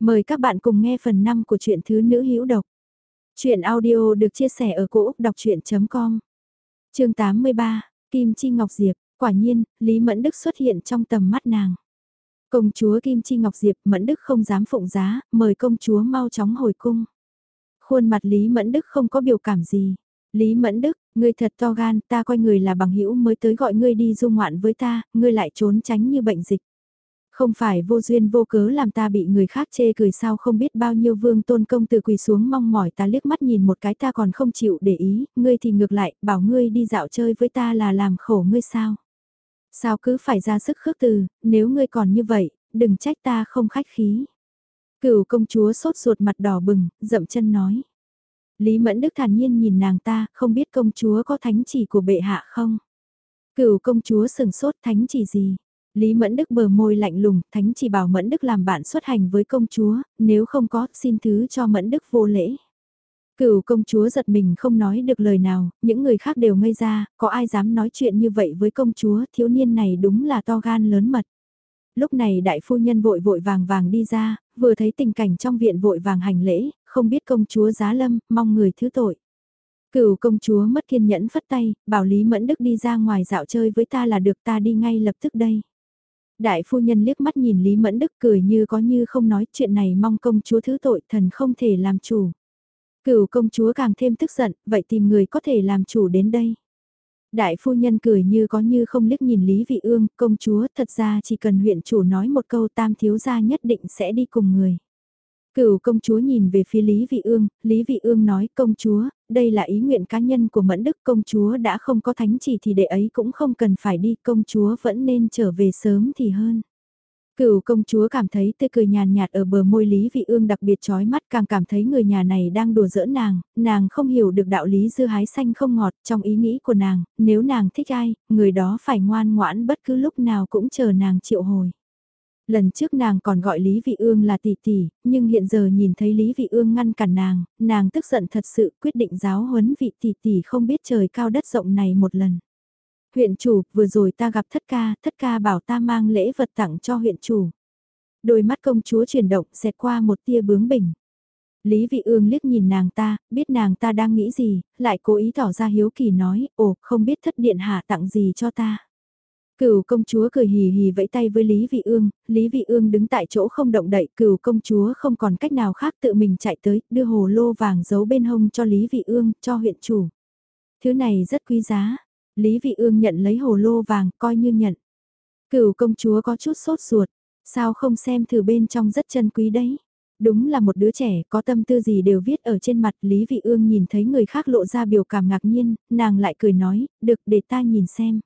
Mời các bạn cùng nghe phần 5 của truyện Thứ Nữ Hữu Độc. Chuyện audio được chia sẻ ở cỗ đọc chuyện.com Trường 83, Kim Chi Ngọc Diệp, quả nhiên, Lý Mẫn Đức xuất hiện trong tầm mắt nàng. Công chúa Kim Chi Ngọc Diệp, Mẫn Đức không dám phụng giá, mời công chúa mau chóng hồi cung. Khuôn mặt Lý Mẫn Đức không có biểu cảm gì. Lý Mẫn Đức, ngươi thật to gan, ta coi người là bằng hữu mới tới gọi ngươi đi du ngoạn với ta, ngươi lại trốn tránh như bệnh dịch. Không phải vô duyên vô cớ làm ta bị người khác chê cười sao không biết bao nhiêu vương tôn công từ quỳ xuống mong mỏi ta liếc mắt nhìn một cái ta còn không chịu để ý, ngươi thì ngược lại, bảo ngươi đi dạo chơi với ta là làm khổ ngươi sao. Sao cứ phải ra sức khước từ, nếu ngươi còn như vậy, đừng trách ta không khách khí. Cửu công chúa sốt ruột mặt đỏ bừng, dậm chân nói. Lý Mẫn Đức thản nhiên nhìn nàng ta, không biết công chúa có thánh chỉ của bệ hạ không? Cửu công chúa sừng sốt thánh chỉ gì? Lý Mẫn Đức bờ môi lạnh lùng, thánh chỉ bảo Mẫn Đức làm bạn xuất hành với công chúa, nếu không có, xin thứ cho Mẫn Đức vô lễ. Cửu công chúa giật mình không nói được lời nào, những người khác đều ngây ra, có ai dám nói chuyện như vậy với công chúa, thiếu niên này đúng là to gan lớn mật. Lúc này đại phu nhân vội vội vàng vàng đi ra, vừa thấy tình cảnh trong viện vội vàng hành lễ, không biết công chúa giá lâm, mong người thứ tội. Cửu công chúa mất kiên nhẫn phất tay, bảo Lý Mẫn Đức đi ra ngoài dạo chơi với ta là được ta đi ngay lập tức đây. Đại phu nhân liếc mắt nhìn Lý Mẫn Đức cười như có như không nói chuyện này mong công chúa thứ tội thần không thể làm chủ. Cửu công chúa càng thêm tức giận, vậy tìm người có thể làm chủ đến đây. Đại phu nhân cười như có như không liếc nhìn Lý Vị Ương, công chúa thật ra chỉ cần huyện chủ nói một câu tam thiếu gia nhất định sẽ đi cùng người. Cửu công chúa nhìn về phía Lý Vị Ương, Lý Vị Ương nói công chúa, đây là ý nguyện cá nhân của Mẫn Đức công chúa đã không có thánh chỉ thì đệ ấy cũng không cần phải đi công chúa vẫn nên trở về sớm thì hơn. Cửu công chúa cảm thấy tươi cười nhàn nhạt ở bờ môi Lý Vị Ương đặc biệt chói mắt càng cảm thấy người nhà này đang đùa giỡn nàng, nàng không hiểu được đạo lý dưa hái xanh không ngọt trong ý nghĩ của nàng, nếu nàng thích ai, người đó phải ngoan ngoãn bất cứ lúc nào cũng chờ nàng triệu hồi. Lần trước nàng còn gọi Lý Vị Ương là tỷ tỷ, nhưng hiện giờ nhìn thấy Lý Vị Ương ngăn cản nàng, nàng tức giận thật sự quyết định giáo huấn vị tỷ tỷ không biết trời cao đất rộng này một lần. Huyện chủ, vừa rồi ta gặp thất ca, thất ca bảo ta mang lễ vật tặng cho huyện chủ. Đôi mắt công chúa chuyển động xẹt qua một tia bướng bỉnh. Lý Vị Ương liếc nhìn nàng ta, biết nàng ta đang nghĩ gì, lại cố ý tỏ ra hiếu kỳ nói, ồ, không biết thất điện hạ tặng gì cho ta. Cửu công chúa cười hì hì vẫy tay với Lý Vị Ương, Lý Vị Ương đứng tại chỗ không động đậy, cửu công chúa không còn cách nào khác tự mình chạy tới, đưa hồ lô vàng giấu bên hông cho Lý Vị Ương, cho huyện chủ. Thứ này rất quý giá. Lý Vị Ương nhận lấy hồ lô vàng, coi như nhận. Cửu công chúa có chút sốt ruột, sao không xem thử bên trong rất chân quý đấy. Đúng là một đứa trẻ, có tâm tư gì đều viết ở trên mặt Lý Vị Ương nhìn thấy người khác lộ ra biểu cảm ngạc nhiên, nàng lại cười nói, được để ta nhìn xem.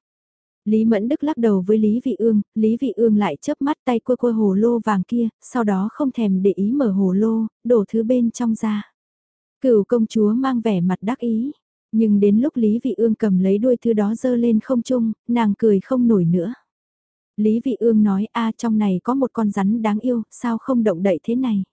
Lý Mẫn Đức lắc đầu với Lý Vị Ương, Lý Vị Ương lại chớp mắt tay quơ quơ hồ lô vàng kia, sau đó không thèm để ý mở hồ lô, đổ thứ bên trong ra. Cửu công chúa mang vẻ mặt đắc ý, nhưng đến lúc Lý Vị Ương cầm lấy đuôi thứ đó dơ lên không trung, nàng cười không nổi nữa. Lý Vị Ương nói a trong này có một con rắn đáng yêu, sao không động đậy thế này.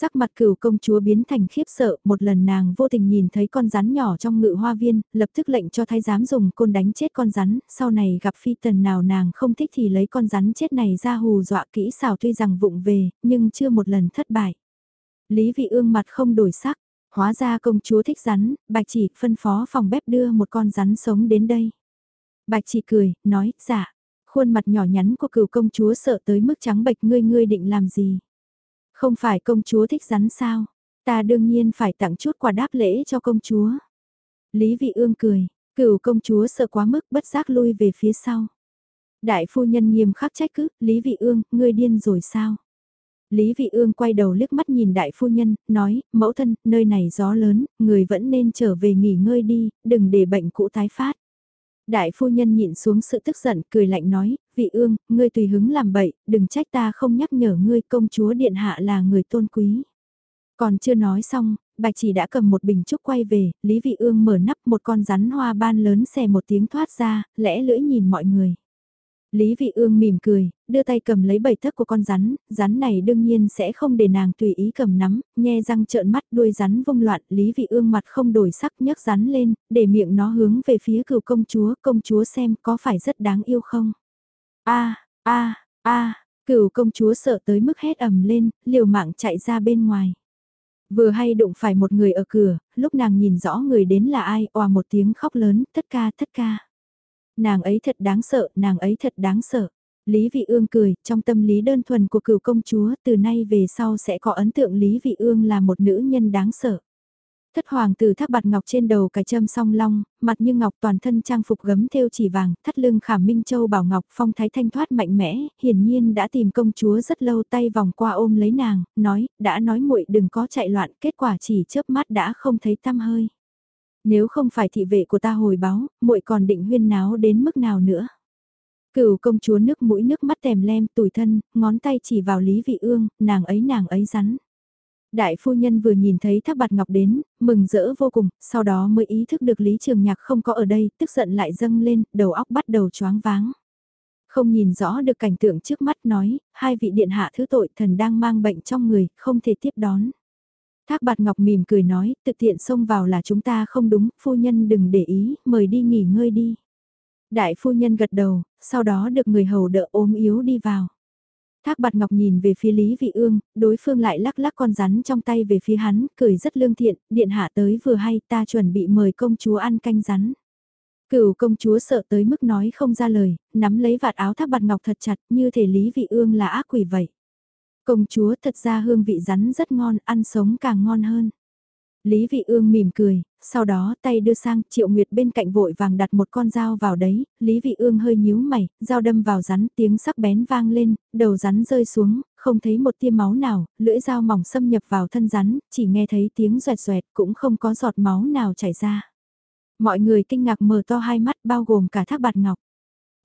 Sắc mặt cửu công chúa biến thành khiếp sợ, một lần nàng vô tình nhìn thấy con rắn nhỏ trong ngự hoa viên, lập tức lệnh cho thái giám dùng côn đánh chết con rắn, sau này gặp phi tần nào nàng không thích thì lấy con rắn chết này ra hù dọa kỹ xảo tuy rằng vụng về, nhưng chưa một lần thất bại. Lý vị ương mặt không đổi sắc, hóa ra công chúa thích rắn, bạch chỉ phân phó phòng bếp đưa một con rắn sống đến đây. Bạch chỉ cười, nói, dạ, khuôn mặt nhỏ nhắn của cửu công chúa sợ tới mức trắng bệch ngươi ngươi định làm gì. Không phải công chúa thích rắn sao? Ta đương nhiên phải tặng chút quà đáp lễ cho công chúa. Lý vị ương cười, cửu công chúa sợ quá mức bất giác lui về phía sau. Đại phu nhân nghiêm khắc trách cứ, Lý vị ương, ngươi điên rồi sao? Lý vị ương quay đầu liếc mắt nhìn đại phu nhân, nói, mẫu thân, nơi này gió lớn, người vẫn nên trở về nghỉ ngơi đi, đừng để bệnh cũ tái phát. Đại phu nhân nhịn xuống sự tức giận, cười lạnh nói, vị ương, ngươi tùy hứng làm bậy, đừng trách ta không nhắc nhở ngươi công chúa điện hạ là người tôn quý. Còn chưa nói xong, bạch chỉ đã cầm một bình trúc quay về, Lý Vị Ương mở nắp một con rắn hoa ban lớn xè một tiếng thoát ra, lẽ lưỡi nhìn mọi người. Lý Vị Ương mỉm cười, đưa tay cầm lấy bảy thất của con rắn, rắn này đương nhiên sẽ không để nàng tùy ý cầm nắm, nhe răng trợn mắt đuôi rắn vung loạn, Lý Vị Ương mặt không đổi sắc nhấc rắn lên, để miệng nó hướng về phía cựu công chúa, công chúa xem có phải rất đáng yêu không. A, a, a, Cựu công chúa sợ tới mức hét ầm lên, liều mạng chạy ra bên ngoài. Vừa hay đụng phải một người ở cửa, lúc nàng nhìn rõ người đến là ai, òa một tiếng khóc lớn, tất ca tất ca. Nàng ấy thật đáng sợ, nàng ấy thật đáng sợ. Lý Vị Ương cười, trong tâm lý đơn thuần của cửu công chúa từ nay về sau sẽ có ấn tượng Lý Vị Ương là một nữ nhân đáng sợ. Thất hoàng tử thác bạt ngọc trên đầu cài châm song long, mặt như ngọc toàn thân trang phục gấm thêu chỉ vàng, thắt lưng khảm minh châu bảo ngọc phong thái thanh thoát mạnh mẽ, hiển nhiên đã tìm công chúa rất lâu tay vòng qua ôm lấy nàng, nói, đã nói muội đừng có chạy loạn, kết quả chỉ chớp mắt đã không thấy tăm hơi. Nếu không phải thị vệ của ta hồi báo, muội còn định huyên náo đến mức nào nữa. Cửu công chúa nước mũi nước mắt tèm lem tủi thân, ngón tay chỉ vào Lý Vị Ương, nàng ấy nàng ấy rắn. Đại phu nhân vừa nhìn thấy thác bạt ngọc đến, mừng rỡ vô cùng, sau đó mới ý thức được Lý Trường Nhạc không có ở đây, tức giận lại dâng lên, đầu óc bắt đầu choáng váng. Không nhìn rõ được cảnh tượng trước mắt nói, hai vị điện hạ thứ tội thần đang mang bệnh trong người, không thể tiếp đón. Thác bạt ngọc mỉm cười nói, tự tiện xông vào là chúng ta không đúng, phu nhân đừng để ý, mời đi nghỉ ngơi đi. Đại phu nhân gật đầu, sau đó được người hầu đỡ ốm yếu đi vào. Thác bạt ngọc nhìn về phía Lý Vị Ương, đối phương lại lắc lắc con rắn trong tay về phía hắn, cười rất lương thiện, điện hạ tới vừa hay ta chuẩn bị mời công chúa ăn canh rắn. Cửu công chúa sợ tới mức nói không ra lời, nắm lấy vạt áo thác bạt ngọc thật chặt như thể Lý Vị Ương là ác quỷ vậy. Công chúa thật ra hương vị rắn rất ngon, ăn sống càng ngon hơn. Lý Vị Ương mỉm cười, sau đó tay đưa sang Triệu Nguyệt bên cạnh vội vàng đặt một con dao vào đấy, Lý Vị Ương hơi nhíu mày, dao đâm vào rắn tiếng sắc bén vang lên, đầu rắn rơi xuống, không thấy một tia máu nào, lưỡi dao mỏng xâm nhập vào thân rắn, chỉ nghe thấy tiếng xoẹt xoẹt cũng không có giọt máu nào chảy ra. Mọi người kinh ngạc mở to hai mắt bao gồm cả thác bạt ngọc.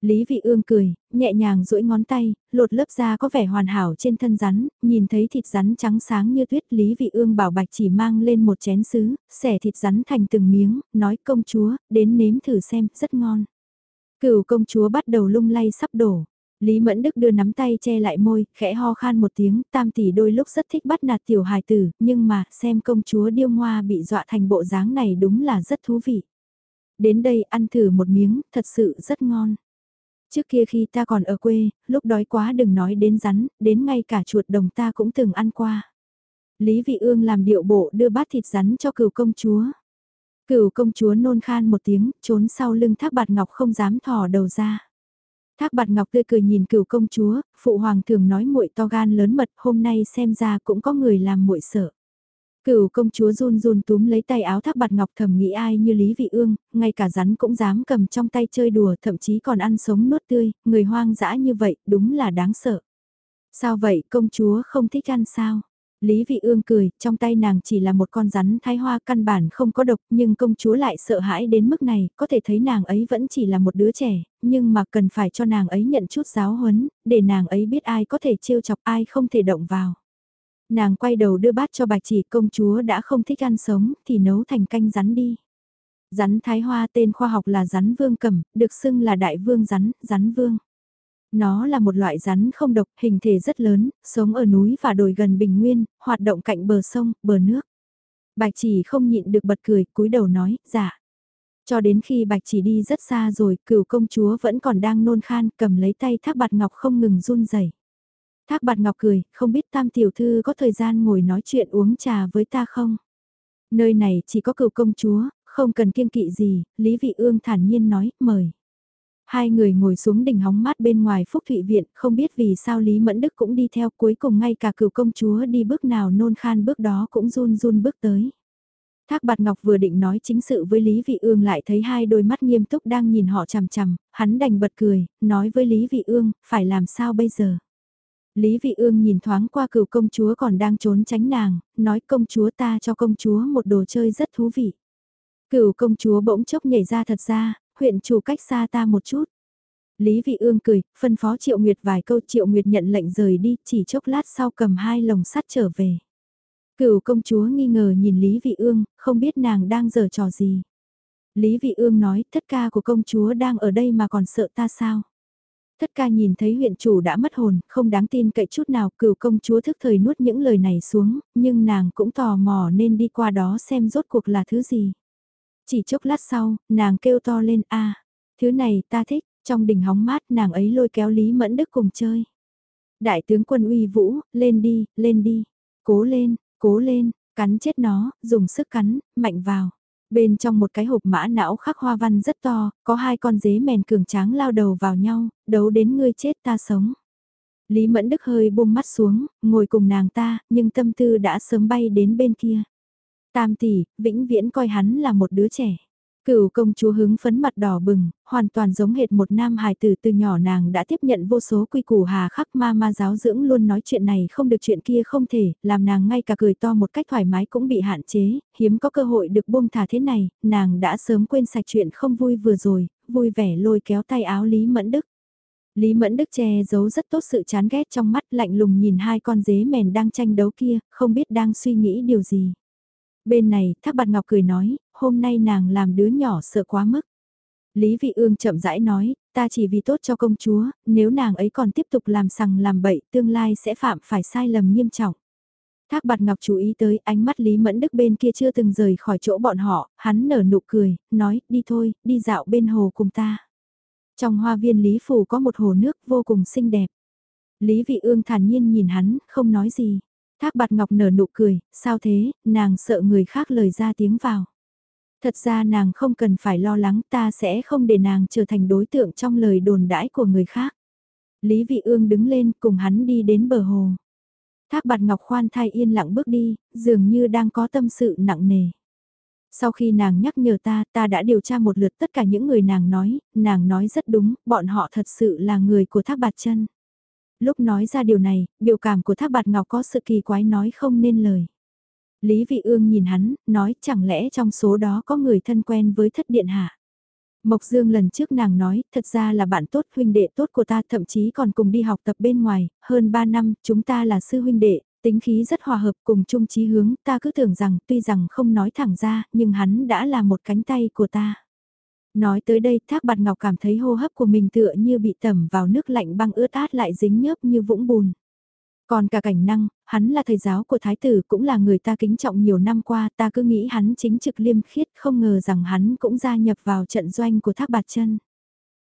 Lý Vị Ương cười, nhẹ nhàng duỗi ngón tay, lột lớp da có vẻ hoàn hảo trên thân rắn, nhìn thấy thịt rắn trắng sáng như tuyết Lý Vị Ương bảo bạch chỉ mang lên một chén sứ, xẻ thịt rắn thành từng miếng, nói công chúa, đến nếm thử xem, rất ngon. Cửu công chúa bắt đầu lung lay sắp đổ. Lý Mẫn Đức đưa nắm tay che lại môi, khẽ ho khan một tiếng, tam tỷ đôi lúc rất thích bắt nạt tiểu hài tử, nhưng mà, xem công chúa điêu ngoa bị dọa thành bộ dáng này đúng là rất thú vị. Đến đây ăn thử một miếng, thật sự rất ngon. Trước kia khi ta còn ở quê, lúc đói quá đừng nói đến rắn, đến ngay cả chuột đồng ta cũng từng ăn qua. Lý Vị Ương làm điệu bộ đưa bát thịt rắn cho cửu công chúa. Cửu công chúa nôn khan một tiếng, trốn sau lưng thác bạt ngọc không dám thò đầu ra. Thác bạt ngọc tươi cười nhìn cửu công chúa, phụ hoàng thường nói muội to gan lớn mật, hôm nay xem ra cũng có người làm muội sợ. Cửu công chúa run run túm lấy tay áo thác bạt ngọc thầm nghĩ ai như Lý Vị Ương, ngay cả rắn cũng dám cầm trong tay chơi đùa thậm chí còn ăn sống nuốt tươi, người hoang dã như vậy đúng là đáng sợ. Sao vậy công chúa không thích ăn sao? Lý Vị Ương cười, trong tay nàng chỉ là một con rắn thái hoa căn bản không có độc nhưng công chúa lại sợ hãi đến mức này, có thể thấy nàng ấy vẫn chỉ là một đứa trẻ, nhưng mà cần phải cho nàng ấy nhận chút giáo huấn, để nàng ấy biết ai có thể trêu chọc ai không thể động vào. Nàng quay đầu đưa bát cho bạch chỉ công chúa đã không thích ăn sống thì nấu thành canh rắn đi. Rắn thái hoa tên khoa học là rắn vương cẩm, được xưng là đại vương rắn, rắn vương. Nó là một loại rắn không độc, hình thể rất lớn, sống ở núi và đồi gần bình nguyên, hoạt động cạnh bờ sông, bờ nước. Bạch chỉ không nhịn được bật cười, cúi đầu nói, dạ. Cho đến khi bạch chỉ đi rất xa rồi, cửu công chúa vẫn còn đang nôn khan, cầm lấy tay thác bạt ngọc không ngừng run rẩy. Thác bạt ngọc cười, không biết tam tiểu thư có thời gian ngồi nói chuyện uống trà với ta không? Nơi này chỉ có cựu công chúa, không cần kiên kỵ gì, Lý Vị Ương thản nhiên nói, mời. Hai người ngồi xuống đỉnh hóng mát bên ngoài Phúc Thụy Viện, không biết vì sao Lý Mẫn Đức cũng đi theo cuối cùng ngay cả cựu công chúa đi bước nào nôn khan bước đó cũng run run bước tới. Thác Bạt Ngọc vừa định nói chính sự với Lý Vị Ương lại thấy hai đôi mắt nghiêm túc đang nhìn họ chằm chằm, hắn đành bật cười, nói với Lý Vị Ương, phải làm sao bây giờ? Lý Vị Ương nhìn thoáng qua cựu công chúa còn đang trốn tránh nàng, nói công chúa ta cho công chúa một đồ chơi rất thú vị. Cựu công chúa bỗng chốc nhảy ra thật ra, huyện chủ cách xa ta một chút. Lý Vị Ương cười, phân phó Triệu Nguyệt vài câu Triệu Nguyệt nhận lệnh rời đi, chỉ chốc lát sau cầm hai lồng sắt trở về. Cựu công chúa nghi ngờ nhìn Lý Vị Ương, không biết nàng đang giở trò gì. Lý Vị Ương nói, "Thất ca của công chúa đang ở đây mà còn sợ ta sao? Thất ca nhìn thấy huyện chủ đã mất hồn, không đáng tin cậy chút nào, cửu công chúa thức thời nuốt những lời này xuống, nhưng nàng cũng tò mò nên đi qua đó xem rốt cuộc là thứ gì. Chỉ chốc lát sau, nàng kêu to lên a thứ này ta thích, trong đỉnh hóng mát nàng ấy lôi kéo Lý Mẫn Đức cùng chơi. Đại tướng quân uy vũ, lên đi, lên đi. Cố lên, cố lên, cắn chết nó, dùng sức cắn, mạnh vào. Bên trong một cái hộp mã não khắc hoa văn rất to, có hai con dế mèn cường tráng lao đầu vào nhau, đấu đến ngươi chết ta sống. Lý Mẫn Đức hơi buông mắt xuống, ngồi cùng nàng ta, nhưng tâm tư đã sớm bay đến bên kia. Tam tỷ, vĩnh viễn coi hắn là một đứa trẻ. Cửu công chúa hứng phấn mặt đỏ bừng, hoàn toàn giống hệt một nam hài tử từ nhỏ nàng đã tiếp nhận vô số quy củ hà khắc ma ma giáo dưỡng luôn nói chuyện này không được chuyện kia không thể, làm nàng ngay cả cười to một cách thoải mái cũng bị hạn chế, hiếm có cơ hội được buông thả thế này, nàng đã sớm quên sạch chuyện không vui vừa rồi, vui vẻ lôi kéo tay áo Lý Mẫn Đức. Lý Mẫn Đức che giấu rất tốt sự chán ghét trong mắt lạnh lùng nhìn hai con dế mèn đang tranh đấu kia, không biết đang suy nghĩ điều gì. Bên này, Thác Bạt Ngọc cười nói, hôm nay nàng làm đứa nhỏ sợ quá mức. Lý Vị Ương chậm rãi nói, ta chỉ vì tốt cho công chúa, nếu nàng ấy còn tiếp tục làm sằng làm bậy, tương lai sẽ phạm phải sai lầm nghiêm trọng. Thác Bạt Ngọc chú ý tới ánh mắt Lý Mẫn Đức bên kia chưa từng rời khỏi chỗ bọn họ, hắn nở nụ cười, nói, đi thôi, đi dạo bên hồ cùng ta. Trong hoa viên Lý Phủ có một hồ nước vô cùng xinh đẹp. Lý Vị Ương thản nhiên nhìn hắn, không nói gì. Thác bạt ngọc nở nụ cười, sao thế, nàng sợ người khác lời ra tiếng vào. Thật ra nàng không cần phải lo lắng ta sẽ không để nàng trở thành đối tượng trong lời đồn đãi của người khác. Lý Vị Ương đứng lên cùng hắn đi đến bờ hồ. Thác bạt ngọc khoan thai yên lặng bước đi, dường như đang có tâm sự nặng nề. Sau khi nàng nhắc nhở ta, ta đã điều tra một lượt tất cả những người nàng nói, nàng nói rất đúng, bọn họ thật sự là người của thác bạt chân. Lúc nói ra điều này, biểu cảm của thác bạt ngọc có sự kỳ quái nói không nên lời. Lý Vị Ương nhìn hắn, nói chẳng lẽ trong số đó có người thân quen với thất điện hạ. Mộc Dương lần trước nàng nói, thật ra là bạn tốt huynh đệ tốt của ta thậm chí còn cùng đi học tập bên ngoài, hơn 3 năm, chúng ta là sư huynh đệ, tính khí rất hòa hợp cùng chung chí hướng, ta cứ tưởng rằng tuy rằng không nói thẳng ra, nhưng hắn đã là một cánh tay của ta. Nói tới đây thác bạt ngọc cảm thấy hô hấp của mình tựa như bị tẩm vào nước lạnh băng ướt át lại dính nhớp như vũng bùn. Còn cả cảnh năng, hắn là thầy giáo của thái tử cũng là người ta kính trọng nhiều năm qua ta cứ nghĩ hắn chính trực liêm khiết không ngờ rằng hắn cũng gia nhập vào trận doanh của thác bạt chân.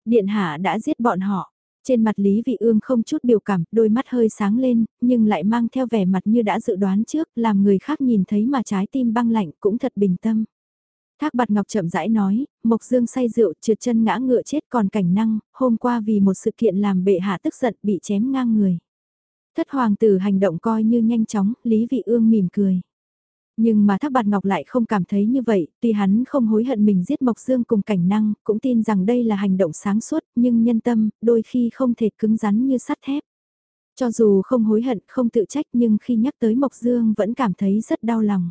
Điện hạ đã giết bọn họ, trên mặt Lý Vị Ương không chút biểu cảm, đôi mắt hơi sáng lên, nhưng lại mang theo vẻ mặt như đã dự đoán trước, làm người khác nhìn thấy mà trái tim băng lạnh cũng thật bình tâm. Thác bạt ngọc chậm rãi nói, Mộc Dương say rượu trượt chân ngã ngựa chết còn cảnh năng, hôm qua vì một sự kiện làm bệ hạ tức giận bị chém ngang người. Thất hoàng tử hành động coi như nhanh chóng, Lý Vị Ương mỉm cười. Nhưng mà Thác Bạt Ngọc lại không cảm thấy như vậy, tuy hắn không hối hận mình giết Mộc Dương cùng cảnh năng, cũng tin rằng đây là hành động sáng suốt, nhưng nhân tâm, đôi khi không thể cứng rắn như sắt thép. Cho dù không hối hận, không tự trách nhưng khi nhắc tới Mộc Dương vẫn cảm thấy rất đau lòng.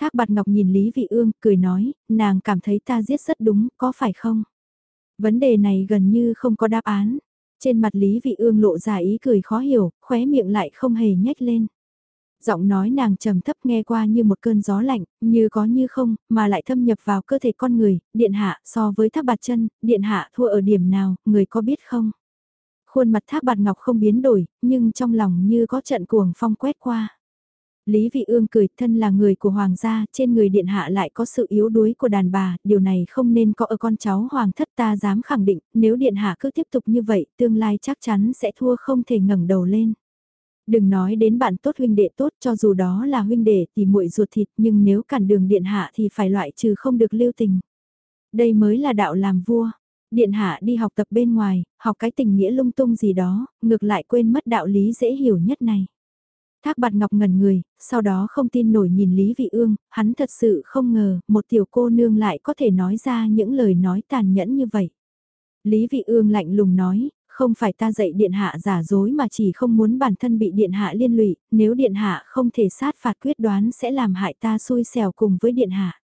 Thác Bạt Ngọc nhìn Lý Vị Ương, cười nói, nàng cảm thấy ta giết rất đúng, có phải không? Vấn đề này gần như không có đáp án. Trên mặt Lý Vị Ương lộ ra ý cười khó hiểu, khóe miệng lại không hề nhếch lên. Giọng nói nàng trầm thấp nghe qua như một cơn gió lạnh, như có như không, mà lại thâm nhập vào cơ thể con người, điện hạ so với thác bạt chân, điện hạ thua ở điểm nào, người có biết không? Khuôn mặt thác bạt ngọc không biến đổi, nhưng trong lòng như có trận cuồng phong quét qua. Lý Vị Ương cười thân là người của hoàng gia, trên người điện hạ lại có sự yếu đuối của đàn bà, điều này không nên có ở con cháu hoàng thất ta dám khẳng định, nếu điện hạ cứ tiếp tục như vậy, tương lai chắc chắn sẽ thua không thể ngẩng đầu lên. Đừng nói đến bạn tốt huynh đệ tốt cho dù đó là huynh đệ thì muội ruột thịt nhưng nếu cản đường điện hạ thì phải loại trừ không được lưu tình. Đây mới là đạo làm vua. Điện hạ đi học tập bên ngoài, học cái tình nghĩa lung tung gì đó, ngược lại quên mất đạo lý dễ hiểu nhất này. Thác bạt ngọc ngẩn người, sau đó không tin nổi nhìn Lý Vị Ương, hắn thật sự không ngờ, một tiểu cô nương lại có thể nói ra những lời nói tàn nhẫn như vậy. Lý Vị Ương lạnh lùng nói, không phải ta dạy điện hạ giả dối mà chỉ không muốn bản thân bị điện hạ liên lụy, nếu điện hạ không thể sát phạt quyết đoán sẽ làm hại ta xui xẻo cùng với điện hạ.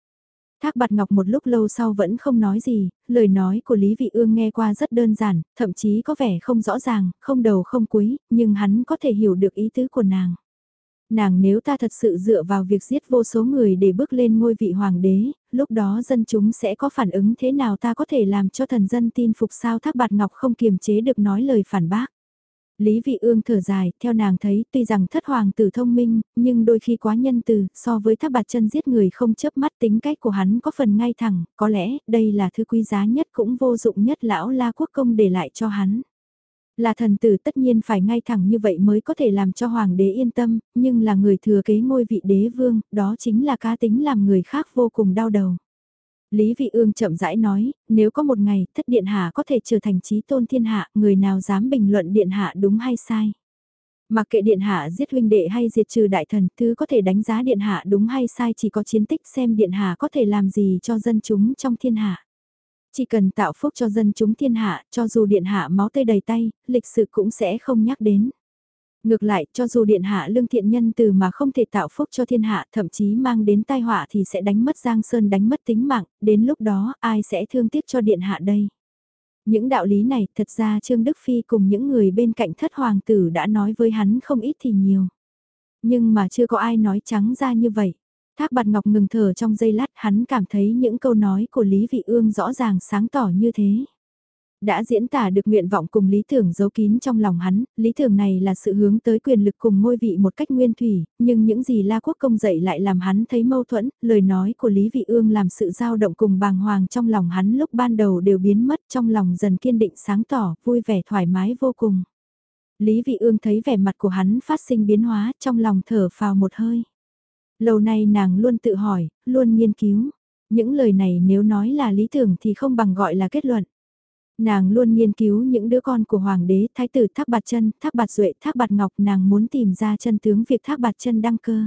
Thác bạt ngọc một lúc lâu sau vẫn không nói gì, lời nói của Lý Vị Ương nghe qua rất đơn giản, thậm chí có vẻ không rõ ràng, không đầu không cuối, nhưng hắn có thể hiểu được ý tứ của nàng. Nàng nếu ta thật sự dựa vào việc giết vô số người để bước lên ngôi vị hoàng đế, lúc đó dân chúng sẽ có phản ứng thế nào ta có thể làm cho thần dân tin phục sao thác bạt ngọc không kiềm chế được nói lời phản bác. Lý Vị Ương thở dài, theo nàng thấy tuy rằng thất hoàng tử thông minh, nhưng đôi khi quá nhân từ, so với thác bạt chân giết người không chớp mắt tính cách của hắn có phần ngay thẳng, có lẽ đây là thứ quý giá nhất cũng vô dụng nhất lão la quốc công để lại cho hắn. Là thần tử tất nhiên phải ngay thẳng như vậy mới có thể làm cho hoàng đế yên tâm, nhưng là người thừa kế ngôi vị đế vương, đó chính là cá tính làm người khác vô cùng đau đầu. Lý Vị Ương chậm rãi nói, nếu có một ngày thất điện hạ có thể trở thành trí tôn thiên hạ, người nào dám bình luận điện hạ đúng hay sai. Mặc kệ điện hạ giết huynh đệ hay diệt trừ đại thần, thứ có thể đánh giá điện hạ đúng hay sai chỉ có chiến tích xem điện hạ có thể làm gì cho dân chúng trong thiên hạ. Chỉ cần tạo phúc cho dân chúng thiên hạ, cho dù điện hạ máu tươi đầy tay, lịch sử cũng sẽ không nhắc đến. Ngược lại, cho dù điện hạ lương thiện nhân từ mà không thể tạo phúc cho thiên hạ, thậm chí mang đến tai họa thì sẽ đánh mất Giang Sơn đánh mất tính mạng, đến lúc đó ai sẽ thương tiếc cho điện hạ đây. Những đạo lý này thật ra Trương Đức Phi cùng những người bên cạnh thất hoàng tử đã nói với hắn không ít thì nhiều. Nhưng mà chưa có ai nói trắng ra như vậy. Thác bạt ngọc ngừng thở trong giây lát hắn cảm thấy những câu nói của Lý Vị Ương rõ ràng sáng tỏ như thế. Đã diễn tả được nguyện vọng cùng lý tưởng giấu kín trong lòng hắn, lý tưởng này là sự hướng tới quyền lực cùng ngôi vị một cách nguyên thủy, nhưng những gì La Quốc Công dạy lại làm hắn thấy mâu thuẫn, lời nói của Lý Vị Ương làm sự dao động cùng bàng hoàng trong lòng hắn lúc ban đầu đều biến mất trong lòng dần kiên định sáng tỏ, vui vẻ thoải mái vô cùng. Lý Vị Ương thấy vẻ mặt của hắn phát sinh biến hóa trong lòng thở phào một hơi. Lâu nay nàng luôn tự hỏi, luôn nghiên cứu. Những lời này nếu nói là lý tưởng thì không bằng gọi là kết luận. Nàng luôn nghiên cứu những đứa con của hoàng đế, thái tử Thác Bạt Chân, Thác Bạt Duệ, Thác Bạt Ngọc, nàng muốn tìm ra chân tướng việc Thác Bạt Chân đăng cơ.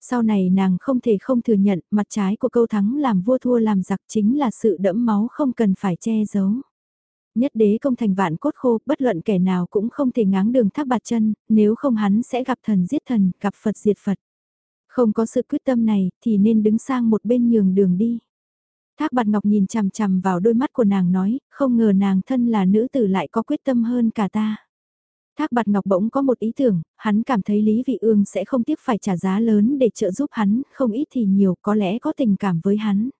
Sau này nàng không thể không thừa nhận, mặt trái của câu thắng làm vua thua làm giặc chính là sự đẫm máu không cần phải che giấu. Nhất đế công thành vạn cốt khô, bất luận kẻ nào cũng không thể ngáng đường Thác Bạt Chân, nếu không hắn sẽ gặp thần giết thần, gặp Phật diệt Phật. Không có sự quyết tâm này, thì nên đứng sang một bên nhường đường đi. Thác bạt ngọc nhìn chằm chằm vào đôi mắt của nàng nói, không ngờ nàng thân là nữ tử lại có quyết tâm hơn cả ta. Thác bạt ngọc bỗng có một ý tưởng, hắn cảm thấy Lý Vị Ương sẽ không tiếc phải trả giá lớn để trợ giúp hắn, không ít thì nhiều, có lẽ có tình cảm với hắn.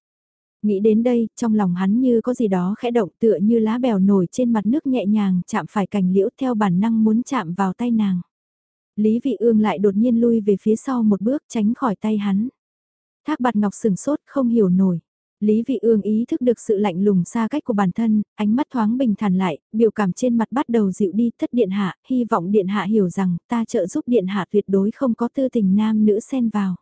Nghĩ đến đây, trong lòng hắn như có gì đó khẽ động tựa như lá bèo nổi trên mặt nước nhẹ nhàng chạm phải cành liễu theo bản năng muốn chạm vào tay nàng. Lý Vị Ương lại đột nhiên lui về phía sau một bước tránh khỏi tay hắn. Thác bạt ngọc sừng sốt không hiểu nổi. Lý Vị Ương ý thức được sự lạnh lùng xa cách của bản thân, ánh mắt thoáng bình thản lại, biểu cảm trên mặt bắt đầu dịu đi thất điện hạ, hy vọng điện hạ hiểu rằng ta trợ giúp điện hạ tuyệt đối không có tư tình nam nữ xen vào.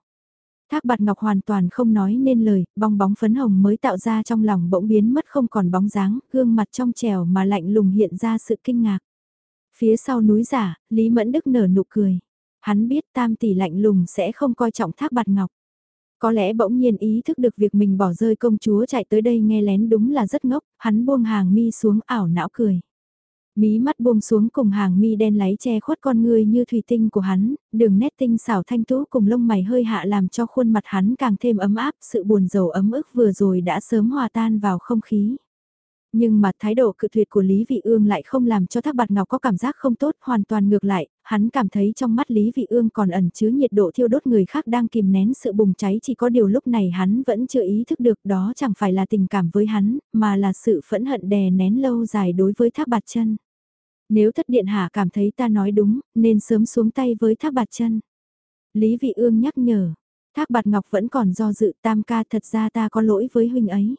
Thác bạt ngọc hoàn toàn không nói nên lời, bong bóng phấn hồng mới tạo ra trong lòng bỗng biến mất không còn bóng dáng, gương mặt trong trèo mà lạnh lùng hiện ra sự kinh ngạc. Phía sau núi giả, Lý Mẫn Đức nở nụ cười. Hắn biết tam tỷ lạnh lùng sẽ không coi trọng thác bạt ngọc. Có lẽ bỗng nhiên ý thức được việc mình bỏ rơi công chúa chạy tới đây nghe lén đúng là rất ngốc, hắn buông hàng mi xuống ảo não cười. Mí mắt buông xuống cùng hàng mi đen láy che khuất con người như thủy tinh của hắn, đường nét tinh xảo thanh tú cùng lông mày hơi hạ làm cho khuôn mặt hắn càng thêm ấm áp, sự buồn rầu ấm ức vừa rồi đã sớm hòa tan vào không khí. Nhưng mà thái độ cự tuyệt của Lý Vị Ương lại không làm cho Thác Bạt Ngọc có cảm giác không tốt, hoàn toàn ngược lại, hắn cảm thấy trong mắt Lý Vị Ương còn ẩn chứa nhiệt độ thiêu đốt người khác đang kìm nén sự bùng cháy chỉ có điều lúc này hắn vẫn chưa ý thức được đó chẳng phải là tình cảm với hắn, mà là sự phẫn hận đè nén lâu dài đối với Thác Bạt Chân. Nếu thất điện hạ cảm thấy ta nói đúng, nên sớm xuống tay với Thác Bạt Chân. Lý Vị Ương nhắc nhở, Thác Bạt Ngọc vẫn còn do dự tam ca thật ra ta có lỗi với huynh ấy.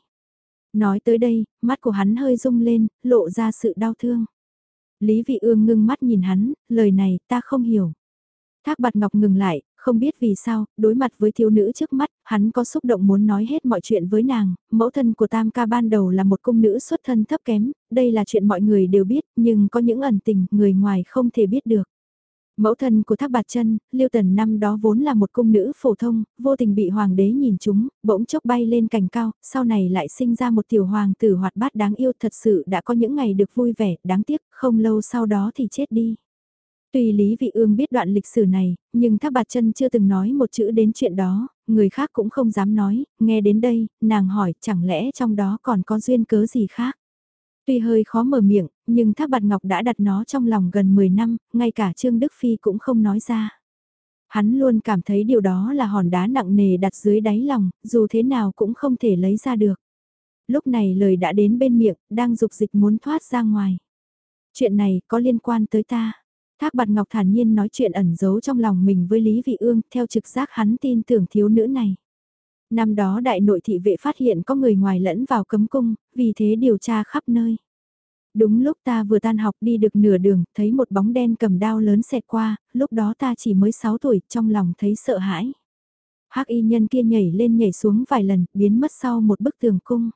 Nói tới đây, mắt của hắn hơi rung lên, lộ ra sự đau thương. Lý Vị Ương ngưng mắt nhìn hắn, lời này ta không hiểu. Thác bạt ngọc ngừng lại, không biết vì sao, đối mặt với thiếu nữ trước mắt, hắn có xúc động muốn nói hết mọi chuyện với nàng, mẫu thân của Tam ca ban đầu là một cung nữ xuất thân thấp kém, đây là chuyện mọi người đều biết, nhưng có những ẩn tình, người ngoài không thể biết được. Mẫu thân của Thác Bạt Chân, Liêu Tần năm đó vốn là một cung nữ phổ thông, vô tình bị hoàng đế nhìn chúng, bỗng chốc bay lên cành cao, sau này lại sinh ra một tiểu hoàng tử hoạt bát đáng yêu, thật sự đã có những ngày được vui vẻ, đáng tiếc, không lâu sau đó thì chết đi. Tuy Lý Vị Ương biết đoạn lịch sử này, nhưng Thác Bạt Chân chưa từng nói một chữ đến chuyện đó, người khác cũng không dám nói, nghe đến đây, nàng hỏi chẳng lẽ trong đó còn có duyên cớ gì khác. Tuy hơi khó mở miệng, nhưng Thác Bạt Ngọc đã đặt nó trong lòng gần 10 năm, ngay cả Trương Đức Phi cũng không nói ra. Hắn luôn cảm thấy điều đó là hòn đá nặng nề đặt dưới đáy lòng, dù thế nào cũng không thể lấy ra được. Lúc này lời đã đến bên miệng, đang dục dịch muốn thoát ra ngoài. Chuyện này có liên quan tới ta. Thác Bạt Ngọc thản nhiên nói chuyện ẩn giấu trong lòng mình với Lý Vị Ương, theo trực giác hắn tin tưởng thiếu nữ này. Năm đó đại nội thị vệ phát hiện có người ngoài lẫn vào cấm cung, vì thế điều tra khắp nơi. Đúng lúc ta vừa tan học đi được nửa đường, thấy một bóng đen cầm đao lớn xẹt qua, lúc đó ta chỉ mới 6 tuổi, trong lòng thấy sợ hãi. hắc y nhân kia nhảy lên nhảy xuống vài lần, biến mất sau một bức tường cung.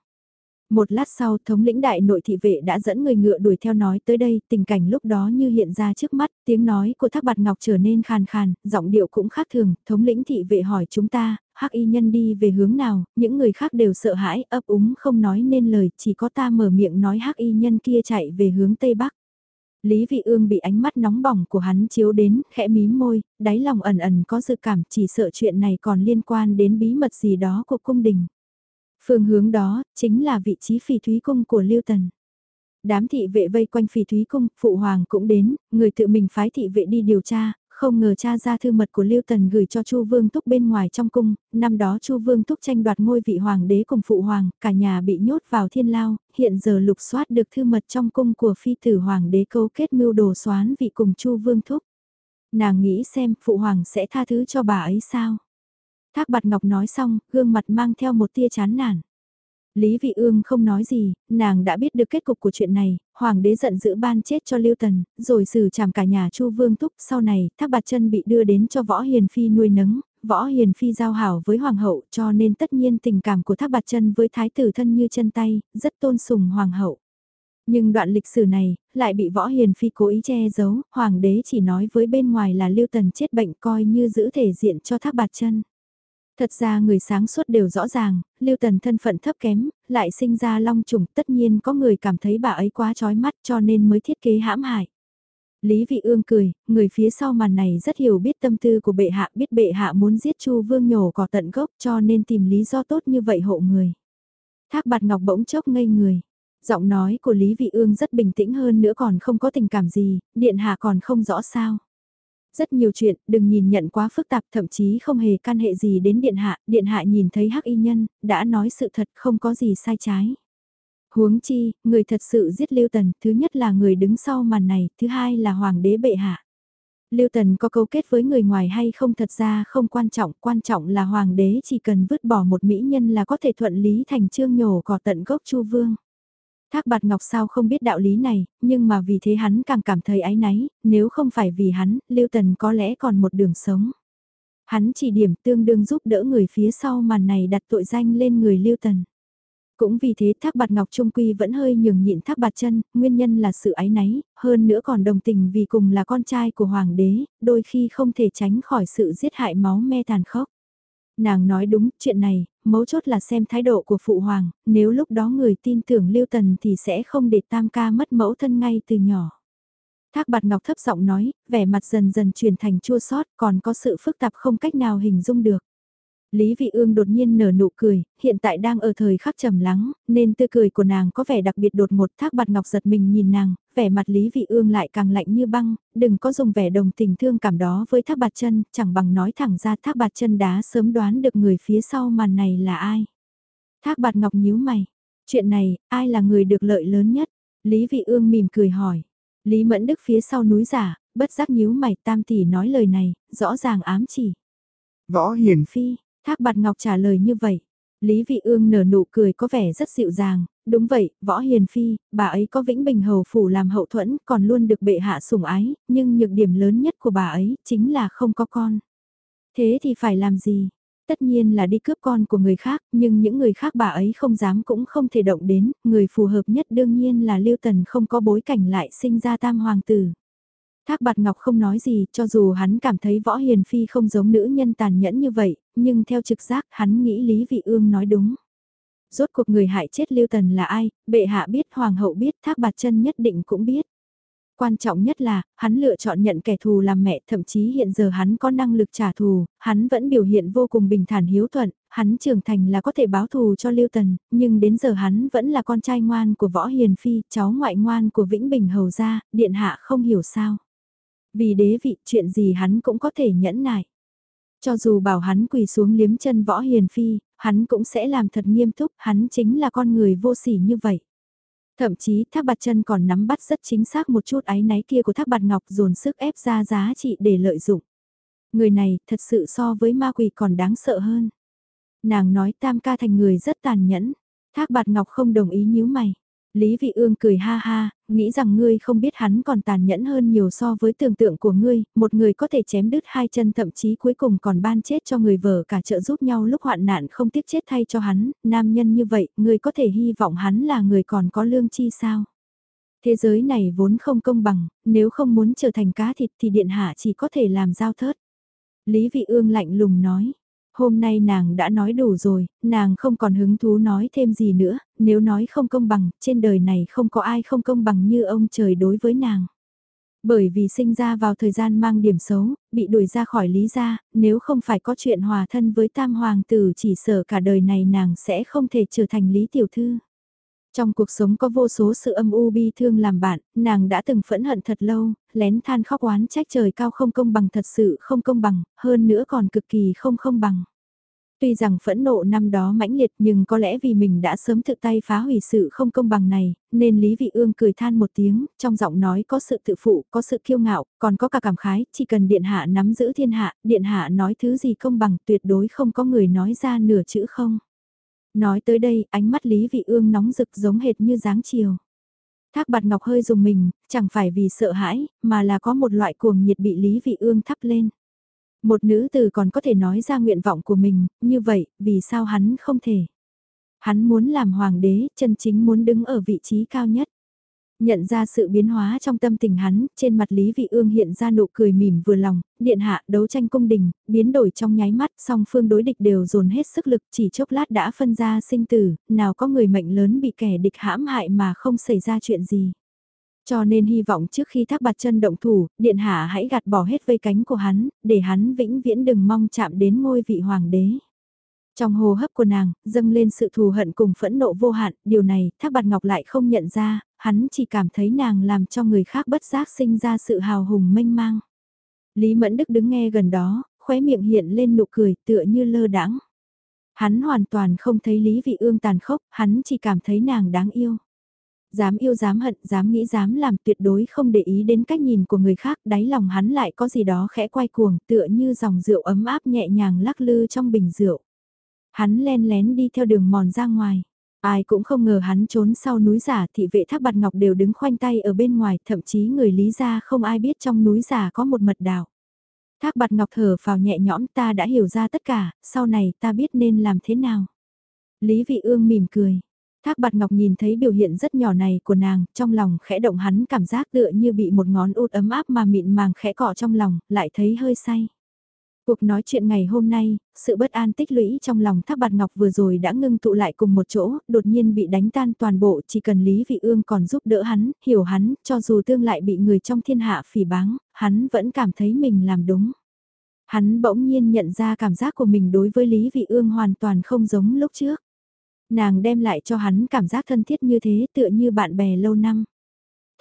Một lát sau thống lĩnh đại nội thị vệ đã dẫn người ngựa đuổi theo nói tới đây, tình cảnh lúc đó như hiện ra trước mắt, tiếng nói của thác bạt ngọc trở nên khàn khàn, giọng điệu cũng khác thường, thống lĩnh thị vệ hỏi chúng ta, hắc y nhân đi về hướng nào, những người khác đều sợ hãi, ấp úng không nói nên lời, chỉ có ta mở miệng nói hắc y nhân kia chạy về hướng tây bắc. Lý Vị Ương bị ánh mắt nóng bỏng của hắn chiếu đến, khẽ mím môi, đáy lòng ẩn ẩn có dự cảm chỉ sợ chuyện này còn liên quan đến bí mật gì đó của cung đình. Phương hướng đó, chính là vị trí phỉ thúy cung của Lưu Tần. Đám thị vệ vây quanh phỉ thúy cung, phụ hoàng cũng đến, người tự mình phái thị vệ đi điều tra, không ngờ cha ra thư mật của Lưu Tần gửi cho Chu Vương Túc bên ngoài trong cung, năm đó Chu Vương Túc tranh đoạt ngôi vị hoàng đế cùng phụ hoàng, cả nhà bị nhốt vào thiên lao, hiện giờ lục soát được thư mật trong cung của phi tử hoàng đế cấu kết mưu đồ xoán vị cùng Chu Vương Túc. Nàng nghĩ xem phụ hoàng sẽ tha thứ cho bà ấy sao? Thác bạt ngọc nói xong, gương mặt mang theo một tia chán nản. Lý Vị Ương không nói gì, nàng đã biết được kết cục của chuyện này, hoàng đế giận dữ ban chết cho Lưu Tần, rồi xử trảm cả nhà Chu Vương Túc, sau này, Thác Bạt Chân bị đưa đến cho Võ Hiền phi nuôi nấng, Võ Hiền phi giao hảo với hoàng hậu, cho nên tất nhiên tình cảm của Thác Bạt Chân với thái tử thân như chân tay, rất tôn sùng hoàng hậu. Nhưng đoạn lịch sử này, lại bị Võ Hiền phi cố ý che giấu, hoàng đế chỉ nói với bên ngoài là Lưu Tần chết bệnh coi như giữ thể diện cho Thác Bạt Chân. Thật ra người sáng suốt đều rõ ràng, Lưu Tần thân phận thấp kém, lại sinh ra long trùng tất nhiên có người cảm thấy bà ấy quá trói mắt cho nên mới thiết kế hãm hại. Lý Vị Ương cười, người phía sau màn này rất hiểu biết tâm tư của bệ hạ biết bệ hạ muốn giết Chu Vương nhổ cỏ tận gốc cho nên tìm lý do tốt như vậy hộ người. Thác bạt ngọc bỗng chốc ngây người. Giọng nói của Lý Vị Ương rất bình tĩnh hơn nữa còn không có tình cảm gì, điện hạ còn không rõ sao. Rất nhiều chuyện, đừng nhìn nhận quá phức tạp thậm chí không hề can hệ gì đến điện hạ, điện hạ nhìn thấy hắc y nhân, đã nói sự thật không có gì sai trái. Huống chi, người thật sự giết Lưu Tần, thứ nhất là người đứng sau màn này, thứ hai là hoàng đế bệ hạ. Lưu Tần có câu kết với người ngoài hay không thật ra không quan trọng, quan trọng là hoàng đế chỉ cần vứt bỏ một mỹ nhân là có thể thuận lý thành trương nhổ cỏ tận gốc chu vương. Thác bạt ngọc sao không biết đạo lý này, nhưng mà vì thế hắn càng cảm thấy áy náy, nếu không phải vì hắn, Lưu Tần có lẽ còn một đường sống. Hắn chỉ điểm tương đương giúp đỡ người phía sau màn này đặt tội danh lên người Lưu Tần. Cũng vì thế Thác Bạt Ngọc Trung Quy vẫn hơi nhường nhịn Thác Bạt chân, nguyên nhân là sự áy náy, hơn nữa còn đồng tình vì cùng là con trai của Hoàng đế, đôi khi không thể tránh khỏi sự giết hại máu me tàn khốc. Nàng nói đúng, chuyện này, mấu chốt là xem thái độ của phụ hoàng, nếu lúc đó người tin tưởng Lưu Tần thì sẽ không để tam ca mất mẫu thân ngay từ nhỏ. Thác bạt ngọc thấp giọng nói, vẻ mặt dần dần chuyển thành chua sót còn có sự phức tạp không cách nào hình dung được. Lý Vị Ương đột nhiên nở nụ cười, hiện tại đang ở thời khắc trầm lắng, nên tươi cười của nàng có vẻ đặc biệt đột ngột thác bạt ngọc giật mình nhìn nàng, vẻ mặt Lý Vị Ương lại càng lạnh như băng, đừng có dùng vẻ đồng tình thương cảm đó với thác bạt chân, chẳng bằng nói thẳng ra thác bạt chân đá sớm đoán được người phía sau màn này là ai. Thác bạt ngọc nhíu mày, chuyện này, ai là người được lợi lớn nhất? Lý Vị Ương mỉm cười hỏi. Lý Mẫn Đức phía sau núi giả, bất giác nhíu mày tam tỷ nói lời này, rõ ràng ám chỉ. Võ Hiền Phi, Thác bạt ngọc trả lời như vậy. Lý Vị Ương nở nụ cười có vẻ rất dịu dàng, đúng vậy, võ hiền phi, bà ấy có vĩnh bình hầu phủ làm hậu thuẫn, còn luôn được bệ hạ sủng ái, nhưng nhược điểm lớn nhất của bà ấy chính là không có con. Thế thì phải làm gì? Tất nhiên là đi cướp con của người khác, nhưng những người khác bà ấy không dám cũng không thể động đến, người phù hợp nhất đương nhiên là Lưu Tần không có bối cảnh lại sinh ra tam hoàng tử. Thác Bạt Ngọc không nói gì, cho dù hắn cảm thấy Võ Hiền Phi không giống nữ nhân tàn nhẫn như vậy, nhưng theo trực giác hắn nghĩ Lý Vị Ương nói đúng. Rốt cuộc người hại chết Lưu Tần là ai, bệ hạ biết, hoàng hậu biết, Thác Bạt chân nhất định cũng biết. Quan trọng nhất là, hắn lựa chọn nhận kẻ thù làm mẹ, thậm chí hiện giờ hắn có năng lực trả thù, hắn vẫn biểu hiện vô cùng bình thản hiếu thuận, hắn trưởng thành là có thể báo thù cho Lưu Tần, nhưng đến giờ hắn vẫn là con trai ngoan của Võ Hiền Phi, cháu ngoại ngoan của Vĩnh Bình Hầu gia, điện hạ không hiểu sao. Vì đế vị chuyện gì hắn cũng có thể nhẫn nại. Cho dù bảo hắn quỳ xuống liếm chân võ hiền phi, hắn cũng sẽ làm thật nghiêm túc, hắn chính là con người vô sỉ như vậy. Thậm chí thác bạt chân còn nắm bắt rất chính xác một chút ái náy kia của thác bạt ngọc dồn sức ép ra giá trị để lợi dụng. Người này thật sự so với ma quỷ còn đáng sợ hơn. Nàng nói tam ca thành người rất tàn nhẫn, thác bạt ngọc không đồng ý nhíu mày. Lý Vị Ương cười ha ha, nghĩ rằng ngươi không biết hắn còn tàn nhẫn hơn nhiều so với tưởng tượng của ngươi, một người có thể chém đứt hai chân thậm chí cuối cùng còn ban chết cho người vợ cả trợ giúp nhau lúc hoạn nạn không tiếc chết thay cho hắn, nam nhân như vậy, ngươi có thể hy vọng hắn là người còn có lương chi sao? Thế giới này vốn không công bằng, nếu không muốn trở thành cá thịt thì điện hạ chỉ có thể làm giao thớt. Lý Vị Ương lạnh lùng nói, hôm nay nàng đã nói đủ rồi, nàng không còn hứng thú nói thêm gì nữa, nếu nói không công bằng, trên đời này không có ai không công bằng như ông trời đối với nàng. Bởi vì sinh ra vào thời gian mang điểm xấu, bị đuổi ra khỏi lý gia, nếu không phải có chuyện hòa thân với tam hoàng tử chỉ sợ cả đời này nàng sẽ không thể trở thành lý tiểu thư. Trong cuộc sống có vô số sự âm u bi thương làm bạn, nàng đã từng phẫn hận thật lâu, lén than khóc oán trách trời cao không công bằng thật sự không công bằng, hơn nữa còn cực kỳ không không bằng. Tuy rằng phẫn nộ năm đó mãnh liệt nhưng có lẽ vì mình đã sớm tự tay phá hủy sự không công bằng này, nên Lý Vị Ương cười than một tiếng, trong giọng nói có sự tự phụ, có sự kiêu ngạo, còn có cả cảm khái, chỉ cần Điện Hạ nắm giữ thiên hạ, Điện Hạ nói thứ gì công bằng tuyệt đối không có người nói ra nửa chữ không. Nói tới đây, ánh mắt Lý Vị Ương nóng rực giống hệt như dáng chiều. Thác bạt ngọc hơi dùng mình, chẳng phải vì sợ hãi, mà là có một loại cuồng nhiệt bị Lý Vị Ương thắp lên. Một nữ tử còn có thể nói ra nguyện vọng của mình, như vậy, vì sao hắn không thể? Hắn muốn làm hoàng đế, chân chính muốn đứng ở vị trí cao nhất. Nhận ra sự biến hóa trong tâm tình hắn, trên mặt Lý Vị Ương hiện ra nụ cười mỉm vừa lòng, điện hạ đấu tranh cung đình, biến đổi trong nháy mắt, song phương đối địch đều dồn hết sức lực, chỉ chốc lát đã phân ra sinh tử, nào có người mệnh lớn bị kẻ địch hãm hại mà không xảy ra chuyện gì. Cho nên hy vọng trước khi thác bạt chân động thủ, điện hạ hãy gạt bỏ hết vây cánh của hắn, để hắn vĩnh viễn đừng mong chạm đến ngôi vị hoàng đế. Trong hồ hấp của nàng, dâng lên sự thù hận cùng phẫn nộ vô hạn, điều này thác bạt ngọc lại không nhận ra, hắn chỉ cảm thấy nàng làm cho người khác bất giác sinh ra sự hào hùng mênh mang. Lý Mẫn Đức đứng nghe gần đó, khóe miệng hiện lên nụ cười tựa như lơ đãng. Hắn hoàn toàn không thấy Lý Vị Ương tàn khốc, hắn chỉ cảm thấy nàng đáng yêu. Dám yêu dám hận, dám nghĩ dám làm tuyệt đối không để ý đến cách nhìn của người khác, đáy lòng hắn lại có gì đó khẽ quay cuồng tựa như dòng rượu ấm áp nhẹ nhàng lắc lư trong bình rượu. Hắn len lén đi theo đường mòn ra ngoài. Ai cũng không ngờ hắn trốn sau núi giả thị vệ thác bạt ngọc đều đứng khoanh tay ở bên ngoài, thậm chí người lý gia không ai biết trong núi giả có một mật đảo. Thác bạt ngọc thở vào nhẹ nhõm ta đã hiểu ra tất cả, sau này ta biết nên làm thế nào. Lý vị ương mỉm cười. Thác bạt ngọc nhìn thấy biểu hiện rất nhỏ này của nàng, trong lòng khẽ động hắn cảm giác tựa như bị một ngón út ấm áp mà mịn màng khẽ cọ trong lòng, lại thấy hơi say. Cuộc nói chuyện ngày hôm nay, sự bất an tích lũy trong lòng Thác Bạt Ngọc vừa rồi đã ngưng tụ lại cùng một chỗ, đột nhiên bị đánh tan toàn bộ, chỉ cần Lý Vị Ương còn giúp đỡ hắn, hiểu hắn, cho dù tương lại bị người trong thiên hạ phỉ báng, hắn vẫn cảm thấy mình làm đúng. Hắn bỗng nhiên nhận ra cảm giác của mình đối với Lý Vị Ương hoàn toàn không giống lúc trước. Nàng đem lại cho hắn cảm giác thân thiết như thế tựa như bạn bè lâu năm.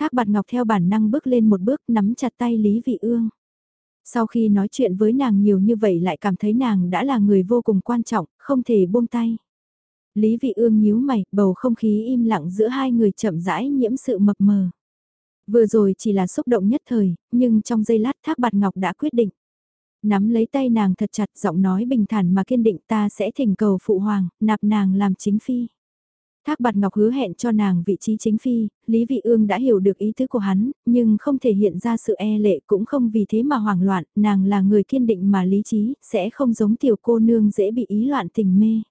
Thác Bạt Ngọc theo bản năng bước lên một bước nắm chặt tay Lý Vị Ương. Sau khi nói chuyện với nàng nhiều như vậy lại cảm thấy nàng đã là người vô cùng quan trọng, không thể buông tay. Lý Vị Ương nhíu mày, bầu không khí im lặng giữa hai người chậm rãi nhiễm sự mập mờ. Vừa rồi chỉ là xúc động nhất thời, nhưng trong giây lát Thác Bạt Ngọc đã quyết định. Nắm lấy tay nàng thật chặt giọng nói bình thản mà kiên định ta sẽ thỉnh cầu phụ hoàng, nạp nàng làm chính phi. Thác bạt ngọc hứa hẹn cho nàng vị trí chính phi, Lý Vị Ương đã hiểu được ý tứ của hắn, nhưng không thể hiện ra sự e lệ cũng không vì thế mà hoảng loạn, nàng là người kiên định mà lý trí, sẽ không giống tiểu cô nương dễ bị ý loạn tình mê.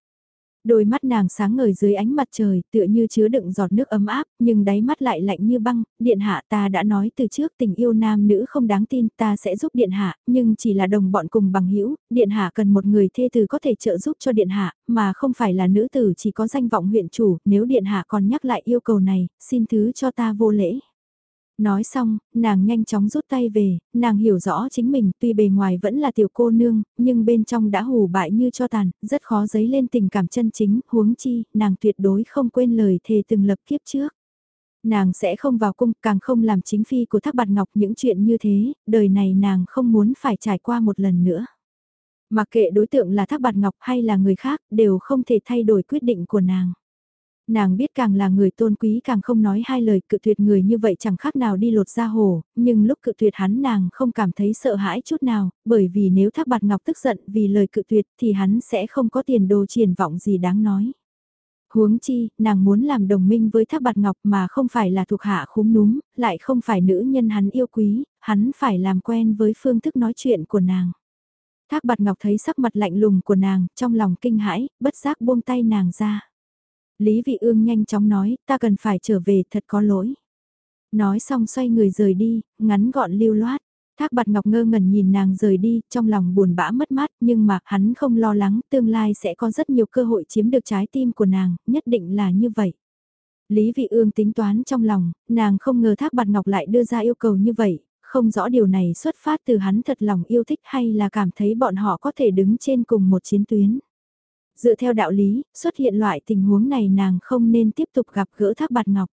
Đôi mắt nàng sáng ngời dưới ánh mặt trời, tựa như chứa đựng giọt nước ấm áp, nhưng đáy mắt lại lạnh như băng, điện hạ ta đã nói từ trước tình yêu nam nữ không đáng tin, ta sẽ giúp điện hạ, nhưng chỉ là đồng bọn cùng bằng hữu. Điện hạ cần một người thê từ có thể trợ giúp cho điện hạ, mà không phải là nữ tử chỉ có danh vọng huyện chủ, nếu điện hạ còn nhắc lại yêu cầu này, xin thứ cho ta vô lễ. Nói xong, nàng nhanh chóng rút tay về, nàng hiểu rõ chính mình tuy bề ngoài vẫn là tiểu cô nương, nhưng bên trong đã hủ bại như cho tàn, rất khó dấy lên tình cảm chân chính, huống chi, nàng tuyệt đối không quên lời thề từng lập kiếp trước. Nàng sẽ không vào cung, càng không làm chính phi của Thác Bạt Ngọc những chuyện như thế, đời này nàng không muốn phải trải qua một lần nữa. Mặc kệ đối tượng là Thác Bạt Ngọc hay là người khác, đều không thể thay đổi quyết định của nàng. Nàng biết càng là người tôn quý càng không nói hai lời cự tuyệt người như vậy chẳng khác nào đi lột ra hồ, nhưng lúc cự tuyệt hắn nàng không cảm thấy sợ hãi chút nào, bởi vì nếu thác bạt ngọc tức giận vì lời cự tuyệt thì hắn sẽ không có tiền đồ triển vọng gì đáng nói. Huống chi, nàng muốn làm đồng minh với Thác Bạt Ngọc mà không phải là thuộc hạ khúm núm, lại không phải nữ nhân hắn yêu quý, hắn phải làm quen với phương thức nói chuyện của nàng. Thác Bạt Ngọc thấy sắc mặt lạnh lùng của nàng, trong lòng kinh hãi, bất giác buông tay nàng ra. Lý Vị Ương nhanh chóng nói, ta cần phải trở về, thật có lỗi. Nói xong xoay người rời đi, ngắn gọn lưu loát. Thác bạt ngọc ngơ ngẩn nhìn nàng rời đi, trong lòng buồn bã mất mát, nhưng mà hắn không lo lắng, tương lai sẽ có rất nhiều cơ hội chiếm được trái tim của nàng, nhất định là như vậy. Lý Vị Ương tính toán trong lòng, nàng không ngờ Thác Bạt Ngọc lại đưa ra yêu cầu như vậy, không rõ điều này xuất phát từ hắn thật lòng yêu thích hay là cảm thấy bọn họ có thể đứng trên cùng một chiến tuyến. Dựa theo đạo lý, xuất hiện loại tình huống này nàng không nên tiếp tục gặp gỡ Thác Bạt Ngọc.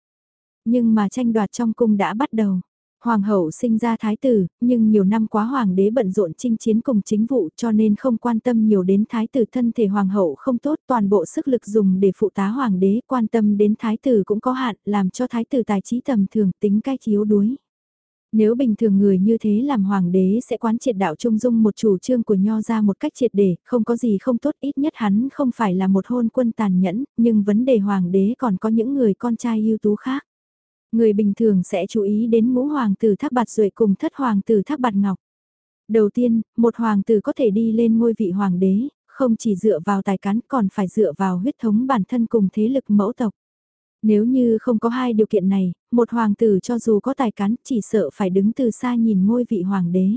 Nhưng mà tranh đoạt trong cung đã bắt đầu. Hoàng hậu sinh ra thái tử, nhưng nhiều năm quá hoàng đế bận rộn chinh chiến cùng chính vụ cho nên không quan tâm nhiều đến thái tử thân thể hoàng hậu không tốt toàn bộ sức lực dùng để phụ tá hoàng đế quan tâm đến thái tử cũng có hạn làm cho thái tử tài trí tầm thường tính cách yếu đuối. Nếu bình thường người như thế làm hoàng đế sẽ quán triệt đạo trung dung một chủ trương của nho ra một cách triệt để, không có gì không tốt ít nhất hắn không phải là một hôn quân tàn nhẫn, nhưng vấn đề hoàng đế còn có những người con trai ưu tú khác. Người bình thường sẽ chú ý đến ngũ hoàng tử thác bạt duệ cùng thất hoàng tử thác bạt ngọc. Đầu tiên, một hoàng tử có thể đi lên ngôi vị hoàng đế, không chỉ dựa vào tài cán còn phải dựa vào huyết thống bản thân cùng thế lực mẫu tộc. Nếu như không có hai điều kiện này, một hoàng tử cho dù có tài cán chỉ sợ phải đứng từ xa nhìn ngôi vị hoàng đế.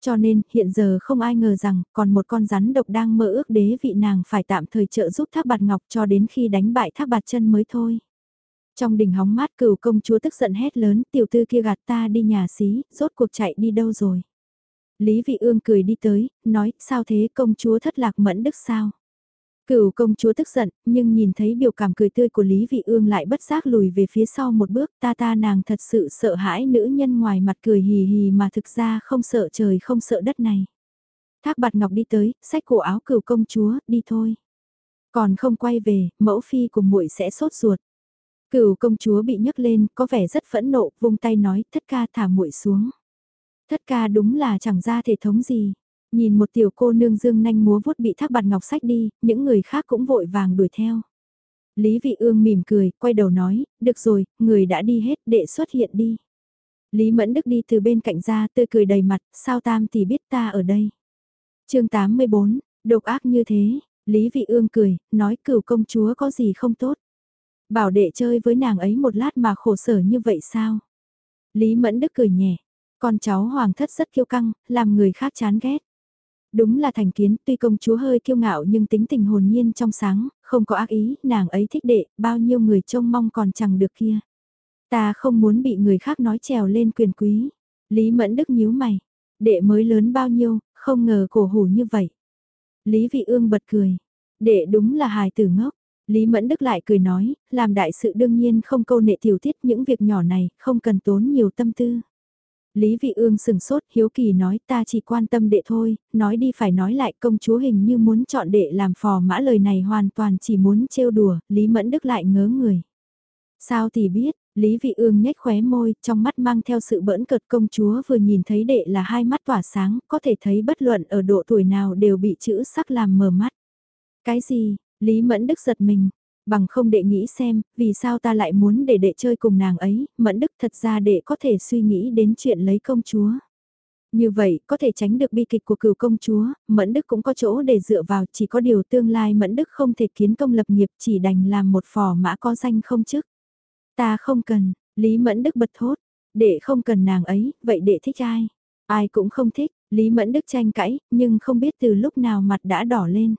Cho nên, hiện giờ không ai ngờ rằng, còn một con rắn độc đang mơ ước đế vị nàng phải tạm thời trợ giúp thác bạt ngọc cho đến khi đánh bại thác bạt chân mới thôi. Trong đỉnh hóng mát cửu công chúa tức giận hét lớn, tiểu tư kia gạt ta đi nhà xí, rốt cuộc chạy đi đâu rồi. Lý vị ương cười đi tới, nói, sao thế công chúa thất lạc mẫn đức sao? Cửu công chúa tức giận, nhưng nhìn thấy biểu cảm cười tươi của Lý Vị Ương lại bất giác lùi về phía sau một bước, ta ta nàng thật sự sợ hãi nữ nhân ngoài mặt cười hì hì mà thực ra không sợ trời không sợ đất này. Thác bạt ngọc đi tới, xách cổ áo cửu công chúa, đi thôi. Còn không quay về, mẫu phi của muội sẽ sốt ruột. Cửu công chúa bị nhấc lên, có vẻ rất phẫn nộ, vung tay nói, thất ca thả muội xuống. Thất ca đúng là chẳng ra thể thống gì. Nhìn một tiểu cô nương dương nanh múa vuốt bị thác bạt ngọc sách đi, những người khác cũng vội vàng đuổi theo. Lý vị ương mỉm cười, quay đầu nói, được rồi, người đã đi hết, đệ xuất hiện đi. Lý Mẫn Đức đi từ bên cạnh ra tươi cười đầy mặt, sao tam thì biết ta ở đây. chương 84, độc ác như thế, Lý Vị Ương cười, nói cửu công chúa có gì không tốt. Bảo đệ chơi với nàng ấy một lát mà khổ sở như vậy sao? Lý Mẫn Đức cười nhẹ, con cháu hoàng thất rất kiêu căng, làm người khác chán ghét. Đúng là thành kiến, tuy công chúa hơi kiêu ngạo nhưng tính tình hồn nhiên trong sáng, không có ác ý, nàng ấy thích đệ, bao nhiêu người trông mong còn chẳng được kia. Ta không muốn bị người khác nói trèo lên quyền quý. Lý Mẫn Đức nhíu mày, đệ mới lớn bao nhiêu, không ngờ cổ hủ như vậy. Lý Vị Ương bật cười, đệ đúng là hài tử ngốc. Lý Mẫn Đức lại cười nói, làm đại sự đương nhiên không câu nệ tiểu tiết những việc nhỏ này, không cần tốn nhiều tâm tư. Lý Vị Ương sừng sốt hiếu kỳ nói ta chỉ quan tâm đệ thôi, nói đi phải nói lại công chúa hình như muốn chọn đệ làm phò mã lời này hoàn toàn chỉ muốn trêu đùa, Lý Mẫn Đức lại ngớ người. Sao thì biết, Lý Vị Ương nhếch khóe môi, trong mắt mang theo sự bỡn cợt công chúa vừa nhìn thấy đệ là hai mắt tỏa sáng, có thể thấy bất luận ở độ tuổi nào đều bị chữ sắc làm mờ mắt. Cái gì, Lý Mẫn Đức giật mình, bằng không đệ nghĩ xem, vì sao ta lại muốn để đệ chơi cùng nàng ấy, Mẫn Đức thật ra đệ có thể suy nghĩ đến chuyện lấy công chúa. Như vậy, có thể tránh được bi kịch của cựu công chúa, Mẫn Đức cũng có chỗ để dựa vào, chỉ có điều tương lai Mẫn Đức không thể kiến công lập nghiệp chỉ đành làm một phò mã có danh không chức. Ta không cần, Lý Mẫn Đức bật thốt, đệ không cần nàng ấy, vậy đệ thích ai? Ai cũng không thích, Lý Mẫn Đức tranh cãi, nhưng không biết từ lúc nào mặt đã đỏ lên.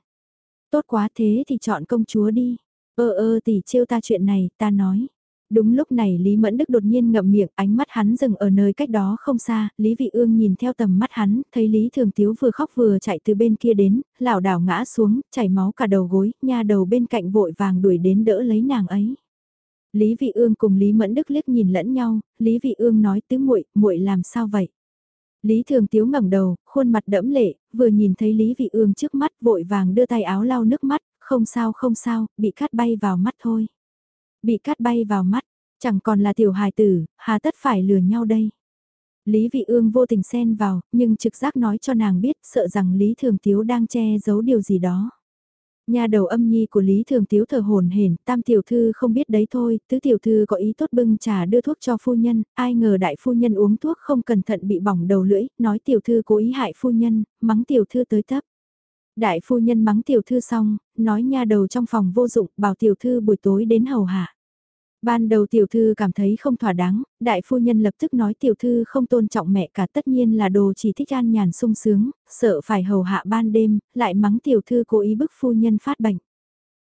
Tốt quá thế thì chọn công chúa đi. Ơ ơ tỷ trêu ta chuyện này, ta nói. Đúng lúc này Lý Mẫn Đức đột nhiên ngậm miệng, ánh mắt hắn dừng ở nơi cách đó không xa, Lý Vị Ương nhìn theo tầm mắt hắn, thấy Lý Thường Tiếu vừa khóc vừa chạy từ bên kia đến, lảo đảo ngã xuống, chảy máu cả đầu gối, nha đầu bên cạnh vội vàng đuổi đến đỡ lấy nàng ấy. Lý Vị Ương cùng Lý Mẫn Đức liếc nhìn lẫn nhau, Lý Vị Ương nói tứ muội, muội làm sao vậy? Lý Thường Tiếu ngẩng đầu, khuôn mặt đẫm lệ, vừa nhìn thấy Lý Vị Ương trước mắt vội vàng đưa tay áo lau nước mắt, không sao không sao, bị cát bay vào mắt thôi. Bị cát bay vào mắt, chẳng còn là tiểu hài tử, hà tất phải lừa nhau đây. Lý Vị Ương vô tình xen vào, nhưng trực giác nói cho nàng biết sợ rằng Lý Thường Tiếu đang che giấu điều gì đó. Nhà đầu âm nhi của Lý Thường Tiếu thở hồn hển, tam tiểu thư không biết đấy thôi, tứ tiểu thư có ý tốt bưng trà đưa thuốc cho phu nhân, ai ngờ đại phu nhân uống thuốc không cẩn thận bị bỏng đầu lưỡi, nói tiểu thư cố ý hại phu nhân, mắng tiểu thư tới tấp Đại phu nhân mắng tiểu thư xong, nói nha đầu trong phòng vô dụng, bảo tiểu thư buổi tối đến hầu hạ. Ban đầu tiểu thư cảm thấy không thỏa đáng, đại phu nhân lập tức nói tiểu thư không tôn trọng mẹ cả tất nhiên là đồ chỉ thích an nhàn sung sướng, sợ phải hầu hạ ban đêm, lại mắng tiểu thư cố ý bức phu nhân phát bệnh.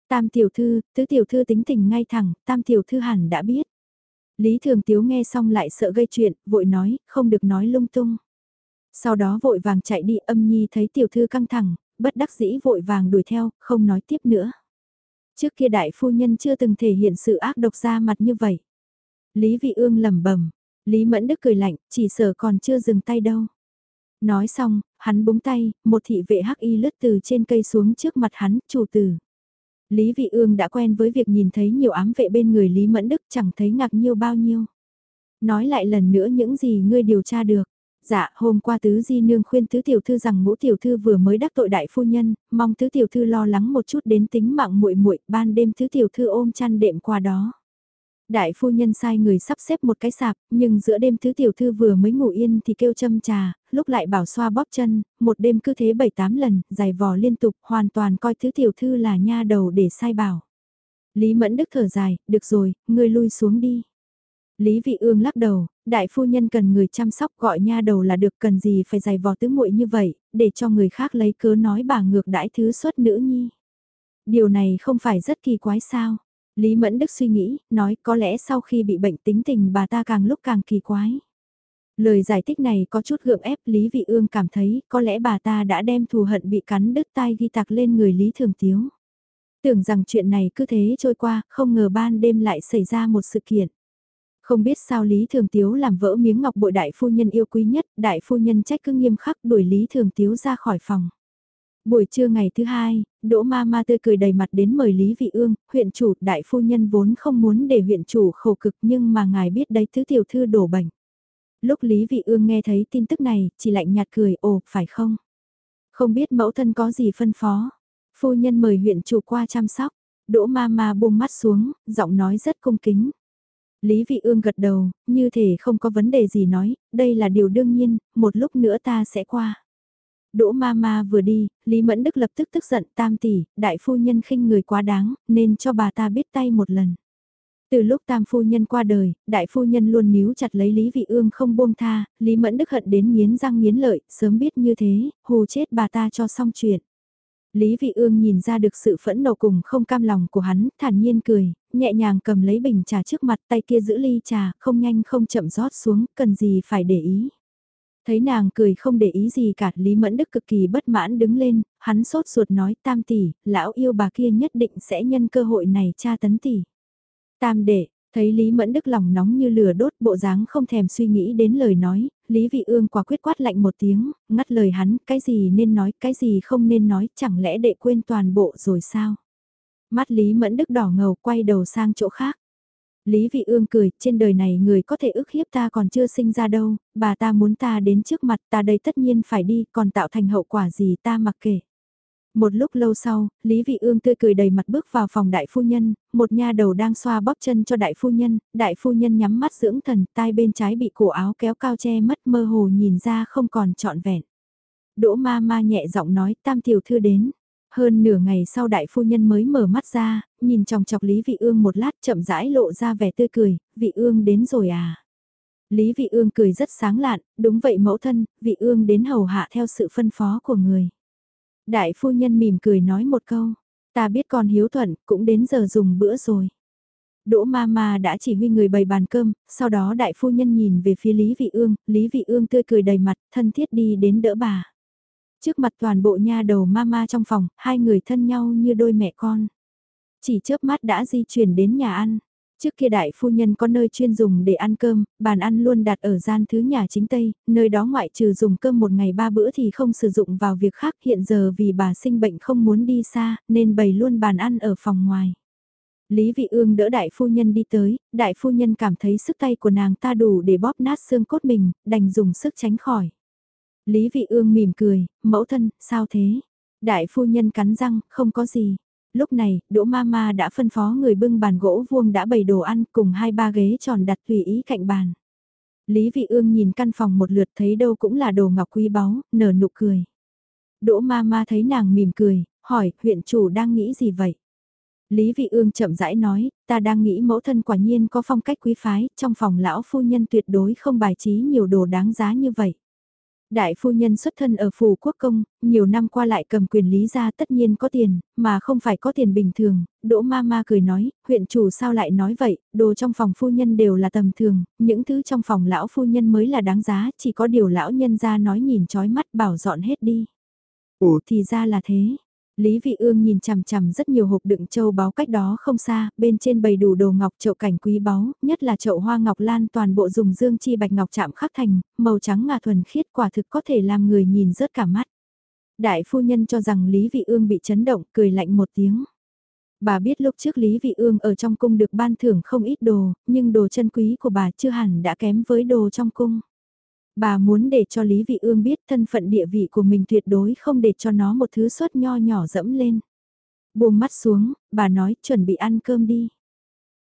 Tam tiểu thư, tứ tiểu thư tính tình ngay thẳng, tam tiểu thư hẳn đã biết. Lý thường tiếu nghe xong lại sợ gây chuyện, vội nói, không được nói lung tung. Sau đó vội vàng chạy đi âm nhi thấy tiểu thư căng thẳng, bất đắc dĩ vội vàng đuổi theo, không nói tiếp nữa. Trước kia đại phu nhân chưa từng thể hiện sự ác độc ra mặt như vậy. Lý Vị Ương lẩm bẩm, Lý Mẫn Đức cười lạnh, chỉ sợ còn chưa dừng tay đâu. Nói xong, hắn búng tay, một thị vệ hắc y lướt từ trên cây xuống trước mặt hắn, chủ tử. Lý Vị Ương đã quen với việc nhìn thấy nhiều ám vệ bên người Lý Mẫn Đức chẳng thấy ngạc nhiêu bao nhiêu. Nói lại lần nữa những gì ngươi điều tra được. Dạ, hôm qua tứ di nương khuyên tứ tiểu thư rằng ngũ tiểu thư vừa mới đắc tội đại phu nhân, mong tứ tiểu thư lo lắng một chút đến tính mạng muội muội, ban đêm tứ tiểu thư ôm chăn đệm qua đó. Đại phu nhân sai người sắp xếp một cái sạp, nhưng giữa đêm tứ tiểu thư vừa mới ngủ yên thì kêu châm trà, lúc lại bảo xoa bóp chân, một đêm cứ thế 7-8 lần, dài vò liên tục, hoàn toàn coi tứ tiểu thư là nha đầu để sai bảo. Lý Mẫn Đức thở dài, được rồi, ngươi lui xuống đi. Lý Vị Ương lắc đầu, đại phu nhân cần người chăm sóc gọi nha đầu là được cần gì phải dày vò tứ muội như vậy, để cho người khác lấy cớ nói bà ngược đãi thứ xuất nữ nhi. Điều này không phải rất kỳ quái sao? Lý Mẫn Đức suy nghĩ, nói có lẽ sau khi bị bệnh tính tình bà ta càng lúc càng kỳ quái. Lời giải thích này có chút gượng ép Lý Vị Ương cảm thấy có lẽ bà ta đã đem thù hận bị cắn đứt tai ghi tạc lên người Lý Thường Tiếu. Tưởng rằng chuyện này cứ thế trôi qua, không ngờ ban đêm lại xảy ra một sự kiện. Không biết sao Lý Thường Tiếu làm vỡ miếng ngọc bội đại phu nhân yêu quý nhất, đại phu nhân trách cứ nghiêm khắc đuổi Lý Thường Tiếu ra khỏi phòng. Buổi trưa ngày thứ hai, Đỗ Ma Ma tươi cười đầy mặt đến mời Lý Vị Ương, huyện chủ, đại phu nhân vốn không muốn để huyện chủ khổ cực nhưng mà ngài biết đấy thứ tiểu thư đổ bệnh. Lúc Lý Vị Ương nghe thấy tin tức này, chỉ lạnh nhạt cười, ồ, phải không? Không biết mẫu thân có gì phân phó. Phu nhân mời huyện chủ qua chăm sóc. Đỗ Ma Ma buông mắt xuống, giọng nói rất cung kính. Lý Vị Ương gật đầu, như thể không có vấn đề gì nói, đây là điều đương nhiên, một lúc nữa ta sẽ qua. Đỗ ma ma vừa đi, Lý Mẫn Đức lập tức tức giận tam tỷ, đại phu nhân khinh người quá đáng, nên cho bà ta biết tay một lần. Từ lúc tam phu nhân qua đời, đại phu nhân luôn níu chặt lấy Lý Vị Ương không buông tha, Lý Mẫn Đức hận đến nghiến răng nghiến lợi, sớm biết như thế, hù chết bà ta cho xong chuyện. Lý Vị Ương nhìn ra được sự phẫn nộ cùng không cam lòng của hắn, thản nhiên cười, nhẹ nhàng cầm lấy bình trà trước mặt tay kia giữ ly trà, không nhanh không chậm rót xuống, cần gì phải để ý. Thấy nàng cười không để ý gì cả, Lý Mẫn Đức cực kỳ bất mãn đứng lên, hắn sốt ruột nói tam tỷ, lão yêu bà kia nhất định sẽ nhân cơ hội này tra tấn tỷ. Tam đệ, thấy Lý Mẫn Đức lòng nóng như lửa đốt bộ dáng không thèm suy nghĩ đến lời nói, Lý Vị Ương quả quyết quát lạnh một tiếng, ngắt lời hắn, cái gì nên nói, cái gì không nên nói, chẳng lẽ đệ quên toàn bộ rồi sao? Mắt Lý Mẫn Đức đỏ ngầu quay đầu sang chỗ khác. Lý Vị Ương cười, trên đời này người có thể ức hiếp ta còn chưa sinh ra đâu, bà ta muốn ta đến trước mặt ta đây tất nhiên phải đi, còn tạo thành hậu quả gì ta mặc kệ. Một lúc lâu sau, Lý Vị Ương tươi cười đầy mặt bước vào phòng đại phu nhân, một nha đầu đang xoa bóp chân cho đại phu nhân, đại phu nhân nhắm mắt dưỡng thần, tai bên trái bị cổ áo kéo cao che mất mơ hồ nhìn ra không còn trọn vẹn. Đỗ ma ma nhẹ giọng nói tam tiểu thư đến. Hơn nửa ngày sau đại phu nhân mới mở mắt ra, nhìn chòng chọc Lý Vị Ương một lát chậm rãi lộ ra vẻ tươi cười, Vị Ương đến rồi à. Lý Vị Ương cười rất sáng lạn, đúng vậy mẫu thân, Vị Ương đến hầu hạ theo sự phân phó của người. Đại phu nhân mỉm cười nói một câu, ta biết con hiếu thuận, cũng đến giờ dùng bữa rồi. Đỗ ma ma đã chỉ huy người bày bàn cơm, sau đó đại phu nhân nhìn về phía Lý Vị Ương, Lý Vị Ương tươi cười đầy mặt, thân thiết đi đến đỡ bà. Trước mặt toàn bộ nha đầu ma ma trong phòng, hai người thân nhau như đôi mẹ con. Chỉ chớp mắt đã di chuyển đến nhà ăn. Trước kia đại phu nhân có nơi chuyên dùng để ăn cơm, bàn ăn luôn đặt ở gian thứ nhà chính Tây, nơi đó ngoại trừ dùng cơm một ngày ba bữa thì không sử dụng vào việc khác hiện giờ vì bà sinh bệnh không muốn đi xa, nên bày luôn bàn ăn ở phòng ngoài. Lý Vị Ương đỡ đại phu nhân đi tới, đại phu nhân cảm thấy sức tay của nàng ta đủ để bóp nát xương cốt mình, đành dùng sức tránh khỏi. Lý Vị Ương mỉm cười, mẫu thân, sao thế? Đại phu nhân cắn răng, không có gì lúc này, Đỗ Mama đã phân phó người bưng bàn gỗ vuông đã bày đồ ăn cùng hai ba ghế tròn đặt tùy ý cạnh bàn. Lý Vị Ương nhìn căn phòng một lượt thấy đâu cũng là đồ ngọc quý báu, nở nụ cười. Đỗ Mama thấy nàng mỉm cười, hỏi, huyện chủ đang nghĩ gì vậy? Lý Vị Ương chậm rãi nói, ta đang nghĩ mẫu thân quả nhiên có phong cách quý phái, trong phòng lão phu nhân tuyệt đối không bài trí nhiều đồ đáng giá như vậy. Đại phu nhân xuất thân ở phủ quốc công, nhiều năm qua lại cầm quyền lý ra tất nhiên có tiền, mà không phải có tiền bình thường, đỗ ma ma cười nói, huyện chủ sao lại nói vậy, đồ trong phòng phu nhân đều là tầm thường, những thứ trong phòng lão phu nhân mới là đáng giá, chỉ có điều lão nhân ra nói nhìn chói mắt bảo dọn hết đi. Ủa thì ra là thế, Lý Vị Ương nhìn chằm chằm rất nhiều hộp đựng châu báu cách đó không xa, bên trên bày đủ đồ ngọc chậu cảnh quý báu, nhất là chậu hoa ngọc lan toàn bộ dùng dương chi bạch ngọc chạm khắc thành, màu trắng ngà thuần khiết quả thực có thể làm người nhìn rớt cả mắt. Đại phu nhân cho rằng Lý Vị Ương bị chấn động, cười lạnh một tiếng. Bà biết lúc trước Lý Vị Ương ở trong cung được ban thưởng không ít đồ, nhưng đồ chân quý của bà chưa hẳn đã kém với đồ trong cung. Bà muốn để cho Lý Vị Ương biết thân phận địa vị của mình tuyệt đối không để cho nó một thứ suất nho nhỏ dẫm lên. Buông mắt xuống, bà nói chuẩn bị ăn cơm đi.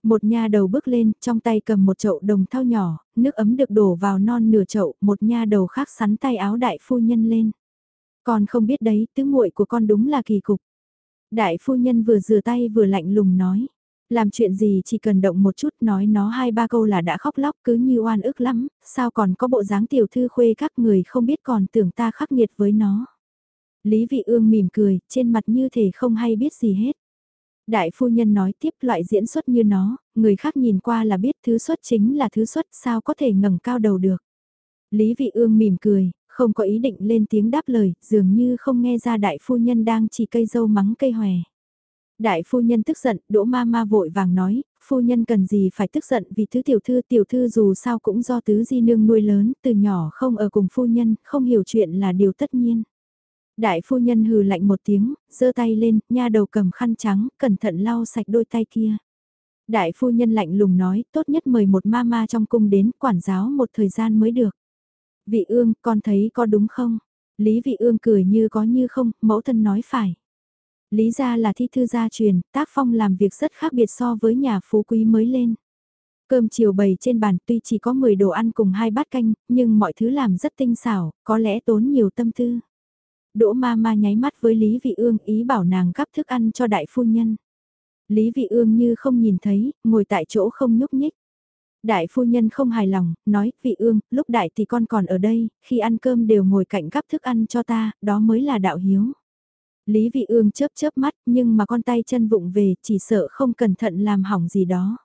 Một nha đầu bước lên, trong tay cầm một chậu đồng thau nhỏ, nước ấm được đổ vào non nửa chậu, một nha đầu khác sắn tay áo đại phu nhân lên. Con không biết đấy, tứ muội của con đúng là kỳ cục. Đại phu nhân vừa rửa tay vừa lạnh lùng nói. Làm chuyện gì chỉ cần động một chút nói nó hai ba câu là đã khóc lóc cứ như oan ức lắm, sao còn có bộ dáng tiểu thư khuê các người không biết còn tưởng ta khắc nghiệt với nó. Lý vị ương mỉm cười, trên mặt như thể không hay biết gì hết. Đại phu nhân nói tiếp loại diễn xuất như nó, người khác nhìn qua là biết thứ xuất chính là thứ xuất sao có thể ngẩng cao đầu được. Lý vị ương mỉm cười, không có ý định lên tiếng đáp lời, dường như không nghe ra đại phu nhân đang chỉ cây dâu mắng cây hòe. Đại phu nhân tức giận, đỗ ma ma vội vàng nói, phu nhân cần gì phải tức giận vì thứ tiểu thư tiểu thư dù sao cũng do tứ di nương nuôi lớn, từ nhỏ không ở cùng phu nhân, không hiểu chuyện là điều tất nhiên. Đại phu nhân hừ lạnh một tiếng, giơ tay lên, nha đầu cầm khăn trắng, cẩn thận lau sạch đôi tay kia. Đại phu nhân lạnh lùng nói, tốt nhất mời một ma ma trong cung đến, quản giáo một thời gian mới được. Vị ương, con thấy có đúng không? Lý vị ương cười như có như không, mẫu thân nói phải. Lý gia là thi thư gia truyền, tác phong làm việc rất khác biệt so với nhà phú quý mới lên. Cơm chiều bày trên bàn tuy chỉ có 10 đồ ăn cùng hai bát canh, nhưng mọi thứ làm rất tinh xảo, có lẽ tốn nhiều tâm tư. Đỗ ma ma nháy mắt với Lý Vị Ương ý bảo nàng gắp thức ăn cho đại phu nhân. Lý Vị Ương như không nhìn thấy, ngồi tại chỗ không nhúc nhích. Đại phu nhân không hài lòng, nói, Vị Ương, lúc đại thì con còn ở đây, khi ăn cơm đều ngồi cạnh gắp thức ăn cho ta, đó mới là đạo hiếu. Lý Vị Ương chớp chớp mắt nhưng mà con tay chân vụng về chỉ sợ không cẩn thận làm hỏng gì đó.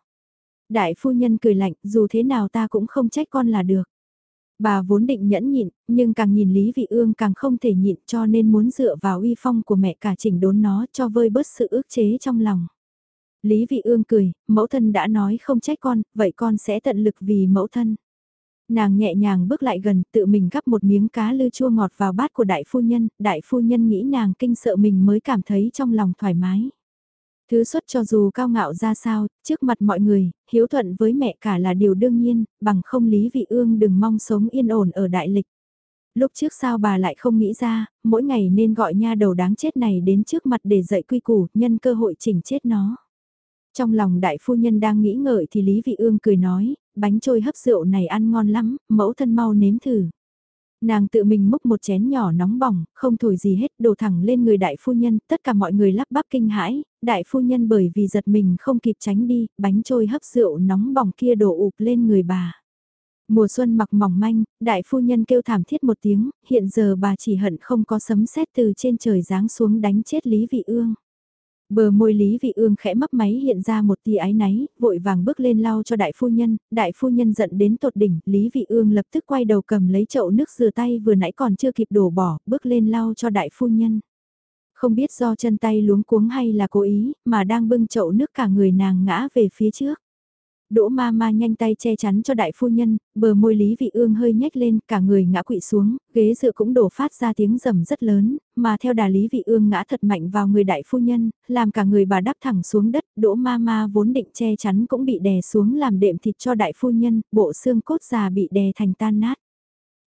Đại phu nhân cười lạnh dù thế nào ta cũng không trách con là được. Bà vốn định nhẫn nhịn, nhưng càng nhìn Lý Vị Ương càng không thể nhịn cho nên muốn dựa vào uy phong của mẹ cả chỉnh đốn nó cho vơi bớt sự ước chế trong lòng. Lý Vị Ương cười, mẫu thân đã nói không trách con, vậy con sẽ tận lực vì mẫu thân. Nàng nhẹ nhàng bước lại gần, tự mình gắp một miếng cá lư chua ngọt vào bát của đại phu nhân, đại phu nhân nghĩ nàng kinh sợ mình mới cảm thấy trong lòng thoải mái. Thứ xuất cho dù cao ngạo ra sao, trước mặt mọi người, hiếu thuận với mẹ cả là điều đương nhiên, bằng không lý vị ương đừng mong sống yên ổn ở đại lịch. Lúc trước sao bà lại không nghĩ ra, mỗi ngày nên gọi nha đầu đáng chết này đến trước mặt để dạy quy củ, nhân cơ hội chỉnh chết nó. Trong lòng đại phu nhân đang nghĩ ngợi thì Lý Vị Ương cười nói, bánh trôi hấp rượu này ăn ngon lắm, mẫu thân mau nếm thử. Nàng tự mình múc một chén nhỏ nóng bỏng, không thổi gì hết, đổ thẳng lên người đại phu nhân, tất cả mọi người lắp bắp kinh hãi, đại phu nhân bởi vì giật mình không kịp tránh đi, bánh trôi hấp rượu nóng bỏng kia đổ ụp lên người bà. Mùa xuân mặc mỏng manh, đại phu nhân kêu thảm thiết một tiếng, hiện giờ bà chỉ hận không có sấm sét từ trên trời giáng xuống đánh chết Lý Vị Ương. Bờ môi Lý Vị Ương khẽ mấp máy hiện ra một tia ái náy, vội vàng bước lên lau cho đại phu nhân, đại phu nhân giận đến tột đỉnh, Lý Vị Ương lập tức quay đầu cầm lấy chậu nước rửa tay vừa nãy còn chưa kịp đổ bỏ, bước lên lau cho đại phu nhân. Không biết do chân tay luống cuống hay là cố ý, mà đang bưng chậu nước cả người nàng ngã về phía trước. Đỗ ma ma nhanh tay che chắn cho đại phu nhân, bờ môi Lý Vị Ương hơi nhếch lên, cả người ngã quỵ xuống, ghế dựa cũng đổ phát ra tiếng rầm rất lớn, mà theo đà Lý Vị Ương ngã thật mạnh vào người đại phu nhân, làm cả người bà đắp thẳng xuống đất, đỗ ma ma vốn định che chắn cũng bị đè xuống làm đệm thịt cho đại phu nhân, bộ xương cốt già bị đè thành tan nát.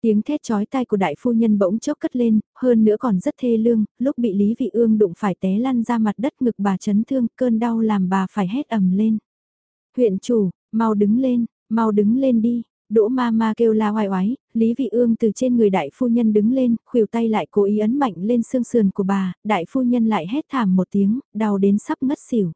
Tiếng thét chói tai của đại phu nhân bỗng chốc cất lên, hơn nữa còn rất thê lương, lúc bị Lý Vị Ương đụng phải té lăn ra mặt đất ngực bà chấn thương, cơn đau làm bà phải hét ầm lên. Huyện chủ, mau đứng lên, mau đứng lên đi, Đỗ ma ma kêu la oai oái, Lý Vị Ương từ trên người đại phu nhân đứng lên, khuỷu tay lại cố ý ấn mạnh lên xương sườn của bà, đại phu nhân lại hét thảm một tiếng, đau đến sắp ngất xỉu.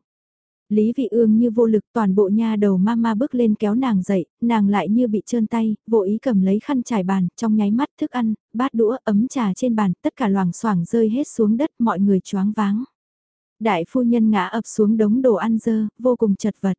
Lý Vị Ương như vô lực toàn bộ nha đầu ma ma bước lên kéo nàng dậy, nàng lại như bị trơn tay, vô ý cầm lấy khăn trải bàn, trong nháy mắt thức ăn, bát đũa, ấm trà trên bàn, tất cả loảng xoảng rơi hết xuống đất, mọi người choáng váng. Đại phu nhân ngã ập xuống đống đồ ăn dơ, vô cùng chật vật.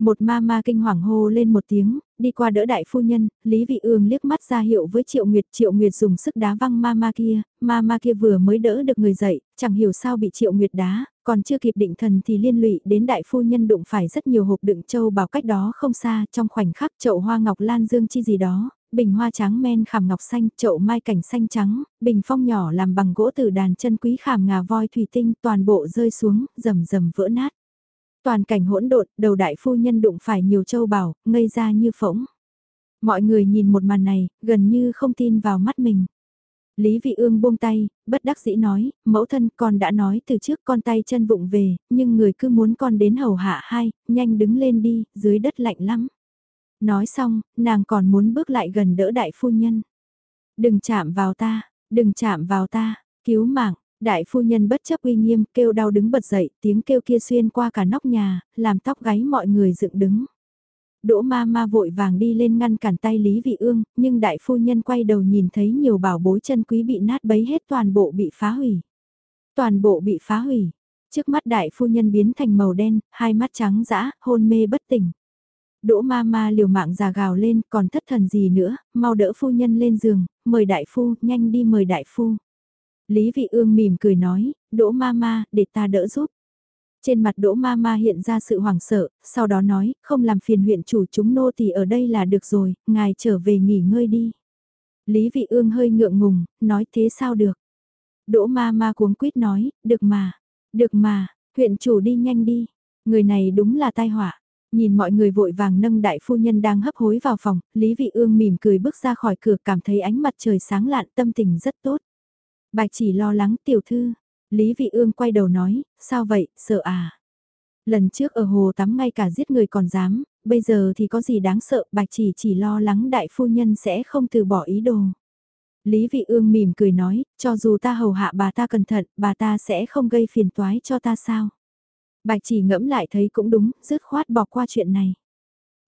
Một ma ma kinh hoàng hô lên một tiếng, đi qua đỡ đại phu nhân, Lý Vị Ương liếc mắt ra hiệu với Triệu Nguyệt, Triệu Nguyệt dùng sức đá văng ma ma kia, ma ma kia vừa mới đỡ được người dậy, chẳng hiểu sao bị Triệu Nguyệt đá, còn chưa kịp định thần thì liên lụy đến đại phu nhân đụng phải rất nhiều hộp đựng châu bảo cách đó không xa, trong khoảnh khắc chậu hoa ngọc lan dương chi gì đó, bình hoa trắng men khảm ngọc xanh, chậu mai cảnh xanh trắng, bình phong nhỏ làm bằng gỗ từ đàn chân quý khảm ngà voi thủy tinh toàn bộ rơi xuống, rầm rầm vỡ nát. Toàn cảnh hỗn độn, đầu đại phu nhân đụng phải nhiều châu bảo, ngây ra như phỗng. Mọi người nhìn một màn này, gần như không tin vào mắt mình. Lý Vị Ương buông tay, bất đắc dĩ nói, mẫu thân con đã nói từ trước con tay chân vụng về, nhưng người cứ muốn con đến hầu hạ hai, nhanh đứng lên đi, dưới đất lạnh lắm. Nói xong, nàng còn muốn bước lại gần đỡ đại phu nhân. Đừng chạm vào ta, đừng chạm vào ta, cứu mạng, Đại phu nhân bất chấp uy nghiêm kêu đau đứng bật dậy, tiếng kêu kia xuyên qua cả nóc nhà, làm tóc gáy mọi người dựng đứng. Đỗ ma ma vội vàng đi lên ngăn cản tay Lý Vị Ương, nhưng đại phu nhân quay đầu nhìn thấy nhiều bảo bối chân quý bị nát bấy hết toàn bộ bị phá hủy. Toàn bộ bị phá hủy. Trước mắt đại phu nhân biến thành màu đen, hai mắt trắng dã, hôn mê bất tỉnh. Đỗ ma ma liều mạng già gào lên, còn thất thần gì nữa, mau đỡ phu nhân lên giường, mời đại phu, nhanh đi mời đại phu. Lý Vị Ương mỉm cười nói, Đỗ Mama, để ta đỡ giúp. Trên mặt Đỗ Mama hiện ra sự hoảng sợ, sau đó nói, không làm phiền huyện chủ chúng nô thì ở đây là được rồi, ngài trở về nghỉ ngơi đi. Lý Vị Ương hơi ngượng ngùng, nói thế sao được. Đỗ Mama cuống quýt nói, được mà, được mà, huyện chủ đi nhanh đi, người này đúng là tai họa. Nhìn mọi người vội vàng nâng đại phu nhân đang hấp hối vào phòng, Lý Vị Ương mỉm cười bước ra khỏi cửa cảm thấy ánh mặt trời sáng lạn tâm tình rất tốt. Bạch chỉ lo lắng tiểu thư. Lý Vị Ương quay đầu nói, sao vậy, sợ à? Lần trước ở hồ tắm ngay cả giết người còn dám, bây giờ thì có gì đáng sợ, bạch chỉ chỉ lo lắng đại phu nhân sẽ không từ bỏ ý đồ. Lý Vị Ương mỉm cười nói, cho dù ta hầu hạ bà ta cẩn thận, bà ta sẽ không gây phiền toái cho ta sao. Bạch chỉ ngẫm lại thấy cũng đúng, dứt khoát bỏ qua chuyện này.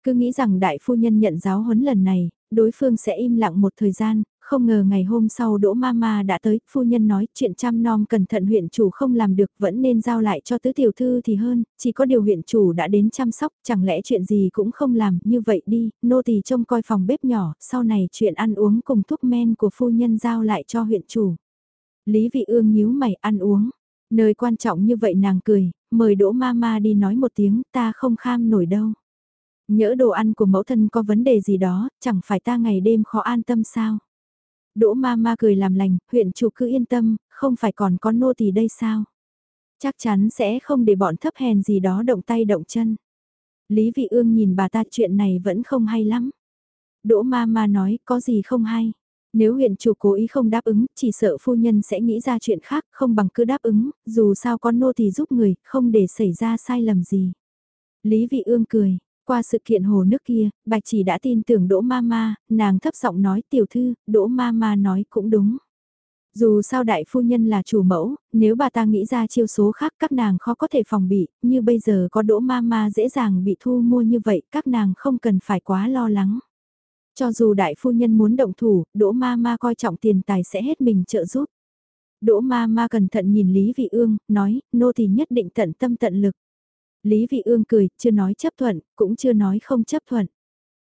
Cứ nghĩ rằng đại phu nhân nhận giáo huấn lần này, đối phương sẽ im lặng một thời gian, không ngờ ngày hôm sau Đỗ Mama đã tới, phu nhân nói chuyện chăm nom cẩn thận huyện chủ không làm được vẫn nên giao lại cho tứ tiểu thư thì hơn, chỉ có điều huyện chủ đã đến chăm sóc, chẳng lẽ chuyện gì cũng không làm, như vậy đi, nô tỳ trông coi phòng bếp nhỏ, sau này chuyện ăn uống cùng thuốc men của phu nhân giao lại cho huyện chủ. Lý Vị Ương nhíu mày ăn uống, nơi quan trọng như vậy nàng cười, mời Đỗ Mama đi nói một tiếng ta không kham nổi đâu. Nhỡ đồ ăn của mẫu thân có vấn đề gì đó, chẳng phải ta ngày đêm khó an tâm sao? Đỗ ma ma cười làm lành, huyện chủ cứ yên tâm, không phải còn có nô tỳ đây sao? Chắc chắn sẽ không để bọn thấp hèn gì đó động tay động chân. Lý Vị Ương nhìn bà ta chuyện này vẫn không hay lắm. Đỗ ma ma nói có gì không hay. Nếu huyện chủ cố ý không đáp ứng, chỉ sợ phu nhân sẽ nghĩ ra chuyện khác, không bằng cứ đáp ứng, dù sao con nô tỳ giúp người, không để xảy ra sai lầm gì. Lý Vị Ương cười, qua sự kiện hồ nước kia, Bạch chỉ đã tin tưởng Đỗ Mama, nàng thấp giọng nói tiểu thư, Đỗ Mama nói cũng đúng. Dù sao đại phu nhân là chủ mẫu, nếu bà ta nghĩ ra chiêu số khác các nàng khó có thể phòng bị, như bây giờ có Đỗ Mama dễ dàng bị thu mua như vậy, các nàng không cần phải quá lo lắng. Cho dù đại phu nhân muốn động thủ, Đỗ Mama coi trọng tiền tài sẽ hết mình trợ giúp. Đỗ Mama cẩn thận nhìn Lý Vị Ương, nói, nô thì nhất định tận tâm tận lực. Lý Vị Ương cười, chưa nói chấp thuận, cũng chưa nói không chấp thuận.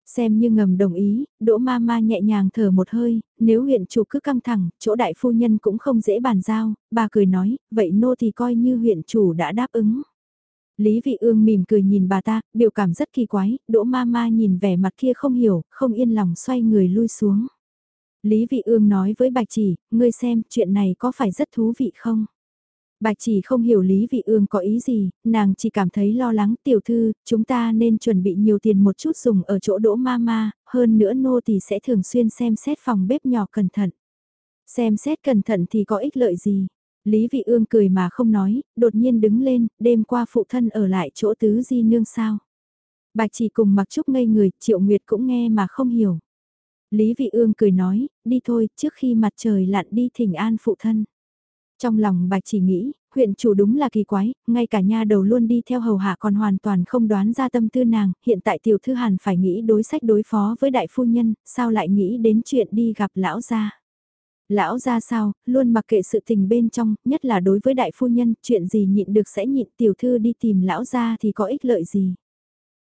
Xem như ngầm đồng ý, Đỗ Ma Ma nhẹ nhàng thở một hơi, nếu huyện chủ cứ căng thẳng, chỗ đại phu nhân cũng không dễ bàn giao, bà cười nói, vậy nô thì coi như huyện chủ đã đáp ứng. Lý Vị Ương mỉm cười nhìn bà ta, biểu cảm rất kỳ quái, Đỗ Ma Ma nhìn vẻ mặt kia không hiểu, không yên lòng xoay người lui xuống. Lý Vị Ương nói với Bạch Chỉ, ngươi xem, chuyện này có phải rất thú vị không? Bạch chỉ không hiểu Lý Vị Ương có ý gì, nàng chỉ cảm thấy lo lắng tiểu thư, chúng ta nên chuẩn bị nhiều tiền một chút dùng ở chỗ đỗ mama, hơn nữa nô thì sẽ thường xuyên xem xét phòng bếp nhỏ cẩn thận. Xem xét cẩn thận thì có ích lợi gì? Lý Vị Ương cười mà không nói, đột nhiên đứng lên, đêm qua phụ thân ở lại chỗ tứ di nương sao. Bạch chỉ cùng mặc trúc ngây người, Triệu Nguyệt cũng nghe mà không hiểu. Lý Vị Ương cười nói, đi thôi, trước khi mặt trời lặn đi thỉnh an phụ thân. Trong lòng bạch chỉ nghĩ, huyện chủ đúng là kỳ quái, ngay cả nha đầu luôn đi theo hầu hạ còn hoàn toàn không đoán ra tâm tư nàng, hiện tại tiểu thư hàn phải nghĩ đối sách đối phó với đại phu nhân, sao lại nghĩ đến chuyện đi gặp lão gia. Lão gia sao, luôn mặc kệ sự tình bên trong, nhất là đối với đại phu nhân, chuyện gì nhịn được sẽ nhịn tiểu thư đi tìm lão gia thì có ích lợi gì.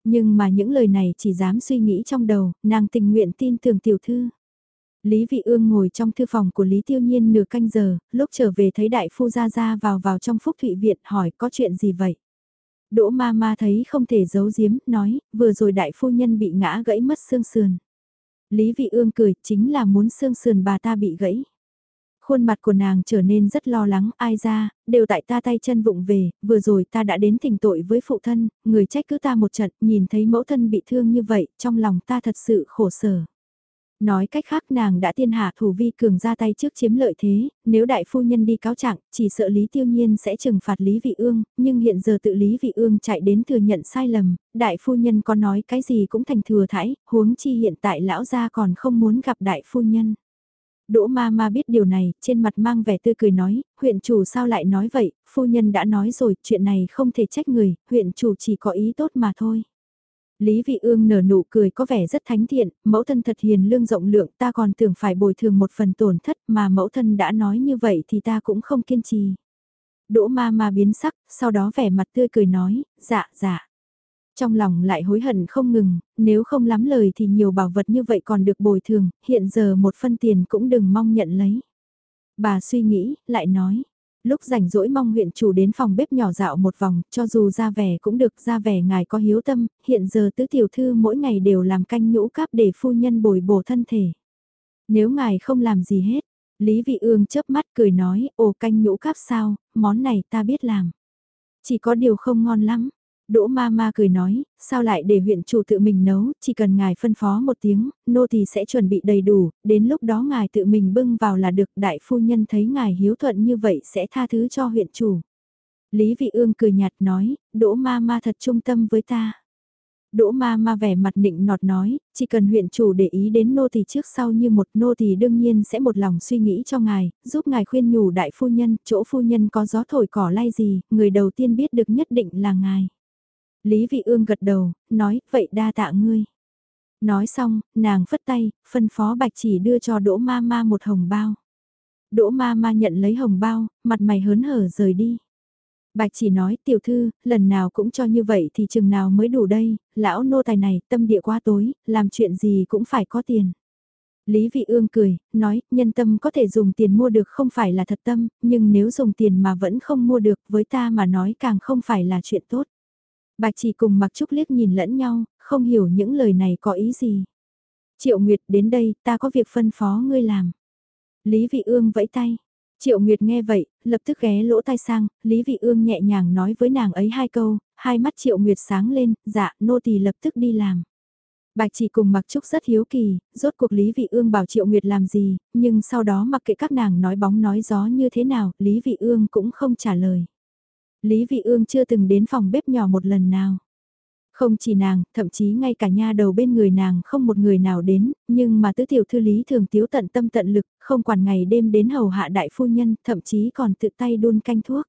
Nhưng mà những lời này chỉ dám suy nghĩ trong đầu, nàng tình nguyện tin tưởng tiểu thư. Lý Vị Ương ngồi trong thư phòng của Lý Tiêu Nhiên nửa canh giờ, lúc trở về thấy đại phu ra ra vào vào trong phúc thụy viện hỏi có chuyện gì vậy. Đỗ ma ma thấy không thể giấu giếm, nói, vừa rồi đại phu nhân bị ngã gãy mất xương sườn. Lý Vị Ương cười, chính là muốn xương sườn bà ta bị gãy. Khuôn mặt của nàng trở nên rất lo lắng, ai ra, đều tại ta tay chân vụng về, vừa rồi ta đã đến thỉnh tội với phụ thân, người trách cứ ta một trận, nhìn thấy mẫu thân bị thương như vậy, trong lòng ta thật sự khổ sở. Nói cách khác nàng đã tiên hạ thủ vi cường ra tay trước chiếm lợi thế, nếu đại phu nhân đi cáo trạng, chỉ sợ Lý Tiêu Nhiên sẽ trừng phạt Lý Vị Ương, nhưng hiện giờ tự Lý Vị Ương chạy đến thừa nhận sai lầm, đại phu nhân có nói cái gì cũng thành thừa thải, huống chi hiện tại lão gia còn không muốn gặp đại phu nhân. Đỗ ma ma biết điều này, trên mặt mang vẻ tươi cười nói, huyện chủ sao lại nói vậy, phu nhân đã nói rồi, chuyện này không thể trách người, huyện chủ chỉ có ý tốt mà thôi. Lý Vị Ương nở nụ cười có vẻ rất thánh thiện, mẫu thân thật hiền lương rộng lượng ta còn tưởng phải bồi thường một phần tổn thất mà mẫu thân đã nói như vậy thì ta cũng không kiên trì. Đỗ ma ma biến sắc, sau đó vẻ mặt tươi cười nói, dạ dạ. Trong lòng lại hối hận không ngừng, nếu không lắm lời thì nhiều bảo vật như vậy còn được bồi thường, hiện giờ một phân tiền cũng đừng mong nhận lấy. Bà suy nghĩ, lại nói, lúc rảnh rỗi mong huyện chủ đến phòng bếp nhỏ dạo một vòng, cho dù ra vẻ cũng được ra vẻ ngài có hiếu tâm, hiện giờ tứ tiểu thư mỗi ngày đều làm canh nhũ cáp để phu nhân bồi bổ thân thể. Nếu ngài không làm gì hết, Lý Vị Ương chớp mắt cười nói, ồ canh nhũ cáp sao, món này ta biết làm. Chỉ có điều không ngon lắm, Đỗ ma ma cười nói, sao lại để huyện chủ tự mình nấu, chỉ cần ngài phân phó một tiếng, nô thì sẽ chuẩn bị đầy đủ, đến lúc đó ngài tự mình bưng vào là được đại phu nhân thấy ngài hiếu thuận như vậy sẽ tha thứ cho huyện chủ. Lý Vị Ương cười nhạt nói, đỗ ma ma thật trung tâm với ta. Đỗ ma ma vẻ mặt nịnh nọt nói, chỉ cần huyện chủ để ý đến nô thì trước sau như một nô thì đương nhiên sẽ một lòng suy nghĩ cho ngài, giúp ngài khuyên nhủ đại phu nhân, chỗ phu nhân có gió thổi cỏ lay gì, người đầu tiên biết được nhất định là ngài. Lý Vị Ương gật đầu, nói, vậy đa tạ ngươi. Nói xong, nàng phất tay, phân phó bạch chỉ đưa cho Đỗ Ma Ma một hồng bao. Đỗ Ma Ma nhận lấy hồng bao, mặt mày hớn hở rời đi. Bạch chỉ nói, tiểu thư, lần nào cũng cho như vậy thì chừng nào mới đủ đây, lão nô tài này, tâm địa quá tối, làm chuyện gì cũng phải có tiền. Lý Vị Ương cười, nói, nhân tâm có thể dùng tiền mua được không phải là thật tâm, nhưng nếu dùng tiền mà vẫn không mua được với ta mà nói càng không phải là chuyện tốt. Bạch chỉ cùng mặc trúc liếc nhìn lẫn nhau, không hiểu những lời này có ý gì. Triệu Nguyệt đến đây, ta có việc phân phó ngươi làm. Lý Vị Ương vẫy tay. Triệu Nguyệt nghe vậy, lập tức ghé lỗ tai sang, Lý Vị Ương nhẹ nhàng nói với nàng ấy hai câu, hai mắt Triệu Nguyệt sáng lên, dạ, nô tỳ lập tức đi làm. Bạch chỉ cùng mặc trúc rất hiếu kỳ, rốt cuộc Lý Vị Ương bảo Triệu Nguyệt làm gì, nhưng sau đó mặc kệ các nàng nói bóng nói gió như thế nào, Lý Vị Ương cũng không trả lời. Lý Vị Ương chưa từng đến phòng bếp nhỏ một lần nào. Không chỉ nàng, thậm chí ngay cả nha đầu bên người nàng không một người nào đến, nhưng mà tứ tiểu thư lý thường tiếu tận tâm tận lực, không quản ngày đêm đến hầu hạ đại phu nhân, thậm chí còn tự tay đun canh thuốc.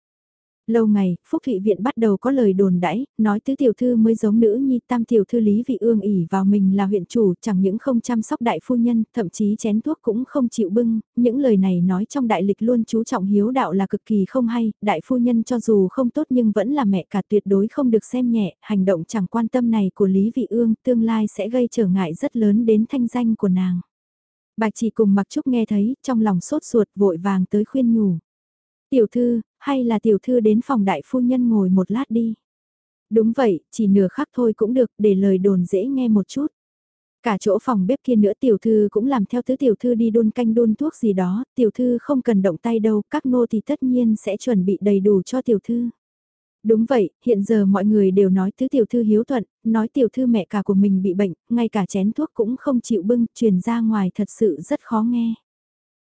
Lâu ngày, Phúc Thụy Viện bắt đầu có lời đồn đãi, nói tứ tiểu thư mới giống nữ nhi tam tiểu thư Lý Vị Ương ỉ vào mình là huyện chủ, chẳng những không chăm sóc đại phu nhân, thậm chí chén thuốc cũng không chịu bưng, những lời này nói trong đại lịch luôn chú trọng hiếu đạo là cực kỳ không hay, đại phu nhân cho dù không tốt nhưng vẫn là mẹ cả tuyệt đối không được xem nhẹ, hành động chẳng quan tâm này của Lý Vị Ương tương lai sẽ gây trở ngại rất lớn đến thanh danh của nàng. Bạch chỉ cùng mặc trúc nghe thấy, trong lòng sốt ruột vội vàng tới khuyên nhủ. Tiểu thư, hay là tiểu thư đến phòng đại phu nhân ngồi một lát đi. Đúng vậy, chỉ nửa khắc thôi cũng được, để lời đồn dễ nghe một chút. Cả chỗ phòng bếp kia nữa tiểu thư cũng làm theo thứ tiểu thư đi đun canh đun thuốc gì đó, tiểu thư không cần động tay đâu, các nô thì tất nhiên sẽ chuẩn bị đầy đủ cho tiểu thư. Đúng vậy, hiện giờ mọi người đều nói thứ tiểu thư hiếu thuận, nói tiểu thư mẹ cả của mình bị bệnh, ngay cả chén thuốc cũng không chịu bưng, truyền ra ngoài thật sự rất khó nghe.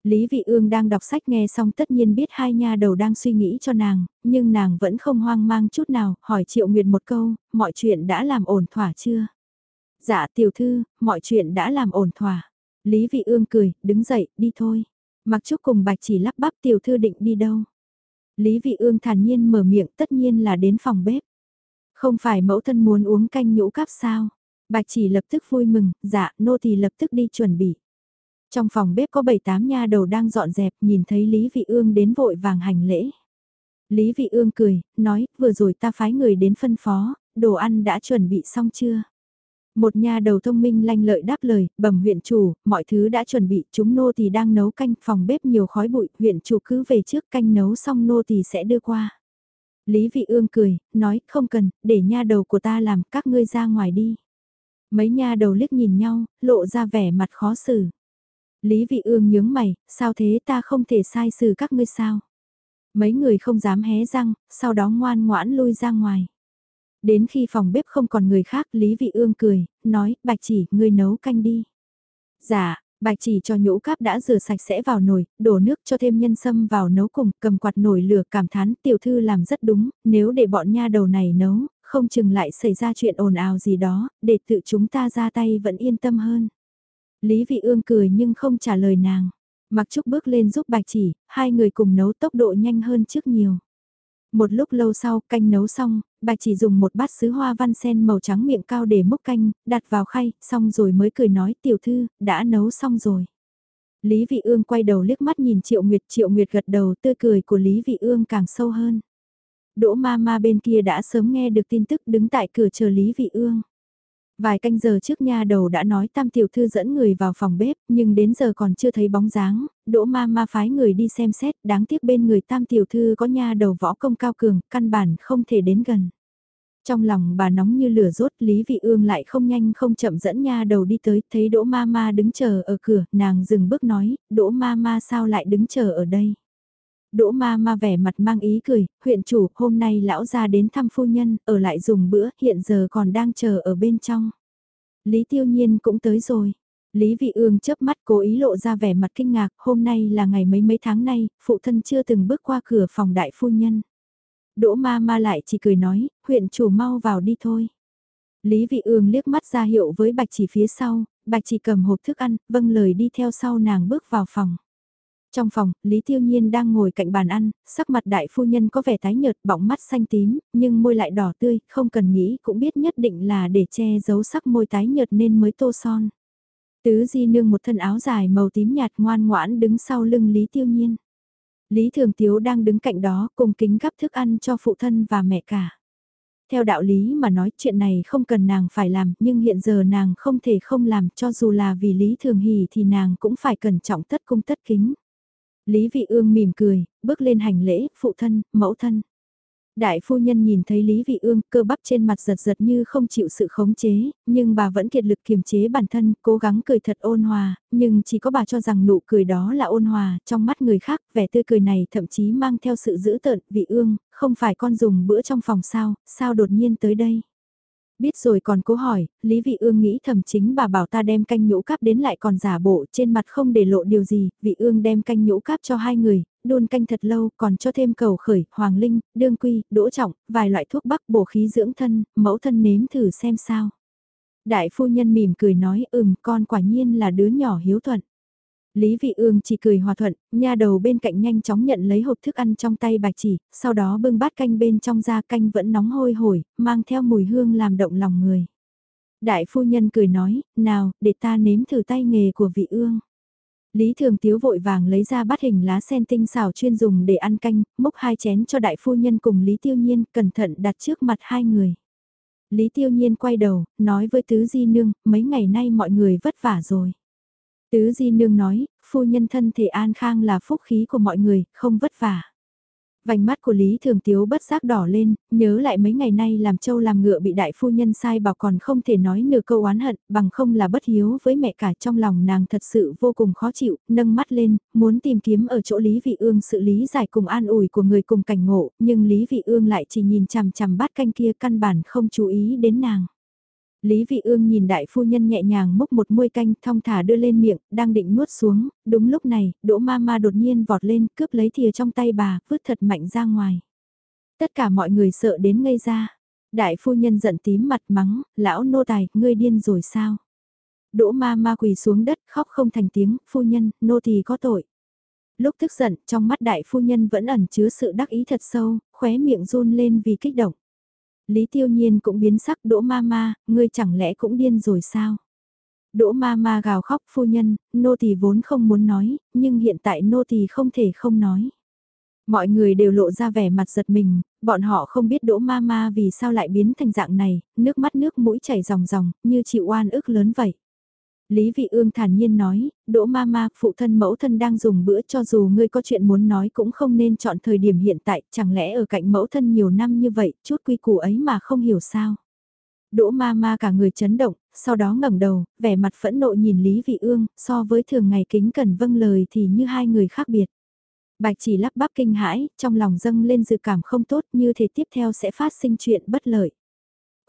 Lý Vị Ương đang đọc sách nghe xong tất nhiên biết hai nha đầu đang suy nghĩ cho nàng, nhưng nàng vẫn không hoang mang chút nào, hỏi Triệu Nguyệt một câu, mọi chuyện đã làm ổn thỏa chưa? Dạ tiểu thư, mọi chuyện đã làm ổn thỏa. Lý Vị Ương cười, đứng dậy, đi thôi. Mặc chúc cùng Bạch chỉ lắp bắp tiểu thư định đi đâu? Lý Vị Ương thản nhiên mở miệng tất nhiên là đến phòng bếp. Không phải mẫu thân muốn uống canh nhũ cáp sao? Bạch chỉ lập tức vui mừng, dạ, nô thì lập tức đi chuẩn bị. Trong phòng bếp có bảy tám nha đầu đang dọn dẹp, nhìn thấy Lý Vị Ương đến vội vàng hành lễ. Lý Vị Ương cười, nói, vừa rồi ta phái người đến phân phó, đồ ăn đã chuẩn bị xong chưa? Một nhà đầu thông minh lanh lợi đáp lời, bẩm huyện chủ, mọi thứ đã chuẩn bị, chúng nô thì đang nấu canh, phòng bếp nhiều khói bụi, huyện chủ cứ về trước canh nấu xong nô thì sẽ đưa qua. Lý Vị Ương cười, nói, không cần, để nha đầu của ta làm, các ngươi ra ngoài đi. Mấy nha đầu liếc nhìn nhau, lộ ra vẻ mặt khó xử. Lý Vị Ương nhướng mày, sao thế ta không thể sai xử các ngươi sao? Mấy người không dám hé răng, sau đó ngoan ngoãn lui ra ngoài. Đến khi phòng bếp không còn người khác Lý Vị Ương cười, nói, bạch chỉ, ngươi nấu canh đi. Dạ, bạch chỉ cho nhũ cáp đã rửa sạch sẽ vào nồi, đổ nước cho thêm nhân sâm vào nấu cùng, cầm quạt nồi lửa cảm thán tiểu thư làm rất đúng, nếu để bọn nha đầu này nấu, không chừng lại xảy ra chuyện ồn ào gì đó, để tự chúng ta ra tay vẫn yên tâm hơn. Lý Vị Ương cười nhưng không trả lời nàng. Mặc Trúc bước lên giúp bạch chỉ, hai người cùng nấu tốc độ nhanh hơn trước nhiều. Một lúc lâu sau, canh nấu xong, bạch chỉ dùng một bát sứ hoa văn sen màu trắng miệng cao để múc canh, đặt vào khay, xong rồi mới cười nói tiểu thư, đã nấu xong rồi. Lý Vị Ương quay đầu liếc mắt nhìn Triệu Nguyệt, Triệu Nguyệt gật đầu tươi cười của Lý Vị Ương càng sâu hơn. Đỗ ma ma bên kia đã sớm nghe được tin tức đứng tại cửa chờ Lý Vị Ương. Vài canh giờ trước nha đầu đã nói tam tiểu thư dẫn người vào phòng bếp, nhưng đến giờ còn chưa thấy bóng dáng, đỗ ma ma phái người đi xem xét, đáng tiếc bên người tam tiểu thư có nha đầu võ công cao cường, căn bản không thể đến gần. Trong lòng bà nóng như lửa rốt, Lý Vị Ương lại không nhanh không chậm dẫn nha đầu đi tới, thấy đỗ ma ma đứng chờ ở cửa, nàng dừng bước nói, đỗ ma ma sao lại đứng chờ ở đây. Đỗ ma ma vẻ mặt mang ý cười, huyện chủ, hôm nay lão ra đến thăm phu nhân, ở lại dùng bữa, hiện giờ còn đang chờ ở bên trong. Lý tiêu nhiên cũng tới rồi. Lý vị ương chớp mắt cố ý lộ ra vẻ mặt kinh ngạc, hôm nay là ngày mấy mấy tháng nay, phụ thân chưa từng bước qua cửa phòng đại phu nhân. Đỗ ma ma lại chỉ cười nói, huyện chủ mau vào đi thôi. Lý vị ương liếc mắt ra hiệu với bạch chỉ phía sau, bạch chỉ cầm hộp thức ăn, vâng lời đi theo sau nàng bước vào phòng. Trong phòng, Lý Tiêu Nhiên đang ngồi cạnh bàn ăn, sắc mặt đại phu nhân có vẻ tái nhợt bọng mắt xanh tím, nhưng môi lại đỏ tươi, không cần nghĩ cũng biết nhất định là để che giấu sắc môi tái nhợt nên mới tô son. Tứ Di nương một thân áo dài màu tím nhạt ngoan ngoãn đứng sau lưng Lý Tiêu Nhiên. Lý Thường Tiếu đang đứng cạnh đó cùng kính gắp thức ăn cho phụ thân và mẹ cả. Theo đạo lý mà nói chuyện này không cần nàng phải làm nhưng hiện giờ nàng không thể không làm cho dù là vì Lý Thường Hỷ thì nàng cũng phải cẩn trọng tất cung tất kính. Lý Vị Ương mỉm cười, bước lên hành lễ, phụ thân, mẫu thân. Đại phu nhân nhìn thấy Lý Vị Ương cơ bắp trên mặt giật giật như không chịu sự khống chế, nhưng bà vẫn kiệt lực kiềm chế bản thân, cố gắng cười thật ôn hòa, nhưng chỉ có bà cho rằng nụ cười đó là ôn hòa, trong mắt người khác, vẻ tươi cười này thậm chí mang theo sự dữ tợn, Vị Ương, không phải con dùng bữa trong phòng sao, sao đột nhiên tới đây. Biết rồi còn cố hỏi, Lý Vị Ương nghĩ thầm chính bà bảo ta đem canh nhũ cáp đến lại còn giả bộ trên mặt không để lộ điều gì, Vị Ương đem canh nhũ cáp cho hai người, đun canh thật lâu còn cho thêm cầu khởi, hoàng linh, đương quy, đỗ trọng, vài loại thuốc bắc bổ khí dưỡng thân, mẫu thân nếm thử xem sao. Đại phu nhân mỉm cười nói ừm con quả nhiên là đứa nhỏ hiếu thuận. Lý Vị Ương chỉ cười hòa thuận, nha đầu bên cạnh nhanh chóng nhận lấy hộp thức ăn trong tay bạch chỉ, sau đó bưng bát canh bên trong ra canh vẫn nóng hôi hổi, mang theo mùi hương làm động lòng người. Đại phu nhân cười nói, nào, để ta nếm thử tay nghề của vị ương. Lý Thường Tiếu vội vàng lấy ra bát hình lá sen tinh xào chuyên dùng để ăn canh, múc hai chén cho đại phu nhân cùng Lý Tiêu Nhiên, cẩn thận đặt trước mặt hai người. Lý Tiêu Nhiên quay đầu, nói với Tứ Di Nương, mấy ngày nay mọi người vất vả rồi. Tứ Di Nương nói, phu nhân thân thể an khang là phúc khí của mọi người, không vất vả. Vành mắt của Lý Thường Tiếu bất giác đỏ lên, nhớ lại mấy ngày nay làm châu làm ngựa bị đại phu nhân sai bảo còn không thể nói nửa câu oán hận, bằng không là bất hiếu với mẹ cả trong lòng nàng thật sự vô cùng khó chịu, nâng mắt lên, muốn tìm kiếm ở chỗ Lý Vị Ương sự lý giải cùng an ủi của người cùng cảnh ngộ, nhưng Lý Vị Ương lại chỉ nhìn chằm chằm bát canh kia căn bản không chú ý đến nàng. Lý Vị Ương nhìn đại phu nhân nhẹ nhàng múc một muôi canh thong thả đưa lên miệng, đang định nuốt xuống, đúng lúc này, đỗ ma ma đột nhiên vọt lên cướp lấy thìa trong tay bà, vứt thật mạnh ra ngoài. Tất cả mọi người sợ đến ngây ra. Đại phu nhân giận tím mặt mắng, lão nô tài, ngươi điên rồi sao? Đỗ ma ma quỳ xuống đất khóc không thành tiếng, phu nhân, nô tỳ có tội. Lúc tức giận, trong mắt đại phu nhân vẫn ẩn chứa sự đắc ý thật sâu, khóe miệng run lên vì kích động. Lý Tiêu Nhiên cũng biến sắc đỗ ma ma, ngươi chẳng lẽ cũng điên rồi sao? Đỗ ma ma gào khóc phu nhân, nô tỳ vốn không muốn nói, nhưng hiện tại nô tỳ không thể không nói. Mọi người đều lộ ra vẻ mặt giật mình, bọn họ không biết đỗ ma ma vì sao lại biến thành dạng này, nước mắt nước mũi chảy ròng ròng, như chịu oan ức lớn vậy. Lý Vị Ương thản nhiên nói, Đỗ Mama, phụ thân mẫu thân đang dùng bữa cho dù ngươi có chuyện muốn nói cũng không nên chọn thời điểm hiện tại, chẳng lẽ ở cạnh mẫu thân nhiều năm như vậy, chút quy củ ấy mà không hiểu sao. Đỗ Mama cả người chấn động, sau đó ngẩng đầu, vẻ mặt phẫn nộ nhìn Lý Vị Ương, so với thường ngày kính cẩn vâng lời thì như hai người khác biệt. Bạch chỉ lắp bắp kinh hãi, trong lòng dâng lên dự cảm không tốt như thể tiếp theo sẽ phát sinh chuyện bất lợi.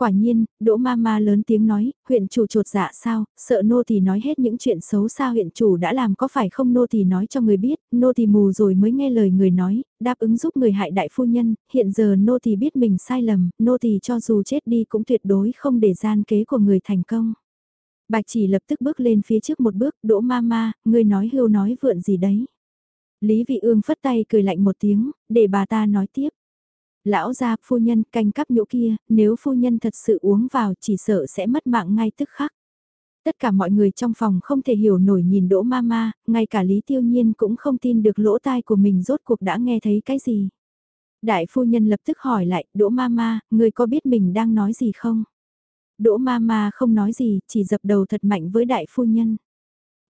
Quả nhiên, Đỗ Ma Ma lớn tiếng nói, huyện chủ trột dạ sao, sợ nô thì nói hết những chuyện xấu xa huyện chủ đã làm có phải không nô thì nói cho người biết, nô thì mù rồi mới nghe lời người nói, đáp ứng giúp người hại đại phu nhân, hiện giờ nô thì biết mình sai lầm, nô thì cho dù chết đi cũng tuyệt đối không để gian kế của người thành công. Bạch chỉ lập tức bước lên phía trước một bước, Đỗ Ma Ma, người nói hưu nói vượn gì đấy. Lý Vị Ương phất tay cười lạnh một tiếng, để bà ta nói tiếp. Lão gia, phu nhân, canh cắp nhũ kia, nếu phu nhân thật sự uống vào chỉ sợ sẽ mất mạng ngay tức khắc. Tất cả mọi người trong phòng không thể hiểu nổi nhìn đỗ mama ngay cả Lý Tiêu Nhiên cũng không tin được lỗ tai của mình rốt cuộc đã nghe thấy cái gì. Đại phu nhân lập tức hỏi lại, đỗ mama người có biết mình đang nói gì không? Đỗ mama không nói gì, chỉ dập đầu thật mạnh với đại phu nhân.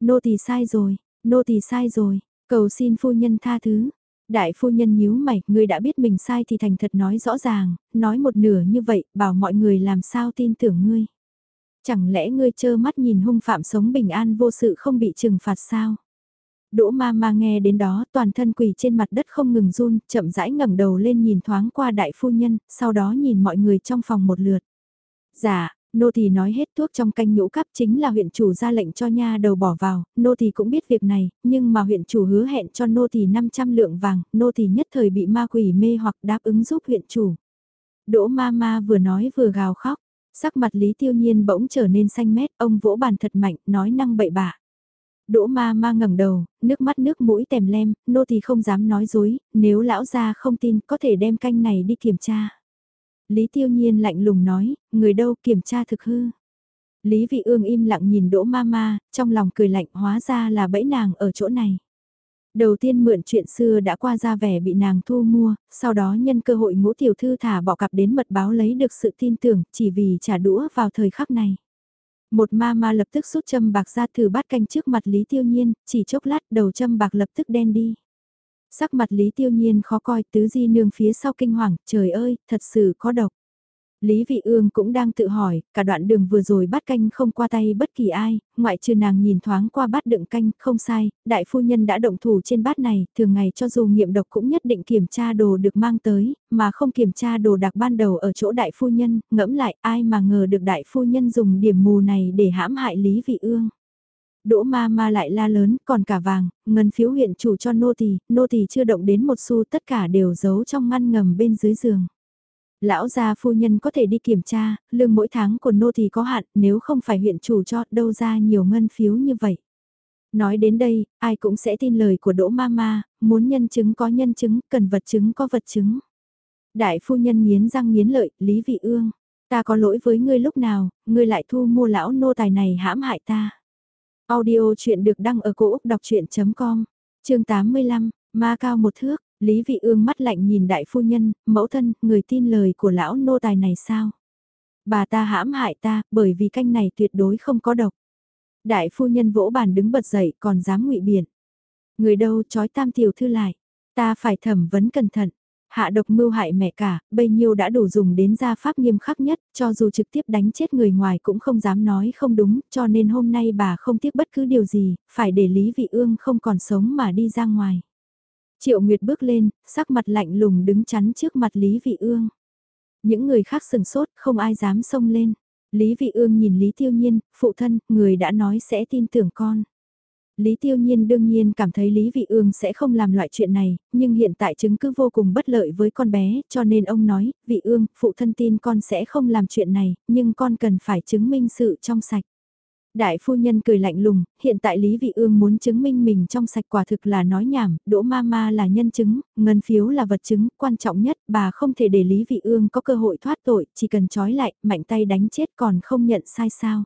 Nô tỳ sai rồi, nô tỳ sai rồi, cầu xin phu nhân tha thứ. Đại phu nhân nhíu mày, ngươi đã biết mình sai thì thành thật nói rõ ràng, nói một nửa như vậy, bảo mọi người làm sao tin tưởng ngươi. Chẳng lẽ ngươi trơ mắt nhìn hung phạm sống bình an vô sự không bị trừng phạt sao? Đỗ ma ma nghe đến đó toàn thân quỳ trên mặt đất không ngừng run, chậm rãi ngẩng đầu lên nhìn thoáng qua đại phu nhân, sau đó nhìn mọi người trong phòng một lượt. Dạ, Nô thì nói hết thuốc trong canh nhũ cắp chính là huyện chủ ra lệnh cho nha đầu bỏ vào, nô thì cũng biết việc này, nhưng mà huyện chủ hứa hẹn cho nô thì 500 lượng vàng, nô thì nhất thời bị ma quỷ mê hoặc đáp ứng giúp huyện chủ. Đỗ ma ma vừa nói vừa gào khóc, sắc mặt Lý Tiêu Nhiên bỗng trở nên xanh mét, ông vỗ bàn thật mạnh, nói năng bậy bạ. Đỗ ma ma ngẩng đầu, nước mắt nước mũi tèm lem, nô thì không dám nói dối, nếu lão gia không tin có thể đem canh này đi kiểm tra. Lý Tiêu Nhiên lạnh lùng nói, người đâu kiểm tra thực hư. Lý Vị Ương im lặng nhìn Đỗ Mama, trong lòng cười lạnh hóa ra là bẫy nàng ở chỗ này. Đầu tiên mượn chuyện xưa đã qua ra vẻ bị nàng thu mua, sau đó nhân cơ hội ngũ tiểu thư thả bỏ cặp đến mật báo lấy được sự tin tưởng chỉ vì trả đũa vào thời khắc này. Một ma ma lập tức rút châm bạc ra thử bát canh trước mặt Lý Tiêu Nhiên, chỉ chốc lát đầu châm bạc lập tức đen đi. Sắc mặt Lý Tiêu Nhiên khó coi tứ di nương phía sau kinh hoàng, trời ơi, thật sự có độc. Lý Vị Ương cũng đang tự hỏi, cả đoạn đường vừa rồi bắt canh không qua tay bất kỳ ai, ngoại trừ nàng nhìn thoáng qua bát đựng canh, không sai, đại phu nhân đã động thủ trên bát này, thường ngày cho dù nghiệm độc cũng nhất định kiểm tra đồ được mang tới, mà không kiểm tra đồ đặc ban đầu ở chỗ đại phu nhân, ngẫm lại ai mà ngờ được đại phu nhân dùng điểm mù này để hãm hại Lý Vị Ương. Đỗ ma ma lại la lớn, còn cả vàng, ngân phiếu huyện chủ cho nô tỳ, nô tỳ chưa động đến một xu tất cả đều giấu trong ngăn ngầm bên dưới giường. Lão gia phu nhân có thể đi kiểm tra, lương mỗi tháng của nô tỳ có hạn, nếu không phải huyện chủ cho, đâu ra nhiều ngân phiếu như vậy. Nói đến đây, ai cũng sẽ tin lời của Đỗ Mama, muốn nhân chứng có nhân chứng, cần vật chứng có vật chứng. Đại phu nhân nghiến răng nghiến lợi, Lý Vị Ương, ta có lỗi với ngươi lúc nào, ngươi lại thu mua lão nô tài này hãm hại ta. Audio chuyện được đăng ở cổ Úc đọc chuyện.com, chương 85, ma cao một thước, Lý Vị Ương mắt lạnh nhìn đại phu nhân, mẫu thân, người tin lời của lão nô tài này sao? Bà ta hãm hại ta, bởi vì canh này tuyệt đối không có độc. Đại phu nhân vỗ bàn đứng bật dậy còn dám ngụy biện. Người đâu trói tam tiểu thư lại, ta phải thẩm vấn cẩn thận. Hạ độc mưu hại mẹ cả, bấy nhiêu đã đủ dùng đến gia pháp nghiêm khắc nhất, cho dù trực tiếp đánh chết người ngoài cũng không dám nói không đúng, cho nên hôm nay bà không tiếc bất cứ điều gì, phải để Lý Vị Ương không còn sống mà đi ra ngoài. Triệu Nguyệt bước lên, sắc mặt lạnh lùng đứng chắn trước mặt Lý Vị Ương. Những người khác sừng sốt, không ai dám xông lên. Lý Vị Ương nhìn Lý Tiêu Nhiên, phụ thân, người đã nói sẽ tin tưởng con. Lý Tiêu Nhiên đương nhiên cảm thấy Lý Vị Ương sẽ không làm loại chuyện này, nhưng hiện tại chứng cứ vô cùng bất lợi với con bé, cho nên ông nói, Vị Ương, phụ thân tin con sẽ không làm chuyện này, nhưng con cần phải chứng minh sự trong sạch. Đại phu nhân cười lạnh lùng, hiện tại Lý Vị Ương muốn chứng minh mình trong sạch quả thực là nói nhảm, Đỗ Mama là nhân chứng, ngân phiếu là vật chứng, quan trọng nhất, bà không thể để Lý Vị Ương có cơ hội thoát tội, chỉ cần trói lại, mạnh tay đánh chết còn không nhận sai sao.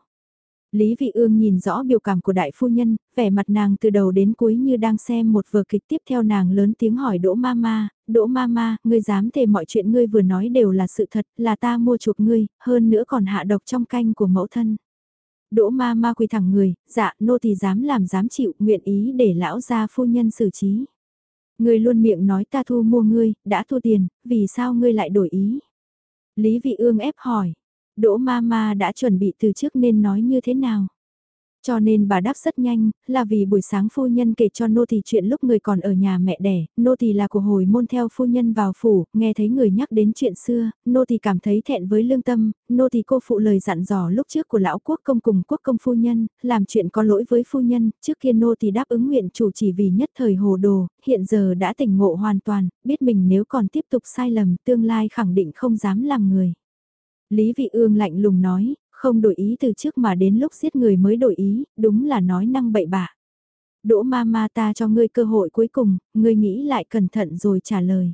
Lý Vị Ương nhìn rõ biểu cảm của đại phu nhân, vẻ mặt nàng từ đầu đến cuối như đang xem một vở kịch tiếp theo nàng lớn tiếng hỏi Đỗ Mama, Đỗ Mama, ngươi dám thề mọi chuyện ngươi vừa nói đều là sự thật, là ta mua chuộc ngươi, hơn nữa còn hạ độc trong canh của mẫu thân. Đỗ Mama quỳ thẳng người, dạ, nô tỳ dám làm dám chịu, nguyện ý để lão gia phu nhân xử trí. Ngươi luôn miệng nói ta thu mua ngươi, đã thu tiền, vì sao ngươi lại đổi ý? Lý vị ương ép hỏi, Đỗ ma ma đã chuẩn bị từ trước nên nói như thế nào? Cho nên bà đáp rất nhanh, là vì buổi sáng phu nhân kể cho nô tỳ chuyện lúc người còn ở nhà mẹ đẻ, nô tỳ là của hồi môn theo phu nhân vào phủ, nghe thấy người nhắc đến chuyện xưa, nô tỳ cảm thấy thẹn với lương tâm, nô tỳ cô phụ lời dặn dò lúc trước của lão quốc công cùng quốc công phu nhân, làm chuyện có lỗi với phu nhân, trước kia nô tỳ đáp ứng nguyện chủ chỉ vì nhất thời hồ đồ, hiện giờ đã tỉnh ngộ hoàn toàn, biết mình nếu còn tiếp tục sai lầm tương lai khẳng định không dám làm người. Lý Vị Ương lạnh lùng nói, không đổi ý từ trước mà đến lúc giết người mới đổi ý, đúng là nói năng bậy bạ. Đỗ ma ma ta cho ngươi cơ hội cuối cùng, ngươi nghĩ lại cẩn thận rồi trả lời.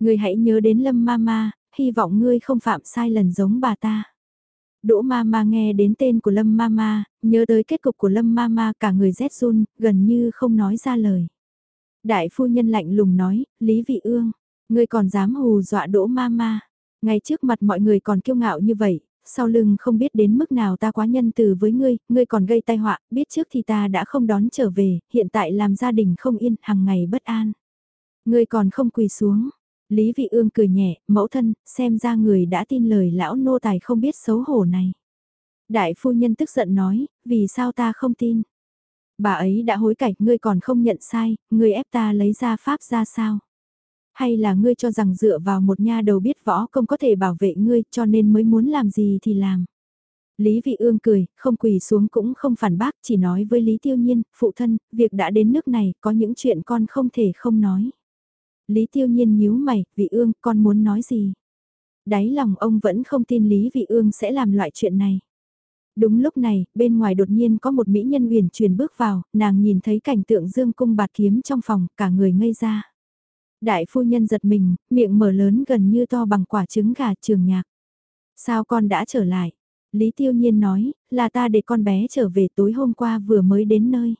Ngươi hãy nhớ đến lâm ma ma, hy vọng ngươi không phạm sai lần giống bà ta. Đỗ ma ma nghe đến tên của lâm ma ma, nhớ tới kết cục của lâm ma ma cả người rét run, gần như không nói ra lời. Đại phu nhân lạnh lùng nói, Lý Vị Ương, ngươi còn dám hù dọa đỗ ma ma. Ngay trước mặt mọi người còn kiêu ngạo như vậy, sau lưng không biết đến mức nào ta quá nhân từ với ngươi, ngươi còn gây tai họa, biết trước thì ta đã không đón trở về, hiện tại làm gia đình không yên, hàng ngày bất an. Ngươi còn không quỳ xuống. Lý Vị Ương cười nhẹ, mẫu thân, xem ra người đã tin lời lão nô tài không biết xấu hổ này. Đại phu nhân tức giận nói, vì sao ta không tin? Bà ấy đã hối cải, ngươi còn không nhận sai, ngươi ép ta lấy ra pháp ra sao? Hay là ngươi cho rằng dựa vào một nha đầu biết võ công có thể bảo vệ ngươi cho nên mới muốn làm gì thì làm. Lý Vị Ương cười, không quỳ xuống cũng không phản bác, chỉ nói với Lý Tiêu Nhiên, phụ thân, việc đã đến nước này, có những chuyện con không thể không nói. Lý Tiêu Nhiên nhíu mày, Vị Ương, con muốn nói gì? Đáy lòng ông vẫn không tin Lý Vị Ương sẽ làm loại chuyện này. Đúng lúc này, bên ngoài đột nhiên có một mỹ nhân huyền truyền bước vào, nàng nhìn thấy cảnh tượng dương cung bạt kiếm trong phòng, cả người ngây ra. Đại phu nhân giật mình, miệng mở lớn gần như to bằng quả trứng gà trường nhạc. Sao con đã trở lại? Lý Tiêu Nhiên nói, là ta để con bé trở về tối hôm qua vừa mới đến nơi.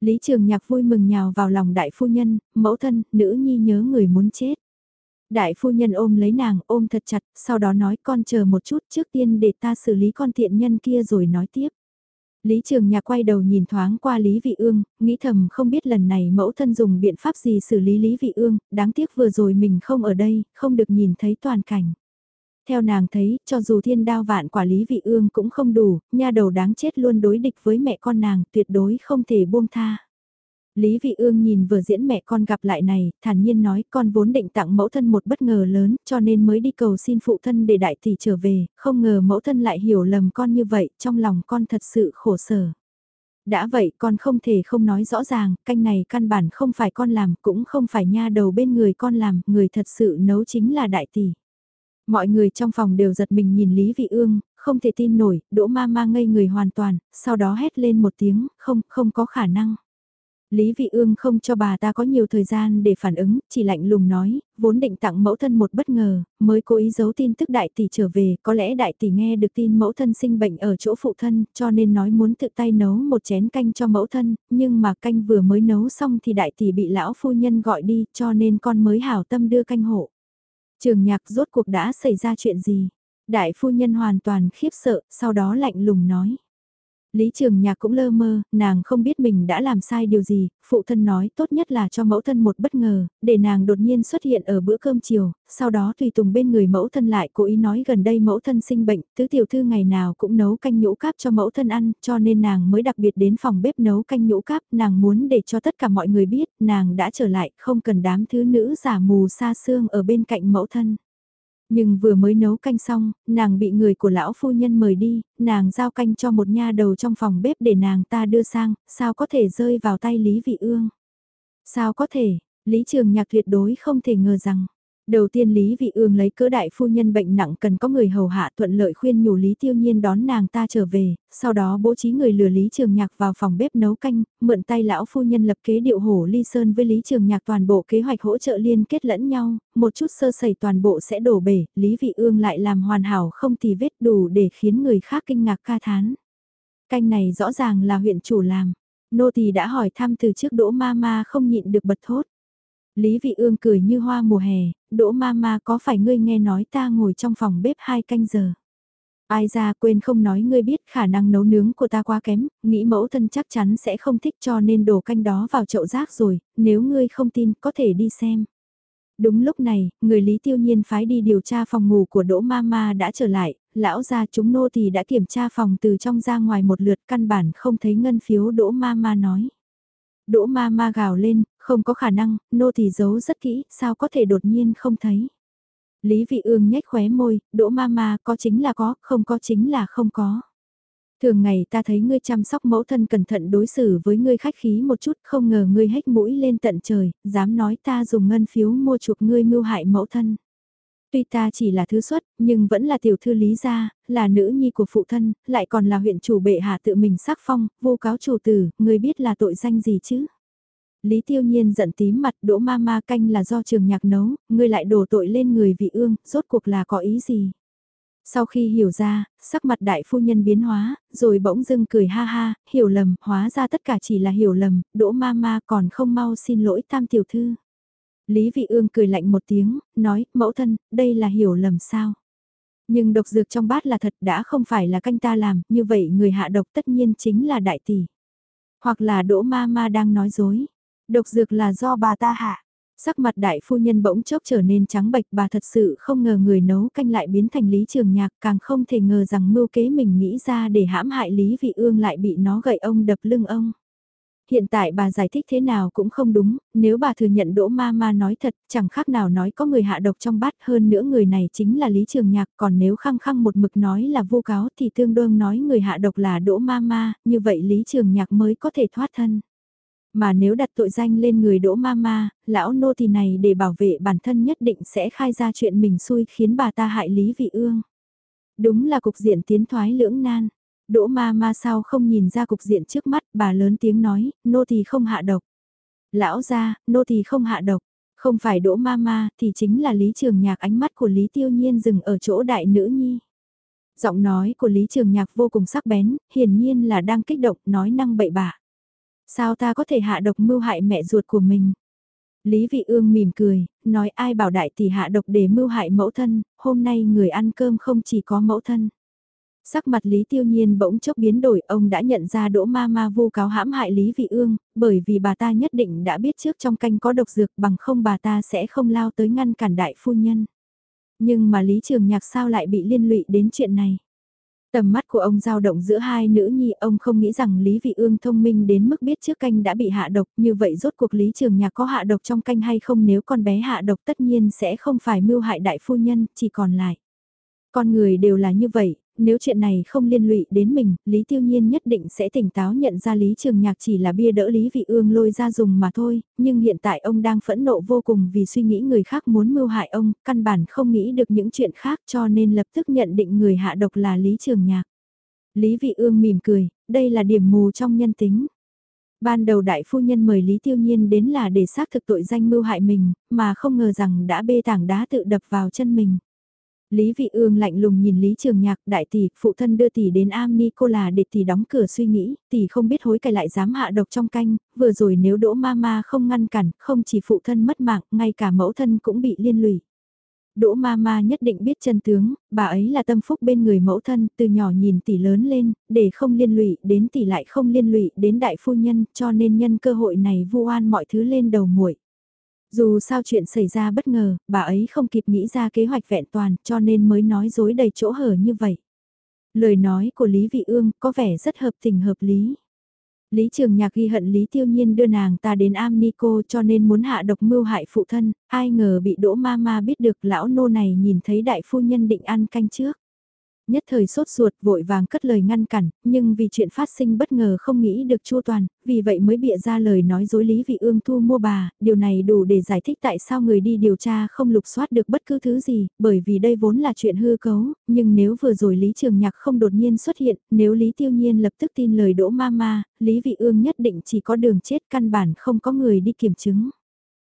Lý Trường Nhạc vui mừng nhào vào lòng đại phu nhân, mẫu thân, nữ nhi nhớ người muốn chết. Đại phu nhân ôm lấy nàng, ôm thật chặt, sau đó nói con chờ một chút trước tiên để ta xử lý con thiện nhân kia rồi nói tiếp. Lý Trường Nhạc quay đầu nhìn thoáng qua Lý Vị Ương, nghĩ thầm không biết lần này mẫu thân dùng biện pháp gì xử lý Lý Vị Ương, đáng tiếc vừa rồi mình không ở đây, không được nhìn thấy toàn cảnh. Theo nàng thấy, cho dù thiên đao vạn quả Lý Vị Ương cũng không đủ, nha đầu đáng chết luôn đối địch với mẹ con nàng, tuyệt đối không thể buông tha. Lý Vị Ương nhìn vừa diễn mẹ con gặp lại này, thản nhiên nói con vốn định tặng mẫu thân một bất ngờ lớn, cho nên mới đi cầu xin phụ thân để đại tỷ trở về, không ngờ mẫu thân lại hiểu lầm con như vậy, trong lòng con thật sự khổ sở. Đã vậy con không thể không nói rõ ràng, canh này căn bản không phải con làm, cũng không phải nha đầu bên người con làm, người thật sự nấu chính là đại tỷ. Mọi người trong phòng đều giật mình nhìn Lý Vị Ương, không thể tin nổi, đỗ ma ma ngây người hoàn toàn, sau đó hét lên một tiếng, không, không có khả năng. Lý Vị Ương không cho bà ta có nhiều thời gian để phản ứng, chỉ lạnh lùng nói, vốn định tặng mẫu thân một bất ngờ, mới cố ý giấu tin tức đại tỷ trở về, có lẽ đại tỷ nghe được tin mẫu thân sinh bệnh ở chỗ phụ thân, cho nên nói muốn tự tay nấu một chén canh cho mẫu thân, nhưng mà canh vừa mới nấu xong thì đại tỷ bị lão phu nhân gọi đi, cho nên con mới hảo tâm đưa canh hộ. Trường nhạc rốt cuộc đã xảy ra chuyện gì? Đại phu nhân hoàn toàn khiếp sợ, sau đó lạnh lùng nói. Lý Trường Nhạc cũng lơ mơ, nàng không biết mình đã làm sai điều gì, phụ thân nói tốt nhất là cho mẫu thân một bất ngờ, để nàng đột nhiên xuất hiện ở bữa cơm chiều, sau đó tùy tùng bên người mẫu thân lại cố ý nói gần đây mẫu thân sinh bệnh, tứ tiểu thư ngày nào cũng nấu canh nhũ cáp cho mẫu thân ăn, cho nên nàng mới đặc biệt đến phòng bếp nấu canh nhũ cáp, nàng muốn để cho tất cả mọi người biết, nàng đã trở lại, không cần đám thứ nữ giả mù xa xương ở bên cạnh mẫu thân. Nhưng vừa mới nấu canh xong, nàng bị người của lão phu nhân mời đi, nàng giao canh cho một nha đầu trong phòng bếp để nàng ta đưa sang, sao có thể rơi vào tay Lý Vị Ương? Sao có thể, Lý Trường Nhạc tuyệt đối không thể ngờ rằng, Đầu tiên Lý Vị Ương lấy cỡ đại phu nhân bệnh nặng cần có người hầu hạ thuận lợi khuyên nhủ Lý Tiêu Nhiên đón nàng ta trở về, sau đó bố trí người lừa Lý Trường Nhạc vào phòng bếp nấu canh, mượn tay lão phu nhân lập kế điệu hổ ly sơn với Lý Trường Nhạc toàn bộ kế hoạch hỗ trợ liên kết lẫn nhau, một chút sơ sẩy toàn bộ sẽ đổ bể, Lý Vị Ương lại làm hoàn hảo không tì vết đủ để khiến người khác kinh ngạc ca thán. Canh này rõ ràng là huyện chủ làm. Nô tỳ đã hỏi thăm từ trước đỗ ma ma không nhịn được bật thốt. Lý Vị Ương cười như hoa mùa hè, đỗ ma ma có phải ngươi nghe nói ta ngồi trong phòng bếp hai canh giờ. Ai ra quên không nói ngươi biết khả năng nấu nướng của ta quá kém, nghĩ mẫu thân chắc chắn sẽ không thích cho nên đổ canh đó vào chậu rác rồi, nếu ngươi không tin có thể đi xem. Đúng lúc này, người Lý Tiêu Nhiên phái đi điều tra phòng ngủ của Đỗ Mama đã trở lại, lão gia chúng nô thì đã kiểm tra phòng từ trong ra ngoài một lượt căn bản không thấy ngân phiếu Đỗ Mama nói. Đỗ Mama gào lên, không có khả năng, nô thì giấu rất kỹ, sao có thể đột nhiên không thấy. Lý vị ương nhếch khóe môi, đỗ ma ma có chính là có, không có chính là không có. Thường ngày ta thấy ngươi chăm sóc mẫu thân cẩn thận đối xử với ngươi khách khí một chút, không ngờ ngươi hét mũi lên tận trời, dám nói ta dùng ngân phiếu mua chuộc ngươi mưu hại mẫu thân. Tuy ta chỉ là thứ xuất, nhưng vẫn là tiểu thư lý gia, là nữ nhi của phụ thân, lại còn là huyện chủ bệ hạ tự mình sắc phong, vô cáo chủ tử, ngươi biết là tội danh gì chứ? Lý Tiêu Nhiên giận tím mặt đỗ ma ma canh là do trường nhạc nấu, ngươi lại đổ tội lên người vị ương, rốt cuộc là có ý gì? Sau khi hiểu ra, sắc mặt đại phu nhân biến hóa, rồi bỗng dưng cười ha ha, hiểu lầm, hóa ra tất cả chỉ là hiểu lầm, đỗ ma ma còn không mau xin lỗi tam tiểu thư. Lý vị ương cười lạnh một tiếng, nói, mẫu thân, đây là hiểu lầm sao? Nhưng độc dược trong bát là thật đã không phải là canh ta làm, như vậy người hạ độc tất nhiên chính là đại tỷ. Hoặc là đỗ ma ma đang nói dối. Độc dược là do bà ta hạ. Sắc mặt đại phu nhân bỗng chốc trở nên trắng bệch bà thật sự không ngờ người nấu canh lại biến thành Lý Trường Nhạc càng không thể ngờ rằng mưu kế mình nghĩ ra để hãm hại Lý Vị Ương lại bị nó gậy ông đập lưng ông hiện tại bà giải thích thế nào cũng không đúng, nếu bà thừa nhận Đỗ Ma Ma nói thật, chẳng khác nào nói có người hạ độc trong bát hơn nữa người này chính là Lý Trường Nhạc, còn nếu khăng khăng một mực nói là vô cáo thì tương đương nói người hạ độc là Đỗ Ma Ma, như vậy Lý Trường Nhạc mới có thể thoát thân. Mà nếu đặt tội danh lên người Đỗ Ma Ma, lão nô tỳ này để bảo vệ bản thân nhất định sẽ khai ra chuyện mình xui khiến bà ta hại Lý Vị Ương. Đúng là cục diện tiến thoái lưỡng nan. Đỗ ma ma sao không nhìn ra cục diện trước mắt, bà lớn tiếng nói, nô tỳ không hạ độc. Lão ra, nô tỳ không hạ độc. Không phải đỗ ma ma, thì chính là Lý Trường Nhạc ánh mắt của Lý Tiêu Nhiên dừng ở chỗ đại nữ nhi. Giọng nói của Lý Trường Nhạc vô cùng sắc bén, hiển nhiên là đang kích động, nói năng bậy bạ. Sao ta có thể hạ độc mưu hại mẹ ruột của mình? Lý Vị Ương mỉm cười, nói ai bảo đại tỷ hạ độc để mưu hại mẫu thân, hôm nay người ăn cơm không chỉ có mẫu thân. Sắc mặt Lý Tiêu Nhiên bỗng chốc biến đổi, ông đã nhận ra đỗ ma ma vu cáo hãm hại Lý Vị Ương, bởi vì bà ta nhất định đã biết trước trong canh có độc dược bằng không bà ta sẽ không lao tới ngăn cản đại phu nhân. Nhưng mà Lý Trường Nhạc sao lại bị liên lụy đến chuyện này? Tầm mắt của ông dao động giữa hai nữ nhi, ông không nghĩ rằng Lý Vị Ương thông minh đến mức biết trước canh đã bị hạ độc, như vậy rốt cuộc Lý Trường Nhạc có hạ độc trong canh hay không nếu con bé hạ độc tất nhiên sẽ không phải mưu hại đại phu nhân, chỉ còn lại. Con người đều là như vậy, nếu chuyện này không liên lụy đến mình, Lý Tiêu Nhiên nhất định sẽ tỉnh táo nhận ra Lý Trường Nhạc chỉ là bia đỡ Lý Vị Ương lôi ra dùng mà thôi, nhưng hiện tại ông đang phẫn nộ vô cùng vì suy nghĩ người khác muốn mưu hại ông, căn bản không nghĩ được những chuyện khác cho nên lập tức nhận định người hạ độc là Lý Trường Nhạc. Lý Vị Ương mỉm cười, đây là điểm mù trong nhân tính. Ban đầu đại phu nhân mời Lý Tiêu Nhiên đến là để xác thực tội danh mưu hại mình, mà không ngờ rằng đã bê tảng đá tự đập vào chân mình. Lý Vị Ương lạnh lùng nhìn Lý Trường Nhạc, đại tỷ, phụ thân đưa tỷ đến am ni cô là để tỷ đóng cửa suy nghĩ, tỷ không biết hối cải lại dám hạ độc trong canh, vừa rồi nếu đỗ ma ma không ngăn cản, không chỉ phụ thân mất mạng, ngay cả mẫu thân cũng bị liên lụy. Đỗ ma ma nhất định biết chân tướng, bà ấy là tâm phúc bên người mẫu thân, từ nhỏ nhìn tỷ lớn lên, để không liên lụy đến tỷ lại không liên lụy đến đại phu nhân, cho nên nhân cơ hội này vu oan mọi thứ lên đầu muội. Dù sao chuyện xảy ra bất ngờ, bà ấy không kịp nghĩ ra kế hoạch vẹn toàn, cho nên mới nói dối đầy chỗ hở như vậy. Lời nói của Lý Vị Ương có vẻ rất hợp tình hợp lý. Lý Trường Nhạc ghi hận Lý Tiêu Nhiên đưa nàng ta đến am ni cho nên muốn hạ độc mưu hại phụ thân, ai ngờ bị đỗ ma ma biết được lão nô này nhìn thấy đại phu nhân định ăn canh trước nhất thời sốt ruột vội vàng cất lời ngăn cản, nhưng vì chuyện phát sinh bất ngờ không nghĩ được chua toàn, vì vậy mới bịa ra lời nói dối Lý Vị Ương thu mua bà, điều này đủ để giải thích tại sao người đi điều tra không lục soát được bất cứ thứ gì, bởi vì đây vốn là chuyện hư cấu, nhưng nếu vừa rồi Lý Trường Nhạc không đột nhiên xuất hiện, nếu Lý Tiêu Nhiên lập tức tin lời đỗ ma ma, Lý Vị Ương nhất định chỉ có đường chết căn bản không có người đi kiểm chứng.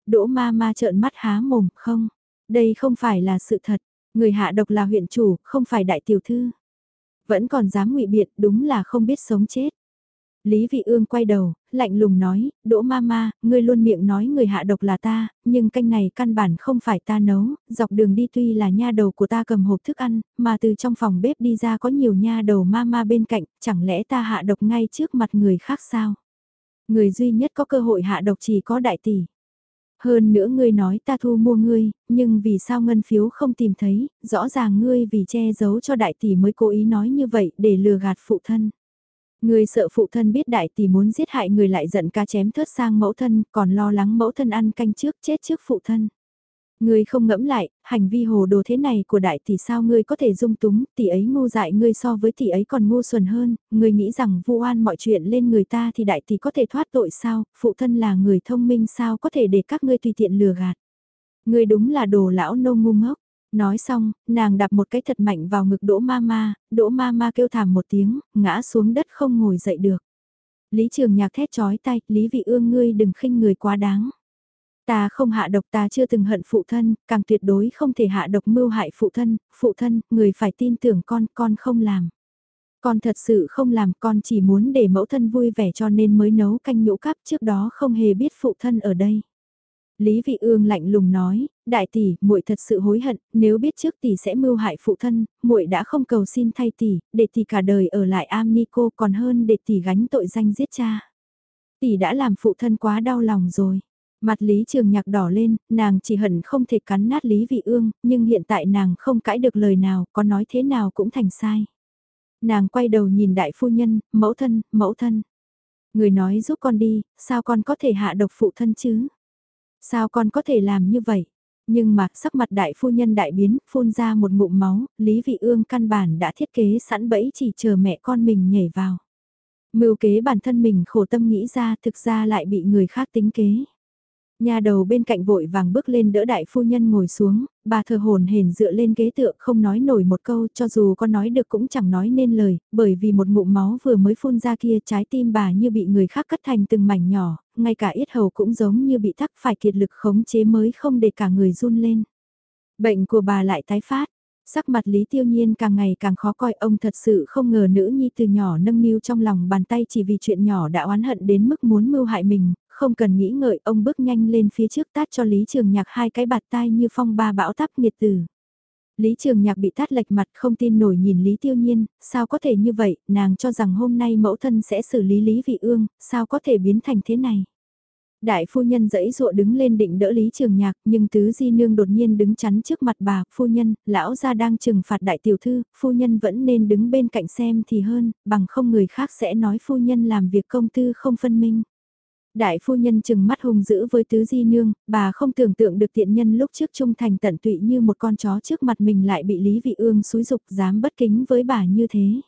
Đỗ ma ma trợn mắt há mồm, không, đây không phải là sự thật, Người hạ độc là huyện chủ, không phải đại tiểu thư. Vẫn còn dám ngụy biện, đúng là không biết sống chết. Lý Vị Ương quay đầu, lạnh lùng nói, Đỗ Mama, ngươi luôn miệng nói người hạ độc là ta, nhưng canh này căn bản không phải ta nấu, dọc đường đi tuy là nha đầu của ta cầm hộp thức ăn, mà từ trong phòng bếp đi ra có nhiều nha đầu Mama bên cạnh, chẳng lẽ ta hạ độc ngay trước mặt người khác sao? Người duy nhất có cơ hội hạ độc chỉ có đại tỷ. Hơn nữa ngươi nói ta thu mua ngươi, nhưng vì sao ngân phiếu không tìm thấy, rõ ràng ngươi vì che giấu cho đại tỷ mới cố ý nói như vậy để lừa gạt phụ thân. Ngươi sợ phụ thân biết đại tỷ muốn giết hại người lại giận ca chém thớt sang mẫu thân, còn lo lắng mẫu thân ăn canh trước chết trước phụ thân. Ngươi không ngẫm lại, hành vi hồ đồ thế này của đại tỷ sao ngươi có thể dung túng, tỷ ấy ngu dại ngươi so với tỷ ấy còn ngu xuẩn hơn, ngươi nghĩ rằng vu oan mọi chuyện lên người ta thì đại tỷ có thể thoát tội sao, phụ thân là người thông minh sao có thể để các ngươi tùy tiện lừa gạt. Ngươi đúng là đồ lão nô ngu ngốc. Nói xong, nàng đạp một cái thật mạnh vào ngực đỗ ma ma, đỗ ma ma kêu thảm một tiếng, ngã xuống đất không ngồi dậy được. Lý trường nhạc thét chói tay, Lý vị ương ngươi đừng khinh người quá đáng. Ta không hạ độc ta chưa từng hận phụ thân, càng tuyệt đối không thể hạ độc mưu hại phụ thân, phụ thân, người phải tin tưởng con, con không làm. Con thật sự không làm, con chỉ muốn để mẫu thân vui vẻ cho nên mới nấu canh nhũ cắp trước đó không hề biết phụ thân ở đây. Lý Vị Ương lạnh lùng nói, đại tỷ, muội thật sự hối hận, nếu biết trước tỷ sẽ mưu hại phụ thân, muội đã không cầu xin thay tỷ, để tỷ cả đời ở lại am ni cô còn hơn để tỷ gánh tội danh giết cha. Tỷ đã làm phụ thân quá đau lòng rồi. Mặt Lý Trường Nhạc đỏ lên, nàng chỉ hận không thể cắn nát Lý Vị Ương, nhưng hiện tại nàng không cãi được lời nào, có nói thế nào cũng thành sai. Nàng quay đầu nhìn đại phu nhân, mẫu thân, mẫu thân. Người nói giúp con đi, sao con có thể hạ độc phụ thân chứ? Sao con có thể làm như vậy? Nhưng mà sắc mặt đại phu nhân đại biến, phun ra một ngụm máu, Lý Vị Ương căn bản đã thiết kế sẵn bẫy chỉ chờ mẹ con mình nhảy vào. Mưu kế bản thân mình khổ tâm nghĩ ra thực ra lại bị người khác tính kế. Nhà đầu bên cạnh vội vàng bước lên đỡ đại phu nhân ngồi xuống, bà thờ hồn hển dựa lên ghế tựa không nói nổi một câu cho dù có nói được cũng chẳng nói nên lời, bởi vì một ngụm máu vừa mới phun ra kia trái tim bà như bị người khác cắt thành từng mảnh nhỏ, ngay cả yết hầu cũng giống như bị thắc phải kiệt lực khống chế mới không để cả người run lên. Bệnh của bà lại tái phát, Sắc mặt Lý Tiêu Nhiên càng ngày càng khó coi ông thật sự không ngờ nữ nhi từ nhỏ nâng niu trong lòng bàn tay chỉ vì chuyện nhỏ đã oán hận đến mức muốn mưu hại mình, không cần nghĩ ngợi ông bước nhanh lên phía trước tát cho Lý Trường Nhạc hai cái bạt tai như phong ba bão táp nhiệt tử. Lý Trường Nhạc bị tát lệch mặt không tin nổi nhìn Lý Tiêu Nhiên, sao có thể như vậy, nàng cho rằng hôm nay mẫu thân sẽ xử lý Lý Vị Ương, sao có thể biến thành thế này. Đại phu nhân dẫy dụa đứng lên định đỡ Lý Trường Nhạc, nhưng tứ di nương đột nhiên đứng chắn trước mặt bà, phu nhân, lão gia đang trừng phạt đại tiểu thư, phu nhân vẫn nên đứng bên cạnh xem thì hơn, bằng không người khác sẽ nói phu nhân làm việc công tư không phân minh. Đại phu nhân chừng mắt hung dữ với tứ di nương, bà không tưởng tượng được tiện nhân lúc trước trung thành tận tụy như một con chó trước mặt mình lại bị Lý Vị Ương xúi dục dám bất kính với bà như thế.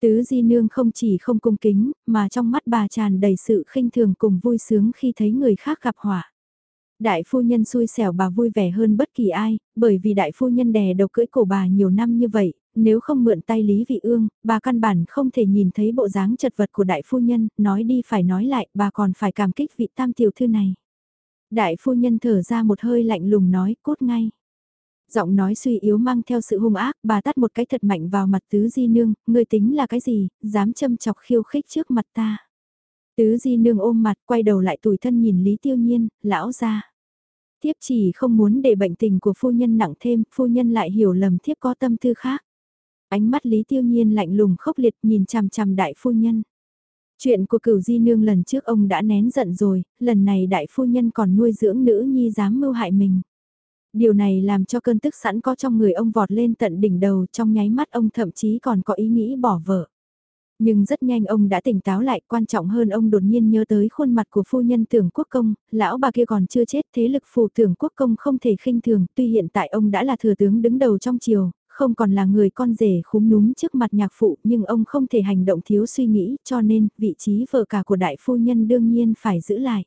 Tứ di nương không chỉ không cung kính, mà trong mắt bà tràn đầy sự khinh thường cùng vui sướng khi thấy người khác gặp họa. Đại phu nhân xui xẻo bà vui vẻ hơn bất kỳ ai, bởi vì đại phu nhân đè đầu cưỡi cổ bà nhiều năm như vậy, nếu không mượn tay Lý Vị Ương, bà căn bản không thể nhìn thấy bộ dáng chật vật của đại phu nhân, nói đi phải nói lại, bà còn phải cảm kích vị tam tiểu thư này. Đại phu nhân thở ra một hơi lạnh lùng nói, cốt ngay giọng nói suy yếu mang theo sự hung ác, bà tát một cái thật mạnh vào mặt tứ di nương, ngươi tính là cái gì, dám châm chọc khiêu khích trước mặt ta. Tứ di nương ôm mặt, quay đầu lại tủi thân nhìn Lý Tiêu Nhiên, lão ra. Thiếp chỉ không muốn để bệnh tình của phu nhân nặng thêm, phu nhân lại hiểu lầm thiếp có tâm tư khác. Ánh mắt Lý Tiêu Nhiên lạnh lùng khốc liệt nhìn chằm chằm đại phu nhân. Chuyện của cửu di nương lần trước ông đã nén giận rồi, lần này đại phu nhân còn nuôi dưỡng nữ nhi dám mưu hại mình. Điều này làm cho cơn tức sẵn có trong người ông vọt lên tận đỉnh đầu trong nháy mắt ông thậm chí còn có ý nghĩ bỏ vợ. Nhưng rất nhanh ông đã tỉnh táo lại, quan trọng hơn ông đột nhiên nhớ tới khuôn mặt của phu nhân tưởng quốc công, lão bà kia còn chưa chết thế lực phù tưởng quốc công không thể khinh thường, tuy hiện tại ông đã là thừa tướng đứng đầu trong triều, không còn là người con rể khúm núm trước mặt nhạc phụ nhưng ông không thể hành động thiếu suy nghĩ cho nên vị trí vợ cả của đại phu nhân đương nhiên phải giữ lại.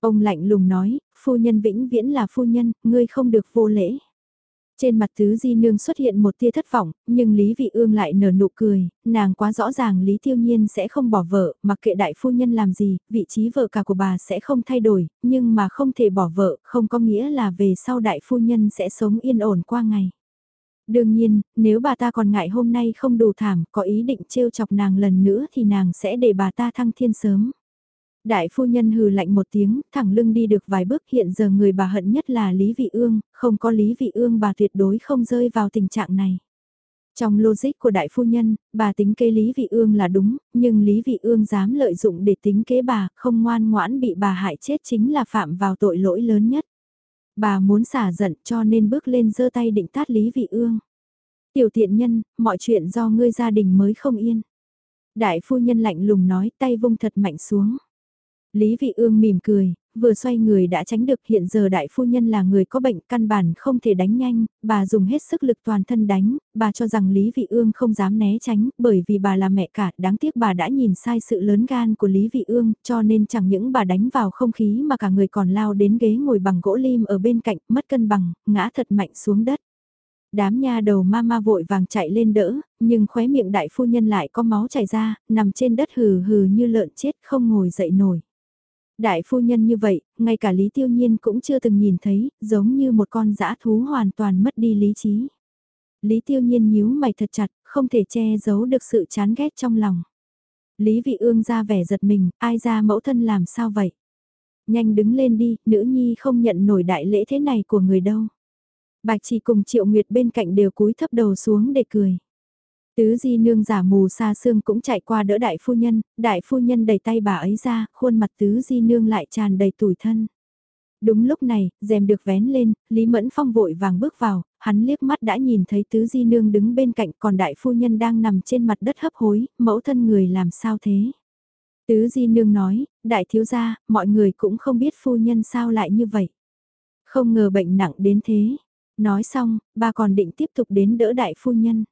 Ông lạnh lùng nói, phu nhân vĩnh viễn là phu nhân, ngươi không được vô lễ. Trên mặt tứ di nương xuất hiện một tia thất vọng, nhưng Lý Vị Ương lại nở nụ cười, nàng quá rõ ràng Lý Tiêu Nhiên sẽ không bỏ vợ, mặc kệ đại phu nhân làm gì, vị trí vợ cả của bà sẽ không thay đổi, nhưng mà không thể bỏ vợ, không có nghĩa là về sau đại phu nhân sẽ sống yên ổn qua ngày. Đương nhiên, nếu bà ta còn ngại hôm nay không đủ thảm, có ý định trêu chọc nàng lần nữa thì nàng sẽ để bà ta thăng thiên sớm. Đại phu nhân hừ lạnh một tiếng, thẳng lưng đi được vài bước hiện giờ người bà hận nhất là Lý Vị Ương, không có Lý Vị Ương bà tuyệt đối không rơi vào tình trạng này. Trong logic của đại phu nhân, bà tính kế Lý Vị Ương là đúng, nhưng Lý Vị Ương dám lợi dụng để tính kế bà, không ngoan ngoãn bị bà hại chết chính là phạm vào tội lỗi lớn nhất. Bà muốn xả giận cho nên bước lên giơ tay định tát Lý Vị Ương. Tiểu thiện nhân, mọi chuyện do ngươi gia đình mới không yên. Đại phu nhân lạnh lùng nói tay vung thật mạnh xuống. Lý Vị Ương mỉm cười, vừa xoay người đã tránh được hiện giờ đại phu nhân là người có bệnh căn bản không thể đánh nhanh, bà dùng hết sức lực toàn thân đánh, bà cho rằng Lý Vị Ương không dám né tránh bởi vì bà là mẹ cả, đáng tiếc bà đã nhìn sai sự lớn gan của Lý Vị Ương cho nên chẳng những bà đánh vào không khí mà cả người còn lao đến ghế ngồi bằng gỗ lim ở bên cạnh, mất cân bằng, ngã thật mạnh xuống đất đám nha đầu ma ma vội vàng chạy lên đỡ, nhưng khóe miệng đại phu nhân lại có máu chảy ra, nằm trên đất hừ hừ như lợn chết không ngồi dậy nổi. Đại phu nhân như vậy, ngay cả Lý Tiêu Nhiên cũng chưa từng nhìn thấy, giống như một con dã thú hoàn toàn mất đi lý trí. Lý Tiêu Nhiên nhíu mày thật chặt, không thể che giấu được sự chán ghét trong lòng. Lý Vị Ương ra vẻ giật mình, ai ra mẫu thân làm sao vậy? Nhanh đứng lên đi, nữ nhi không nhận nổi đại lễ thế này của người đâu. Bạch chỉ cùng Triệu Nguyệt bên cạnh đều cúi thấp đầu xuống để cười. Tứ di nương giả mù xa xương cũng chạy qua đỡ đại phu nhân, đại phu nhân đẩy tay bà ấy ra, khuôn mặt tứ di nương lại tràn đầy tủi thân. Đúng lúc này, rèm được vén lên, Lý Mẫn Phong vội vàng bước vào, hắn liếc mắt đã nhìn thấy tứ di nương đứng bên cạnh còn đại phu nhân đang nằm trên mặt đất hấp hối, mẫu thân người làm sao thế. Tứ di nương nói, đại thiếu gia, mọi người cũng không biết phu nhân sao lại như vậy. Không ngờ bệnh nặng đến thế. Nói xong, bà còn định tiếp tục đến đỡ đại phu nhân.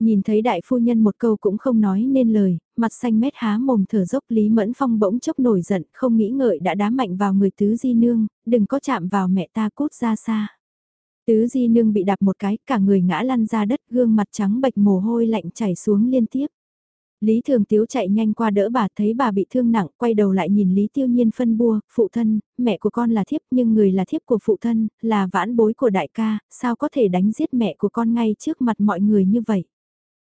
Nhìn thấy đại phu nhân một câu cũng không nói nên lời, mặt xanh mét há mồm thở dốc Lý Mẫn Phong bỗng chốc nổi giận, không nghĩ ngợi đã đá mạnh vào người tứ di nương, đừng có chạm vào mẹ ta cút ra xa. Tứ di nương bị đạp một cái, cả người ngã lăn ra đất, gương mặt trắng bệch mồ hôi lạnh chảy xuống liên tiếp. Lý Thường Tiếu chạy nhanh qua đỡ bà thấy bà bị thương nặng, quay đầu lại nhìn Lý Tiêu Nhiên phân bua, phụ thân, mẹ của con là thiếp nhưng người là thiếp của phụ thân, là vãn bối của đại ca, sao có thể đánh giết mẹ của con ngay trước mặt mọi người như vậy.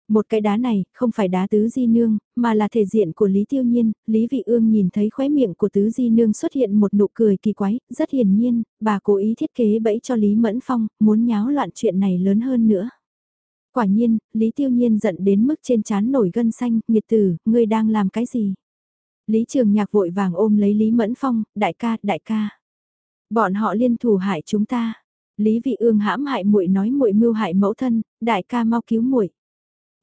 Một cái đá này, không phải đá tứ di nương, mà là thể diện của Lý Tiêu Nhiên, Lý Vị Ương nhìn thấy khóe miệng của tứ di nương xuất hiện một nụ cười kỳ quái, rất hiển nhiên, bà cố ý thiết kế bẫy cho Lý Mẫn Phong, muốn nháo loạn chuyện này lớn hơn nữa. Quả nhiên, Lý Tiêu Nhiên giận đến mức trên trán nổi gân xanh, nghiệt tử, ngươi đang làm cái gì? Lý Trường Nhạc vội vàng ôm lấy Lý Mẫn Phong, đại ca, đại ca. Bọn họ liên thủ hại chúng ta. Lý Vị Ương hãm hại muội nói muội mưu hại mẫu thân, đại ca mau cứu muội.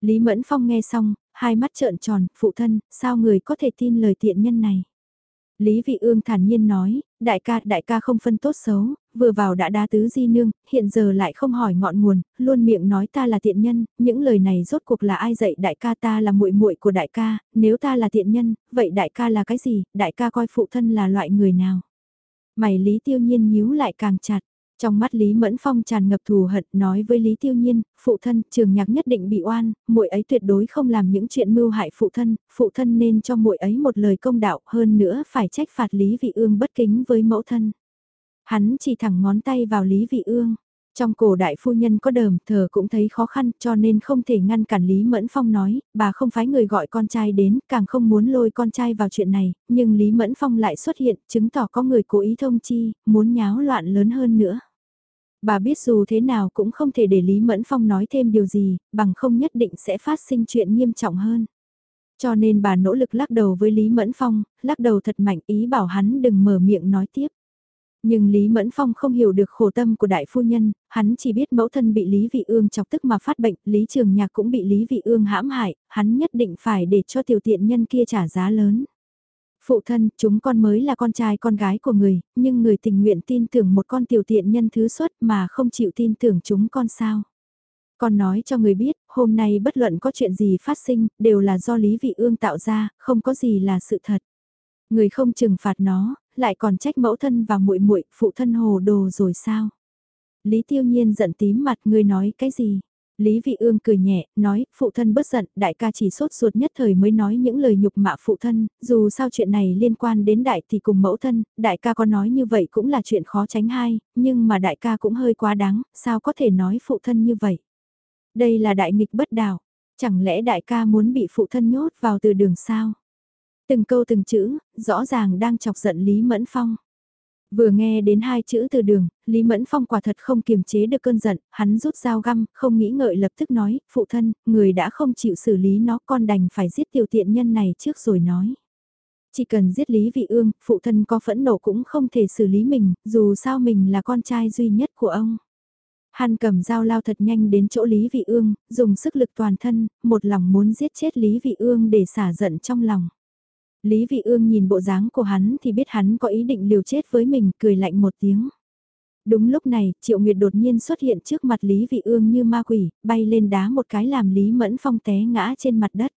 Lý Mẫn Phong nghe xong, hai mắt trợn tròn, phụ thân, sao người có thể tin lời tiện nhân này? Lý Vị Ương thản nhiên nói, đại ca, đại ca không phân tốt xấu, vừa vào đã đá tứ di nương, hiện giờ lại không hỏi ngọn nguồn, luôn miệng nói ta là tiện nhân, những lời này rốt cuộc là ai dạy đại ca ta là muội muội của đại ca, nếu ta là tiện nhân, vậy đại ca là cái gì, đại ca coi phụ thân là loại người nào? Mày Lý Tiêu Nhiên nhíu lại càng chặt. Trong mắt Lý Mẫn Phong tràn ngập thù hận nói với Lý Tiêu Nhiên, phụ thân, trường nhạc nhất định bị oan, muội ấy tuyệt đối không làm những chuyện mưu hại phụ thân, phụ thân nên cho muội ấy một lời công đạo hơn nữa phải trách phạt Lý Vị Ương bất kính với mẫu thân. Hắn chỉ thẳng ngón tay vào Lý Vị Ương. Trong cổ đại phu nhân có đờm thờ cũng thấy khó khăn cho nên không thể ngăn cản Lý Mẫn Phong nói, bà không phái người gọi con trai đến, càng không muốn lôi con trai vào chuyện này, nhưng Lý Mẫn Phong lại xuất hiện, chứng tỏ có người cố ý thông chi, muốn nháo loạn lớn hơn nữa. Bà biết dù thế nào cũng không thể để Lý Mẫn Phong nói thêm điều gì, bằng không nhất định sẽ phát sinh chuyện nghiêm trọng hơn. Cho nên bà nỗ lực lắc đầu với Lý Mẫn Phong, lắc đầu thật mạnh ý bảo hắn đừng mở miệng nói tiếp. Nhưng Lý Mẫn Phong không hiểu được khổ tâm của đại phu nhân, hắn chỉ biết mẫu thân bị Lý Vị Ương chọc tức mà phát bệnh, Lý Trường Nhạc cũng bị Lý Vị Ương hãm hại, hắn nhất định phải để cho tiểu tiện nhân kia trả giá lớn. Phụ thân, chúng con mới là con trai con gái của người, nhưng người tình nguyện tin tưởng một con tiểu tiện nhân thứ xuất mà không chịu tin tưởng chúng con sao. Con nói cho người biết, hôm nay bất luận có chuyện gì phát sinh, đều là do Lý Vị Ương tạo ra, không có gì là sự thật. Người không trừng phạt nó, lại còn trách mẫu thân và muội muội phụ thân hồ đồ rồi sao? Lý Tiêu Nhiên giận tím mặt người nói cái gì? Lý Vị Ương cười nhẹ, nói, phụ thân bất giận, đại ca chỉ sốt ruột nhất thời mới nói những lời nhục mạ phụ thân, dù sao chuyện này liên quan đến đại thì cùng mẫu thân, đại ca có nói như vậy cũng là chuyện khó tránh hai, nhưng mà đại ca cũng hơi quá đáng, sao có thể nói phụ thân như vậy? Đây là đại nghịch bất đạo chẳng lẽ đại ca muốn bị phụ thân nhốt vào từ đường sao? Từng câu từng chữ, rõ ràng đang chọc giận Lý Mẫn Phong. Vừa nghe đến hai chữ từ đường, Lý Mẫn Phong quả thật không kiềm chế được cơn giận, hắn rút dao găm, không nghĩ ngợi lập tức nói, phụ thân, người đã không chịu xử lý nó con đành phải giết tiểu tiện nhân này trước rồi nói. Chỉ cần giết Lý Vị Ương, phụ thân có phẫn nộ cũng không thể xử lý mình, dù sao mình là con trai duy nhất của ông. Hắn cầm dao lao thật nhanh đến chỗ Lý Vị Ương, dùng sức lực toàn thân, một lòng muốn giết chết Lý Vị Ương để xả giận trong lòng. Lý Vị Ương nhìn bộ dáng của hắn thì biết hắn có ý định liều chết với mình, cười lạnh một tiếng. Đúng lúc này, Triệu Nguyệt đột nhiên xuất hiện trước mặt Lý Vị Ương như ma quỷ, bay lên đá một cái làm Lý Mẫn Phong té ngã trên mặt đất.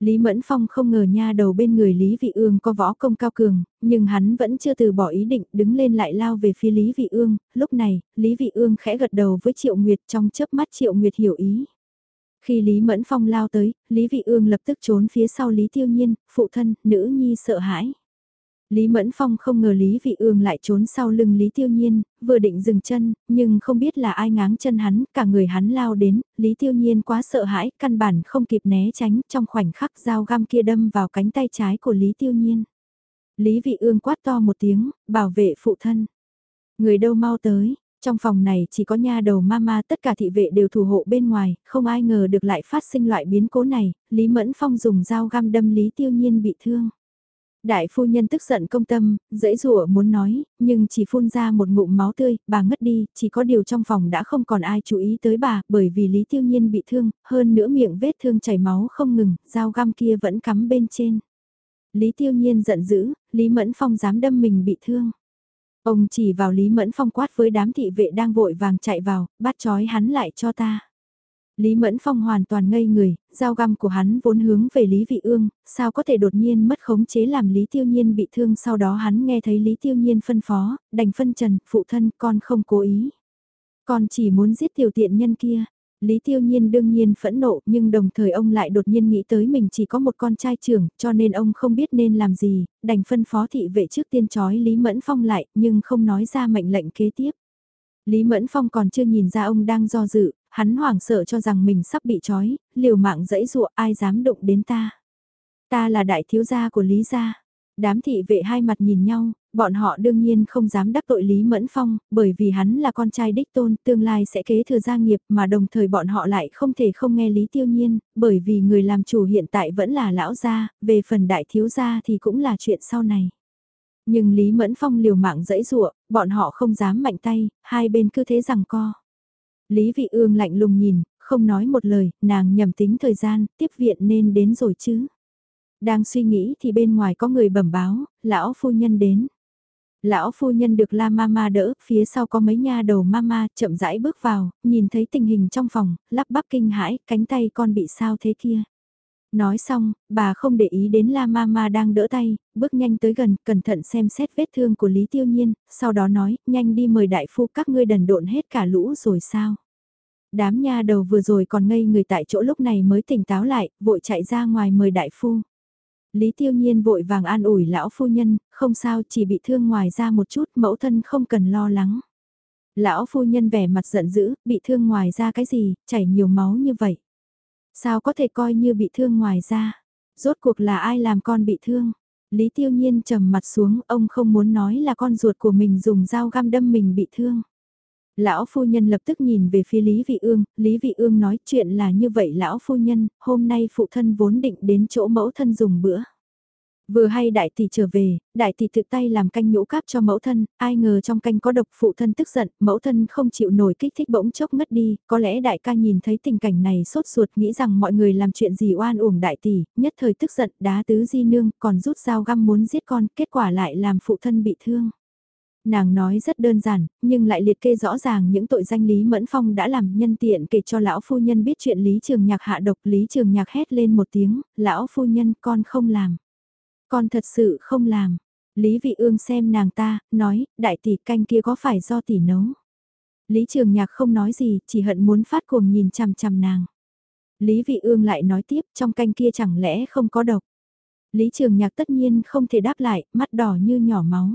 Lý Mẫn Phong không ngờ nha đầu bên người Lý Vị Ương có võ công cao cường, nhưng hắn vẫn chưa từ bỏ ý định đứng lên lại lao về phía Lý Vị Ương. Lúc này, Lý Vị Ương khẽ gật đầu với Triệu Nguyệt trong chớp mắt Triệu Nguyệt hiểu ý. Khi Lý Mẫn Phong lao tới, Lý Vị Ương lập tức trốn phía sau Lý Tiêu Nhiên, phụ thân, nữ nhi sợ hãi. Lý Mẫn Phong không ngờ Lý Vị Ương lại trốn sau lưng Lý Tiêu Nhiên, vừa định dừng chân, nhưng không biết là ai ngáng chân hắn, cả người hắn lao đến, Lý Tiêu Nhiên quá sợ hãi, căn bản không kịp né tránh, trong khoảnh khắc dao găm kia đâm vào cánh tay trái của Lý Tiêu Nhiên. Lý Vị Ương quát to một tiếng, bảo vệ phụ thân. Người đâu mau tới, trong phòng này chỉ có nha đầu mama tất cả thị vệ đều thủ hộ bên ngoài, không ai ngờ được lại phát sinh loại biến cố này, Lý Mẫn Phong dùng dao găm đâm Lý Tiêu Nhiên bị thương. Đại phu nhân tức giận công tâm, dễ dụa muốn nói, nhưng chỉ phun ra một ngụm máu tươi, bà ngất đi, chỉ có điều trong phòng đã không còn ai chú ý tới bà, bởi vì Lý Tiêu Nhiên bị thương, hơn nữa miệng vết thương chảy máu không ngừng, dao găm kia vẫn cắm bên trên. Lý Tiêu Nhiên giận dữ, Lý Mẫn Phong dám đâm mình bị thương. Ông chỉ vào Lý Mẫn Phong quát với đám thị vệ đang vội vàng chạy vào, bắt chói hắn lại cho ta. Lý Mẫn Phong hoàn toàn ngây người, dao găm của hắn vốn hướng về Lý Vị Ương, sao có thể đột nhiên mất khống chế làm Lý Tiêu Nhiên bị thương sau đó hắn nghe thấy Lý Tiêu Nhiên phân phó, đành phân trần, phụ thân con không cố ý. Con chỉ muốn giết tiểu tiện nhân kia, Lý Tiêu Nhiên đương nhiên phẫn nộ nhưng đồng thời ông lại đột nhiên nghĩ tới mình chỉ có một con trai trưởng cho nên ông không biết nên làm gì, đành phân phó thị vệ trước tiên trói Lý Mẫn Phong lại nhưng không nói ra mệnh lệnh kế tiếp. Lý Mẫn Phong còn chưa nhìn ra ông đang do dự, hắn hoảng sợ cho rằng mình sắp bị trói, liều mạng dẫy dụa ai dám đụng đến ta. Ta là đại thiếu gia của Lý gia. Đám thị vệ hai mặt nhìn nhau, bọn họ đương nhiên không dám đắc tội Lý Mẫn Phong, bởi vì hắn là con trai đích tôn, tương lai sẽ kế thừa gia nghiệp mà đồng thời bọn họ lại không thể không nghe Lý Tiêu Nhiên, bởi vì người làm chủ hiện tại vẫn là lão gia, về phần đại thiếu gia thì cũng là chuyện sau này. Nhưng Lý Mẫn Phong liều mạng dẫy dụa, bọn họ không dám mạnh tay, hai bên cứ thế rằng co. Lý Vị Ương lạnh lùng nhìn, không nói một lời, nàng nhầm tính thời gian, tiếp viện nên đến rồi chứ. Đang suy nghĩ thì bên ngoài có người bẩm báo, lão phu nhân đến. Lão phu nhân được la mama đỡ, phía sau có mấy nha đầu mama chậm rãi bước vào, nhìn thấy tình hình trong phòng, lắp bắp kinh hãi, cánh tay con bị sao thế kia. Nói xong, bà không để ý đến La Mama đang đỡ tay, bước nhanh tới gần, cẩn thận xem xét vết thương của Lý Tiêu Nhiên, sau đó nói, nhanh đi mời đại phu các ngươi đần độn hết cả lũ rồi sao. Đám nha đầu vừa rồi còn ngây người tại chỗ lúc này mới tỉnh táo lại, vội chạy ra ngoài mời đại phu. Lý Tiêu Nhiên vội vàng an ủi lão phu nhân, không sao chỉ bị thương ngoài ra một chút, mẫu thân không cần lo lắng. Lão phu nhân vẻ mặt giận dữ, bị thương ngoài ra cái gì, chảy nhiều máu như vậy. Sao có thể coi như bị thương ngoài ra? Rốt cuộc là ai làm con bị thương? Lý tiêu nhiên trầm mặt xuống, ông không muốn nói là con ruột của mình dùng dao găm đâm mình bị thương. Lão phu nhân lập tức nhìn về phía Lý Vị Ương, Lý Vị Ương nói chuyện là như vậy lão phu nhân, hôm nay phụ thân vốn định đến chỗ mẫu thân dùng bữa. Vừa hay đại tỷ trở về, đại tỷ tự tay làm canh nhũ cáp cho mẫu thân, ai ngờ trong canh có độc phụ thân tức giận, mẫu thân không chịu nổi kích thích bỗng chốc ngất đi, có lẽ đại ca nhìn thấy tình cảnh này sốt ruột nghĩ rằng mọi người làm chuyện gì oan uổng đại tỷ, nhất thời tức giận đá tứ di nương, còn rút dao găm muốn giết con, kết quả lại làm phụ thân bị thương. Nàng nói rất đơn giản, nhưng lại liệt kê rõ ràng những tội danh Lý Mẫn Phong đã làm nhân tiện kể cho lão phu nhân biết chuyện Lý Trường Nhạc hạ độc Lý Trường Nhạc hét lên một tiếng, lão phu nhân con không làm. Con thật sự không làm. Lý Vị Ương xem nàng ta, nói, đại tỷ canh kia có phải do tỷ nấu. Lý Trường Nhạc không nói gì, chỉ hận muốn phát cuồng nhìn chằm chằm nàng. Lý Vị Ương lại nói tiếp, trong canh kia chẳng lẽ không có độc. Lý Trường Nhạc tất nhiên không thể đáp lại, mắt đỏ như nhỏ máu.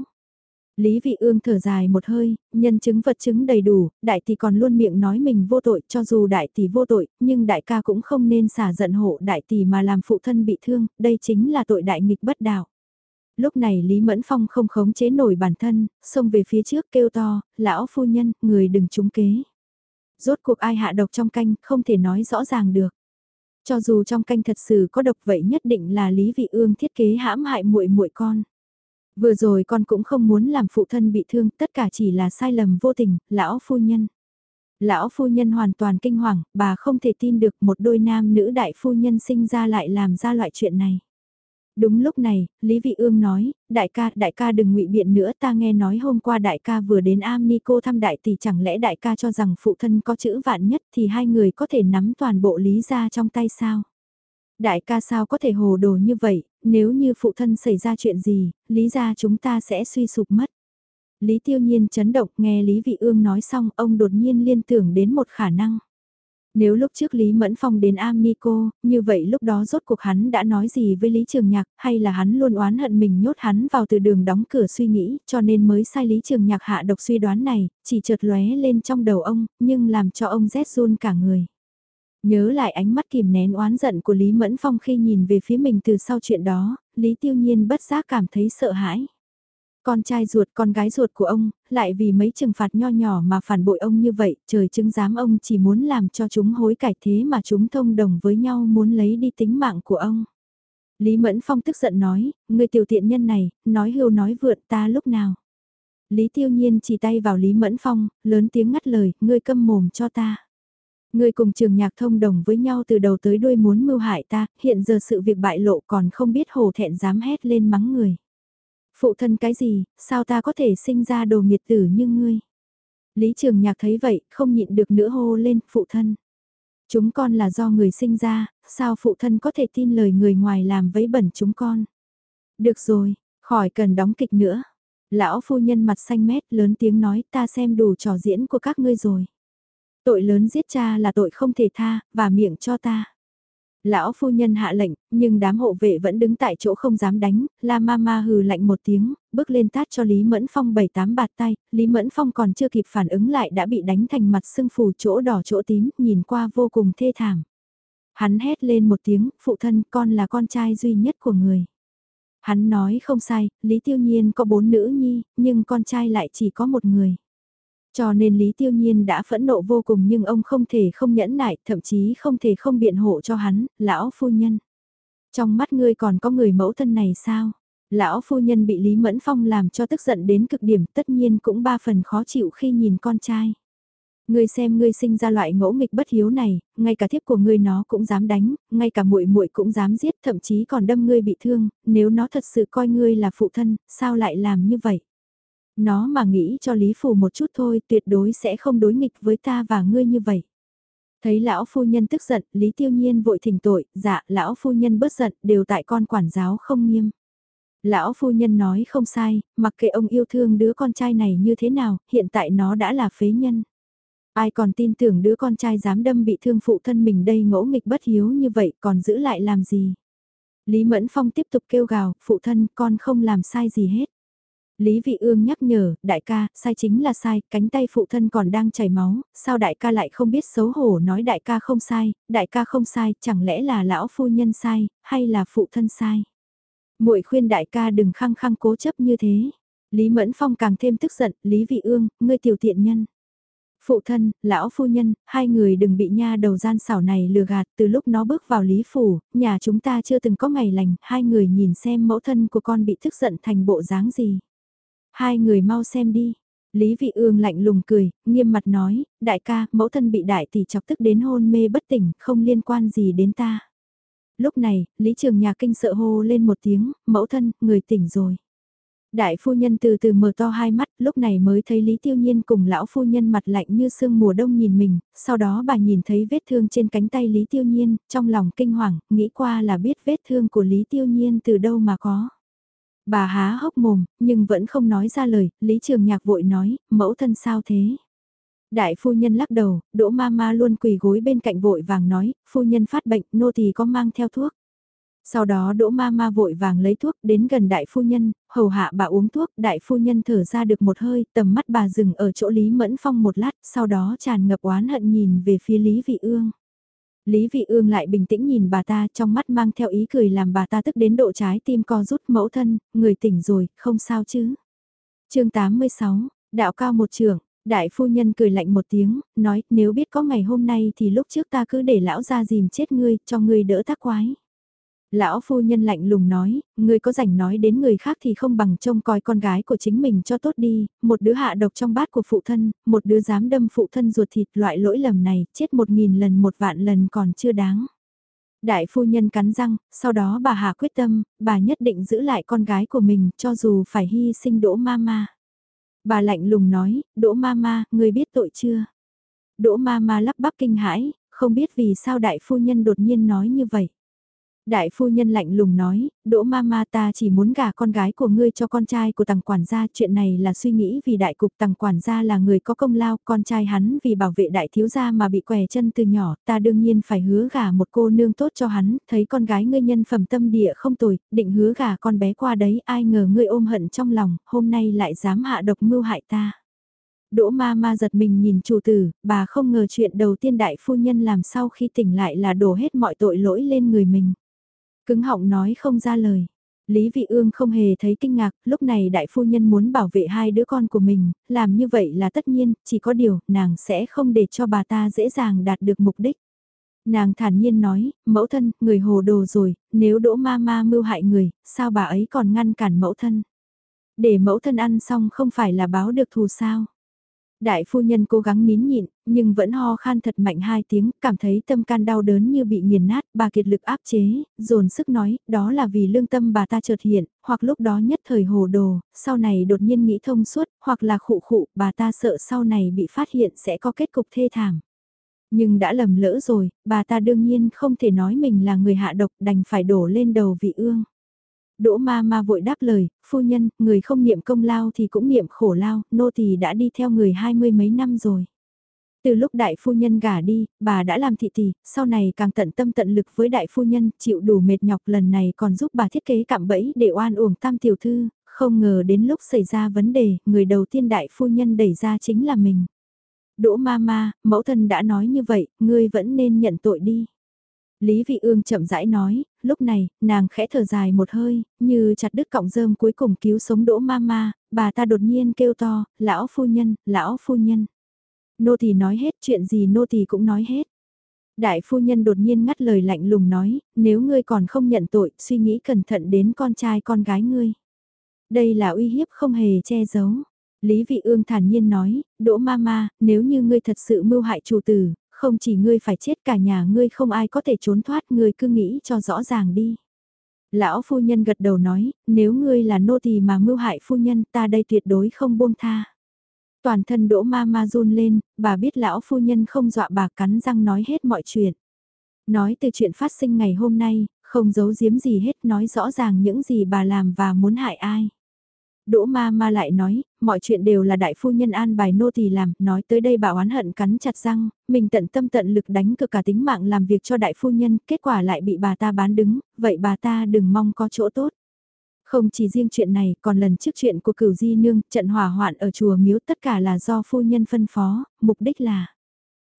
Lý Vị Ương thở dài một hơi, nhân chứng vật chứng đầy đủ, đại tỷ còn luôn miệng nói mình vô tội, cho dù đại tỷ vô tội, nhưng đại ca cũng không nên xả giận hộ đại tỷ mà làm phụ thân bị thương, đây chính là tội đại nghịch bất đạo. Lúc này Lý Mẫn Phong không khống chế nổi bản thân, xông về phía trước kêu to, lão phu nhân, người đừng trúng kế. Rốt cuộc ai hạ độc trong canh, không thể nói rõ ràng được. Cho dù trong canh thật sự có độc vậy nhất định là Lý Vị Ương thiết kế hãm hại muội muội con. Vừa rồi con cũng không muốn làm phụ thân bị thương, tất cả chỉ là sai lầm vô tình, lão phu nhân. Lão phu nhân hoàn toàn kinh hoàng, bà không thể tin được một đôi nam nữ đại phu nhân sinh ra lại làm ra loại chuyện này. Đúng lúc này, Lý Vị Ương nói, đại ca, đại ca đừng ngụy biện nữa ta nghe nói hôm qua đại ca vừa đến am ni cô thăm đại tỷ chẳng lẽ đại ca cho rằng phụ thân có chữ vạn nhất thì hai người có thể nắm toàn bộ lý ra trong tay sao? Đại ca sao có thể hồ đồ như vậy, nếu như phụ thân xảy ra chuyện gì, lý ra chúng ta sẽ suy sụp mất. Lý tiêu nhiên chấn động nghe Lý Vị Ương nói xong ông đột nhiên liên tưởng đến một khả năng. Nếu lúc trước Lý Mẫn Phong đến am ni cô, như vậy lúc đó rốt cuộc hắn đã nói gì với Lý Trường Nhạc, hay là hắn luôn oán hận mình nhốt hắn vào từ đường đóng cửa suy nghĩ, cho nên mới sai Lý Trường Nhạc hạ độc suy đoán này, chỉ chợt lóe lên trong đầu ông, nhưng làm cho ông rét run cả người. Nhớ lại ánh mắt kìm nén oán giận của Lý Mẫn Phong khi nhìn về phía mình từ sau chuyện đó, Lý Tiêu Nhiên bất giác cảm thấy sợ hãi. Con trai ruột con gái ruột của ông, lại vì mấy trừng phạt nho nhỏ mà phản bội ông như vậy, trời chứng giám ông chỉ muốn làm cho chúng hối cải thế mà chúng thông đồng với nhau muốn lấy đi tính mạng của ông. Lý Mẫn Phong tức giận nói, người tiểu tiện nhân này, nói hưu nói vượn ta lúc nào. Lý Tiêu Nhiên chỉ tay vào Lý Mẫn Phong, lớn tiếng ngắt lời, ngươi câm mồm cho ta. Ngươi cùng trường nhạc thông đồng với nhau từ đầu tới đuôi muốn mưu hại ta, hiện giờ sự việc bại lộ còn không biết hồ thẹn dám hét lên mắng người. Phụ thân cái gì, sao ta có thể sinh ra đồ nghiệt tử như ngươi? Lý trường nhạc thấy vậy, không nhịn được nữa hô lên, phụ thân. Chúng con là do người sinh ra, sao phụ thân có thể tin lời người ngoài làm vấy bẩn chúng con? Được rồi, khỏi cần đóng kịch nữa. Lão phu nhân mặt xanh mét lớn tiếng nói ta xem đủ trò diễn của các ngươi rồi. Tội lớn giết cha là tội không thể tha, và miệng cho ta. Lão phu nhân hạ lệnh, nhưng đám hộ vệ vẫn đứng tại chỗ không dám đánh, la ma ma hừ lạnh một tiếng, bước lên tát cho Lý Mẫn Phong bảy tám bạt tay, Lý Mẫn Phong còn chưa kịp phản ứng lại đã bị đánh thành mặt sưng phù chỗ đỏ chỗ tím, nhìn qua vô cùng thê thảm. Hắn hét lên một tiếng, phụ thân con là con trai duy nhất của người. Hắn nói không sai, Lý Tiêu Nhiên có bốn nữ nhi, nhưng con trai lại chỉ có một người. Cho nên Lý Tiêu Nhiên đã phẫn nộ vô cùng nhưng ông không thể không nhẫn nại, thậm chí không thể không biện hộ cho hắn, lão phu nhân. Trong mắt ngươi còn có người mẫu thân này sao? Lão phu nhân bị Lý Mẫn Phong làm cho tức giận đến cực điểm tất nhiên cũng ba phần khó chịu khi nhìn con trai. Ngươi xem ngươi sinh ra loại ngỗ nghịch bất hiếu này, ngay cả thiếp của ngươi nó cũng dám đánh, ngay cả muội muội cũng dám giết, thậm chí còn đâm ngươi bị thương, nếu nó thật sự coi ngươi là phụ thân, sao lại làm như vậy? Nó mà nghĩ cho Lý Phủ một chút thôi tuyệt đối sẽ không đối nghịch với ta và ngươi như vậy. Thấy lão phu nhân tức giận, Lý Tiêu Nhiên vội thỉnh tội, dạ, lão phu nhân bớt giận, đều tại con quản giáo không nghiêm. Lão phu nhân nói không sai, mặc kệ ông yêu thương đứa con trai này như thế nào, hiện tại nó đã là phế nhân. Ai còn tin tưởng đứa con trai dám đâm bị thương phụ thân mình đây ngỗ nghịch bất hiếu như vậy còn giữ lại làm gì? Lý Mẫn Phong tiếp tục kêu gào, phụ thân con không làm sai gì hết. Lý Vị Ương nhắc nhở, đại ca, sai chính là sai, cánh tay phụ thân còn đang chảy máu, sao đại ca lại không biết xấu hổ nói đại ca không sai, đại ca không sai, chẳng lẽ là lão phu nhân sai, hay là phụ thân sai. muội khuyên đại ca đừng khăng khăng cố chấp như thế. Lý Mẫn Phong càng thêm tức giận, Lý Vị Ương, ngươi tiểu tiện nhân. Phụ thân, lão phu nhân, hai người đừng bị nha đầu gian xảo này lừa gạt, từ lúc nó bước vào Lý Phủ, nhà chúng ta chưa từng có ngày lành, hai người nhìn xem mẫu thân của con bị tức giận thành bộ dáng gì. Hai người mau xem đi. Lý Vị Ương lạnh lùng cười, nghiêm mặt nói, đại ca, mẫu thân bị đại tỷ chọc tức đến hôn mê bất tỉnh, không liên quan gì đến ta. Lúc này, Lý Trường Nhà kinh sợ hô lên một tiếng, mẫu thân, người tỉnh rồi. Đại phu nhân từ từ mở to hai mắt, lúc này mới thấy Lý Tiêu Nhiên cùng lão phu nhân mặt lạnh như sương mùa đông nhìn mình, sau đó bà nhìn thấy vết thương trên cánh tay Lý Tiêu Nhiên, trong lòng kinh hoàng, nghĩ qua là biết vết thương của Lý Tiêu Nhiên từ đâu mà có. Bà há hốc mồm, nhưng vẫn không nói ra lời, Lý Trường Nhạc vội nói, mẫu thân sao thế? Đại phu nhân lắc đầu, đỗ ma ma luôn quỳ gối bên cạnh vội vàng nói, phu nhân phát bệnh, nô tỳ có mang theo thuốc. Sau đó đỗ ma ma vội vàng lấy thuốc đến gần đại phu nhân, hầu hạ bà uống thuốc, đại phu nhân thở ra được một hơi, tầm mắt bà dừng ở chỗ Lý Mẫn Phong một lát, sau đó tràn ngập oán hận nhìn về phía Lý Vị Ương. Lý Vị Ương lại bình tĩnh nhìn bà ta trong mắt mang theo ý cười làm bà ta tức đến độ trái tim co rút mẫu thân, người tỉnh rồi, không sao chứ. chương 86, đạo cao một trường, đại phu nhân cười lạnh một tiếng, nói nếu biết có ngày hôm nay thì lúc trước ta cứ để lão ra dìm chết ngươi, cho ngươi đỡ tác quái. Lão phu nhân lạnh lùng nói, người có rảnh nói đến người khác thì không bằng trông coi con gái của chính mình cho tốt đi, một đứa hạ độc trong bát của phụ thân, một đứa dám đâm phụ thân ruột thịt loại lỗi lầm này, chết một nghìn lần một vạn lần còn chưa đáng. Đại phu nhân cắn răng, sau đó bà hà quyết tâm, bà nhất định giữ lại con gái của mình cho dù phải hy sinh đỗ mama. Bà lạnh lùng nói, đỗ mama, người biết tội chưa? Đỗ mama lắp bắp kinh hãi, không biết vì sao đại phu nhân đột nhiên nói như vậy. Đại phu nhân lạnh lùng nói, đỗ ma ma ta chỉ muốn gả con gái của ngươi cho con trai của tàng quản gia, chuyện này là suy nghĩ vì đại cục tàng quản gia là người có công lao, con trai hắn vì bảo vệ đại thiếu gia mà bị què chân từ nhỏ, ta đương nhiên phải hứa gả một cô nương tốt cho hắn, thấy con gái ngươi nhân phẩm tâm địa không tồi, định hứa gả con bé qua đấy, ai ngờ ngươi ôm hận trong lòng, hôm nay lại dám hạ độc mưu hại ta. Đỗ ma ma giật mình nhìn chủ tử, bà không ngờ chuyện đầu tiên đại phu nhân làm sau khi tỉnh lại là đổ hết mọi tội lỗi lên người mình. Cứng họng nói không ra lời. Lý Vị Ương không hề thấy kinh ngạc, lúc này đại phu nhân muốn bảo vệ hai đứa con của mình, làm như vậy là tất nhiên, chỉ có điều, nàng sẽ không để cho bà ta dễ dàng đạt được mục đích. Nàng thản nhiên nói, mẫu thân, người hồ đồ rồi, nếu đỗ ma ma mưu hại người, sao bà ấy còn ngăn cản mẫu thân? Để mẫu thân ăn xong không phải là báo được thù sao? Đại phu nhân cố gắng nín nhịn, nhưng vẫn ho khan thật mạnh hai tiếng, cảm thấy tâm can đau đớn như bị nghiền nát, bà kiệt lực áp chế, dồn sức nói, đó là vì lương tâm bà ta chợt hiện, hoặc lúc đó nhất thời hồ đồ, sau này đột nhiên nghĩ thông suốt, hoặc là khụ khụ, bà ta sợ sau này bị phát hiện sẽ có kết cục thê thảm. Nhưng đã lầm lỡ rồi, bà ta đương nhiên không thể nói mình là người hạ độc đành phải đổ lên đầu vị ương. Đỗ ma ma vội đáp lời, phu nhân, người không niệm công lao thì cũng niệm khổ lao, nô tỳ đã đi theo người hai mươi mấy năm rồi. Từ lúc đại phu nhân gả đi, bà đã làm thị tỷ, sau này càng tận tâm tận lực với đại phu nhân, chịu đủ mệt nhọc lần này còn giúp bà thiết kế cạm bẫy để oan uổng tam tiểu thư, không ngờ đến lúc xảy ra vấn đề, người đầu tiên đại phu nhân đẩy ra chính là mình. Đỗ ma ma, mẫu thân đã nói như vậy, ngươi vẫn nên nhận tội đi. Lý Vị Ương chậm rãi nói, lúc này, nàng khẽ thở dài một hơi, như chặt đứt cọng rơm cuối cùng cứu sống đỗ mama, bà ta đột nhiên kêu to, lão phu nhân, lão phu nhân. Nô tỳ nói hết chuyện gì nô tỳ cũng nói hết. Đại phu nhân đột nhiên ngắt lời lạnh lùng nói, nếu ngươi còn không nhận tội, suy nghĩ cẩn thận đến con trai con gái ngươi. Đây là uy hiếp không hề che giấu. Lý Vị Ương thản nhiên nói, Đỗ Mama, nếu như ngươi thật sự mưu hại chủ tử, không chỉ ngươi phải chết cả nhà ngươi không ai có thể trốn thoát ngươi cứ nghĩ cho rõ ràng đi. Lão phu nhân gật đầu nói, nếu ngươi là nô tỳ mà mưu hại phu nhân ta đây tuyệt đối không buông tha. Toàn thân đỗ ma ma run lên, bà biết lão phu nhân không dọa bà cắn răng nói hết mọi chuyện. Nói từ chuyện phát sinh ngày hôm nay, không giấu giếm gì hết nói rõ ràng những gì bà làm và muốn hại ai. Đỗ ma ma lại nói, mọi chuyện đều là đại phu nhân an bài nô tỳ làm, nói tới đây bà oán hận cắn chặt răng, mình tận tâm tận lực đánh cực cả tính mạng làm việc cho đại phu nhân, kết quả lại bị bà ta bán đứng, vậy bà ta đừng mong có chỗ tốt. Không chỉ riêng chuyện này, còn lần trước chuyện của cửu di nương, trận hỏa hoạn ở chùa miếu tất cả là do phu nhân phân phó, mục đích là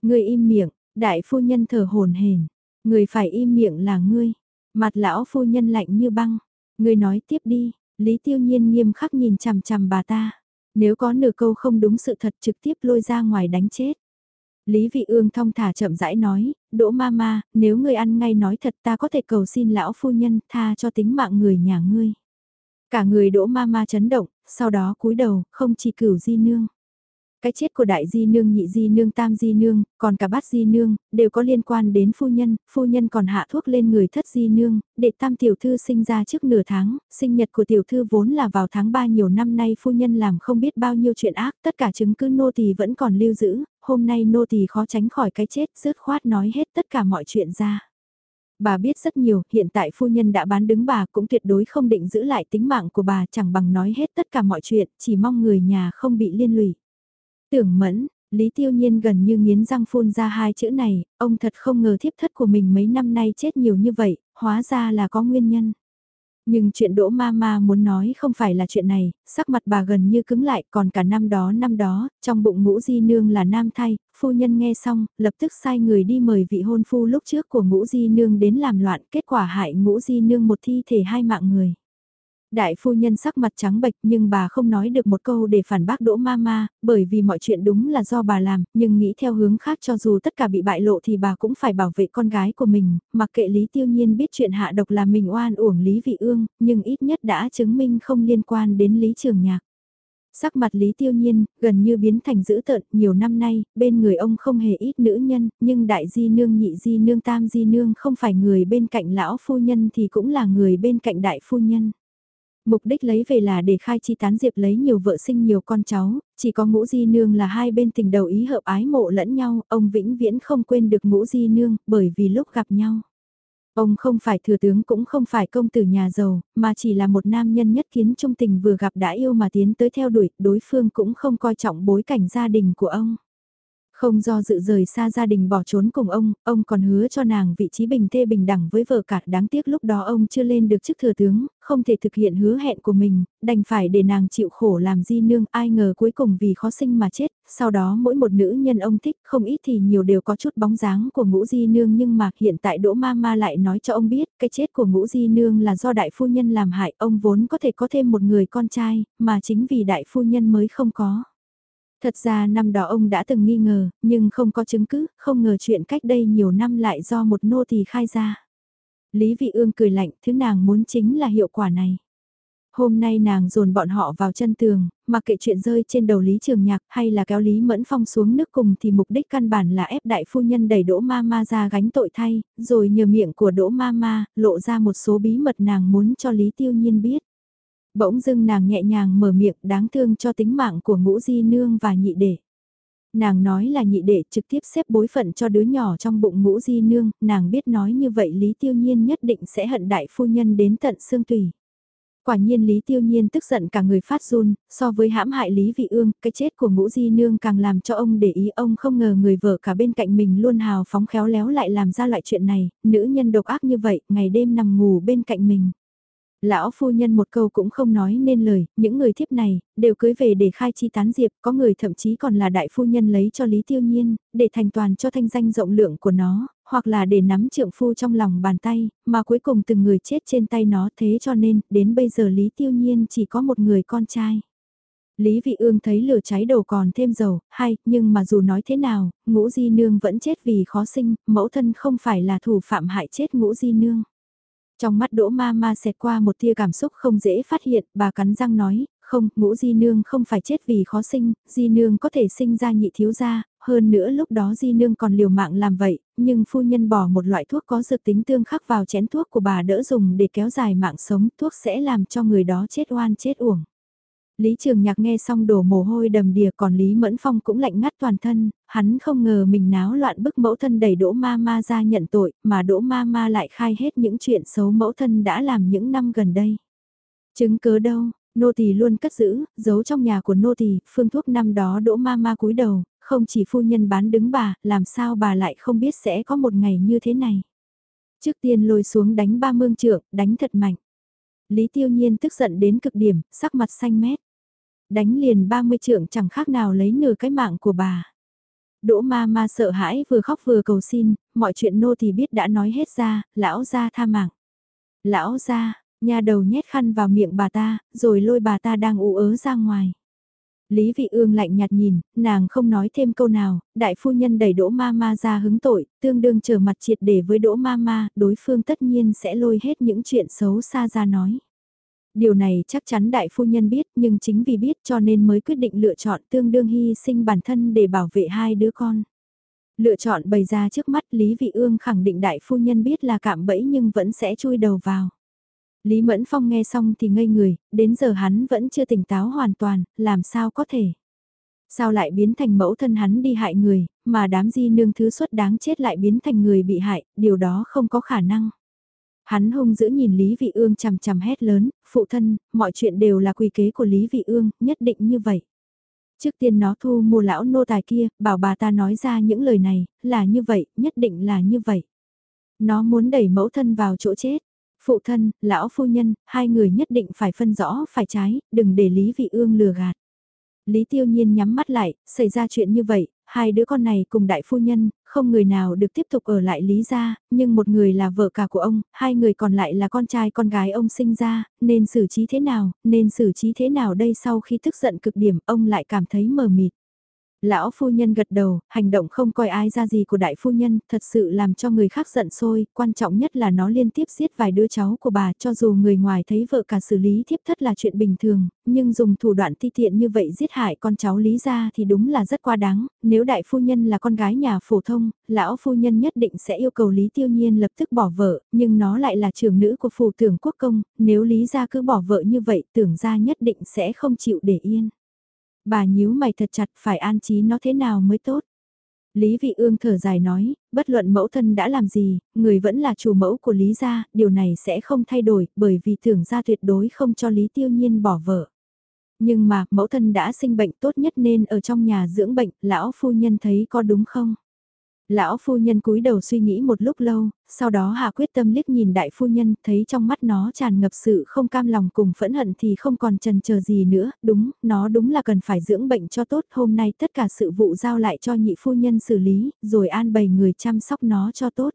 Người im miệng, đại phu nhân thở hồn hển người phải im miệng là ngươi. Mặt lão phu nhân lạnh như băng, người nói tiếp đi, Lý Tiêu Nhiên nghiêm khắc nhìn chằm chằm bà ta. Nếu có nửa câu không đúng sự thật trực tiếp lôi ra ngoài đánh chết. Lý Vị Ương thong thả chậm rãi nói, Đỗ Mama, nếu ngươi ăn ngay nói thật ta có thể cầu xin lão phu nhân tha cho tính mạng người nhà ngươi. Cả người Đỗ Mama chấn động, sau đó cúi đầu, không chỉ cửu di nương. Cái chết của đại di nương nhị di nương tam di nương, còn cả bát di nương, đều có liên quan đến phu nhân, phu nhân còn hạ thuốc lên người thất di nương, để tam tiểu thư sinh ra trước nửa tháng, sinh nhật của tiểu thư vốn là vào tháng 3 nhiều năm nay phu nhân làm không biết bao nhiêu chuyện ác, tất cả chứng cứ nô tỳ vẫn còn lưu giữ, hôm nay nô tỳ khó tránh khỏi cái chết, rớt khoát nói hết tất cả mọi chuyện ra. Bà biết rất nhiều, hiện tại phu nhân đã bán đứng bà cũng tuyệt đối không định giữ lại tính mạng của bà chẳng bằng nói hết tất cả mọi chuyện, chỉ mong người nhà không bị liên lụy. Tưởng mẫn, Lý Tiêu Nhiên gần như nghiến răng phun ra hai chữ này, ông thật không ngờ thiếp thất của mình mấy năm nay chết nhiều như vậy, hóa ra là có nguyên nhân. Nhưng chuyện đỗ ma ma muốn nói không phải là chuyện này, sắc mặt bà gần như cứng lại còn cả năm đó năm đó, trong bụng ngũ di nương là nam thay, phu nhân nghe xong, lập tức sai người đi mời vị hôn phu lúc trước của ngũ di nương đến làm loạn, kết quả hại ngũ di nương một thi thể hai mạng người. Đại phu nhân sắc mặt trắng bệch nhưng bà không nói được một câu để phản bác đỗ mama, bởi vì mọi chuyện đúng là do bà làm, nhưng nghĩ theo hướng khác cho dù tất cả bị bại lộ thì bà cũng phải bảo vệ con gái của mình, mặc kệ Lý Tiêu Nhiên biết chuyện hạ độc là mình oan uổng Lý Vị Ương, nhưng ít nhất đã chứng minh không liên quan đến Lý Trường Nhạc. Sắc mặt Lý Tiêu Nhiên, gần như biến thành dữ tợn, nhiều năm nay, bên người ông không hề ít nữ nhân, nhưng đại di nương nhị di nương tam di nương không phải người bên cạnh lão phu nhân thì cũng là người bên cạnh đại phu nhân. Mục đích lấy về là để khai chi tán diệp lấy nhiều vợ sinh nhiều con cháu, chỉ có ngũ di nương là hai bên tình đầu ý hợp ái mộ lẫn nhau, ông vĩnh viễn không quên được ngũ di nương, bởi vì lúc gặp nhau. Ông không phải thừa tướng cũng không phải công tử nhà giàu, mà chỉ là một nam nhân nhất kiến trung tình vừa gặp đã yêu mà tiến tới theo đuổi, đối phương cũng không coi trọng bối cảnh gia đình của ông. Không do dự rời xa gia đình bỏ trốn cùng ông, ông còn hứa cho nàng vị trí bình thê bình đẳng với vợ cả. Đáng tiếc lúc đó ông chưa lên được chức thừa tướng, không thể thực hiện hứa hẹn của mình, đành phải để nàng chịu khổ làm di nương. Ai ngờ cuối cùng vì khó sinh mà chết, sau đó mỗi một nữ nhân ông thích không ít thì nhiều đều có chút bóng dáng của ngũ di nương. Nhưng mà hiện tại đỗ ma ma lại nói cho ông biết cái chết của ngũ di nương là do đại phu nhân làm hại ông vốn có thể có thêm một người con trai, mà chính vì đại phu nhân mới không có. Thật ra năm đó ông đã từng nghi ngờ, nhưng không có chứng cứ, không ngờ chuyện cách đây nhiều năm lại do một nô tỳ khai ra. Lý Vị Ương cười lạnh, thứ nàng muốn chính là hiệu quả này. Hôm nay nàng dồn bọn họ vào chân tường, mặc kệ chuyện rơi trên đầu Lý Trường Nhạc hay là kéo Lý Mẫn Phong xuống nước cùng thì mục đích căn bản là ép đại phu nhân đẩy Đỗ Ma Ma ra gánh tội thay, rồi nhờ miệng của Đỗ Ma Ma lộ ra một số bí mật nàng muốn cho Lý Tiêu Nhiên biết. Bỗng dưng nàng nhẹ nhàng mở miệng đáng thương cho tính mạng của ngũ di nương và nhị đệ. Nàng nói là nhị đệ trực tiếp xếp bối phận cho đứa nhỏ trong bụng ngũ di nương, nàng biết nói như vậy Lý Tiêu Nhiên nhất định sẽ hận đại phu nhân đến tận xương tùy. Quả nhiên Lý Tiêu Nhiên tức giận cả người phát run, so với hãm hại Lý Vị Ương, cái chết của ngũ di nương càng làm cho ông để ý ông không ngờ người vợ cả bên cạnh mình luôn hào phóng khéo léo lại làm ra loại chuyện này, nữ nhân độc ác như vậy, ngày đêm nằm ngủ bên cạnh mình. Lão phu nhân một câu cũng không nói nên lời, những người thiếp này, đều cưới về để khai chi tán diệp, có người thậm chí còn là đại phu nhân lấy cho Lý Tiêu Nhiên, để thành toàn cho thanh danh rộng lượng của nó, hoặc là để nắm trượng phu trong lòng bàn tay, mà cuối cùng từng người chết trên tay nó thế cho nên, đến bây giờ Lý Tiêu Nhiên chỉ có một người con trai. Lý Vị Ương thấy lửa cháy đầu còn thêm dầu, hay, nhưng mà dù nói thế nào, ngũ di nương vẫn chết vì khó sinh, mẫu thân không phải là thủ phạm hại chết ngũ di nương. Trong mắt đỗ ma ma xẹt qua một tia cảm xúc không dễ phát hiện, bà cắn răng nói, không, ngũ di nương không phải chết vì khó sinh, di nương có thể sinh ra nhị thiếu gia, hơn nữa lúc đó di nương còn liều mạng làm vậy, nhưng phu nhân bỏ một loại thuốc có dược tính tương khắc vào chén thuốc của bà đỡ dùng để kéo dài mạng sống, thuốc sẽ làm cho người đó chết oan chết uổng. Lý Trường Nhạc nghe xong đổ mồ hôi đầm đìa còn Lý Mẫn Phong cũng lạnh ngắt toàn thân, hắn không ngờ mình náo loạn bức mẫu thân đẩy Đỗ Ma Ma ra nhận tội, mà Đỗ Ma Ma lại khai hết những chuyện xấu mẫu thân đã làm những năm gần đây. Chứng cứ đâu, nô tỳ luôn cất giữ, giấu trong nhà của nô tỳ, phương thuốc năm đó Đỗ Ma Ma cúi đầu, không chỉ phu nhân bán đứng bà, làm sao bà lại không biết sẽ có một ngày như thế này. Trước tiên lôi xuống đánh ba mương trượng, đánh thật mạnh. Lý Tiêu Nhiên tức giận đến cực điểm, sắc mặt xanh mét. Đánh liền 30 trượng chẳng khác nào lấy nửa cái mạng của bà. Đỗ ma ma sợ hãi vừa khóc vừa cầu xin, mọi chuyện nô thì biết đã nói hết ra, lão ra tha mạng. Lão ra, nhà đầu nhét khăn vào miệng bà ta, rồi lôi bà ta đang ú ớ ra ngoài. Lý Vị Ương lạnh nhạt nhìn, nàng không nói thêm câu nào, đại phu nhân đẩy Đỗ Ma Ma ra hứng tội, tương đương trở mặt triệt để với Đỗ Ma Ma, đối phương tất nhiên sẽ lôi hết những chuyện xấu xa ra nói. Điều này chắc chắn đại phu nhân biết, nhưng chính vì biết cho nên mới quyết định lựa chọn tương đương hy sinh bản thân để bảo vệ hai đứa con. Lựa chọn bày ra trước mắt Lý Vị Ương khẳng định đại phu nhân biết là cạm bẫy nhưng vẫn sẽ chui đầu vào. Lý Mẫn Phong nghe xong thì ngây người, đến giờ hắn vẫn chưa tỉnh táo hoàn toàn, làm sao có thể. Sao lại biến thành mẫu thân hắn đi hại người, mà đám di nương thứ xuất đáng chết lại biến thành người bị hại, điều đó không có khả năng. Hắn hung dữ nhìn Lý Vị Ương chằm chằm hét lớn, phụ thân, mọi chuyện đều là quy kế của Lý Vị Ương, nhất định như vậy. Trước tiên nó thu mua lão nô tài kia, bảo bà ta nói ra những lời này, là như vậy, nhất định là như vậy. Nó muốn đẩy mẫu thân vào chỗ chết. Phụ thân, lão phu nhân, hai người nhất định phải phân rõ phải trái, đừng để Lý Vị Ương lừa gạt. Lý Tiêu Nhiên nhắm mắt lại, xảy ra chuyện như vậy, hai đứa con này cùng đại phu nhân, không người nào được tiếp tục ở lại Lý gia, nhưng một người là vợ cả của ông, hai người còn lại là con trai con gái ông sinh ra, nên xử trí thế nào, nên xử trí thế nào đây sau khi tức giận cực điểm, ông lại cảm thấy mờ mịt. Lão phu nhân gật đầu, hành động không coi ai ra gì của đại phu nhân, thật sự làm cho người khác giận sôi, quan trọng nhất là nó liên tiếp giết vài đứa cháu của bà cho dù người ngoài thấy vợ cả xử lý thiếp thất là chuyện bình thường, nhưng dùng thủ đoạn ti tiện như vậy giết hại con cháu lý ra thì đúng là rất quá đáng, nếu đại phu nhân là con gái nhà phổ thông, lão phu nhân nhất định sẽ yêu cầu Lý Tiêu Nhiên lập tức bỏ vợ, nhưng nó lại là trưởng nữ của phủ tưởng quốc công, nếu Lý gia cứ bỏ vợ như vậy tưởng gia nhất định sẽ không chịu để yên. Bà nhíu mày thật chặt phải an trí nó thế nào mới tốt. Lý Vị Ương thở dài nói, bất luận mẫu thân đã làm gì, người vẫn là chủ mẫu của Lý gia, điều này sẽ không thay đổi, bởi vì thưởng gia tuyệt đối không cho Lý Tiêu Nhiên bỏ vợ. Nhưng mà, mẫu thân đã sinh bệnh tốt nhất nên ở trong nhà dưỡng bệnh, lão phu nhân thấy có đúng không? Lão phu nhân cúi đầu suy nghĩ một lúc lâu, sau đó hạ quyết tâm liếc nhìn đại phu nhân, thấy trong mắt nó tràn ngập sự không cam lòng cùng phẫn hận thì không còn chần chờ gì nữa, đúng, nó đúng là cần phải dưỡng bệnh cho tốt, hôm nay tất cả sự vụ giao lại cho nhị phu nhân xử lý, rồi an bày người chăm sóc nó cho tốt.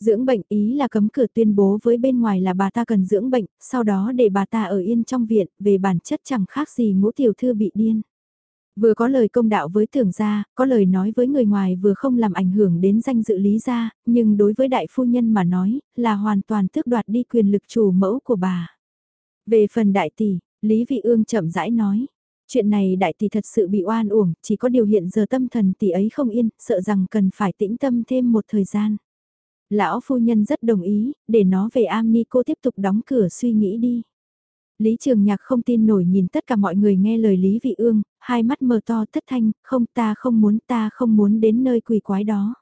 Dưỡng bệnh ý là cấm cửa tuyên bố với bên ngoài là bà ta cần dưỡng bệnh, sau đó để bà ta ở yên trong viện, về bản chất chẳng khác gì ngũ tiểu thư bị điên. Vừa có lời công đạo với tưởng gia, có lời nói với người ngoài vừa không làm ảnh hưởng đến danh dự lý gia, nhưng đối với đại phu nhân mà nói, là hoàn toàn tước đoạt đi quyền lực chủ mẫu của bà. Về phần đại tỷ, Lý Vị Ương chậm rãi nói, chuyện này đại tỷ thật sự bị oan uổng, chỉ có điều hiện giờ tâm thần tỷ ấy không yên, sợ rằng cần phải tĩnh tâm thêm một thời gian. Lão phu nhân rất đồng ý, để nó về am ni cô tiếp tục đóng cửa suy nghĩ đi. Lý Trường Nhạc không tin nổi nhìn tất cả mọi người nghe lời Lý Vị Ương, hai mắt mờ to thất thanh, không ta không muốn ta không muốn đến nơi quỷ quái đó.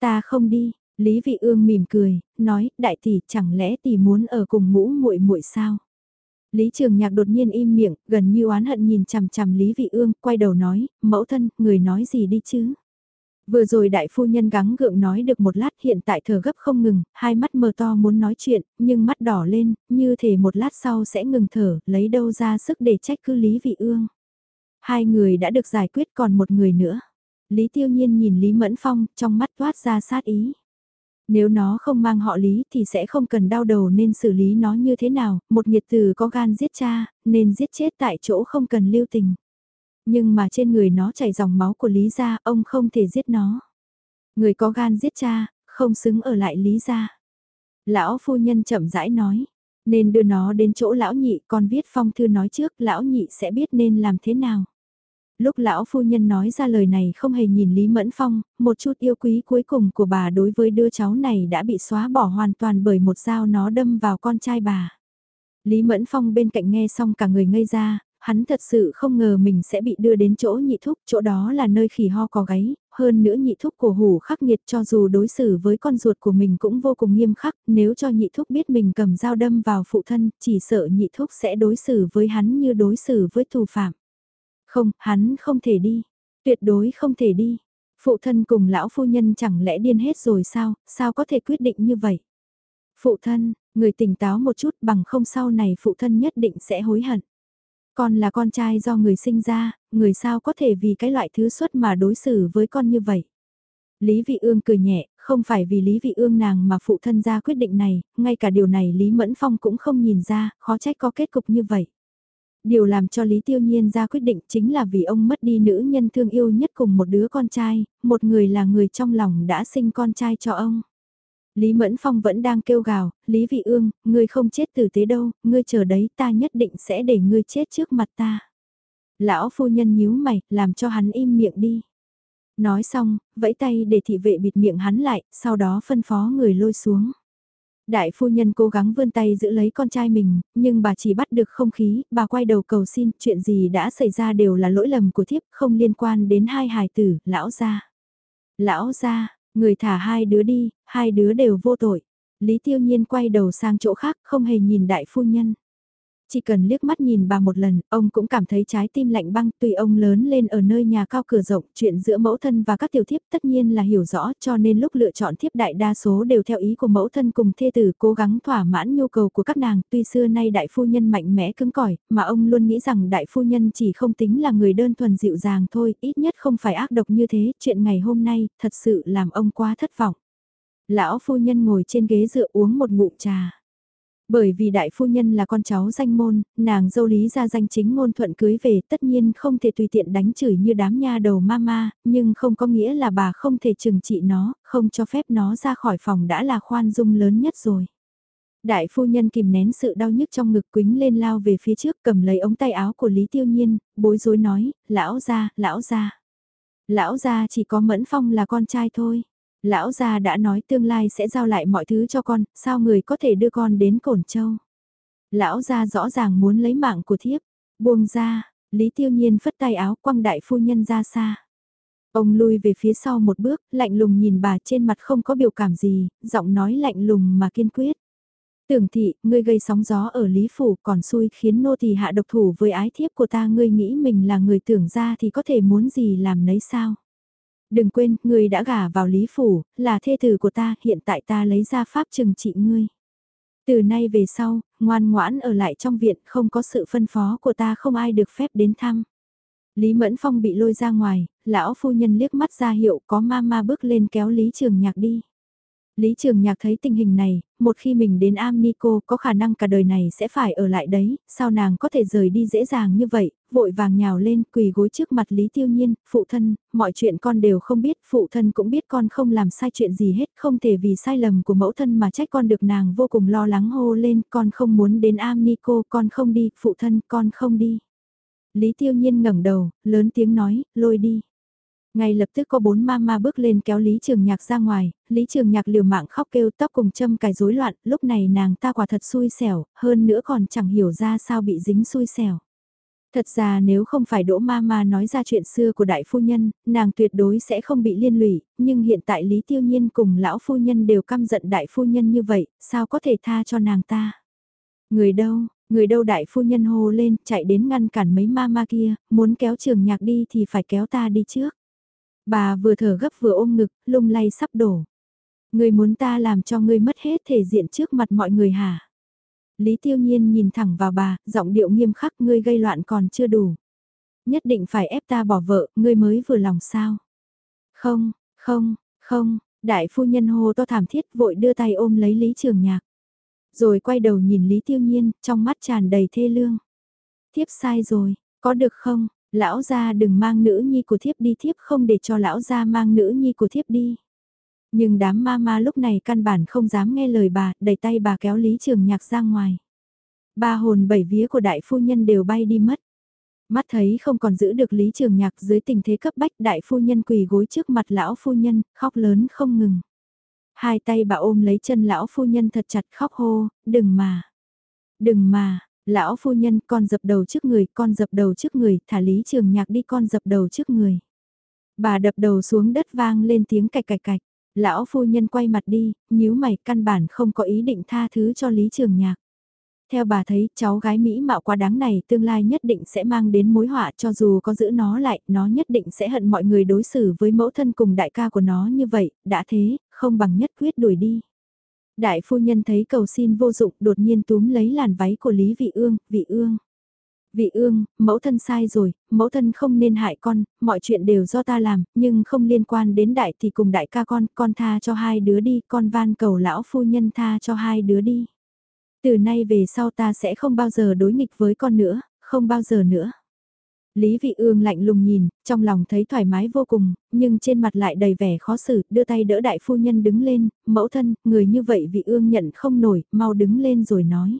Ta không đi, Lý Vị Ương mỉm cười, nói, đại tỷ chẳng lẽ tỷ muốn ở cùng ngũ muội muội sao? Lý Trường Nhạc đột nhiên im miệng, gần như oán hận nhìn chằm chằm Lý Vị Ương, quay đầu nói, mẫu thân, người nói gì đi chứ? Vừa rồi đại phu nhân gắng gượng nói được một lát hiện tại thở gấp không ngừng, hai mắt mờ to muốn nói chuyện, nhưng mắt đỏ lên, như thể một lát sau sẽ ngừng thở, lấy đâu ra sức để trách cứ Lý Vị Ương. Hai người đã được giải quyết còn một người nữa. Lý Tiêu Nhiên nhìn Lý Mẫn Phong, trong mắt toát ra sát ý. Nếu nó không mang họ Lý thì sẽ không cần đau đầu nên xử lý nó như thế nào, một nghiệt tử có gan giết cha, nên giết chết tại chỗ không cần lưu tình nhưng mà trên người nó chảy dòng máu của Lý gia, ông không thể giết nó. Người có gan giết cha, không xứng ở lại Lý gia. Lão phu nhân chậm rãi nói, nên đưa nó đến chỗ lão nhị, con viết phong thư nói trước, lão nhị sẽ biết nên làm thế nào. Lúc lão phu nhân nói ra lời này không hề nhìn Lý Mẫn Phong, một chút yêu quý cuối cùng của bà đối với đứa cháu này đã bị xóa bỏ hoàn toàn bởi một dao nó đâm vào con trai bà. Lý Mẫn Phong bên cạnh nghe xong cả người ngây ra, hắn thật sự không ngờ mình sẽ bị đưa đến chỗ nhị thúc, chỗ đó là nơi khỉ ho có gáy, hơn nữa nhị thúc của hủ khắc nghiệt cho dù đối xử với con ruột của mình cũng vô cùng nghiêm khắc, nếu cho nhị thúc biết mình cầm dao đâm vào phụ thân, chỉ sợ nhị thúc sẽ đối xử với hắn như đối xử với tù phạm. Không, hắn không thể đi, tuyệt đối không thể đi. Phụ thân cùng lão phu nhân chẳng lẽ điên hết rồi sao, sao có thể quyết định như vậy? Phụ thân, người tỉnh táo một chút bằng không sau này phụ thân nhất định sẽ hối hận. Con là con trai do người sinh ra, người sao có thể vì cái loại thứ xuất mà đối xử với con như vậy. Lý Vị Ương cười nhẹ, không phải vì Lý Vị Ương nàng mà phụ thân ra quyết định này, ngay cả điều này Lý Mẫn Phong cũng không nhìn ra, khó trách có kết cục như vậy. Điều làm cho Lý Tiêu Nhiên ra quyết định chính là vì ông mất đi nữ nhân thương yêu nhất cùng một đứa con trai, một người là người trong lòng đã sinh con trai cho ông. Lý Mẫn Phong vẫn đang kêu gào, Lý Vị Ương, ngươi không chết tử tế đâu, ngươi chờ đấy ta nhất định sẽ để ngươi chết trước mặt ta. Lão phu nhân nhíu mày, làm cho hắn im miệng đi. Nói xong, vẫy tay để thị vệ bịt miệng hắn lại, sau đó phân phó người lôi xuống. Đại phu nhân cố gắng vươn tay giữ lấy con trai mình, nhưng bà chỉ bắt được không khí, bà quay đầu cầu xin, chuyện gì đã xảy ra đều là lỗi lầm của thiếp, không liên quan đến hai hài tử, lão gia. Lão gia, người thả hai đứa đi, hai đứa đều vô tội. Lý Tiêu Nhiên quay đầu sang chỗ khác, không hề nhìn đại phu nhân. Chỉ cần liếc mắt nhìn bà một lần, ông cũng cảm thấy trái tim lạnh băng tuy ông lớn lên ở nơi nhà cao cửa rộng, chuyện giữa mẫu thân và các tiểu thiếp tất nhiên là hiểu rõ cho nên lúc lựa chọn thiếp đại đa số đều theo ý của mẫu thân cùng thê tử cố gắng thỏa mãn nhu cầu của các nàng. Tuy xưa nay đại phu nhân mạnh mẽ cứng cỏi, mà ông luôn nghĩ rằng đại phu nhân chỉ không tính là người đơn thuần dịu dàng thôi, ít nhất không phải ác độc như thế, chuyện ngày hôm nay thật sự làm ông quá thất vọng. Lão phu nhân ngồi trên ghế dựa uống một ngụm trà. Bởi vì đại phu nhân là con cháu danh môn, nàng dâu lý ra danh chính ngôn thuận cưới về tất nhiên không thể tùy tiện đánh chửi như đám nha đầu mama, nhưng không có nghĩa là bà không thể trừng trị nó, không cho phép nó ra khỏi phòng đã là khoan dung lớn nhất rồi. Đại phu nhân kìm nén sự đau nhức trong ngực quính lên lao về phía trước cầm lấy ống tay áo của Lý Tiêu Nhiên, bối rối nói, lão ra, lão ra. Lão ra chỉ có Mẫn Phong là con trai thôi. Lão gia đã nói tương lai sẽ giao lại mọi thứ cho con, sao người có thể đưa con đến Cổn Châu. Lão gia rõ ràng muốn lấy mạng của thiếp, buông ra, Lý Tiêu Nhiên phất tay áo quăng đại phu nhân ra xa. Ông lui về phía sau một bước, lạnh lùng nhìn bà trên mặt không có biểu cảm gì, giọng nói lạnh lùng mà kiên quyết. Tưởng thị, ngươi gây sóng gió ở Lý Phủ còn xui khiến nô tỳ hạ độc thủ với ái thiếp của ta ngươi nghĩ mình là người tưởng ra thì có thể muốn gì làm nấy sao. Đừng quên, ngươi đã gả vào Lý Phủ, là thê tử của ta, hiện tại ta lấy ra pháp trừng trị ngươi. Từ nay về sau, ngoan ngoãn ở lại trong viện, không có sự phân phó của ta không ai được phép đến thăm. Lý Mẫn Phong bị lôi ra ngoài, lão phu nhân liếc mắt ra hiệu có ma ma bước lên kéo Lý Trường Nhạc đi. Lý Trường Nhạc thấy tình hình này, một khi mình đến Am Nico có khả năng cả đời này sẽ phải ở lại đấy, sao nàng có thể rời đi dễ dàng như vậy, vội vàng nhào lên quỳ gối trước mặt Lý Tiêu Nhiên, phụ thân, mọi chuyện con đều không biết, phụ thân cũng biết con không làm sai chuyện gì hết, không thể vì sai lầm của mẫu thân mà trách con được nàng vô cùng lo lắng hô lên, con không muốn đến Am Nico, con không đi, phụ thân, con không đi. Lý Tiêu Nhiên ngẩng đầu, lớn tiếng nói, lôi đi. Ngay lập tức có bốn mama bước lên kéo Lý Trường Nhạc ra ngoài, Lý Trường Nhạc liều mạng khóc kêu tóc cùng châm cài rối loạn, lúc này nàng ta quả thật xui xẻo, hơn nữa còn chẳng hiểu ra sao bị dính xui xẻo. Thật ra nếu không phải Đỗ Mama nói ra chuyện xưa của đại phu nhân, nàng tuyệt đối sẽ không bị liên lụy, nhưng hiện tại Lý Tiêu Nhiên cùng lão phu nhân đều căm giận đại phu nhân như vậy, sao có thể tha cho nàng ta? Người đâu, người đâu đại phu nhân hô lên, chạy đến ngăn cản mấy mama kia, muốn kéo trường nhạc đi thì phải kéo ta đi trước. Bà vừa thở gấp vừa ôm ngực, lung lay sắp đổ. Người muốn ta làm cho ngươi mất hết thể diện trước mặt mọi người hả? Lý tiêu nhiên nhìn thẳng vào bà, giọng điệu nghiêm khắc ngươi gây loạn còn chưa đủ. Nhất định phải ép ta bỏ vợ, ngươi mới vừa lòng sao? Không, không, không, đại phu nhân hô to thảm thiết vội đưa tay ôm lấy Lý Trường Nhạc. Rồi quay đầu nhìn Lý Tiêu Nhiên, trong mắt tràn đầy thê lương. Thiếp sai rồi, có được không? Lão gia đừng mang nữ nhi của thiếp đi thiếp không để cho lão gia mang nữ nhi của thiếp đi. Nhưng đám ma ma lúc này căn bản không dám nghe lời bà, đẩy tay bà kéo Lý Trường Nhạc ra ngoài. Ba hồn bảy vía của đại phu nhân đều bay đi mất. Mắt thấy không còn giữ được Lý Trường Nhạc dưới tình thế cấp bách đại phu nhân quỳ gối trước mặt lão phu nhân, khóc lớn không ngừng. Hai tay bà ôm lấy chân lão phu nhân thật chặt khóc hô, đừng mà, đừng mà, Lão phu nhân con dập đầu trước người, con dập đầu trước người, thả lý trường nhạc đi con dập đầu trước người. Bà đập đầu xuống đất vang lên tiếng cạch cạch cạch. Lão phu nhân quay mặt đi, nhíu mày căn bản không có ý định tha thứ cho lý trường nhạc. Theo bà thấy, cháu gái Mỹ mạo quá đáng này tương lai nhất định sẽ mang đến mối họa cho dù có giữ nó lại, nó nhất định sẽ hận mọi người đối xử với mẫu thân cùng đại ca của nó như vậy, đã thế, không bằng nhất quyết đuổi đi. Đại phu nhân thấy cầu xin vô dụng đột nhiên túm lấy làn váy của Lý Vị Ương, Vị Ương. Vị Ương, mẫu thân sai rồi, mẫu thân không nên hại con, mọi chuyện đều do ta làm, nhưng không liên quan đến đại thì cùng đại ca con, con tha cho hai đứa đi, con van cầu lão phu nhân tha cho hai đứa đi. Từ nay về sau ta sẽ không bao giờ đối nghịch với con nữa, không bao giờ nữa. Lý Vị Ương lạnh lùng nhìn, trong lòng thấy thoải mái vô cùng, nhưng trên mặt lại đầy vẻ khó xử, đưa tay đỡ đại phu nhân đứng lên, mẫu thân, người như vậy Vị Ương nhận không nổi, mau đứng lên rồi nói.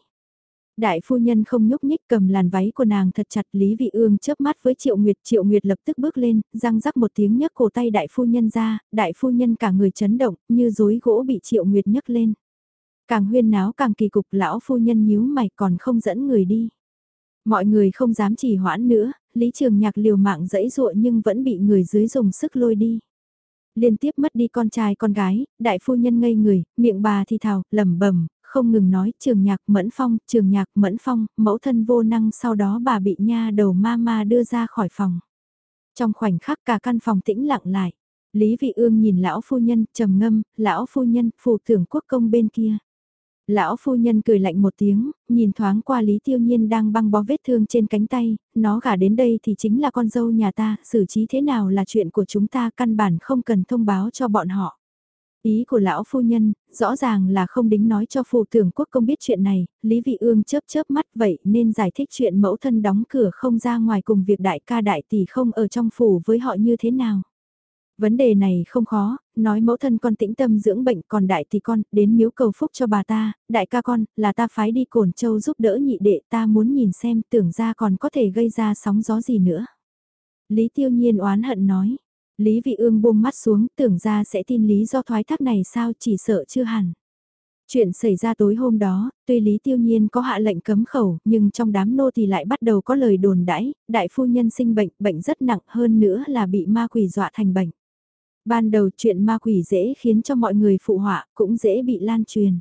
Đại phu nhân không nhúc nhích cầm làn váy của nàng thật chặt Lý Vị Ương chớp mắt với Triệu Nguyệt, Triệu Nguyệt lập tức bước lên, răng rắc một tiếng nhấc cổ tay đại phu nhân ra, đại phu nhân cả người chấn động, như rối gỗ bị Triệu Nguyệt nhấc lên. Càng huyên náo càng kỳ cục lão phu nhân nhíu mày còn không dẫn người đi. Mọi người không dám trì hoãn nữa, Lý Trường Nhạc liều mạng dẫy dụa nhưng vẫn bị người dưới dùng sức lôi đi. Liên tiếp mất đi con trai con gái, đại phu nhân ngây người, miệng bà thì thào, lẩm bẩm, không ngừng nói trường nhạc mẫn phong, trường nhạc mẫn phong, mẫu thân vô năng sau đó bà bị nha đầu ma ma đưa ra khỏi phòng. Trong khoảnh khắc cả căn phòng tĩnh lặng lại, Lý Vị Ương nhìn lão phu nhân, trầm ngâm, lão phu nhân, phù thưởng quốc công bên kia. Lão phu nhân cười lạnh một tiếng, nhìn thoáng qua Lý Tiêu Nhiên đang băng bó vết thương trên cánh tay, nó gả đến đây thì chính là con dâu nhà ta, xử trí thế nào là chuyện của chúng ta căn bản không cần thông báo cho bọn họ. Ý của lão phu nhân, rõ ràng là không đính nói cho phù thưởng quốc công biết chuyện này, Lý Vị Ương chớp chớp mắt vậy nên giải thích chuyện mẫu thân đóng cửa không ra ngoài cùng việc đại ca đại tỷ không ở trong phủ với họ như thế nào. Vấn đề này không khó, nói mẫu thân con tĩnh tâm dưỡng bệnh còn đại thì con, đến miếu cầu phúc cho bà ta, đại ca con, là ta phái đi cổn châu giúp đỡ nhị đệ ta muốn nhìn xem tưởng ra còn có thể gây ra sóng gió gì nữa. Lý tiêu nhiên oán hận nói, Lý vị ương buông mắt xuống tưởng ra sẽ tin lý do thoái thác này sao chỉ sợ chưa hẳn. Chuyện xảy ra tối hôm đó, tuy Lý Tiêu Nhiên có hạ lệnh cấm khẩu, nhưng trong đám nô thì lại bắt đầu có lời đồn đãi, đại phu nhân sinh bệnh, bệnh rất nặng hơn nữa là bị ma quỷ dọa thành bệnh. Ban đầu chuyện ma quỷ dễ khiến cho mọi người phụ họa, cũng dễ bị lan truyền.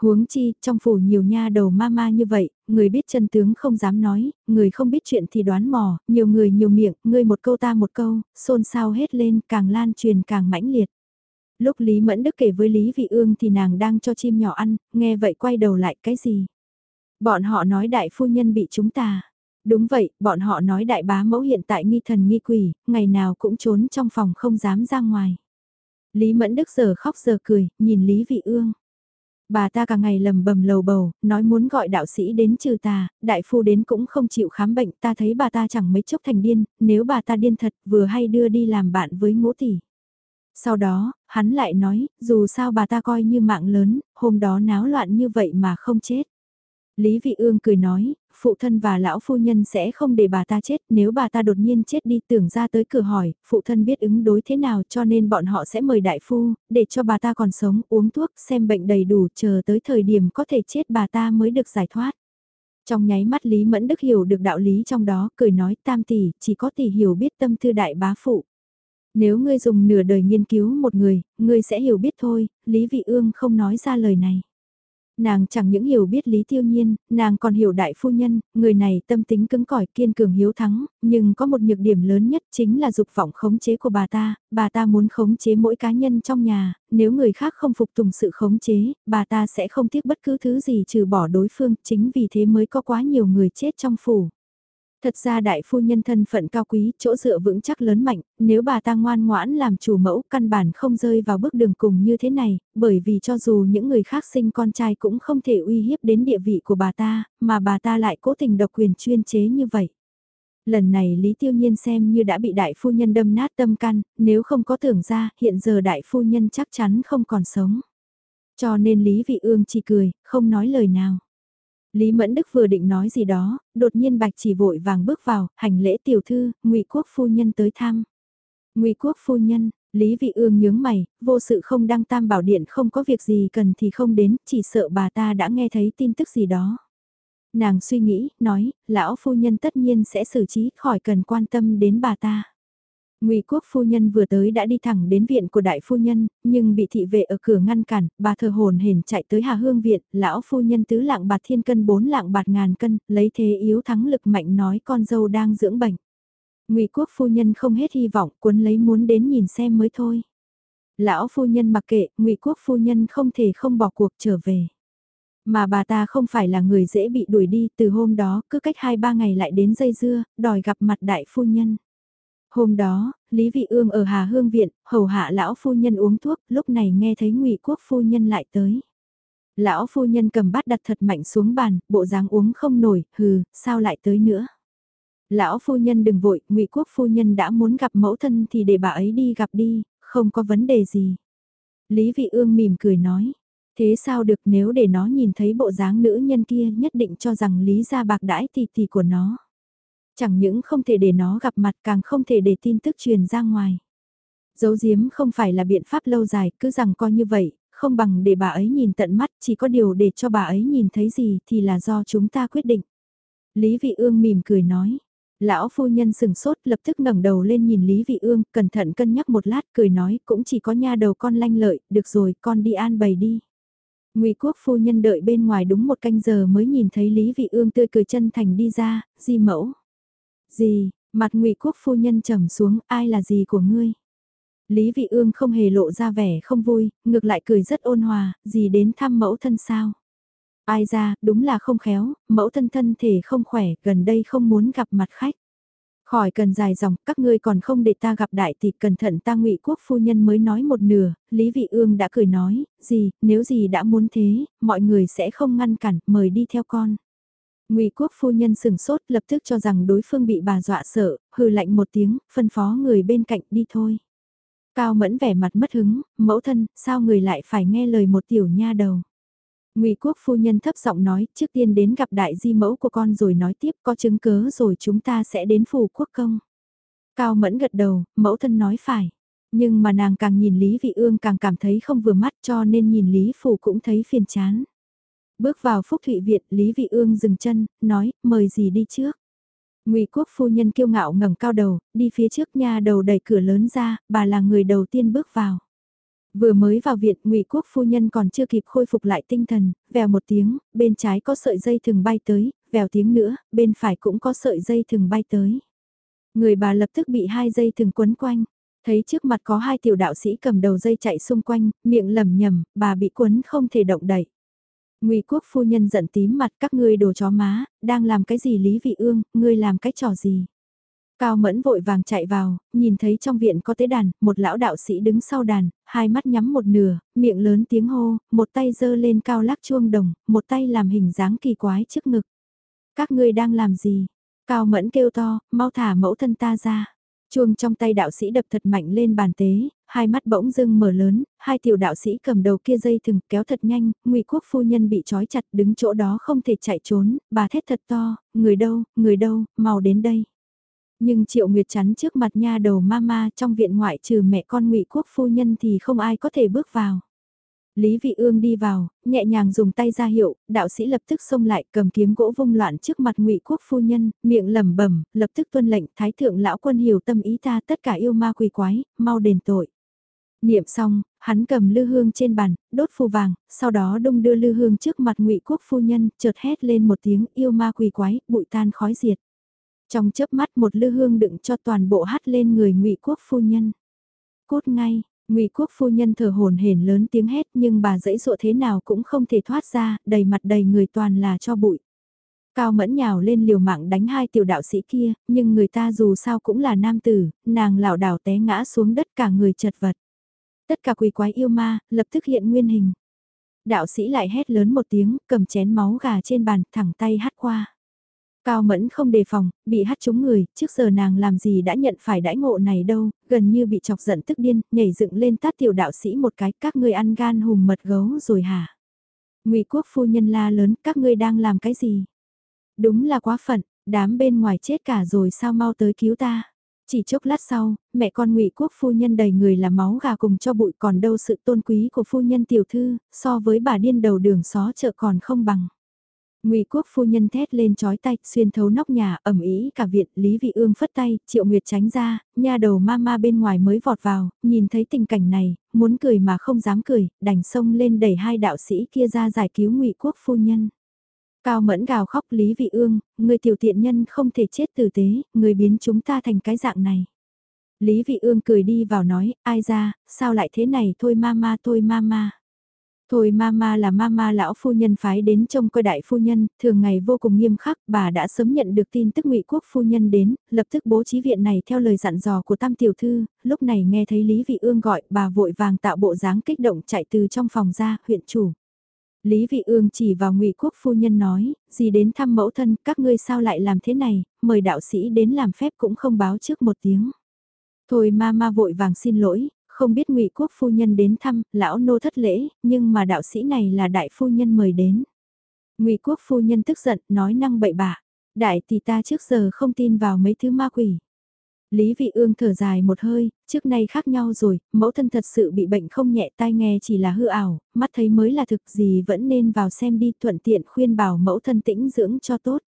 Huống chi, trong phủ nhiều nha đầu ma ma như vậy, người biết chân tướng không dám nói, người không biết chuyện thì đoán mò, nhiều người nhiều miệng, người một câu ta một câu, xôn xao hết lên, càng lan truyền càng mãnh liệt. Lúc Lý Mẫn Đức kể với Lý Vị Ương thì nàng đang cho chim nhỏ ăn, nghe vậy quay đầu lại cái gì? Bọn họ nói đại phu nhân bị chúng ta. Đúng vậy, bọn họ nói đại bá mẫu hiện tại nghi thần nghi quỷ, ngày nào cũng trốn trong phòng không dám ra ngoài. Lý Mẫn Đức giờ khóc giờ cười, nhìn Lý Vị Ương. Bà ta cả ngày lầm bầm lầu bầu, nói muốn gọi đạo sĩ đến trừ tà, đại phu đến cũng không chịu khám bệnh, ta thấy bà ta chẳng mấy chốc thành điên, nếu bà ta điên thật vừa hay đưa đi làm bạn với ngũ tỷ. Sau đó, hắn lại nói, dù sao bà ta coi như mạng lớn, hôm đó náo loạn như vậy mà không chết. Lý Vị Ương cười nói, phụ thân và lão phu nhân sẽ không để bà ta chết, nếu bà ta đột nhiên chết đi tưởng ra tới cửa hỏi, phụ thân biết ứng đối thế nào cho nên bọn họ sẽ mời đại phu, để cho bà ta còn sống, uống thuốc, xem bệnh đầy đủ, chờ tới thời điểm có thể chết bà ta mới được giải thoát. Trong nháy mắt Lý Mẫn Đức hiểu được đạo lý trong đó, cười nói tam tỷ, chỉ có tỷ hiểu biết tâm tư đại bá phụ. Nếu ngươi dùng nửa đời nghiên cứu một người, ngươi sẽ hiểu biết thôi, Lý Vị Ương không nói ra lời này. Nàng chẳng những hiểu biết Lý Tiêu Nhiên, nàng còn hiểu đại phu nhân, người này tâm tính cứng cỏi kiên cường hiếu thắng, nhưng có một nhược điểm lớn nhất chính là dục vọng khống chế của bà ta, bà ta muốn khống chế mỗi cá nhân trong nhà, nếu người khác không phục tùng sự khống chế, bà ta sẽ không tiếc bất cứ thứ gì trừ bỏ đối phương, chính vì thế mới có quá nhiều người chết trong phủ. Thật ra đại phu nhân thân phận cao quý, chỗ dựa vững chắc lớn mạnh, nếu bà ta ngoan ngoãn làm chủ mẫu căn bản không rơi vào bước đường cùng như thế này, bởi vì cho dù những người khác sinh con trai cũng không thể uy hiếp đến địa vị của bà ta, mà bà ta lại cố tình độc quyền chuyên chế như vậy. Lần này Lý Tiêu Nhiên xem như đã bị đại phu nhân đâm nát tâm can, nếu không có tưởng ra, hiện giờ đại phu nhân chắc chắn không còn sống. Cho nên Lý Vị Ương chỉ cười, không nói lời nào. Lý Mẫn Đức vừa định nói gì đó, đột nhiên Bạch chỉ vội vàng bước vào, hành lễ tiểu thư, ngụy quốc phu nhân tới thăm. ngụy quốc phu nhân, Lý Vị Ương nhướng mày, vô sự không đăng tam bảo điện không có việc gì cần thì không đến, chỉ sợ bà ta đã nghe thấy tin tức gì đó. Nàng suy nghĩ, nói, lão phu nhân tất nhiên sẽ xử trí, khỏi cần quan tâm đến bà ta. Ngụy Quốc phu nhân vừa tới đã đi thẳng đến viện của đại phu nhân, nhưng bị thị vệ ở cửa ngăn cản, bà thờ hồn hển chạy tới Hà Hương viện, lão phu nhân tứ lạng bạc thiên cân bốn lạng bạc ngàn cân, lấy thế yếu thắng lực mạnh nói con dâu đang dưỡng bệnh. Ngụy Quốc phu nhân không hết hy vọng, cuốn lấy muốn đến nhìn xem mới thôi. Lão phu nhân mặc kệ, ngụy quốc phu nhân không thể không bỏ cuộc trở về. Mà bà ta không phải là người dễ bị đuổi đi, từ hôm đó cứ cách 2-3 ngày lại đến dây dưa, đòi gặp mặt đại phu nhân. Hôm đó, Lý Vị Ương ở Hà Hương Viện, hầu hạ lão phu nhân uống thuốc, lúc này nghe thấy ngụy quốc phu nhân lại tới. Lão phu nhân cầm bát đặt thật mạnh xuống bàn, bộ dáng uống không nổi, hừ, sao lại tới nữa. Lão phu nhân đừng vội, ngụy quốc phu nhân đã muốn gặp mẫu thân thì để bà ấy đi gặp đi, không có vấn đề gì. Lý Vị Ương mỉm cười nói, thế sao được nếu để nó nhìn thấy bộ dáng nữ nhân kia nhất định cho rằng Lý gia bạc đãi thì thì của nó. Chẳng những không thể để nó gặp mặt càng không thể để tin tức truyền ra ngoài. Giấu giếm không phải là biện pháp lâu dài, cứ rằng coi như vậy, không bằng để bà ấy nhìn tận mắt, chỉ có điều để cho bà ấy nhìn thấy gì thì là do chúng ta quyết định. Lý Vị Ương mỉm cười nói. Lão phu nhân sừng sốt lập tức ngẩng đầu lên nhìn Lý Vị Ương, cẩn thận cân nhắc một lát cười nói cũng chỉ có nha đầu con lanh lợi, được rồi con đi an bày đi. Ngụy quốc phu nhân đợi bên ngoài đúng một canh giờ mới nhìn thấy Lý Vị Ương tươi cười chân thành đi ra, di mẫu. Gì, mặt ngụy quốc phu nhân trầm xuống, ai là gì của ngươi? Lý Vị Ương không hề lộ ra vẻ không vui, ngược lại cười rất ôn hòa, gì đến thăm mẫu thân sao? Ai ra, đúng là không khéo, mẫu thân thân thể không khỏe, gần đây không muốn gặp mặt khách. Khỏi cần dài dòng, các ngươi còn không để ta gặp đại thì cẩn thận ta ngụy quốc phu nhân mới nói một nửa, Lý Vị Ương đã cười nói, gì, nếu gì đã muốn thế, mọi người sẽ không ngăn cản, mời đi theo con. Ngụy quốc phu nhân sừng sốt lập tức cho rằng đối phương bị bà dọa sợ, hừ lạnh một tiếng, phân phó người bên cạnh đi thôi. Cao mẫn vẻ mặt mất hứng, mẫu thân, sao người lại phải nghe lời một tiểu nha đầu. Ngụy quốc phu nhân thấp giọng nói, trước tiên đến gặp đại di mẫu của con rồi nói tiếp có chứng cớ rồi chúng ta sẽ đến phủ quốc công. Cao mẫn gật đầu, mẫu thân nói phải. Nhưng mà nàng càng nhìn Lý Vị Ương càng cảm thấy không vừa mắt cho nên nhìn Lý Phủ cũng thấy phiền chán. Bước vào Phúc Thụy Viện, Lý Vị Ương dừng chân, nói, mời gì đi trước. Ngụy Quốc phu nhân kiêu ngạo ngẩng cao đầu, đi phía trước nhà đầu đẩy cửa lớn ra, bà là người đầu tiên bước vào. Vừa mới vào viện, Ngụy Quốc phu nhân còn chưa kịp khôi phục lại tinh thần, vèo một tiếng, bên trái có sợi dây thừng bay tới, vèo tiếng nữa, bên phải cũng có sợi dây thừng bay tới. Người bà lập tức bị hai dây thừng quấn quanh, thấy trước mặt có hai tiểu đạo sĩ cầm đầu dây chạy xung quanh, miệng lẩm nhẩm, bà bị quấn không thể động đậy. Ngụy quốc phu nhân giận tím mặt các ngươi đồ chó má, đang làm cái gì Lý Vị Ương, ngươi làm cái trò gì? Cao Mẫn vội vàng chạy vào, nhìn thấy trong viện có tế đàn, một lão đạo sĩ đứng sau đàn, hai mắt nhắm một nửa, miệng lớn tiếng hô, một tay giơ lên cao lắc chuông đồng, một tay làm hình dáng kỳ quái trước ngực. Các ngươi đang làm gì? Cao Mẫn kêu to, mau thả mẫu thân ta ra. Chuông trong tay đạo sĩ đập thật mạnh lên bàn tế, hai mắt bỗng dưng mở lớn, hai tiểu đạo sĩ cầm đầu kia dây thừng kéo thật nhanh, ngụy quốc phu nhân bị trói chặt đứng chỗ đó không thể chạy trốn, bà thét thật to, người đâu, người đâu, mau đến đây. Nhưng triệu nguyệt chắn trước mặt nha đầu mama trong viện ngoại trừ mẹ con ngụy quốc phu nhân thì không ai có thể bước vào. Lý Vị Ương đi vào, nhẹ nhàng dùng tay ra hiệu, đạo sĩ lập tức xông lại cầm kiếm gỗ vung loạn trước mặt ngụy quốc phu nhân, miệng lẩm bẩm, lập tức tuân lệnh thái thượng lão quân hiểu tâm ý ta tất cả yêu ma quỷ quái, mau đền tội. Niệm xong, hắn cầm lư hương trên bàn, đốt phù vàng, sau đó đung đưa lư hương trước mặt ngụy quốc phu nhân, chợt hét lên một tiếng yêu ma quỷ quái, bụi tan khói diệt. Trong chớp mắt một lư hương đựng cho toàn bộ hát lên người ngụy quốc phu nhân. Cốt ngay, ngụy quốc phu nhân thở hồn hển lớn tiếng hét nhưng bà dãy dụa thế nào cũng không thể thoát ra, đầy mặt đầy người toàn là cho bụi. Cao mẫn nhào lên liều mạng đánh hai tiểu đạo sĩ kia, nhưng người ta dù sao cũng là nam tử, nàng lảo đảo té ngã xuống đất cả người chật vật. Tất cả quỷ quái yêu ma, lập tức hiện nguyên hình. Đạo sĩ lại hét lớn một tiếng, cầm chén máu gà trên bàn, thẳng tay hắt qua. Cao Mẫn không đề phòng, bị hắt trúng người, trước giờ nàng làm gì đã nhận phải đãi ngộ này đâu, gần như bị chọc giận tức điên, nhảy dựng lên tát tiểu đạo sĩ một cái, các ngươi ăn gan hùm mật gấu rồi hả? Ngụy quốc phu nhân la lớn, các ngươi đang làm cái gì? Đúng là quá phận, đám bên ngoài chết cả rồi sao mau tới cứu ta? Chỉ chốc lát sau, mẹ con ngụy quốc phu nhân đầy người là máu gà cùng cho bụi còn đâu sự tôn quý của phu nhân tiểu thư, so với bà điên đầu đường xó chợ còn không bằng. Ngụy Quốc phu nhân thét lên chói tay, xuyên thấu nóc nhà, ẩm ý cả viện, Lý Vị Ương phất tay, Triệu Nguyệt tránh ra, nha đầu ma ma bên ngoài mới vọt vào, nhìn thấy tình cảnh này, muốn cười mà không dám cười, đành xông lên đẩy hai đạo sĩ kia ra giải cứu Ngụy Quốc phu nhân. Cao Mẫn gào khóc Lý Vị Ương, người tiểu tiện nhân không thể chết tử tế, người biến chúng ta thành cái dạng này. Lý Vị Ương cười đi vào nói, ai ra, sao lại thế này thôi ma ma thôi ma ma Thôi mama là mama lão phu nhân phái đến trông coi đại phu nhân, thường ngày vô cùng nghiêm khắc, bà đã sớm nhận được tin tức ngụy quốc phu nhân đến, lập tức bố trí viện này theo lời dặn dò của tam tiểu thư, lúc này nghe thấy Lý Vị Ương gọi, bà vội vàng tạo bộ dáng kích động chạy từ trong phòng ra, huyện chủ. Lý Vị Ương chỉ vào ngụy quốc phu nhân nói, gì đến thăm mẫu thân, các ngươi sao lại làm thế này, mời đạo sĩ đến làm phép cũng không báo trước một tiếng. Thôi ma ma vội vàng xin lỗi, không biết ngụy quốc phu nhân đến thăm, lão nô thất lễ, nhưng mà đạo sĩ này là đại phu nhân mời đến. ngụy quốc phu nhân tức giận, nói năng bậy bạ, đại thì ta trước giờ không tin vào mấy thứ ma quỷ. Lý Vị Ương thở dài một hơi, trước nay khác nhau rồi, mẫu thân thật sự bị bệnh không nhẹ tai nghe chỉ là hư ảo, mắt thấy mới là thực gì vẫn nên vào xem đi thuận tiện khuyên bảo mẫu thân tĩnh dưỡng cho tốt.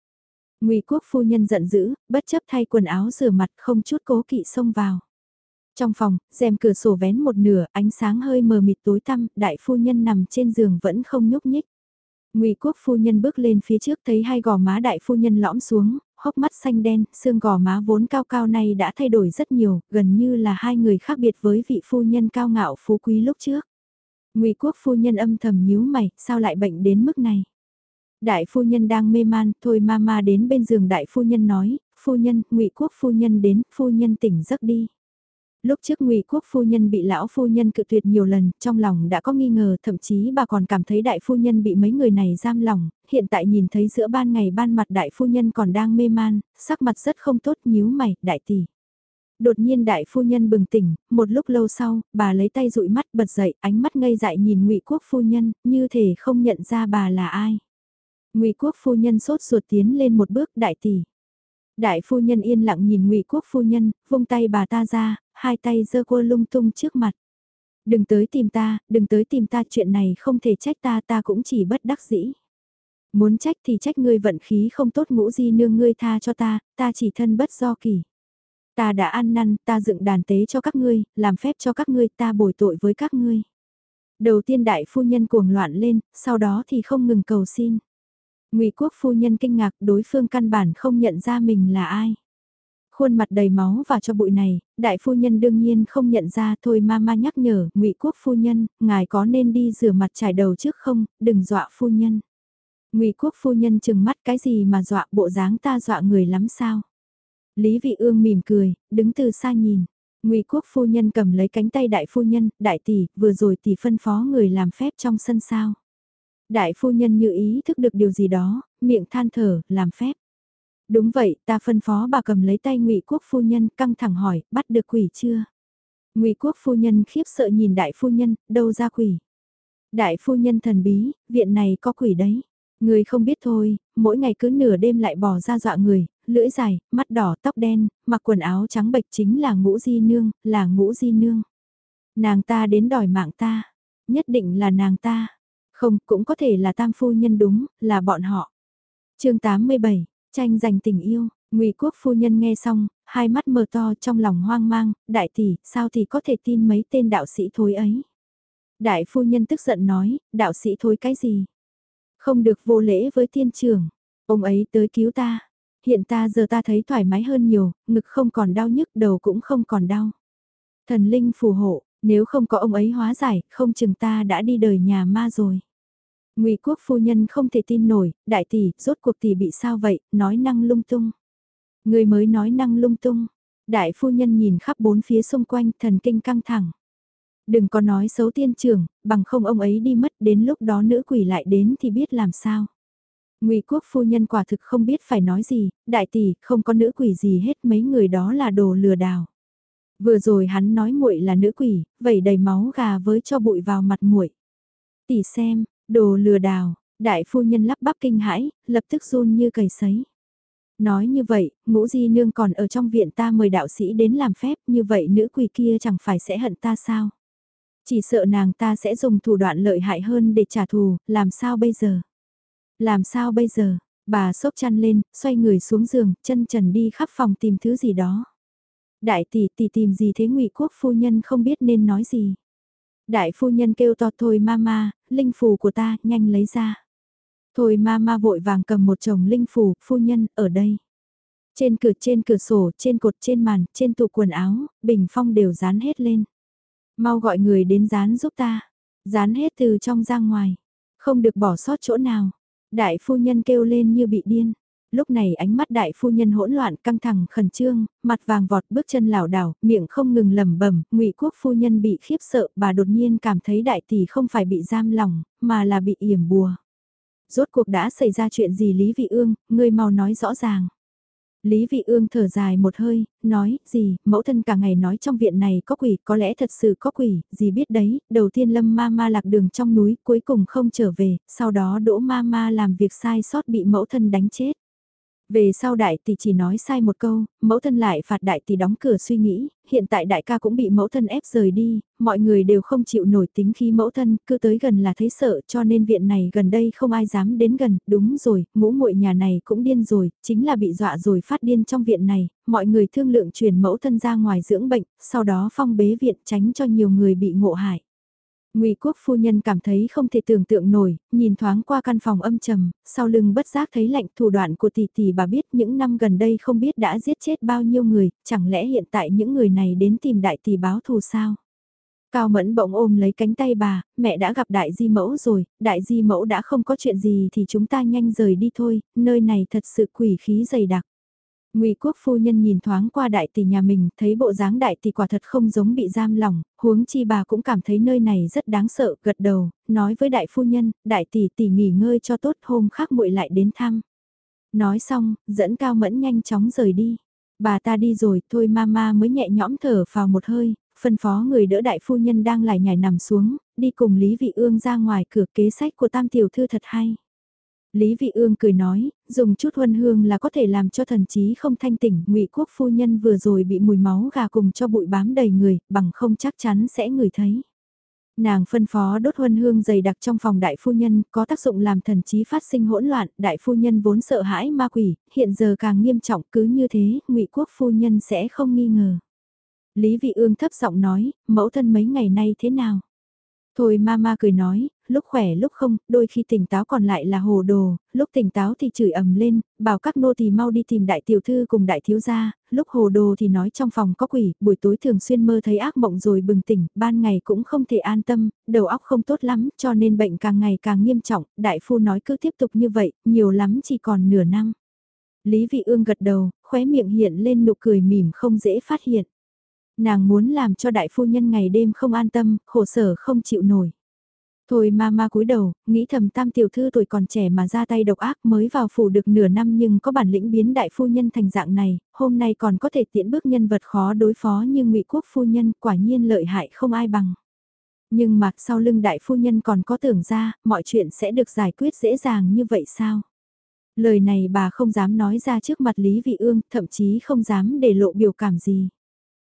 Ngụy quốc phu nhân giận dữ, bất chấp thay quần áo rửa mặt không chút cố kỵ xông vào. Trong phòng, rèm cửa sổ vén một nửa, ánh sáng hơi mờ mịt tối tăm, đại phu nhân nằm trên giường vẫn không nhúc nhích. Ngụy Quốc phu nhân bước lên phía trước thấy hai gò má đại phu nhân lõm xuống, hốc mắt xanh đen, xương gò má vốn cao cao này đã thay đổi rất nhiều, gần như là hai người khác biệt với vị phu nhân cao ngạo phú quý lúc trước. Ngụy Quốc phu nhân âm thầm nhíu mày, sao lại bệnh đến mức này? Đại phu nhân đang mê man, thôi mama đến bên giường đại phu nhân nói, phu nhân, Ngụy Quốc phu nhân đến, phu nhân tỉnh giấc đi. Lúc trước ngụy quốc phu nhân bị lão phu nhân cự tuyệt nhiều lần, trong lòng đã có nghi ngờ, thậm chí bà còn cảm thấy đại phu nhân bị mấy người này giam lòng, hiện tại nhìn thấy giữa ban ngày ban mặt đại phu nhân còn đang mê man, sắc mặt rất không tốt nhíu mày, đại tỷ. Đột nhiên đại phu nhân bừng tỉnh, một lúc lâu sau, bà lấy tay dụi mắt bật dậy, ánh mắt ngây dại nhìn ngụy quốc phu nhân, như thể không nhận ra bà là ai. Ngụy quốc phu nhân sốt ruột tiến lên một bước, đại tỷ. Đại phu nhân yên lặng nhìn ngụy quốc phu nhân, vung tay bà ta ra, hai tay giơ cua lung tung trước mặt. Đừng tới tìm ta, đừng tới tìm ta chuyện này không thể trách ta ta cũng chỉ bất đắc dĩ. Muốn trách thì trách ngươi vận khí không tốt ngũ di nương ngươi tha cho ta, ta chỉ thân bất do kỳ. Ta đã ăn năn, ta dựng đàn tế cho các ngươi, làm phép cho các ngươi, ta bồi tội với các ngươi. Đầu tiên đại phu nhân cuồng loạn lên, sau đó thì không ngừng cầu xin. Ngụy quốc phu nhân kinh ngạc đối phương căn bản không nhận ra mình là ai. Khuôn mặt đầy máu và cho bụi này, đại phu nhân đương nhiên không nhận ra thôi mama nhắc nhở, ngụy quốc phu nhân, ngài có nên đi rửa mặt trải đầu trước không, đừng dọa phu nhân. ngụy quốc phu nhân chừng mắt cái gì mà dọa bộ dáng ta dọa người lắm sao. Lý vị ương mỉm cười, đứng từ xa nhìn. Ngụy quốc phu nhân cầm lấy cánh tay đại phu nhân, đại tỷ, vừa rồi tỷ phân phó người làm phép trong sân sao. Đại phu nhân như ý thức được điều gì đó, miệng than thở, làm phép. Đúng vậy, ta phân phó bà cầm lấy tay ngụy quốc phu nhân căng thẳng hỏi, bắt được quỷ chưa? ngụy quốc phu nhân khiếp sợ nhìn đại phu nhân, đâu ra quỷ? Đại phu nhân thần bí, viện này có quỷ đấy. Người không biết thôi, mỗi ngày cứ nửa đêm lại bỏ ra dọa người, lưỡi dài, mắt đỏ, tóc đen, mặc quần áo trắng bệch chính là ngũ di nương, là ngũ di nương. Nàng ta đến đòi mạng ta, nhất định là nàng ta. Không, cũng có thể là tam phu nhân đúng, là bọn họ. chương 87, tranh giành tình yêu, ngụy quốc phu nhân nghe xong, hai mắt mờ to trong lòng hoang mang, đại tỷ, sao thì có thể tin mấy tên đạo sĩ thối ấy. Đại phu nhân tức giận nói, đạo sĩ thối cái gì? Không được vô lễ với tiên trưởng, ông ấy tới cứu ta. Hiện ta giờ ta thấy thoải mái hơn nhiều, ngực không còn đau nhức đầu cũng không còn đau. Thần linh phù hộ, nếu không có ông ấy hóa giải, không chừng ta đã đi đời nhà ma rồi. Ngụy quốc phu nhân không thể tin nổi, đại tỷ, rốt cuộc tỷ bị sao vậy, nói năng lung tung. Người mới nói năng lung tung. Đại phu nhân nhìn khắp bốn phía xung quanh, thần kinh căng thẳng. Đừng có nói xấu tiên trưởng, bằng không ông ấy đi mất đến lúc đó nữ quỷ lại đến thì biết làm sao. Ngụy quốc phu nhân quả thực không biết phải nói gì, đại tỷ, không có nữ quỷ gì hết mấy người đó là đồ lừa đảo. Vừa rồi hắn nói muội là nữ quỷ, vẩy đầy máu gà với cho bụi vào mặt muội. Tỷ xem, Đồ lừa đảo, đại phu nhân lắp bắp kinh hãi, lập tức run như cầy sấy. Nói như vậy, ngũ di nương còn ở trong viện ta mời đạo sĩ đến làm phép, như vậy nữ quỷ kia chẳng phải sẽ hận ta sao? Chỉ sợ nàng ta sẽ dùng thủ đoạn lợi hại hơn để trả thù, làm sao bây giờ? Làm sao bây giờ? Bà sốc chăn lên, xoay người xuống giường, chân trần đi khắp phòng tìm thứ gì đó. Đại tỷ tỷ tìm gì thế ngụy quốc phu nhân không biết nên nói gì. Đại phu nhân kêu to thôi ma ma linh phù của ta, nhanh lấy ra. Thôi ma ma vội vàng cầm một chồng linh phù, phu nhân, ở đây. Trên cửa trên cửa sổ, trên cột trên màn, trên tủ quần áo, bình phong đều dán hết lên. Mau gọi người đến dán giúp ta. Dán hết từ trong ra ngoài. Không được bỏ sót chỗ nào. Đại phu nhân kêu lên như bị điên. Lúc này ánh mắt đại phu nhân hỗn loạn căng thẳng khẩn trương, mặt vàng vọt bước chân lảo đảo, miệng không ngừng lẩm bẩm, Ngụy Quốc phu nhân bị khiếp sợ, bà đột nhiên cảm thấy đại tỷ không phải bị giam lỏng, mà là bị yểm bùa. Rốt cuộc đã xảy ra chuyện gì Lý Vị Ương, ngươi mau nói rõ ràng. Lý Vị Ương thở dài một hơi, nói, gì, mẫu thân cả ngày nói trong viện này có quỷ, có lẽ thật sự có quỷ, gì biết đấy, đầu tiên lâm ma ma lạc đường trong núi, cuối cùng không trở về, sau đó đỗ ma ma làm việc sai sót bị mẫu thân đánh chết. Về sau đại tỷ chỉ nói sai một câu, mẫu thân lại phạt đại tỷ đóng cửa suy nghĩ, hiện tại đại ca cũng bị mẫu thân ép rời đi, mọi người đều không chịu nổi tính khi mẫu thân cứ tới gần là thấy sợ cho nên viện này gần đây không ai dám đến gần, đúng rồi, ngũ muội nhà này cũng điên rồi, chính là bị dọa rồi phát điên trong viện này, mọi người thương lượng chuyển mẫu thân ra ngoài dưỡng bệnh, sau đó phong bế viện tránh cho nhiều người bị ngộ hại. Ngụy Quốc phu nhân cảm thấy không thể tưởng tượng nổi, nhìn thoáng qua căn phòng âm trầm, sau lưng bất giác thấy lạnh thủ đoạn của tỷ tỷ bà biết những năm gần đây không biết đã giết chết bao nhiêu người, chẳng lẽ hiện tại những người này đến tìm đại tỷ báo thù sao? Cao Mẫn bỗng ôm lấy cánh tay bà, mẹ đã gặp đại di mẫu rồi, đại di mẫu đã không có chuyện gì thì chúng ta nhanh rời đi thôi, nơi này thật sự quỷ khí dày đặc. Ngụy Quốc phu nhân nhìn thoáng qua đại tỷ nhà mình, thấy bộ dáng đại tỷ quả thật không giống bị giam lỏng, huống chi bà cũng cảm thấy nơi này rất đáng sợ, gật đầu, nói với đại phu nhân, đại tỷ tỷ nghỉ ngơi cho tốt, hôm khác muội lại đến thăm. Nói xong, dẫn Cao Mẫn nhanh chóng rời đi. Bà ta đi rồi, thôi mama mới nhẹ nhõm thở vào một hơi, phân phó người đỡ đại phu nhân đang lại nhảy nằm xuống, đi cùng Lý Vị Ương ra ngoài cửa kế sách của tam tiểu thư thật hay. Lý Vị Ương cười nói, dùng chút huân hương là có thể làm cho thần trí không thanh tỉnh, Ngụy Quốc phu nhân vừa rồi bị mùi máu gà cùng cho bụi bám đầy người, bằng không chắc chắn sẽ ngửi thấy. Nàng phân phó đốt huân hương dày đặc trong phòng đại phu nhân, có tác dụng làm thần trí phát sinh hỗn loạn, đại phu nhân vốn sợ hãi ma quỷ, hiện giờ càng nghiêm trọng cứ như thế, Ngụy Quốc phu nhân sẽ không nghi ngờ. Lý Vị Ương thấp giọng nói, mẫu thân mấy ngày nay thế nào? Thôi mama cười nói, lúc khỏe lúc không, đôi khi tỉnh táo còn lại là hồ đồ, lúc tỉnh táo thì chửi ầm lên, bảo các nô thì mau đi tìm đại tiểu thư cùng đại thiếu gia, lúc hồ đồ thì nói trong phòng có quỷ, buổi tối thường xuyên mơ thấy ác mộng rồi bừng tỉnh, ban ngày cũng không thể an tâm, đầu óc không tốt lắm, cho nên bệnh càng ngày càng nghiêm trọng, đại phu nói cứ tiếp tục như vậy, nhiều lắm chỉ còn nửa năm. Lý Vị Ương gật đầu, khóe miệng hiện lên nụ cười mỉm không dễ phát hiện. Nàng muốn làm cho đại phu nhân ngày đêm không an tâm, khổ sở không chịu nổi. Thôi ma ma cúi đầu, nghĩ thầm tam tiểu thư tuổi còn trẻ mà ra tay độc ác mới vào phủ được nửa năm nhưng có bản lĩnh biến đại phu nhân thành dạng này, hôm nay còn có thể tiễn bước nhân vật khó đối phó như ngụy quốc phu nhân quả nhiên lợi hại không ai bằng. Nhưng mặc sau lưng đại phu nhân còn có tưởng ra, mọi chuyện sẽ được giải quyết dễ dàng như vậy sao? Lời này bà không dám nói ra trước mặt Lý Vị Ương, thậm chí không dám để lộ biểu cảm gì.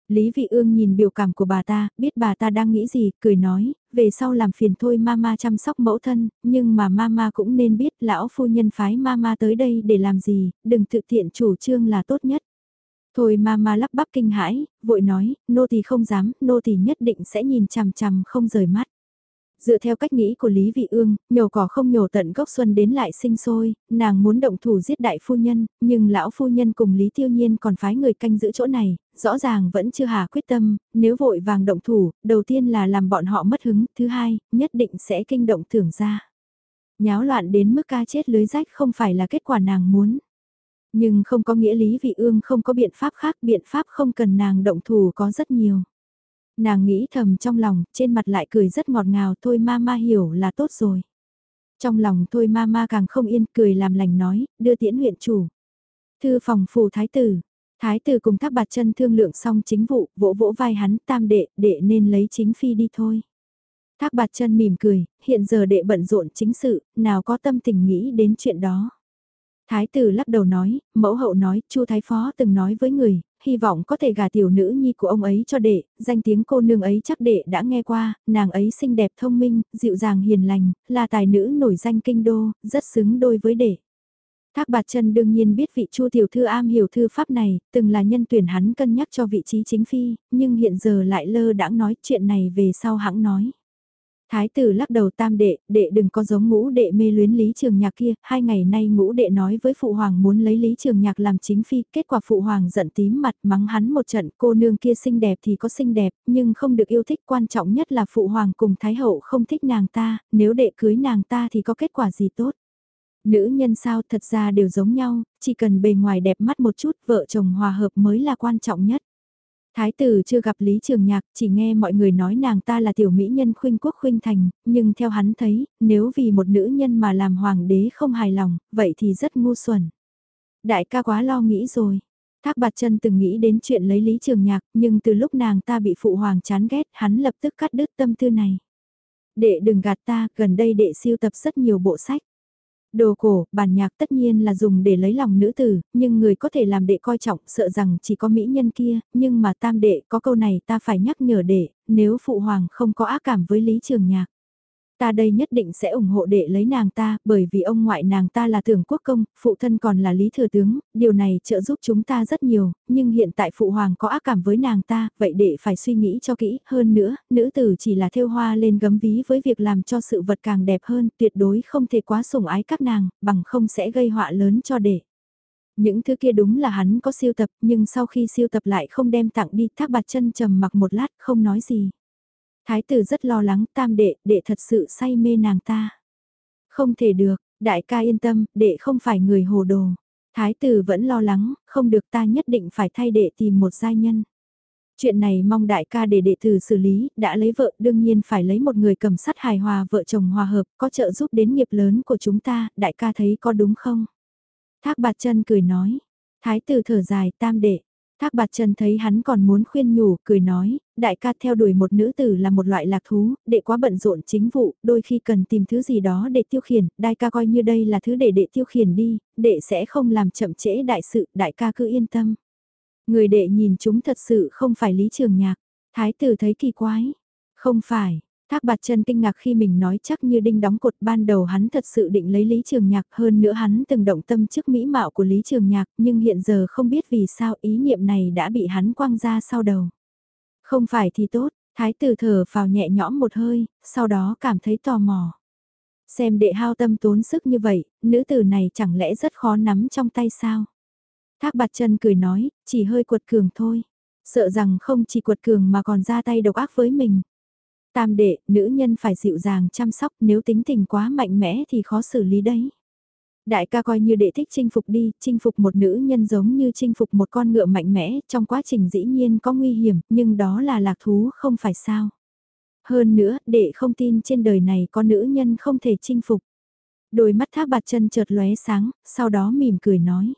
Lý Vị Ương nhìn biểu cảm của bà ta, biết bà ta đang nghĩ gì, cười nói, về sau làm phiền thôi mama chăm sóc mẫu thân, nhưng mà mama cũng nên biết lão phu nhân phái mama tới đây để làm gì, đừng tự tiện chủ trương là tốt nhất. Thôi mama lắp bắp kinh hãi, vội nói, nô tỳ không dám, nô tỳ nhất định sẽ nhìn chằm chằm không rời mắt. Dựa theo cách nghĩ của Lý Vị Ương, nhổ cỏ không nhổ tận gốc xuân đến lại sinh sôi, nàng muốn động thủ giết đại phu nhân, nhưng lão phu nhân cùng Lý Tiêu Nhiên còn phái người canh giữ chỗ này, rõ ràng vẫn chưa hà quyết tâm, nếu vội vàng động thủ, đầu tiên là làm bọn họ mất hứng, thứ hai, nhất định sẽ kinh động thưởng ra. Nháo loạn đến mức ca chết lưới rách không phải là kết quả nàng muốn. Nhưng không có nghĩa Lý Vị Ương không có biện pháp khác, biện pháp không cần nàng động thủ có rất nhiều. Nàng nghĩ thầm trong lòng, trên mặt lại cười rất ngọt ngào thôi ma ma hiểu là tốt rồi. Trong lòng thôi ma ma càng không yên cười làm lành nói, đưa tiễn huyện chủ. Thư phòng phù thái tử. Thái tử cùng thác bạt chân thương lượng xong chính vụ, vỗ vỗ vai hắn tam đệ, đệ nên lấy chính phi đi thôi. Thác bạt chân mỉm cười, hiện giờ đệ bận rộn chính sự, nào có tâm tình nghĩ đến chuyện đó. Thái tử lắc đầu nói, mẫu hậu nói, chu thái phó từng nói với người, hy vọng có thể gả tiểu nữ nhi của ông ấy cho đệ, danh tiếng cô nương ấy chắc đệ đã nghe qua, nàng ấy xinh đẹp thông minh, dịu dàng hiền lành, là tài nữ nổi danh kinh đô, rất xứng đôi với đệ. Thác bạt chân đương nhiên biết vị chu tiểu thư am hiểu thư pháp này, từng là nhân tuyển hắn cân nhắc cho vị trí chính phi, nhưng hiện giờ lại lơ đãng nói chuyện này về sau hãng nói. Thái tử lắc đầu tam đệ, đệ đừng có giống ngũ đệ mê luyến Lý Trường Nhạc kia, hai ngày nay ngũ đệ nói với Phụ Hoàng muốn lấy Lý Trường Nhạc làm chính phi, kết quả Phụ Hoàng giận tím mặt mắng hắn một trận, cô nương kia xinh đẹp thì có xinh đẹp, nhưng không được yêu thích quan trọng nhất là Phụ Hoàng cùng Thái Hậu không thích nàng ta, nếu đệ cưới nàng ta thì có kết quả gì tốt. Nữ nhân sao thật ra đều giống nhau, chỉ cần bề ngoài đẹp mắt một chút vợ chồng hòa hợp mới là quan trọng nhất. Thái tử chưa gặp Lý Trường Nhạc, chỉ nghe mọi người nói nàng ta là tiểu mỹ nhân khuynh quốc khuynh thành, nhưng theo hắn thấy, nếu vì một nữ nhân mà làm hoàng đế không hài lòng, vậy thì rất ngu xuẩn. Đại ca quá lo nghĩ rồi. Thác bạt chân từng nghĩ đến chuyện lấy Lý Trường Nhạc, nhưng từ lúc nàng ta bị phụ hoàng chán ghét, hắn lập tức cắt đứt tâm tư này. Đệ đừng gạt ta, gần đây đệ siêu tập rất nhiều bộ sách. Đồ cổ, bản nhạc tất nhiên là dùng để lấy lòng nữ tử, nhưng người có thể làm đệ coi trọng sợ rằng chỉ có mỹ nhân kia, nhưng mà tam đệ có câu này ta phải nhắc nhở đệ, nếu phụ hoàng không có ác cảm với Lý Trường Nhạc. Ta đây nhất định sẽ ủng hộ đệ lấy nàng ta, bởi vì ông ngoại nàng ta là thưởng quốc công, phụ thân còn là lý thừa tướng, điều này trợ giúp chúng ta rất nhiều, nhưng hiện tại phụ hoàng có ác cảm với nàng ta, vậy đệ phải suy nghĩ cho kỹ, hơn nữa, nữ tử chỉ là thêu hoa lên gấm ví với việc làm cho sự vật càng đẹp hơn, tuyệt đối không thể quá sủng ái các nàng, bằng không sẽ gây họa lớn cho đệ. Những thứ kia đúng là hắn có siêu tập, nhưng sau khi siêu tập lại không đem tặng đi, thác bạt chân trầm mặc một lát, không nói gì. Thái tử rất lo lắng tam đệ, đệ thật sự say mê nàng ta. Không thể được, đại ca yên tâm, đệ không phải người hồ đồ. Thái tử vẫn lo lắng, không được ta nhất định phải thay đệ tìm một giai nhân. Chuyện này mong đại ca để đệ tử xử lý, đã lấy vợ đương nhiên phải lấy một người cầm sắt hài hòa vợ chồng hòa hợp, có trợ giúp đến nghiệp lớn của chúng ta, đại ca thấy có đúng không? Thác bạt chân cười nói, thái tử thở dài tam đệ, Thác bạt Trần thấy hắn còn muốn khuyên nhủ, cười nói, đại ca theo đuổi một nữ tử là một loại lạc thú, đệ quá bận rộn chính vụ, đôi khi cần tìm thứ gì đó để tiêu khiển, đại ca coi như đây là thứ để đệ tiêu khiển đi, đệ sẽ không làm chậm trễ đại sự, đại ca cứ yên tâm. Người đệ nhìn chúng thật sự không phải lý trường nhạc, thái tử thấy kỳ quái, không phải, Thác bạt chân kinh ngạc khi mình nói chắc như đinh đóng cột ban đầu hắn thật sự định lấy Lý Trường Nhạc hơn nữa hắn từng động tâm trước mỹ mạo của Lý Trường Nhạc nhưng hiện giờ không biết vì sao ý niệm này đã bị hắn quăng ra sau đầu. Không phải thì tốt, thái tử thở vào nhẹ nhõm một hơi, sau đó cảm thấy tò mò. Xem đệ hao tâm tốn sức như vậy, nữ tử này chẳng lẽ rất khó nắm trong tay sao? Thác bạt chân cười nói, chỉ hơi quật cường thôi. Sợ rằng không chỉ quật cường mà còn ra tay độc ác với mình. Tam đệ, nữ nhân phải dịu dàng chăm sóc nếu tính tình quá mạnh mẽ thì khó xử lý đấy. Đại ca coi như đệ thích chinh phục đi, chinh phục một nữ nhân giống như chinh phục một con ngựa mạnh mẽ, trong quá trình dĩ nhiên có nguy hiểm, nhưng đó là lạc thú không phải sao. Hơn nữa, đệ không tin trên đời này có nữ nhân không thể chinh phục. Đôi mắt thác bạt chân chợt lóe sáng, sau đó mỉm cười nói.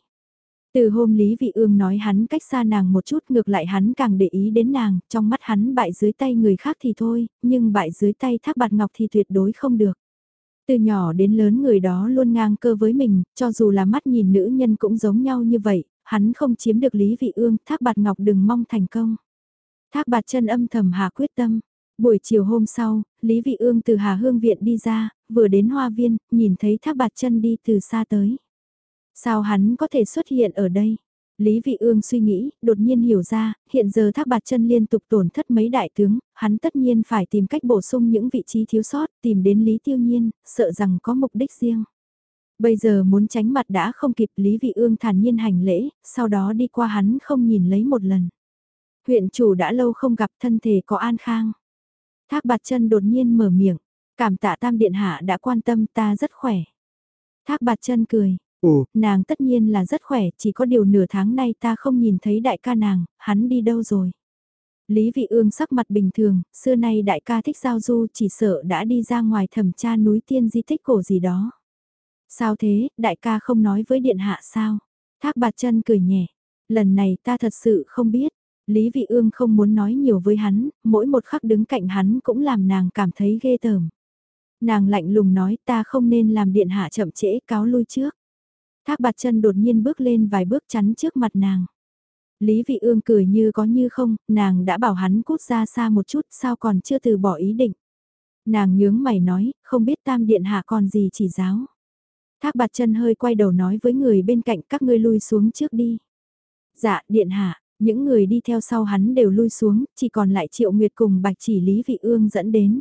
Từ hôm Lý Vị Ương nói hắn cách xa nàng một chút ngược lại hắn càng để ý đến nàng, trong mắt hắn bại dưới tay người khác thì thôi, nhưng bại dưới tay thác bạt ngọc thì tuyệt đối không được. Từ nhỏ đến lớn người đó luôn ngang cơ với mình, cho dù là mắt nhìn nữ nhân cũng giống nhau như vậy, hắn không chiếm được Lý Vị Ương, thác bạt ngọc đừng mong thành công. Thác bạt chân âm thầm hạ quyết tâm. Buổi chiều hôm sau, Lý Vị Ương từ Hà Hương Viện đi ra, vừa đến hoa viên, nhìn thấy thác bạt chân đi từ xa tới. Sao hắn có thể xuất hiện ở đây? Lý Vị Ương suy nghĩ, đột nhiên hiểu ra, hiện giờ thác bạt chân liên tục tổn thất mấy đại tướng, hắn tất nhiên phải tìm cách bổ sung những vị trí thiếu sót, tìm đến Lý Tiêu Nhiên, sợ rằng có mục đích riêng. Bây giờ muốn tránh mặt đã không kịp Lý Vị Ương thản nhiên hành lễ, sau đó đi qua hắn không nhìn lấy một lần. Huyện chủ đã lâu không gặp thân thể có an khang. Thác bạt chân đột nhiên mở miệng, cảm tạ tam điện hạ đã quan tâm ta rất khỏe. Thác bạt chân cười, Ồ, Nàng tất nhiên là rất khỏe, chỉ có điều nửa tháng nay ta không nhìn thấy đại ca nàng, hắn đi đâu rồi. Lý Vị Ương sắc mặt bình thường, xưa nay đại ca thích giao du chỉ sợ đã đi ra ngoài thẩm tra núi tiên di tích cổ gì đó. Sao thế, đại ca không nói với điện hạ sao? Thác bạt chân cười nhẹ, lần này ta thật sự không biết. Lý Vị Ương không muốn nói nhiều với hắn, mỗi một khắc đứng cạnh hắn cũng làm nàng cảm thấy ghê tởm. Nàng lạnh lùng nói ta không nên làm điện hạ chậm trễ cáo lui trước. Thác bạt chân đột nhiên bước lên vài bước chắn trước mặt nàng. Lý vị ương cười như có như không, nàng đã bảo hắn cút ra xa một chút sao còn chưa từ bỏ ý định. Nàng nhướng mày nói, không biết tam điện hạ còn gì chỉ giáo. Thác bạt chân hơi quay đầu nói với người bên cạnh các ngươi lui xuống trước đi. Dạ, điện hạ, những người đi theo sau hắn đều lui xuống, chỉ còn lại triệu nguyệt cùng bạch chỉ Lý vị ương dẫn đến.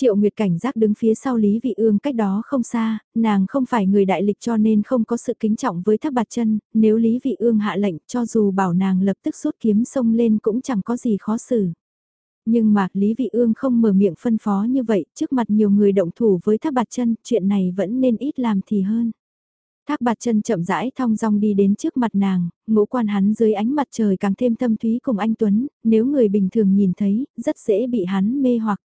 Triệu Nguyệt cảnh giác đứng phía sau Lý Vị Ương cách đó không xa, nàng không phải người đại lịch cho nên không có sự kính trọng với thác bạt chân, nếu Lý Vị Ương hạ lệnh cho dù bảo nàng lập tức rút kiếm xông lên cũng chẳng có gì khó xử. Nhưng mà Lý Vị Ương không mở miệng phân phó như vậy, trước mặt nhiều người động thủ với thác bạt chân, chuyện này vẫn nên ít làm thì hơn. Thác bạt chân chậm rãi thong dong đi đến trước mặt nàng, ngũ quan hắn dưới ánh mặt trời càng thêm thâm thúy cùng anh Tuấn, nếu người bình thường nhìn thấy, rất dễ bị hắn mê hoặc.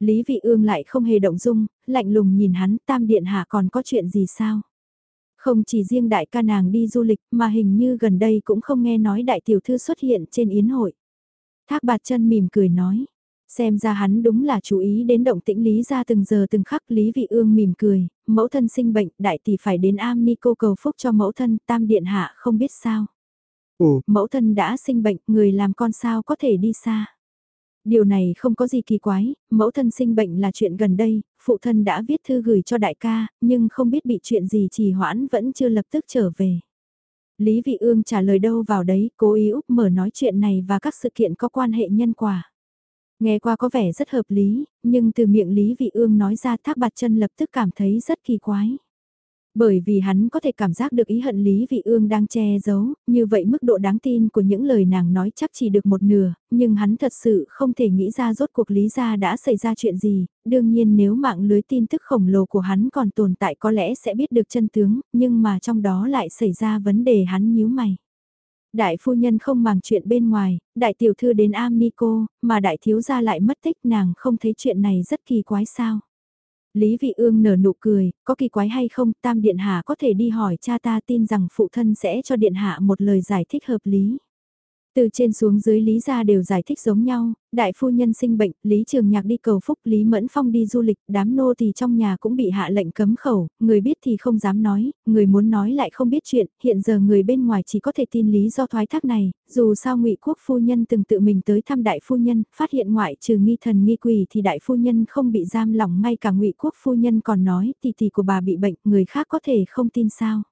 Lý Vị Ương lại không hề động dung, lạnh lùng nhìn hắn tam điện hạ còn có chuyện gì sao? Không chỉ riêng đại ca nàng đi du lịch mà hình như gần đây cũng không nghe nói đại tiểu thư xuất hiện trên yến hội. Thác bạt chân mỉm cười nói. Xem ra hắn đúng là chú ý đến động tĩnh Lý ra từng giờ từng khắc Lý Vị Ương mỉm cười, mẫu thân sinh bệnh, đại tỷ phải đến am ni cô cầu phúc cho mẫu thân, tam điện hạ không biết sao. Ồ, mẫu thân đã sinh bệnh, người làm con sao có thể đi xa. Điều này không có gì kỳ quái, mẫu thân sinh bệnh là chuyện gần đây, phụ thân đã viết thư gửi cho đại ca, nhưng không biết bị chuyện gì trì hoãn vẫn chưa lập tức trở về. Lý Vị Ương trả lời đâu vào đấy, cố ý úp mở nói chuyện này và các sự kiện có quan hệ nhân quả. Nghe qua có vẻ rất hợp lý, nhưng từ miệng Lý Vị Ương nói ra thác bạt chân lập tức cảm thấy rất kỳ quái. Bởi vì hắn có thể cảm giác được ý hận Lý Vị Ương đang che giấu, như vậy mức độ đáng tin của những lời nàng nói chắc chỉ được một nửa, nhưng hắn thật sự không thể nghĩ ra rốt cuộc Lý gia đã xảy ra chuyện gì, đương nhiên nếu mạng lưới tin tức khổng lồ của hắn còn tồn tại có lẽ sẽ biết được chân tướng, nhưng mà trong đó lại xảy ra vấn đề hắn nhíu mày. Đại phu nhân không màng chuyện bên ngoài, đại tiểu thư đến am ni cô, mà đại thiếu gia lại mất tích nàng không thấy chuyện này rất kỳ quái sao. Lý Vị Ương nở nụ cười, có kỳ quái hay không, Tam Điện Hạ có thể đi hỏi cha ta tin rằng phụ thân sẽ cho Điện Hạ một lời giải thích hợp lý. Từ trên xuống dưới Lý gia đều giải thích giống nhau, đại phu nhân sinh bệnh, Lý Trường Nhạc đi cầu phúc, Lý Mẫn Phong đi du lịch, đám nô thì trong nhà cũng bị hạ lệnh cấm khẩu, người biết thì không dám nói, người muốn nói lại không biết chuyện, hiện giờ người bên ngoài chỉ có thể tin lý do thoái thác này, dù sao ngụy quốc phu nhân từng tự mình tới thăm đại phu nhân, phát hiện ngoại trừ nghi thần nghi quỷ thì đại phu nhân không bị giam lỏng ngay cả ngụy quốc phu nhân còn nói tỷ tỷ của bà bị bệnh, người khác có thể không tin sao.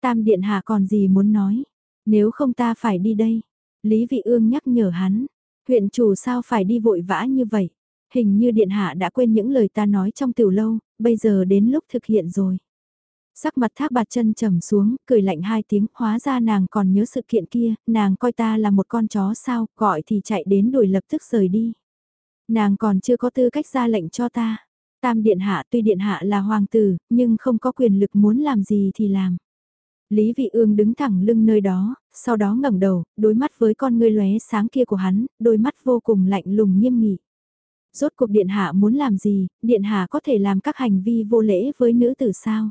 Tam điện hạ còn gì muốn nói, nếu không ta phải đi đây. Lý Vị Ương nhắc nhở hắn, huyện chủ sao phải đi vội vã như vậy? Hình như điện hạ đã quên những lời ta nói trong tiểu lâu, bây giờ đến lúc thực hiện rồi. Sắc mặt thác bạt chân trầm xuống, cười lạnh hai tiếng, hóa ra nàng còn nhớ sự kiện kia, nàng coi ta là một con chó sao, gọi thì chạy đến đuổi lập tức rời đi. Nàng còn chưa có tư cách ra lệnh cho ta. Tam điện hạ tuy điện hạ là hoàng tử, nhưng không có quyền lực muốn làm gì thì làm. Lý Vị Ương đứng thẳng lưng nơi đó, sau đó ngẩng đầu, đối mắt với con ngươi lóe sáng kia của hắn, đôi mắt vô cùng lạnh lùng nghiêm nghị. Rốt cuộc điện hạ muốn làm gì, điện hạ có thể làm các hành vi vô lễ với nữ tử sao?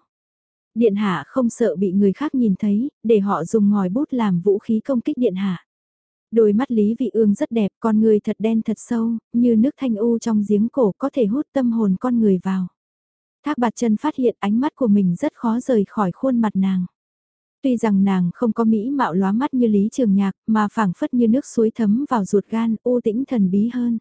Điện hạ không sợ bị người khác nhìn thấy, để họ dùng ngòi bút làm vũ khí công kích điện hạ. Đôi mắt Lý Vị Ương rất đẹp, con người thật đen thật sâu, như nước thanh u trong giếng cổ có thể hút tâm hồn con người vào. Thác bạt chân phát hiện ánh mắt của mình rất khó rời khỏi khuôn mặt nàng. Tuy rằng nàng không có mỹ mạo lóa mắt như Lý Trường Nhạc, mà phảng phất như nước suối thấm vào ruột gan, u tĩnh thần bí hơn.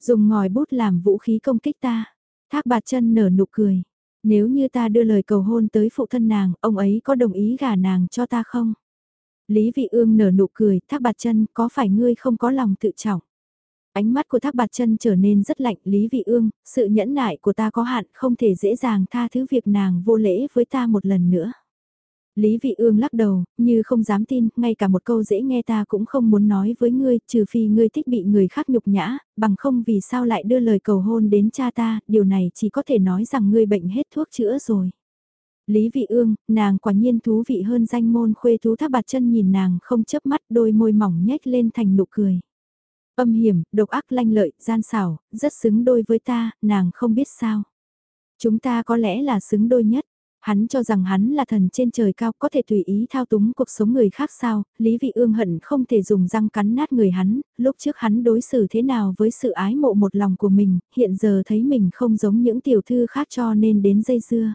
Dùng ngòi bút làm vũ khí công kích ta. Thác bạt chân nở nụ cười. Nếu như ta đưa lời cầu hôn tới phụ thân nàng, ông ấy có đồng ý gả nàng cho ta không? Lý Vị Ương nở nụ cười, thác bạt chân, có phải ngươi không có lòng tự trọng? Ánh mắt của thác bạt chân trở nên rất lạnh, Lý Vị Ương, sự nhẫn nại của ta có hạn, không thể dễ dàng tha thứ việc nàng vô lễ với ta một lần nữa. Lý Vị Ương lắc đầu, như không dám tin, ngay cả một câu dễ nghe ta cũng không muốn nói với ngươi, trừ phi ngươi thích bị người khác nhục nhã, bằng không vì sao lại đưa lời cầu hôn đến cha ta, điều này chỉ có thể nói rằng ngươi bệnh hết thuốc chữa rồi. Lý Vị Ương, nàng quả nhiên thú vị hơn danh môn khuê thú tháp bạt chân nhìn nàng không chớp mắt đôi môi mỏng nhếch lên thành nụ cười. Âm hiểm, độc ác lanh lợi, gian xảo, rất xứng đôi với ta, nàng không biết sao. Chúng ta có lẽ là xứng đôi nhất. Hắn cho rằng hắn là thần trên trời cao có thể tùy ý thao túng cuộc sống người khác sao, Lý Vị Ương hận không thể dùng răng cắn nát người hắn, lúc trước hắn đối xử thế nào với sự ái mộ một lòng của mình, hiện giờ thấy mình không giống những tiểu thư khác cho nên đến dây dưa.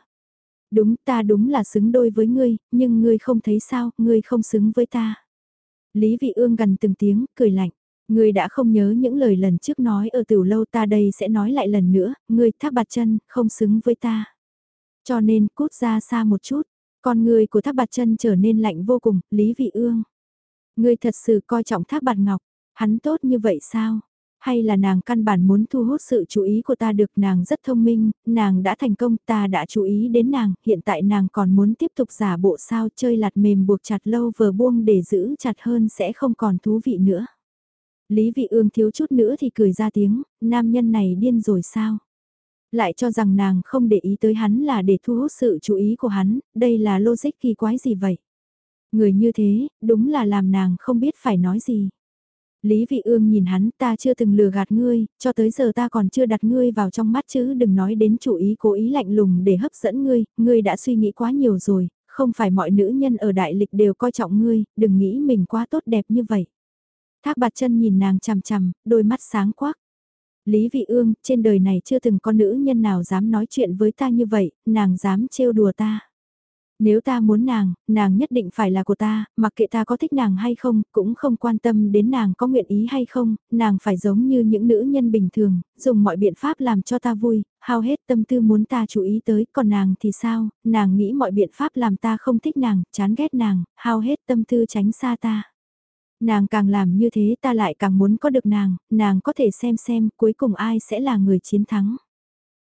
Đúng ta đúng là xứng đôi với ngươi, nhưng ngươi không thấy sao, ngươi không xứng với ta. Lý Vị Ương gần từng tiếng, cười lạnh. Ngươi đã không nhớ những lời lần trước nói ở tiểu lâu ta đây sẽ nói lại lần nữa, ngươi thác bạt chân, không xứng với ta. Cho nên cút ra xa một chút, con người của thác bạt chân trở nên lạnh vô cùng, Lý Vị Ương. Ngươi thật sự coi trọng thác bạt ngọc, hắn tốt như vậy sao? Hay là nàng căn bản muốn thu hút sự chú ý của ta được nàng rất thông minh, nàng đã thành công ta đã chú ý đến nàng, hiện tại nàng còn muốn tiếp tục giả bộ sao chơi lạt mềm buộc chặt lâu vờ buông để giữ chặt hơn sẽ không còn thú vị nữa. Lý vị ương thiếu chút nữa thì cười ra tiếng, nam nhân này điên rồi sao? Lại cho rằng nàng không để ý tới hắn là để thu hút sự chú ý của hắn, đây là logic kỳ quái gì vậy? Người như thế, đúng là làm nàng không biết phải nói gì. Lý Vị Ương nhìn hắn ta chưa từng lừa gạt ngươi, cho tới giờ ta còn chưa đặt ngươi vào trong mắt chứ đừng nói đến chủ ý cố ý lạnh lùng để hấp dẫn ngươi, ngươi đã suy nghĩ quá nhiều rồi, không phải mọi nữ nhân ở đại lịch đều coi trọng ngươi, đừng nghĩ mình quá tốt đẹp như vậy. Thác bạt chân nhìn nàng chằm chằm, đôi mắt sáng quắc. Lý Vị Ương, trên đời này chưa từng có nữ nhân nào dám nói chuyện với ta như vậy, nàng dám trêu đùa ta. Nếu ta muốn nàng, nàng nhất định phải là của ta, mặc kệ ta có thích nàng hay không, cũng không quan tâm đến nàng có nguyện ý hay không, nàng phải giống như những nữ nhân bình thường, dùng mọi biện pháp làm cho ta vui, hao hết tâm tư muốn ta chú ý tới, còn nàng thì sao, nàng nghĩ mọi biện pháp làm ta không thích nàng, chán ghét nàng, hao hết tâm tư tránh xa ta. Nàng càng làm như thế ta lại càng muốn có được nàng, nàng có thể xem xem cuối cùng ai sẽ là người chiến thắng.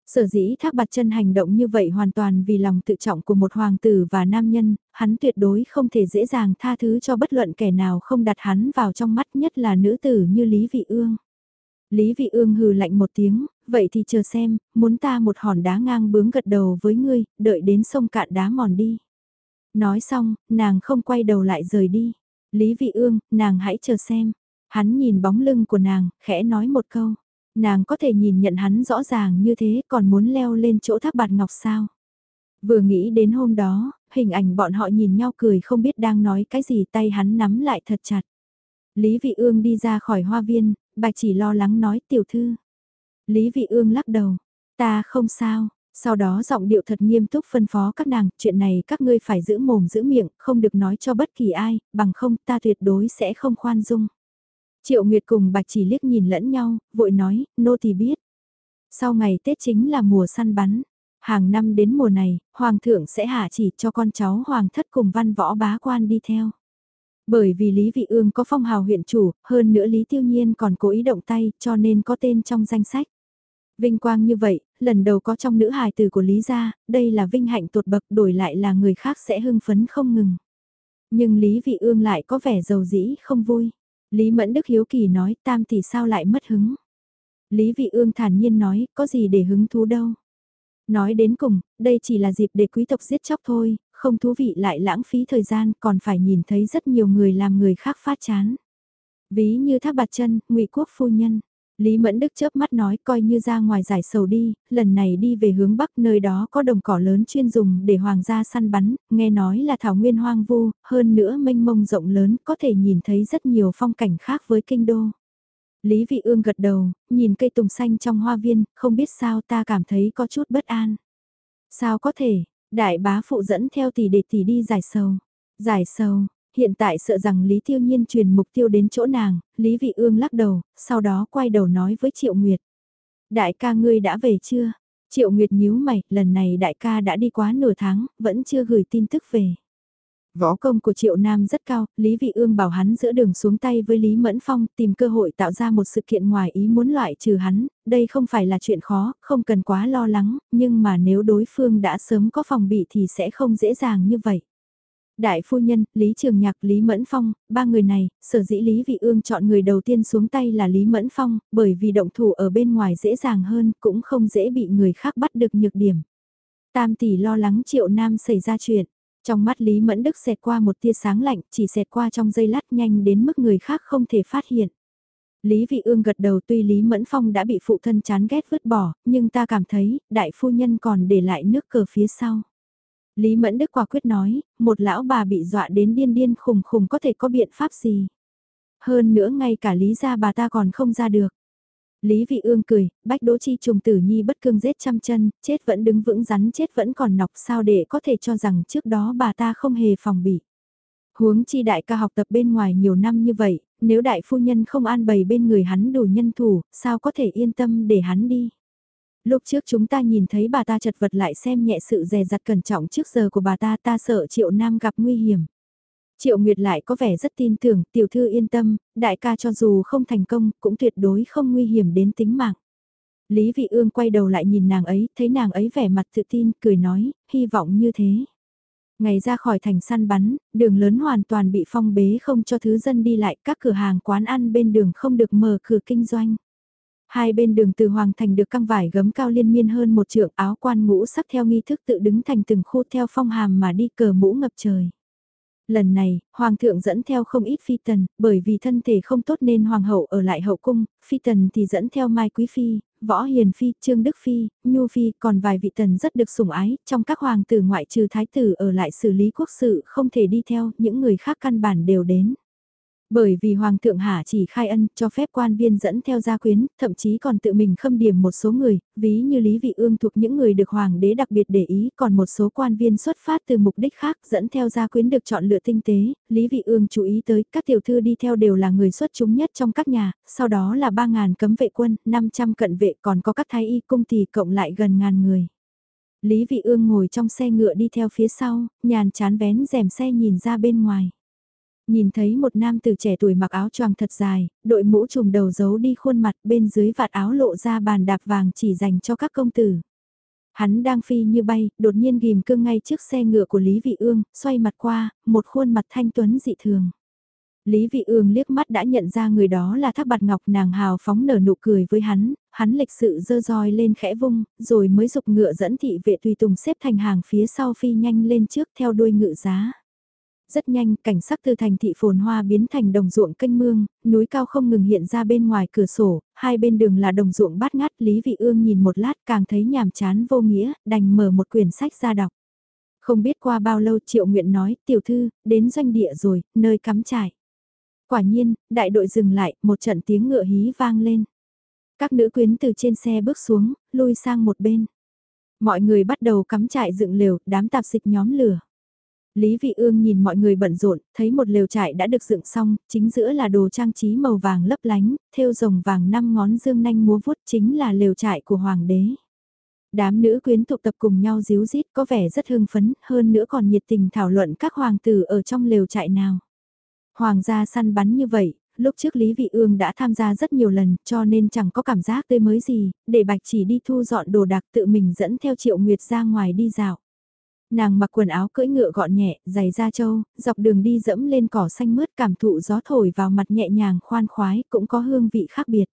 Sở dĩ thác bạt chân hành động như vậy hoàn toàn vì lòng tự trọng của một hoàng tử và nam nhân, hắn tuyệt đối không thể dễ dàng tha thứ cho bất luận kẻ nào không đặt hắn vào trong mắt nhất là nữ tử như Lý Vị Ương. Lý Vị Ương hừ lạnh một tiếng, vậy thì chờ xem, muốn ta một hòn đá ngang bướng gật đầu với ngươi, đợi đến sông cạn đá mòn đi. Nói xong, nàng không quay đầu lại rời đi. Lý Vị Ương, nàng hãy chờ xem. Hắn nhìn bóng lưng của nàng, khẽ nói một câu. Nàng có thể nhìn nhận hắn rõ ràng như thế còn muốn leo lên chỗ tháp bạt ngọc sao. Vừa nghĩ đến hôm đó, hình ảnh bọn họ nhìn nhau cười không biết đang nói cái gì tay hắn nắm lại thật chặt. Lý Vị Ương đi ra khỏi hoa viên, bà chỉ lo lắng nói tiểu thư. Lý Vị Ương lắc đầu, ta không sao, sau đó giọng điệu thật nghiêm túc phân phó các nàng, chuyện này các ngươi phải giữ mồm giữ miệng, không được nói cho bất kỳ ai, bằng không ta tuyệt đối sẽ không khoan dung. Triệu Nguyệt cùng Bạch chỉ liếc nhìn lẫn nhau, vội nói, nô thì biết. Sau ngày Tết chính là mùa săn bắn. Hàng năm đến mùa này, Hoàng thượng sẽ hạ chỉ cho con cháu Hoàng thất cùng văn võ bá quan đi theo. Bởi vì Lý Vị Ương có phong hào huyện chủ, hơn nữa Lý Tiêu Nhiên còn cố ý động tay cho nên có tên trong danh sách. Vinh quang như vậy, lần đầu có trong nữ hài tử của Lý gia, đây là vinh hạnh tột bậc đổi lại là người khác sẽ hưng phấn không ngừng. Nhưng Lý Vị Ương lại có vẻ giàu dĩ không vui. Lý Mẫn Đức Hiếu Kỳ nói tam tỷ sao lại mất hứng. Lý Vị Ương thản nhiên nói có gì để hứng thú đâu. Nói đến cùng, đây chỉ là dịp để quý tộc giết chóc thôi, không thú vị lại lãng phí thời gian còn phải nhìn thấy rất nhiều người làm người khác phát chán. Ví như thác bạt chân, ngụy quốc phu nhân. Lý Mẫn Đức chớp mắt nói coi như ra ngoài giải sầu đi, lần này đi về hướng Bắc nơi đó có đồng cỏ lớn chuyên dùng để hoàng gia săn bắn, nghe nói là thảo nguyên hoang vu, hơn nữa mênh mông rộng lớn có thể nhìn thấy rất nhiều phong cảnh khác với kinh đô. Lý Vị Ương gật đầu, nhìn cây tùng xanh trong hoa viên, không biết sao ta cảm thấy có chút bất an. Sao có thể, đại bá phụ dẫn theo tỷ để tỷ đi giải sầu. Giải sầu, Hiện tại sợ rằng Lý Tiêu Nhiên truyền mục tiêu đến chỗ nàng, Lý Vị Ương lắc đầu, sau đó quay đầu nói với Triệu Nguyệt. Đại ca ngươi đã về chưa? Triệu Nguyệt nhíu mày, lần này đại ca đã đi quá nửa tháng, vẫn chưa gửi tin tức về. Võ công của Triệu Nam rất cao, Lý Vị Ương bảo hắn giữa đường xuống tay với Lý Mẫn Phong tìm cơ hội tạo ra một sự kiện ngoài ý muốn loại trừ hắn, đây không phải là chuyện khó, không cần quá lo lắng, nhưng mà nếu đối phương đã sớm có phòng bị thì sẽ không dễ dàng như vậy. Đại phu nhân, Lý Trường Nhạc, Lý Mẫn Phong, ba người này, sở dĩ Lý Vị Ương chọn người đầu tiên xuống tay là Lý Mẫn Phong, bởi vì động thủ ở bên ngoài dễ dàng hơn, cũng không dễ bị người khác bắt được nhược điểm. Tam tỷ lo lắng Triệu Nam xảy ra chuyện. Trong mắt Lý Mẫn Đức xẹt qua một tia sáng lạnh, chỉ xẹt qua trong giây lát nhanh đến mức người khác không thể phát hiện. Lý Vị Ương gật đầu tuy Lý Mẫn Phong đã bị phụ thân chán ghét vứt bỏ, nhưng ta cảm thấy, đại phu nhân còn để lại nước cờ phía sau. Lý Mẫn Đức quả quyết nói, một lão bà bị dọa đến điên điên khùng khùng có thể có biện pháp gì. Hơn nữa ngay cả lý gia bà ta còn không ra được. Lý Vị Ương cười, bách đỗ chi trùng tử nhi bất cương giết trăm chân, chết vẫn đứng vững rắn chết vẫn còn nọc sao để có thể cho rằng trước đó bà ta không hề phòng bị. Huống chi đại ca học tập bên ngoài nhiều năm như vậy, nếu đại phu nhân không an bày bên người hắn đủ nhân thủ, sao có thể yên tâm để hắn đi. Lúc trước chúng ta nhìn thấy bà ta chật vật lại xem nhẹ sự dè dặt cẩn trọng trước giờ của bà ta ta sợ triệu nam gặp nguy hiểm. Triệu Nguyệt lại có vẻ rất tin tưởng, tiểu thư yên tâm, đại ca cho dù không thành công, cũng tuyệt đối không nguy hiểm đến tính mạng. Lý Vị Ương quay đầu lại nhìn nàng ấy, thấy nàng ấy vẻ mặt tự tin, cười nói, hy vọng như thế. Ngày ra khỏi thành săn bắn, đường lớn hoàn toàn bị phong bế không cho thứ dân đi lại, các cửa hàng quán ăn bên đường không được mở cửa kinh doanh. Hai bên đường từ Hoàng Thành được căng vải gấm cao liên miên hơn một trượng áo quan ngũ sắc theo nghi thức tự đứng thành từng khu theo phong hàm mà đi cờ mũ ngập trời. Lần này, Hoàng thượng dẫn theo không ít phi tần, bởi vì thân thể không tốt nên Hoàng hậu ở lại hậu cung, phi tần thì dẫn theo Mai Quý Phi, Võ Hiền Phi, Trương Đức Phi, Nhu Phi, còn vài vị tần rất được sủng ái, trong các hoàng tử ngoại trừ thái tử ở lại xử lý quốc sự không thể đi theo, những người khác căn bản đều đến. Bởi vì Hoàng thượng Hà chỉ khai ân cho phép quan viên dẫn theo gia quyến, thậm chí còn tự mình khâm điểm một số người, ví như Lý Vị Ương thuộc những người được Hoàng đế đặc biệt để ý, còn một số quan viên xuất phát từ mục đích khác dẫn theo gia quyến được chọn lựa tinh tế, Lý Vị Ương chú ý tới các tiểu thư đi theo đều là người xuất chúng nhất trong các nhà, sau đó là 3.000 cấm vệ quân, 500 cận vệ còn có các thái y cung thì cộng lại gần ngàn người. Lý Vị Ương ngồi trong xe ngựa đi theo phía sau, nhàn chán vén rèm xe nhìn ra bên ngoài. Nhìn thấy một nam từ trẻ tuổi mặc áo choàng thật dài, đội mũ trùm đầu giấu đi khuôn mặt bên dưới vạt áo lộ ra bàn đạp vàng chỉ dành cho các công tử. Hắn đang phi như bay, đột nhiên ghim cương ngay trước xe ngựa của Lý Vị Ương, xoay mặt qua, một khuôn mặt thanh tuấn dị thường. Lý Vị Ương liếc mắt đã nhận ra người đó là Thác Bạt Ngọc nàng hào phóng nở nụ cười với hắn, hắn lịch sự dơ roi lên khẽ vung, rồi mới dục ngựa dẫn thị vệ tùy tùng xếp thành hàng phía sau phi nhanh lên trước theo đuôi ngựa giá. Rất nhanh, cảnh sắc từ thành thị phồn hoa biến thành đồng ruộng canh mương, núi cao không ngừng hiện ra bên ngoài cửa sổ, hai bên đường là đồng ruộng bát ngát. Lý Vị Ương nhìn một lát càng thấy nhàm chán vô nghĩa, đành mở một quyển sách ra đọc. Không biết qua bao lâu Triệu Nguyện nói, tiểu thư, đến doanh địa rồi, nơi cắm trại. Quả nhiên, đại đội dừng lại, một trận tiếng ngựa hí vang lên. Các nữ quyến từ trên xe bước xuống, lui sang một bên. Mọi người bắt đầu cắm trại dựng lều, đám tạp dịch nhóm lửa. Lý Vị Ương nhìn mọi người bận rộn, thấy một lều trại đã được dựng xong, chính giữa là đồ trang trí màu vàng lấp lánh, thêu rồng vàng năm ngón dương nanh múa vuốt chính là lều trại của hoàng đế. Đám nữ quyến tụ tập cùng nhau díu dít có vẻ rất hưng phấn, hơn nữa còn nhiệt tình thảo luận các hoàng tử ở trong lều trại nào. Hoàng gia săn bắn như vậy, lúc trước Lý Vị Ương đã tham gia rất nhiều lần cho nên chẳng có cảm giác tươi mới gì, để bạch chỉ đi thu dọn đồ đạc tự mình dẫn theo triệu nguyệt ra ngoài đi dạo. Nàng mặc quần áo cưỡi ngựa gọn nhẹ, giày da trâu, dọc đường đi dẫm lên cỏ xanh mướt cảm thụ gió thổi vào mặt nhẹ nhàng khoan khoái, cũng có hương vị khác biệt.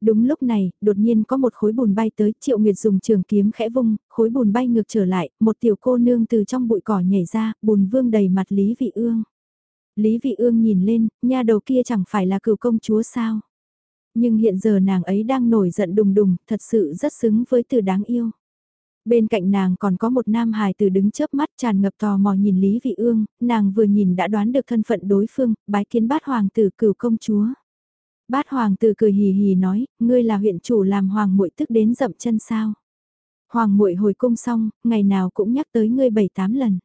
Đúng lúc này, đột nhiên có một khối bùn bay tới, Triệu Nguyệt dùng trường kiếm khẽ vung, khối bùn bay ngược trở lại, một tiểu cô nương từ trong bụi cỏ nhảy ra, bùn vương đầy mặt Lý Vị Ương. Lý Vị Ương nhìn lên, nha đầu kia chẳng phải là cựu công chúa sao. Nhưng hiện giờ nàng ấy đang nổi giận đùng đùng, thật sự rất xứng với từ đáng yêu. Bên cạnh nàng còn có một nam hài từ đứng chớp mắt tràn ngập tò mò nhìn Lý Vị Ương, nàng vừa nhìn đã đoán được thân phận đối phương, bái kiến bát hoàng tử cửu công chúa. Bát hoàng tử cười hì hì nói, ngươi là huyện chủ làm hoàng muội tức đến dậm chân sao. Hoàng muội hồi cung xong, ngày nào cũng nhắc tới ngươi bảy tám lần.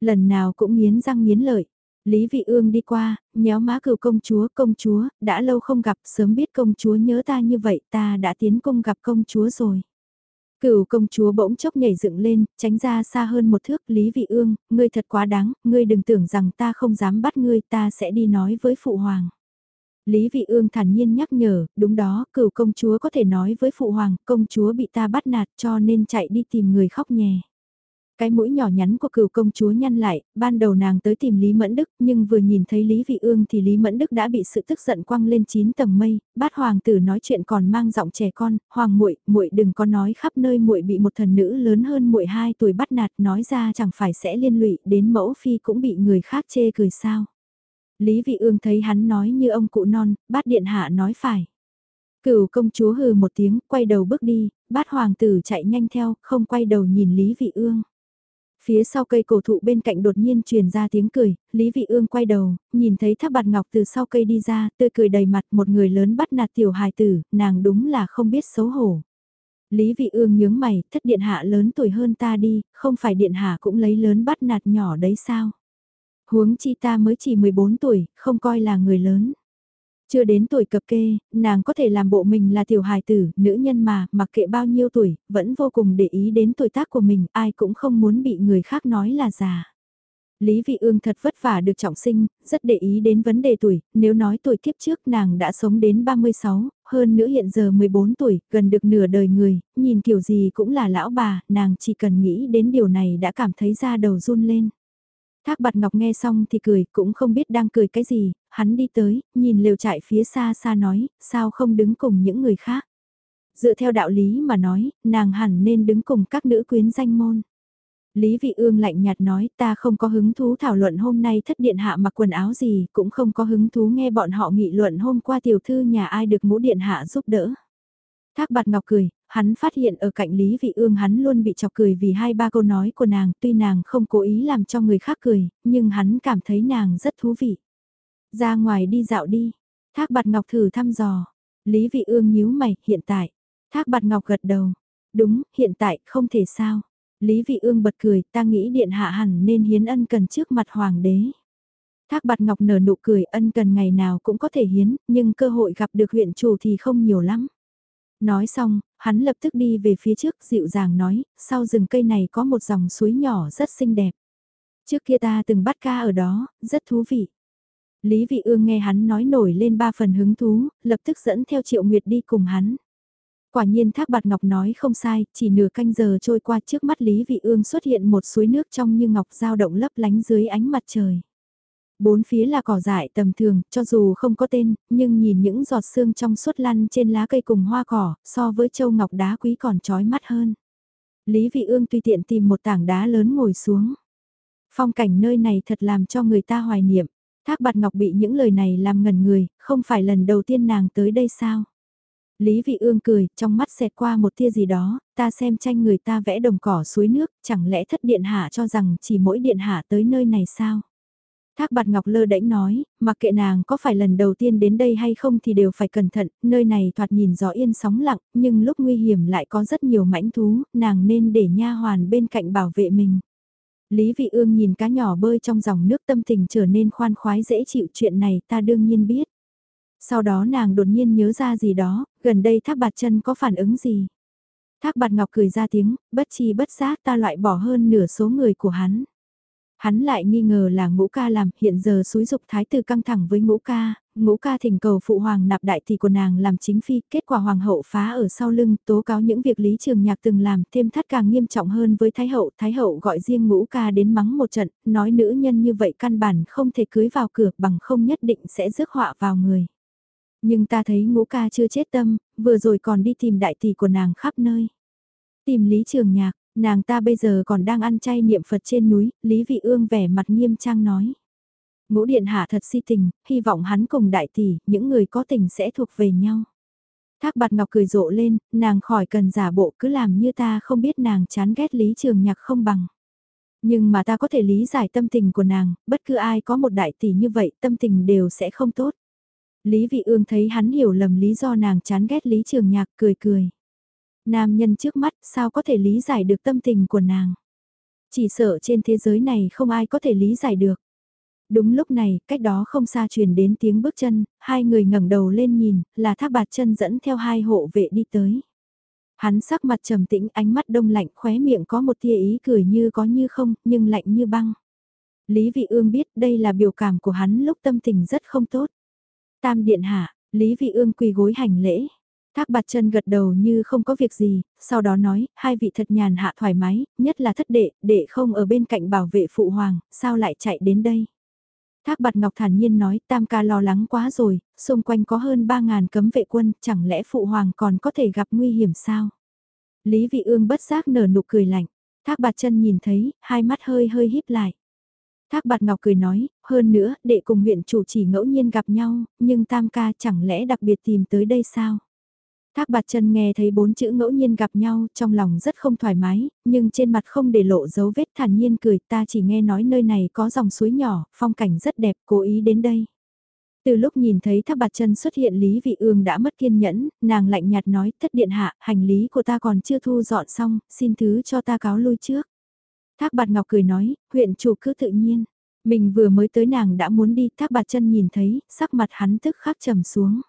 Lần nào cũng nghiến răng nghiến lợi. Lý Vị Ương đi qua, nhéo má cửu công chúa, công chúa, đã lâu không gặp, sớm biết công chúa nhớ ta như vậy, ta đã tiến cung gặp công chúa rồi. Cửu công chúa bỗng chốc nhảy dựng lên, tránh ra xa hơn một thước, Lý Vị Ương, ngươi thật quá đáng, ngươi đừng tưởng rằng ta không dám bắt ngươi, ta sẽ đi nói với phụ hoàng. Lý Vị Ương thản nhiên nhắc nhở, đúng đó, cửu công chúa có thể nói với phụ hoàng, công chúa bị ta bắt nạt cho nên chạy đi tìm người khóc nhè. Cái mũi nhỏ nhắn của cựu công chúa nhăn lại, ban đầu nàng tới tìm Lý Mẫn Đức, nhưng vừa nhìn thấy Lý Vị Ương thì Lý Mẫn Đức đã bị sự tức giận quăng lên chín tầng mây, bát hoàng tử nói chuyện còn mang giọng trẻ con, "Hoàng muội, muội đừng có nói khắp nơi muội bị một thần nữ lớn hơn muội 2 tuổi bắt nạt, nói ra chẳng phải sẽ liên lụy đến mẫu phi cũng bị người khác chê cười sao?" Lý Vị Ương thấy hắn nói như ông cụ non, bát điện hạ nói phải. Cửu công chúa hừ một tiếng, quay đầu bước đi, bát hoàng tử chạy nhanh theo, không quay đầu nhìn Lý Vị Ương. Phía sau cây cổ thụ bên cạnh đột nhiên truyền ra tiếng cười, Lý Vị Ương quay đầu, nhìn thấy thác bạt ngọc từ sau cây đi ra, tươi cười đầy mặt một người lớn bắt nạt tiểu hài tử, nàng đúng là không biết xấu hổ. Lý Vị Ương nhướng mày, thất điện hạ lớn tuổi hơn ta đi, không phải điện hạ cũng lấy lớn bắt nạt nhỏ đấy sao? Huống chi ta mới chỉ 14 tuổi, không coi là người lớn. Chưa đến tuổi cập kê, nàng có thể làm bộ mình là tiểu hài tử, nữ nhân mà, mặc kệ bao nhiêu tuổi, vẫn vô cùng để ý đến tuổi tác của mình, ai cũng không muốn bị người khác nói là già. Lý Vị Ương thật vất vả được trọng sinh, rất để ý đến vấn đề tuổi, nếu nói tuổi kiếp trước nàng đã sống đến 36, hơn nữa hiện giờ 14 tuổi, gần được nửa đời người, nhìn kiểu gì cũng là lão bà, nàng chỉ cần nghĩ đến điều này đã cảm thấy da đầu run lên. Thác bạt ngọc nghe xong thì cười, cũng không biết đang cười cái gì, hắn đi tới, nhìn lều trại phía xa xa nói, sao không đứng cùng những người khác. Dựa theo đạo lý mà nói, nàng hẳn nên đứng cùng các nữ quyến danh môn. Lý Vị Ương lạnh nhạt nói ta không có hứng thú thảo luận hôm nay thất điện hạ mặc quần áo gì, cũng không có hứng thú nghe bọn họ nghị luận hôm qua tiểu thư nhà ai được ngũ điện hạ giúp đỡ. Thác bạt ngọc cười, hắn phát hiện ở cạnh Lý Vị Ương hắn luôn bị chọc cười vì hai ba câu nói của nàng, tuy nàng không cố ý làm cho người khác cười, nhưng hắn cảm thấy nàng rất thú vị. Ra ngoài đi dạo đi, thác bạt ngọc thử thăm dò, Lý Vị Ương nhíu mày, hiện tại, thác bạt ngọc gật đầu, đúng, hiện tại, không thể sao. Lý Vị Ương bật cười, ta nghĩ điện hạ hẳn nên hiến ân cần trước mặt hoàng đế. Thác bạt ngọc nở nụ cười ân cần ngày nào cũng có thể hiến, nhưng cơ hội gặp được huyện chủ thì không nhiều lắm. Nói xong, hắn lập tức đi về phía trước dịu dàng nói, sau rừng cây này có một dòng suối nhỏ rất xinh đẹp. Trước kia ta từng bắt ca ở đó, rất thú vị. Lý Vị Ương nghe hắn nói nổi lên ba phần hứng thú, lập tức dẫn theo Triệu Nguyệt đi cùng hắn. Quả nhiên Thác Bạt Ngọc nói không sai, chỉ nửa canh giờ trôi qua trước mắt Lý Vị Ương xuất hiện một suối nước trong như ngọc dao động lấp lánh dưới ánh mặt trời. Bốn phía là cỏ dại tầm thường, cho dù không có tên, nhưng nhìn những giọt sương trong suốt lăn trên lá cây cùng hoa cỏ, so với châu ngọc đá quý còn trói mắt hơn. Lý Vị Ương tùy tiện tìm một tảng đá lớn ngồi xuống. Phong cảnh nơi này thật làm cho người ta hoài niệm. Thác bạt ngọc bị những lời này làm ngần người, không phải lần đầu tiên nàng tới đây sao? Lý Vị Ương cười, trong mắt xẹt qua một tia gì đó, ta xem tranh người ta vẽ đồng cỏ suối nước, chẳng lẽ thất điện hạ cho rằng chỉ mỗi điện hạ tới nơi này sao? Thác bạt ngọc lơ đễnh nói, mặc kệ nàng có phải lần đầu tiên đến đây hay không thì đều phải cẩn thận, nơi này thoạt nhìn gió yên sóng lặng, nhưng lúc nguy hiểm lại có rất nhiều mãnh thú, nàng nên để nha hoàn bên cạnh bảo vệ mình. Lý Vị Ương nhìn cá nhỏ bơi trong dòng nước tâm tình trở nên khoan khoái dễ chịu chuyện này ta đương nhiên biết. Sau đó nàng đột nhiên nhớ ra gì đó, gần đây thác bạt chân có phản ứng gì. Thác bạt ngọc cười ra tiếng, bất chi bất giác ta loại bỏ hơn nửa số người của hắn. Hắn lại nghi ngờ là ngũ ca làm, hiện giờ suối dục thái tử căng thẳng với ngũ ca, ngũ ca thỉnh cầu phụ hoàng nạp đại tỷ của nàng làm chính phi, kết quả hoàng hậu phá ở sau lưng, tố cáo những việc lý trường nhạc từng làm, thêm thắt càng nghiêm trọng hơn với thái hậu, thái hậu gọi riêng ngũ ca đến mắng một trận, nói nữ nhân như vậy căn bản không thể cưới vào cửa bằng không nhất định sẽ rước họa vào người. Nhưng ta thấy ngũ ca chưa chết tâm, vừa rồi còn đi tìm đại tỷ của nàng khắp nơi. Tìm Lý Trường Nhạc, nàng ta bây giờ còn đang ăn chay niệm Phật trên núi, Lý Vị Ương vẻ mặt nghiêm trang nói. Ngũ Điện Hạ thật si tình, hy vọng hắn cùng đại tỷ, những người có tình sẽ thuộc về nhau. Thác bạt ngọc cười rộ lên, nàng khỏi cần giả bộ cứ làm như ta không biết nàng chán ghét Lý Trường Nhạc không bằng. Nhưng mà ta có thể lý giải tâm tình của nàng, bất cứ ai có một đại tỷ như vậy tâm tình đều sẽ không tốt. Lý Vị Ương thấy hắn hiểu lầm lý do nàng chán ghét Lý Trường Nhạc cười cười. Nam nhân trước mắt sao có thể lý giải được tâm tình của nàng. Chỉ sợ trên thế giới này không ai có thể lý giải được. Đúng lúc này, cách đó không xa truyền đến tiếng bước chân, hai người ngẩng đầu lên nhìn, là thác bạt chân dẫn theo hai hộ vệ đi tới. Hắn sắc mặt trầm tĩnh ánh mắt đông lạnh khóe miệng có một tia ý cười như có như không, nhưng lạnh như băng. Lý Vị Ương biết đây là biểu cảm của hắn lúc tâm tình rất không tốt. Tam điện hạ, Lý Vị Ương quỳ gối hành lễ. Thác bạt chân gật đầu như không có việc gì, sau đó nói, hai vị thật nhàn hạ thoải mái, nhất là thất đệ, đệ không ở bên cạnh bảo vệ phụ hoàng, sao lại chạy đến đây. Thác bạt ngọc thản nhiên nói, tam ca lo lắng quá rồi, xung quanh có hơn 3.000 cấm vệ quân, chẳng lẽ phụ hoàng còn có thể gặp nguy hiểm sao? Lý vị ương bất giác nở nụ cười lạnh, thác bạt chân nhìn thấy, hai mắt hơi hơi híp lại. Thác bạt ngọc cười nói, hơn nữa, đệ cùng huyện chủ chỉ ngẫu nhiên gặp nhau, nhưng tam ca chẳng lẽ đặc biệt tìm tới đây sao? Thác bạt chân nghe thấy bốn chữ ngẫu nhiên gặp nhau, trong lòng rất không thoải mái, nhưng trên mặt không để lộ dấu vết thản nhiên cười, ta chỉ nghe nói nơi này có dòng suối nhỏ, phong cảnh rất đẹp, cố ý đến đây. Từ lúc nhìn thấy thác bạt chân xuất hiện Lý Vị Ương đã mất kiên nhẫn, nàng lạnh nhạt nói, thất điện hạ, hành lý của ta còn chưa thu dọn xong, xin thứ cho ta cáo lui trước. Thác bạt ngọc cười nói, huyện chủ cứ tự nhiên. Mình vừa mới tới nàng đã muốn đi, thác bạt chân nhìn thấy, sắc mặt hắn tức khắc trầm xuống.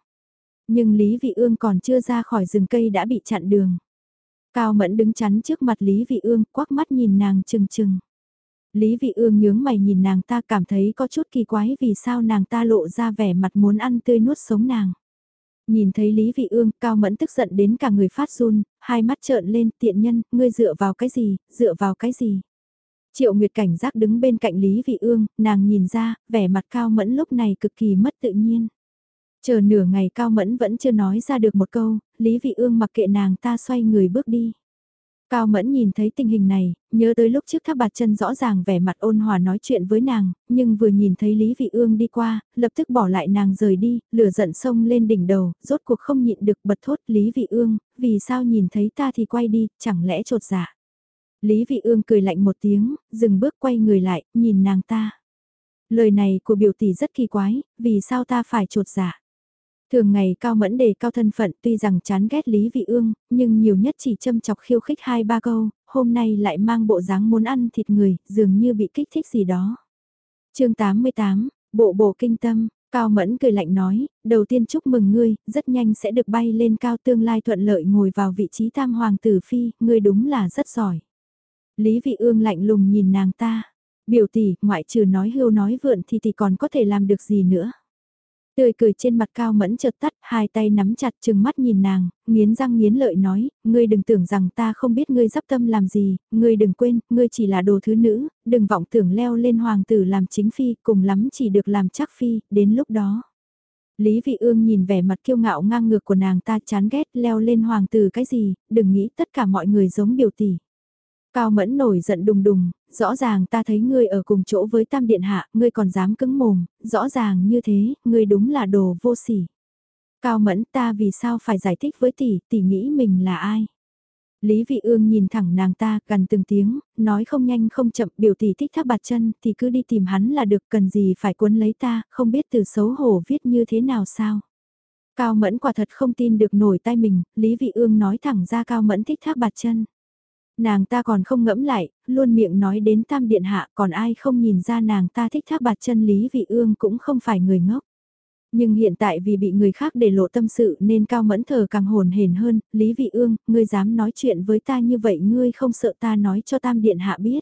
Nhưng Lý Vị Ương còn chưa ra khỏi rừng cây đã bị chặn đường. Cao Mẫn đứng chắn trước mặt Lý Vị Ương, quắc mắt nhìn nàng chừng chừng. Lý Vị Ương nhướng mày nhìn nàng ta cảm thấy có chút kỳ quái vì sao nàng ta lộ ra vẻ mặt muốn ăn tươi nuốt sống nàng. Nhìn thấy Lý Vị Ương, Cao Mẫn tức giận đến cả người phát run, hai mắt trợn lên tiện nhân, ngươi dựa vào cái gì, dựa vào cái gì. Triệu Nguyệt cảnh giác đứng bên cạnh Lý Vị Ương, nàng nhìn ra, vẻ mặt Cao Mẫn lúc này cực kỳ mất tự nhiên. Chờ nửa ngày Cao Mẫn vẫn chưa nói ra được một câu, Lý Vị Ương mặc kệ nàng ta xoay người bước đi. Cao Mẫn nhìn thấy tình hình này, nhớ tới lúc trước Thác bạt chân rõ ràng vẻ mặt ôn hòa nói chuyện với nàng, nhưng vừa nhìn thấy Lý Vị Ương đi qua, lập tức bỏ lại nàng rời đi, lửa giận sông lên đỉnh đầu, rốt cuộc không nhịn được bật thốt Lý Vị Ương, vì sao nhìn thấy ta thì quay đi, chẳng lẽ trột dạ. Lý Vị Ương cười lạnh một tiếng, dừng bước quay người lại, nhìn nàng ta. Lời này của biểu tỷ rất kỳ quái, vì sao ta phải trột dạ. Thường ngày Cao Mẫn đề cao thân phận tuy rằng chán ghét Lý Vị Ương, nhưng nhiều nhất chỉ châm chọc khiêu khích hai ba câu, hôm nay lại mang bộ dáng muốn ăn thịt người, dường như bị kích thích gì đó. chương 88, Bộ Bộ Kinh Tâm, Cao Mẫn cười lạnh nói, đầu tiên chúc mừng ngươi, rất nhanh sẽ được bay lên cao tương lai thuận lợi ngồi vào vị trí tam hoàng tử phi, ngươi đúng là rất giỏi. Lý Vị Ương lạnh lùng nhìn nàng ta, biểu tỷ, ngoại trừ nói hưu nói vượn thì tỷ còn có thể làm được gì nữa. Tươi cười trên mặt cao mẫn chợt tắt, hai tay nắm chặt chừng mắt nhìn nàng, nghiến răng nghiến lợi nói, ngươi đừng tưởng rằng ta không biết ngươi dắp tâm làm gì, ngươi đừng quên, ngươi chỉ là đồ thứ nữ, đừng vọng tưởng leo lên hoàng tử làm chính phi, cùng lắm chỉ được làm chắc phi, đến lúc đó. Lý Vị Ương nhìn vẻ mặt kiêu ngạo ngang ngược của nàng ta chán ghét leo lên hoàng tử cái gì, đừng nghĩ tất cả mọi người giống biểu tỷ. Cao mẫn nổi giận đùng đùng, rõ ràng ta thấy ngươi ở cùng chỗ với tam điện hạ, ngươi còn dám cứng mồm, rõ ràng như thế, ngươi đúng là đồ vô sỉ. Cao mẫn ta vì sao phải giải thích với tỷ, tỷ nghĩ mình là ai? Lý Vị Ương nhìn thẳng nàng ta, gần từng tiếng, nói không nhanh không chậm, biểu tỷ thích thác bạt chân, thì cứ đi tìm hắn là được, cần gì phải cuốn lấy ta, không biết từ xấu hổ viết như thế nào sao. Cao Mẫn quả thật không tin được nổi tay mình, Lý Vị Ương nói thẳng ra Cao Mẫn thích thác bạt chân. Nàng ta còn không ngẫm lại, luôn miệng nói đến tam điện hạ còn ai không nhìn ra nàng ta thích thác bạt chân Lý Vị Ương cũng không phải người ngốc. Nhưng hiện tại vì bị người khác để lộ tâm sự nên cao mẫn thờ càng hồn hển hơn, Lý Vị Ương, ngươi dám nói chuyện với ta như vậy ngươi không sợ ta nói cho tam điện hạ biết.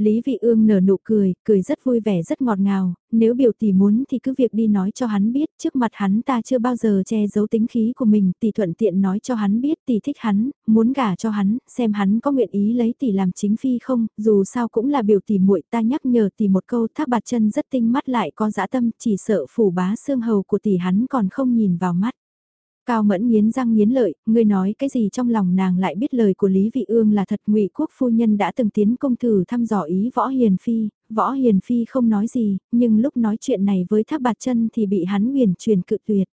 Lý Vị Ương nở nụ cười, cười rất vui vẻ rất ngọt ngào, nếu biểu tỷ muốn thì cứ việc đi nói cho hắn biết, trước mặt hắn ta chưa bao giờ che giấu tính khí của mình, tỷ thuận tiện nói cho hắn biết tỷ thích hắn, muốn gả cho hắn, xem hắn có nguyện ý lấy tỷ làm chính phi không, dù sao cũng là biểu tỷ muội ta nhắc nhở tỷ một câu thác bạt chân rất tinh mắt lại có dã tâm, chỉ sợ phủ bá xương hầu của tỷ hắn còn không nhìn vào mắt. Cao mẫn nghiến răng nghiến lợi, ngươi nói cái gì trong lòng nàng lại biết lời của Lý Vị Ương là thật ngụy quốc phu nhân đã từng tiến công thử thăm dò ý võ hiền phi, võ hiền phi không nói gì, nhưng lúc nói chuyện này với tháp bạt chân thì bị hắn huyền truyền cự tuyệt.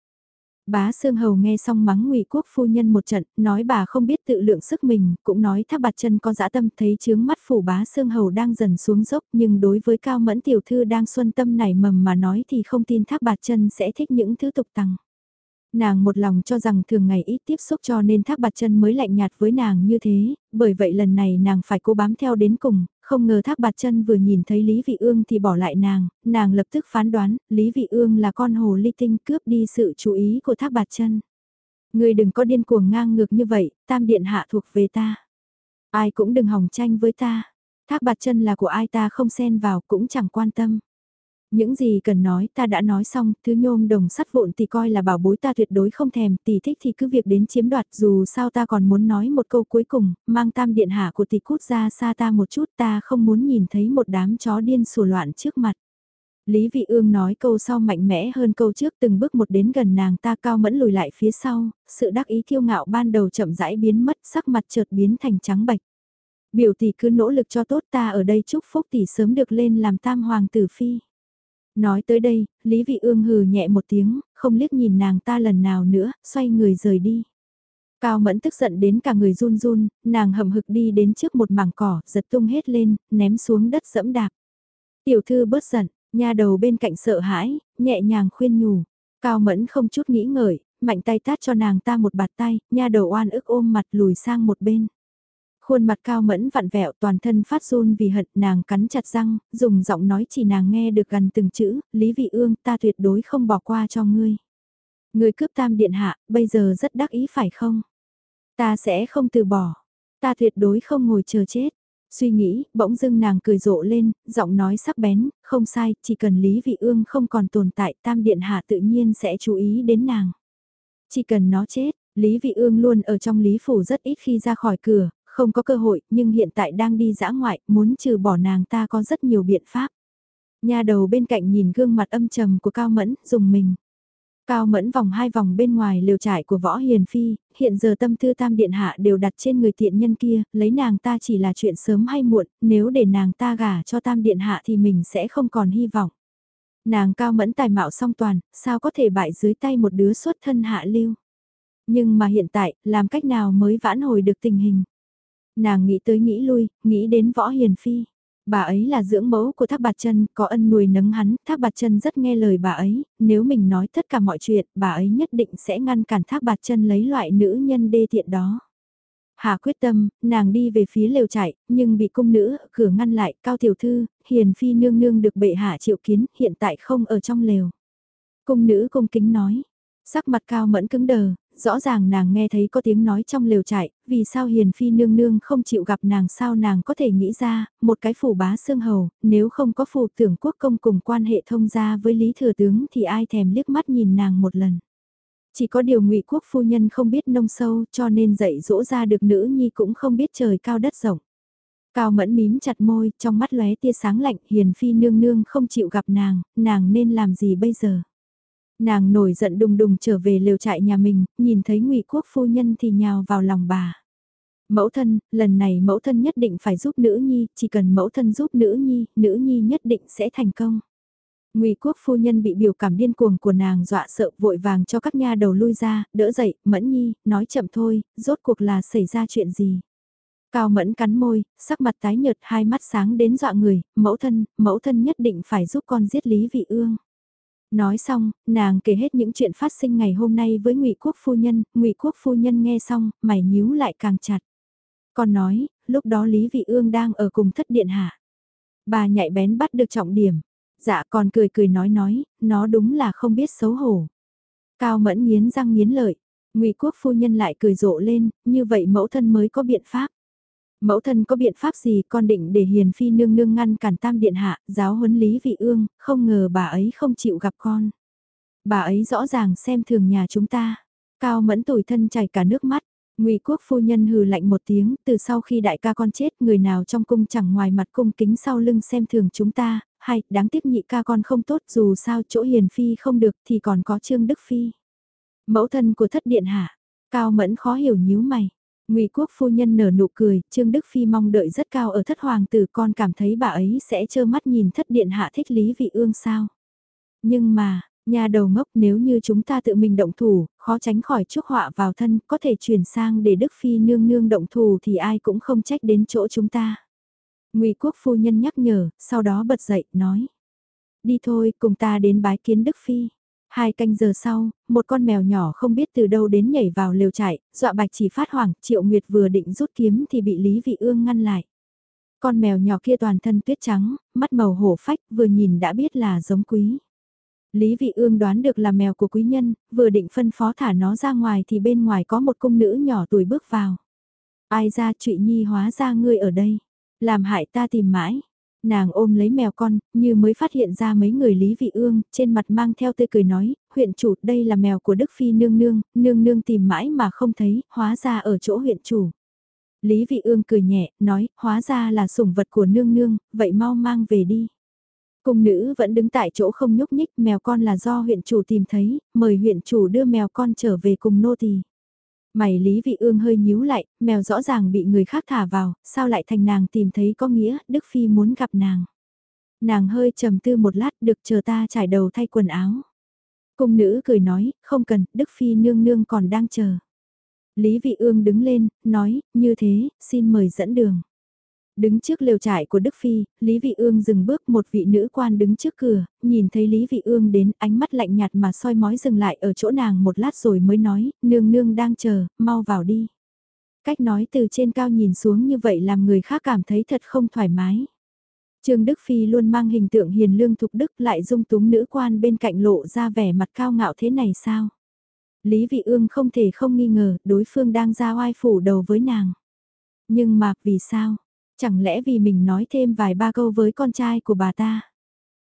Bá Sương Hầu nghe xong mắng ngụy quốc phu nhân một trận, nói bà không biết tự lượng sức mình, cũng nói tháp bạt chân có dã tâm thấy chướng mắt phủ bá Sương Hầu đang dần xuống dốc nhưng đối với cao mẫn tiểu thư đang xuân tâm nảy mầm mà nói thì không tin tháp bạt chân sẽ thích những thứ tục tăng. Nàng một lòng cho rằng thường ngày ít tiếp xúc cho nên thác bạt chân mới lạnh nhạt với nàng như thế, bởi vậy lần này nàng phải cố bám theo đến cùng, không ngờ thác bạt chân vừa nhìn thấy Lý Vị Ương thì bỏ lại nàng, nàng lập tức phán đoán, Lý Vị Ương là con hồ ly tinh cướp đi sự chú ý của thác bạt chân. Người đừng có điên cuồng ngang ngược như vậy, tam điện hạ thuộc về ta. Ai cũng đừng hòng tranh với ta. Thác bạt chân là của ai ta không xen vào cũng chẳng quan tâm. Những gì cần nói ta đã nói xong, thứ nhôm đồng sắt vụn thì coi là bảo bối ta tuyệt đối không thèm, tỷ thích thì cứ việc đến chiếm đoạt dù sao ta còn muốn nói một câu cuối cùng, mang tam điện hạ của tỷ cút ra xa ta một chút ta không muốn nhìn thấy một đám chó điên sủa loạn trước mặt. Lý Vị Ương nói câu sau mạnh mẽ hơn câu trước từng bước một đến gần nàng ta cao mẫn lùi lại phía sau, sự đắc ý kiêu ngạo ban đầu chậm rãi biến mất sắc mặt chợt biến thành trắng bạch. Biểu tỷ cứ nỗ lực cho tốt ta ở đây chúc phúc tỷ sớm được lên làm tam hoàng tử phi. Nói tới đây, Lý Vị Ương hừ nhẹ một tiếng, không liếc nhìn nàng ta lần nào nữa, xoay người rời đi. Cao Mẫn tức giận đến cả người run run, nàng hầm hực đi đến trước một mảng cỏ, giật tung hết lên, ném xuống đất dẫm đạp. Tiểu thư bớt giận, nha đầu bên cạnh sợ hãi, nhẹ nhàng khuyên nhủ. Cao Mẫn không chút nghĩ ngợi, mạnh tay tát cho nàng ta một bạt tay, nha đầu oan ức ôm mặt lùi sang một bên. Khuôn mặt cao mẫn vặn vẹo toàn thân phát run vì hận nàng cắn chặt răng, dùng giọng nói chỉ nàng nghe được gần từng chữ, Lý Vị Ương ta tuyệt đối không bỏ qua cho ngươi. Ngươi cướp tam điện hạ, bây giờ rất đắc ý phải không? Ta sẽ không từ bỏ. Ta tuyệt đối không ngồi chờ chết. Suy nghĩ, bỗng dưng nàng cười rộ lên, giọng nói sắc bén, không sai, chỉ cần Lý Vị Ương không còn tồn tại tam điện hạ tự nhiên sẽ chú ý đến nàng. Chỉ cần nó chết, Lý Vị Ương luôn ở trong Lý Phủ rất ít khi ra khỏi cửa, không có cơ hội, nhưng hiện tại đang đi dã ngoại, muốn trừ bỏ nàng ta có rất nhiều biện pháp. Nhà đầu bên cạnh nhìn gương mặt âm trầm của Cao Mẫn, dùng mình. Cao Mẫn vòng hai vòng bên ngoài liều trải của Võ Hiền Phi, hiện giờ tâm tư tam điện hạ đều đặt trên người tiện nhân kia, lấy nàng ta chỉ là chuyện sớm hay muộn, nếu để nàng ta gả cho tam điện hạ thì mình sẽ không còn hy vọng. Nàng Cao Mẫn tài mạo song toàn, sao có thể bại dưới tay một đứa xuất thân hạ lưu. Nhưng mà hiện tại, làm cách nào mới vãn hồi được tình hình. Nàng nghĩ tới nghĩ lui, nghĩ đến Võ Hiền Phi bà ấy là dưỡng mẫu của Thác Bạt Chân, có ân nuôi nấng hắn, Thác Bạt Chân rất nghe lời bà ấy, nếu mình nói tất cả mọi chuyện, bà ấy nhất định sẽ ngăn cản Thác Bạt Chân lấy loại nữ nhân đê tiện đó. Hà quyết tâm, nàng đi về phía lều chạy, nhưng bị cung nữ cửa ngăn lại, cao tiểu thư, hiền phi nương nương được bệ hạ triệu kiến, hiện tại không ở trong lều. Cung nữ cung kính nói, sắc mặt cao mẫn cứng đờ, rõ ràng nàng nghe thấy có tiếng nói trong lều trại, vì sao hiền phi nương nương không chịu gặp nàng sao nàng có thể nghĩ ra, một cái phủ bá xương hầu, nếu không có phù tưởng quốc công cùng quan hệ thông gia với lý thừa tướng thì ai thèm liếc mắt nhìn nàng một lần. Chỉ có điều ngụy quốc phu nhân không biết nông sâu cho nên dạy dỗ ra được nữ nhi cũng không biết trời cao đất rộng. Cao mẫn mím chặt môi, trong mắt lóe tia sáng lạnh, hiền phi nương nương không chịu gặp nàng, nàng nên làm gì bây giờ? Nàng nổi giận đùng đùng trở về lều trại nhà mình, nhìn thấy ngụy quốc phu nhân thì nhào vào lòng bà. Mẫu thân, lần này mẫu thân nhất định phải giúp nữ nhi, chỉ cần mẫu thân giúp nữ nhi, nữ nhi nhất định sẽ thành công. Ngụy quốc phu nhân bị biểu cảm điên cuồng của nàng dọa sợ vội vàng cho các nha đầu lui ra, đỡ dậy, mẫn nhi, nói chậm thôi, rốt cuộc là xảy ra chuyện gì. Cao mẫn cắn môi, sắc mặt tái nhợt hai mắt sáng đến dọa người, mẫu thân, mẫu thân nhất định phải giúp con giết Lý Vị Ương. Nói xong, nàng kể hết những chuyện phát sinh ngày hôm nay với Ngụy Quốc phu nhân, Ngụy Quốc phu nhân nghe xong, mày nhíu lại càng chặt. Còn nói, lúc đó Lý Vị Ương đang ở cùng thất điện hạ. Bà nhạy bén bắt được trọng điểm. Dạ còn cười cười nói nói, nó đúng là không biết xấu hổ. Cao mẫn nghiến răng nghiến lợi, Ngụy Quốc phu nhân lại cười rộ lên, như vậy mẫu thân mới có biện pháp. Mẫu thân có biện pháp gì con định để hiền phi nương nương ngăn cản tam điện hạ, giáo huấn lý vị ương, không ngờ bà ấy không chịu gặp con. Bà ấy rõ ràng xem thường nhà chúng ta. Cao mẫn tủi thân chảy cả nước mắt. Ngụy quốc phu nhân hừ lạnh một tiếng, từ sau khi đại ca con chết, người nào trong cung chẳng ngoài mặt cung kính sau lưng xem thường chúng ta, hay, đáng tiếc nhị ca con không tốt, dù sao chỗ hiền phi không được thì còn có trương đức phi. Mẫu thân của thất điện hạ, cao mẫn khó hiểu nhíu mày. Ngụy quốc phu nhân nở nụ cười, Trương Đức Phi mong đợi rất cao ở thất hoàng tử con cảm thấy bà ấy sẽ trơ mắt nhìn thất điện hạ thích Lý Vị Ương sao. Nhưng mà, nhà đầu ngốc nếu như chúng ta tự mình động thủ, khó tránh khỏi chuốc họa vào thân, có thể chuyển sang để Đức Phi nương nương động thủ thì ai cũng không trách đến chỗ chúng ta. Ngụy quốc phu nhân nhắc nhở, sau đó bật dậy, nói. Đi thôi, cùng ta đến bái kiến Đức Phi. Hai canh giờ sau, một con mèo nhỏ không biết từ đâu đến nhảy vào lều chạy, dọa bạch chỉ phát hoảng, triệu nguyệt vừa định rút kiếm thì bị Lý Vị Ương ngăn lại. Con mèo nhỏ kia toàn thân tuyết trắng, mắt màu hổ phách, vừa nhìn đã biết là giống quý. Lý Vị Ương đoán được là mèo của quý nhân, vừa định phân phó thả nó ra ngoài thì bên ngoài có một cung nữ nhỏ tuổi bước vào. Ai ra trụy nhi hóa ra ngươi ở đây, làm hại ta tìm mãi, Nàng ôm lấy mèo con, như mới phát hiện ra mấy người Lý Vị Ương, trên mặt mang theo tươi cười nói, huyện chủ đây là mèo của Đức Phi nương nương, nương nương tìm mãi mà không thấy, hóa ra ở chỗ huyện chủ. Lý Vị Ương cười nhẹ, nói, hóa ra là sủng vật của nương nương, vậy mau mang về đi. Cung nữ vẫn đứng tại chỗ không nhúc nhích, mèo con là do huyện chủ tìm thấy, mời huyện chủ đưa mèo con trở về cùng nô tỳ. Mày Lý Vị Ương hơi nhíu lại, mèo rõ ràng bị người khác thả vào, sao lại thành nàng tìm thấy có nghĩa, Đức Phi muốn gặp nàng. Nàng hơi trầm tư một lát được chờ ta trải đầu thay quần áo. Cung nữ cười nói, không cần, Đức Phi nương nương còn đang chờ. Lý Vị Ương đứng lên, nói, như thế, xin mời dẫn đường. Đứng trước lều trại của Đức Phi, Lý Vị Ương dừng bước một vị nữ quan đứng trước cửa, nhìn thấy Lý Vị Ương đến ánh mắt lạnh nhạt mà soi mói dừng lại ở chỗ nàng một lát rồi mới nói, nương nương đang chờ, mau vào đi. Cách nói từ trên cao nhìn xuống như vậy làm người khác cảm thấy thật không thoải mái. Trương Đức Phi luôn mang hình tượng hiền lương thục đức lại dung túng nữ quan bên cạnh lộ ra vẻ mặt cao ngạo thế này sao? Lý Vị Ương không thể không nghi ngờ đối phương đang ra oai phủ đầu với nàng. Nhưng mà vì sao? Chẳng lẽ vì mình nói thêm vài ba câu với con trai của bà ta?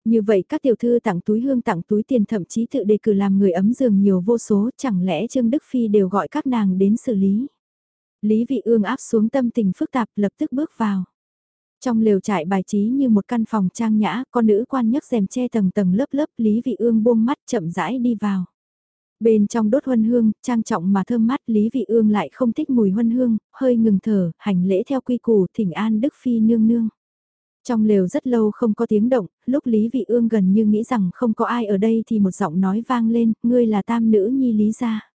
Như vậy các tiểu thư tặng túi hương tặng túi tiền thậm chí tự đề cử làm người ấm giường nhiều vô số chẳng lẽ Trương Đức Phi đều gọi các nàng đến xử lý. Lý Vị Ương áp xuống tâm tình phức tạp lập tức bước vào. Trong lều trại bài trí như một căn phòng trang nhã, con nữ quan nhấc rèm che tầng tầng lớp lớp Lý Vị Ương buông mắt chậm rãi đi vào. Bên trong đốt huân hương, trang trọng mà thơm mát Lý Vị Ương lại không thích mùi huân hương, hơi ngừng thở, hành lễ theo quy củ thỉnh an Đức Phi nương nương. Trong lều rất lâu không có tiếng động, lúc Lý Vị Ương gần như nghĩ rằng không có ai ở đây thì một giọng nói vang lên, ngươi là tam nữ nhi Lý gia.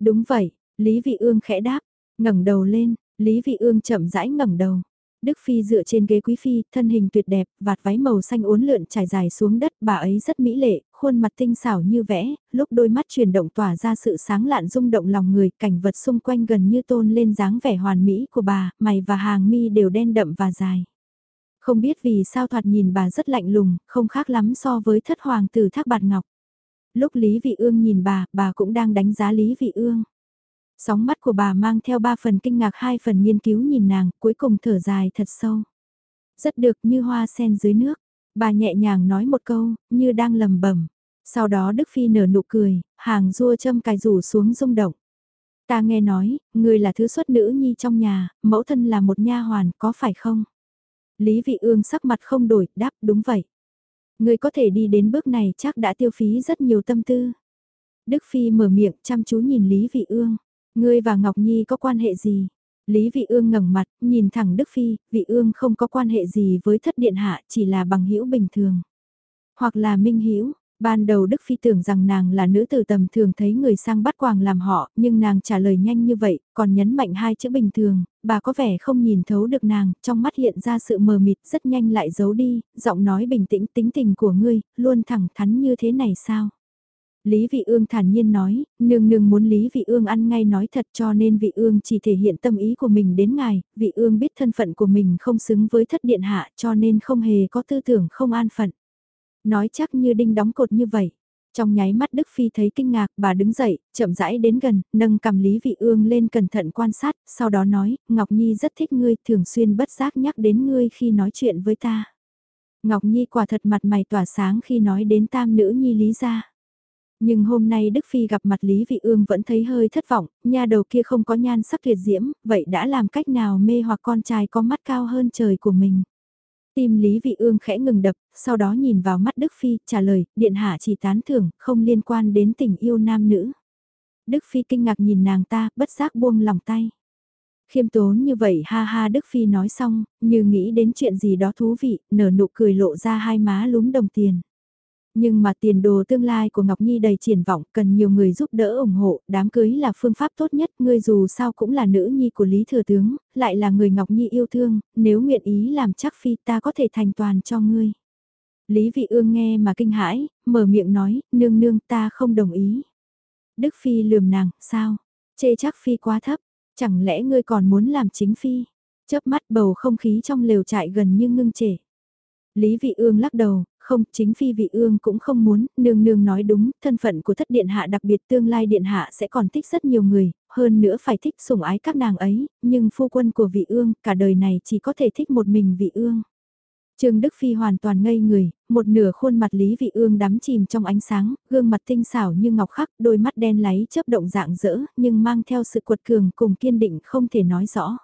Đúng vậy, Lý Vị Ương khẽ đáp, ngẩng đầu lên, Lý Vị Ương chậm rãi ngẩng đầu. Đức Phi dựa trên ghế quý phi, thân hình tuyệt đẹp, vạt váy màu xanh uốn lượn trải dài xuống đất, bà ấy rất mỹ lệ, khuôn mặt tinh xảo như vẽ, lúc đôi mắt chuyển động tỏa ra sự sáng lạn rung động lòng người, cảnh vật xung quanh gần như tôn lên dáng vẻ hoàn mỹ của bà, mày và hàng mi đều đen đậm và dài. Không biết vì sao thoạt nhìn bà rất lạnh lùng, không khác lắm so với thất hoàng tử thác bạt ngọc. Lúc Lý Vị Ương nhìn bà, bà cũng đang đánh giá Lý Vị Ương. Sóng mắt của bà mang theo ba phần kinh ngạc hai phần nghiên cứu nhìn nàng, cuối cùng thở dài thật sâu. Rất được như hoa sen dưới nước. Bà nhẹ nhàng nói một câu, như đang lầm bẩm. Sau đó Đức Phi nở nụ cười, hàng rua châm cài rủ xuống rung động. Ta nghe nói, người là thứ xuất nữ nhi trong nhà, mẫu thân là một nha hoàn, có phải không? Lý Vị Ương sắc mặt không đổi, đáp đúng vậy. Người có thể đi đến bước này chắc đã tiêu phí rất nhiều tâm tư. Đức Phi mở miệng chăm chú nhìn Lý Vị Ương. Ngươi và Ngọc Nhi có quan hệ gì? Lý Vị Ương ngẩng mặt, nhìn thẳng Đức Phi, Vị Ương không có quan hệ gì với thất điện hạ, chỉ là bằng hữu bình thường. Hoặc là minh hữu ban đầu Đức Phi tưởng rằng nàng là nữ tử tầm thường thấy người sang bắt quàng làm họ, nhưng nàng trả lời nhanh như vậy, còn nhấn mạnh hai chữ bình thường, bà có vẻ không nhìn thấu được nàng, trong mắt hiện ra sự mờ mịt rất nhanh lại giấu đi, giọng nói bình tĩnh tính tình của ngươi, luôn thẳng thắn như thế này sao? Lý Vị Ương thản nhiên nói, nương nương muốn Lý Vị Ương ăn ngay nói thật cho nên Vị Ương chỉ thể hiện tâm ý của mình đến ngài, Vị Ương biết thân phận của mình không xứng với thất điện hạ cho nên không hề có tư tưởng không an phận. Nói chắc như đinh đóng cột như vậy. Trong nháy mắt Đức Phi thấy kinh ngạc, bà đứng dậy, chậm rãi đến gần, nâng cầm Lý Vị Ương lên cẩn thận quan sát, sau đó nói, Ngọc Nhi rất thích ngươi, thường xuyên bất giác nhắc đến ngươi khi nói chuyện với ta. Ngọc Nhi quả thật mặt mày tỏa sáng khi nói đến tam nữ Nhi Lý gia. Nhưng hôm nay Đức Phi gặp mặt Lý Vị Ương vẫn thấy hơi thất vọng, nha đầu kia không có nhan sắc tuyệt diễm, vậy đã làm cách nào mê hoặc con trai có mắt cao hơn trời của mình. Tim Lý Vị Ương khẽ ngừng đập, sau đó nhìn vào mắt Đức Phi, trả lời, điện hạ chỉ tán thưởng, không liên quan đến tình yêu nam nữ. Đức Phi kinh ngạc nhìn nàng ta, bất giác buông lòng tay. Khiêm tốn như vậy ha ha Đức Phi nói xong, như nghĩ đến chuyện gì đó thú vị, nở nụ cười lộ ra hai má lúm đồng tiền. Nhưng mà tiền đồ tương lai của Ngọc Nhi đầy triển vọng, cần nhiều người giúp đỡ ủng hộ, đám cưới là phương pháp tốt nhất, ngươi dù sao cũng là nữ nhi của Lý Thừa Tướng, lại là người Ngọc Nhi yêu thương, nếu nguyện ý làm chắc phi ta có thể thành toàn cho ngươi. Lý Vị Ương nghe mà kinh hãi, mở miệng nói, nương nương ta không đồng ý. Đức Phi lườm nàng, sao? Chê chắc Phi quá thấp, chẳng lẽ ngươi còn muốn làm chính Phi? Chớp mắt bầu không khí trong lều trại gần như ngưng trệ. Lý Vị Ương lắc đầu, không, chính phi vị ương cũng không muốn, nương nương nói đúng, thân phận của thất điện hạ đặc biệt tương lai điện hạ sẽ còn thích rất nhiều người, hơn nữa phải thích sủng ái các nàng ấy, nhưng phu quân của vị ương, cả đời này chỉ có thể thích một mình vị ương. Trương Đức Phi hoàn toàn ngây người, một nửa khuôn mặt Lý Vị Ương đắm chìm trong ánh sáng, gương mặt tinh xảo như ngọc khắc, đôi mắt đen láy chớp động dạng dỡ, nhưng mang theo sự quật cường cùng kiên định không thể nói rõ.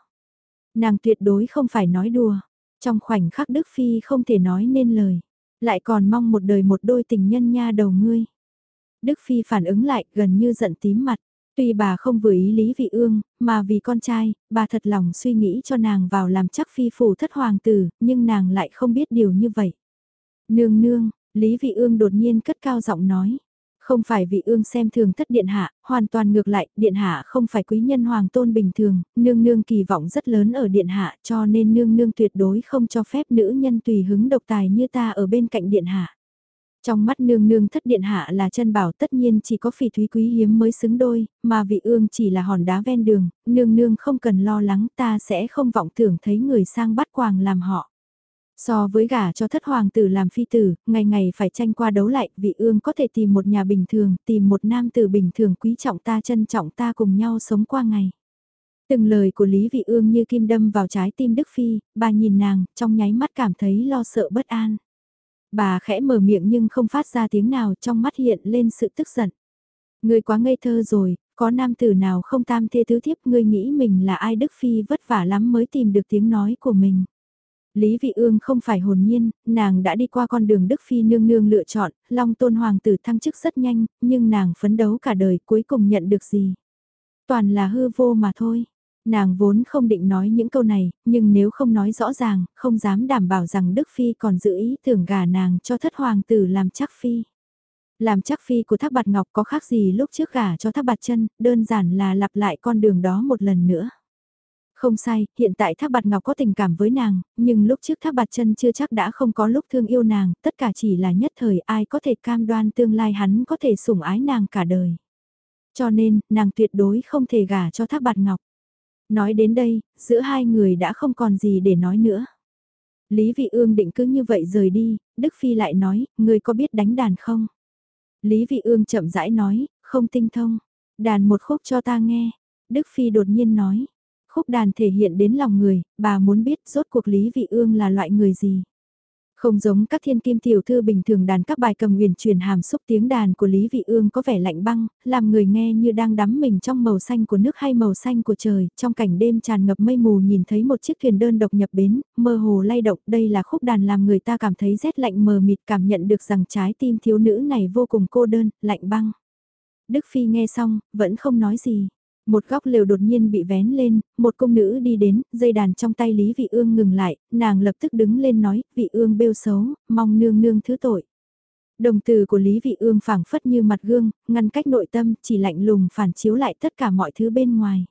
Nàng tuyệt đối không phải nói đùa, trong khoảnh khắc Đức Phi không thể nói nên lời. Lại còn mong một đời một đôi tình nhân nha đầu ngươi. Đức Phi phản ứng lại gần như giận tím mặt. Tuy bà không vừa ý Lý Vị Ương, mà vì con trai, bà thật lòng suy nghĩ cho nàng vào làm chắc phi phủ thất hoàng tử, nhưng nàng lại không biết điều như vậy. Nương nương, Lý Vị Ương đột nhiên cất cao giọng nói. Không phải vị ương xem thường thất điện hạ, hoàn toàn ngược lại, điện hạ không phải quý nhân hoàng tôn bình thường, nương nương kỳ vọng rất lớn ở điện hạ cho nên nương nương tuyệt đối không cho phép nữ nhân tùy hứng độc tài như ta ở bên cạnh điện hạ. Trong mắt nương nương thất điện hạ là chân bảo tất nhiên chỉ có phỉ thúy quý hiếm mới xứng đôi, mà vị ương chỉ là hòn đá ven đường, nương nương không cần lo lắng ta sẽ không vọng tưởng thấy người sang bắt quàng làm họ. So với gả cho thất hoàng tử làm phi tử, ngày ngày phải tranh qua đấu lại, vị ương có thể tìm một nhà bình thường, tìm một nam tử bình thường quý trọng ta trân trọng ta cùng nhau sống qua ngày. Từng lời của Lý Vị Ương như kim đâm vào trái tim Đức Phi, bà nhìn nàng, trong nháy mắt cảm thấy lo sợ bất an. Bà khẽ mở miệng nhưng không phát ra tiếng nào trong mắt hiện lên sự tức giận. Ngươi quá ngây thơ rồi, có nam tử nào không tam thê tứ thiếp ngươi nghĩ mình là ai Đức Phi vất vả lắm mới tìm được tiếng nói của mình. Lý Vị Ương không phải hồn nhiên, nàng đã đi qua con đường Đức Phi nương nương lựa chọn, Long Tôn Hoàng tử thăng chức rất nhanh, nhưng nàng phấn đấu cả đời cuối cùng nhận được gì? Toàn là hư vô mà thôi. Nàng vốn không định nói những câu này, nhưng nếu không nói rõ ràng, không dám đảm bảo rằng Đức Phi còn giữ ý tưởng gả nàng cho thất hoàng tử làm chắc Phi. Làm chắc Phi của Thác Bạt Ngọc có khác gì lúc trước gả cho Thác Bạt chân đơn giản là lặp lại con đường đó một lần nữa. Không sai, hiện tại Thác Bạt Ngọc có tình cảm với nàng, nhưng lúc trước Thác Bạt chân chưa chắc đã không có lúc thương yêu nàng, tất cả chỉ là nhất thời ai có thể cam đoan tương lai hắn có thể sủng ái nàng cả đời. Cho nên, nàng tuyệt đối không thể gả cho Thác Bạt Ngọc. Nói đến đây, giữa hai người đã không còn gì để nói nữa. Lý Vị Ương định cứ như vậy rời đi, Đức Phi lại nói, người có biết đánh đàn không? Lý Vị Ương chậm rãi nói, không tinh thông. Đàn một khúc cho ta nghe. Đức Phi đột nhiên nói, khúc đàn thể hiện đến lòng người, bà muốn biết rốt cuộc Lý Vị Ương là loại người gì. Không giống các thiên kim tiểu thư bình thường đàn các bài cầm huyền truyền hàm xúc tiếng đàn của Lý Vị Ương có vẻ lạnh băng, làm người nghe như đang đắm mình trong màu xanh của nước hay màu xanh của trời, trong cảnh đêm tràn ngập mây mù nhìn thấy một chiếc thuyền đơn độc nhập bến, mơ hồ lay động, đây là khúc đàn làm người ta cảm thấy rét lạnh mờ mịt cảm nhận được rằng trái tim thiếu nữ này vô cùng cô đơn, lạnh băng. Đức Phi nghe xong, vẫn không nói gì. Một góc lều đột nhiên bị vén lên, một công nữ đi đến, dây đàn trong tay Lý Vị Ương ngừng lại, nàng lập tức đứng lên nói, Vị Ương bêu xấu, mong nương nương thứ tội. Đồng từ của Lý Vị Ương phảng phất như mặt gương, ngăn cách nội tâm, chỉ lạnh lùng phản chiếu lại tất cả mọi thứ bên ngoài.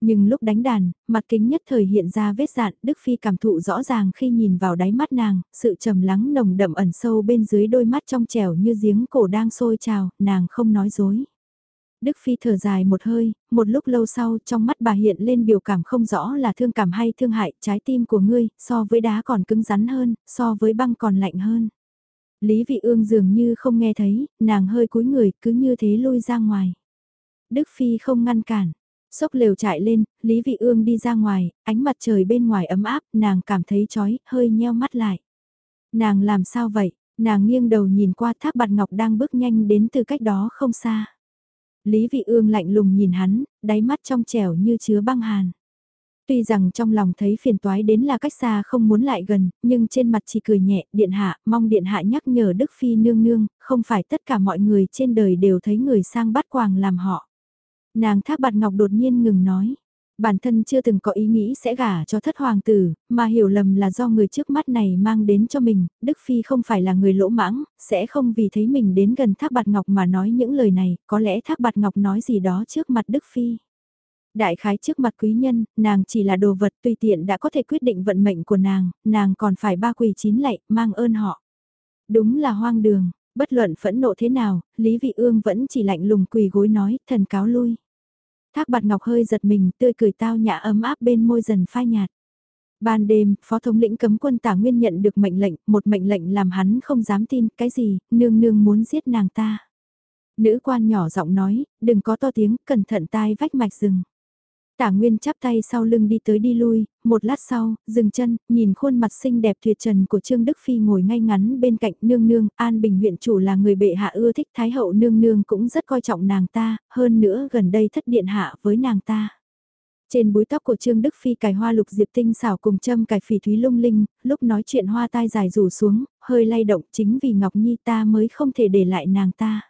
Nhưng lúc đánh đàn, mặt kính nhất thời hiện ra vết dạn, Đức Phi cảm thụ rõ ràng khi nhìn vào đáy mắt nàng, sự trầm lắng nồng đậm ẩn sâu bên dưới đôi mắt trong trẻo như giếng cổ đang sôi trào, nàng không nói dối. Đức Phi thở dài một hơi, một lúc lâu sau trong mắt bà hiện lên biểu cảm không rõ là thương cảm hay thương hại, trái tim của ngươi, so với đá còn cứng rắn hơn, so với băng còn lạnh hơn. Lý Vị Ương dường như không nghe thấy, nàng hơi cúi người, cứ như thế lui ra ngoài. Đức Phi không ngăn cản, sốc lều chạy lên, Lý Vị Ương đi ra ngoài, ánh mặt trời bên ngoài ấm áp, nàng cảm thấy chói, hơi nheo mắt lại. Nàng làm sao vậy? Nàng nghiêng đầu nhìn qua thác bạt ngọc đang bước nhanh đến từ cách đó không xa. Lý Vị Ương lạnh lùng nhìn hắn, đáy mắt trong trẻo như chứa băng hàn. Tuy rằng trong lòng thấy phiền toái đến là cách xa không muốn lại gần, nhưng trên mặt chỉ cười nhẹ, điện hạ, mong điện hạ nhắc nhở Đức Phi nương nương, không phải tất cả mọi người trên đời đều thấy người sang bắt quàng làm họ. Nàng thác bạt ngọc đột nhiên ngừng nói, bản thân chưa từng có ý nghĩ sẽ gả cho thất hoàng tử, mà hiểu lầm là do người trước mắt này mang đến cho mình, Đức Phi không phải là người lỗ mãng, sẽ không vì thấy mình đến gần Thác Bạt Ngọc mà nói những lời này, có lẽ Thác Bạt Ngọc nói gì đó trước mặt Đức Phi. Đại khái trước mặt quý nhân, nàng chỉ là đồ vật tùy tiện đã có thể quyết định vận mệnh của nàng, nàng còn phải ba quỳ chín lạy, mang ơn họ. Đúng là hoang đường, bất luận phẫn nộ thế nào, Lý Vị Ương vẫn chỉ lạnh lùng quỳ gối nói, thần cáo lui. Thác bạt ngọc hơi giật mình, tươi cười tao nhã ấm áp bên môi dần phai nhạt. Ban đêm, phó thống lĩnh cấm quân tả nguyên nhận được mệnh lệnh, một mệnh lệnh làm hắn không dám tin, cái gì, nương nương muốn giết nàng ta. Nữ quan nhỏ giọng nói, đừng có to tiếng, cẩn thận tai vách mạch rừng. Tả Nguyên chắp tay sau lưng đi tới đi lui, một lát sau, dừng chân, nhìn khuôn mặt xinh đẹp tuyệt trần của Trương Đức Phi ngồi ngay ngắn bên cạnh nương nương, An Bình huyện chủ là người bệ hạ ưa thích Thái hậu nương nương cũng rất coi trọng nàng ta, hơn nữa gần đây thất điện hạ với nàng ta. Trên búi tóc của Trương Đức Phi cài hoa lục diệp tinh xảo cùng châm cài phỉ thúy lung linh, lúc nói chuyện hoa tai dài rủ xuống, hơi lay động chính vì Ngọc Nhi ta mới không thể để lại nàng ta.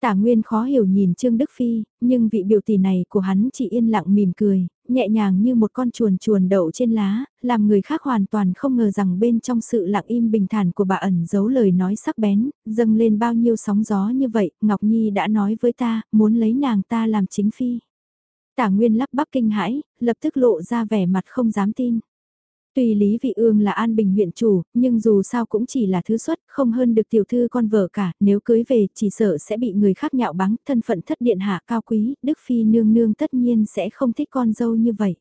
Tả Nguyên khó hiểu nhìn Trương Đức Phi, nhưng vị biểu tỷ này của hắn chỉ yên lặng mỉm cười, nhẹ nhàng như một con chuồn chuồn đậu trên lá, làm người khác hoàn toàn không ngờ rằng bên trong sự lặng im bình thản của bà ẩn giấu lời nói sắc bén, dâng lên bao nhiêu sóng gió như vậy, Ngọc Nhi đã nói với ta, muốn lấy nàng ta làm chính phi. Tả Nguyên lắp bắp kinh hãi, lập tức lộ ra vẻ mặt không dám tin. Tuy Lý Vị Ương là An Bình huyện chủ, nhưng dù sao cũng chỉ là thứ xuất, không hơn được tiểu thư con vợ cả, nếu cưới về chỉ sợ sẽ bị người khác nhạo báng, thân phận thất điện hạ cao quý, Đức Phi nương nương tất nhiên sẽ không thích con dâu như vậy.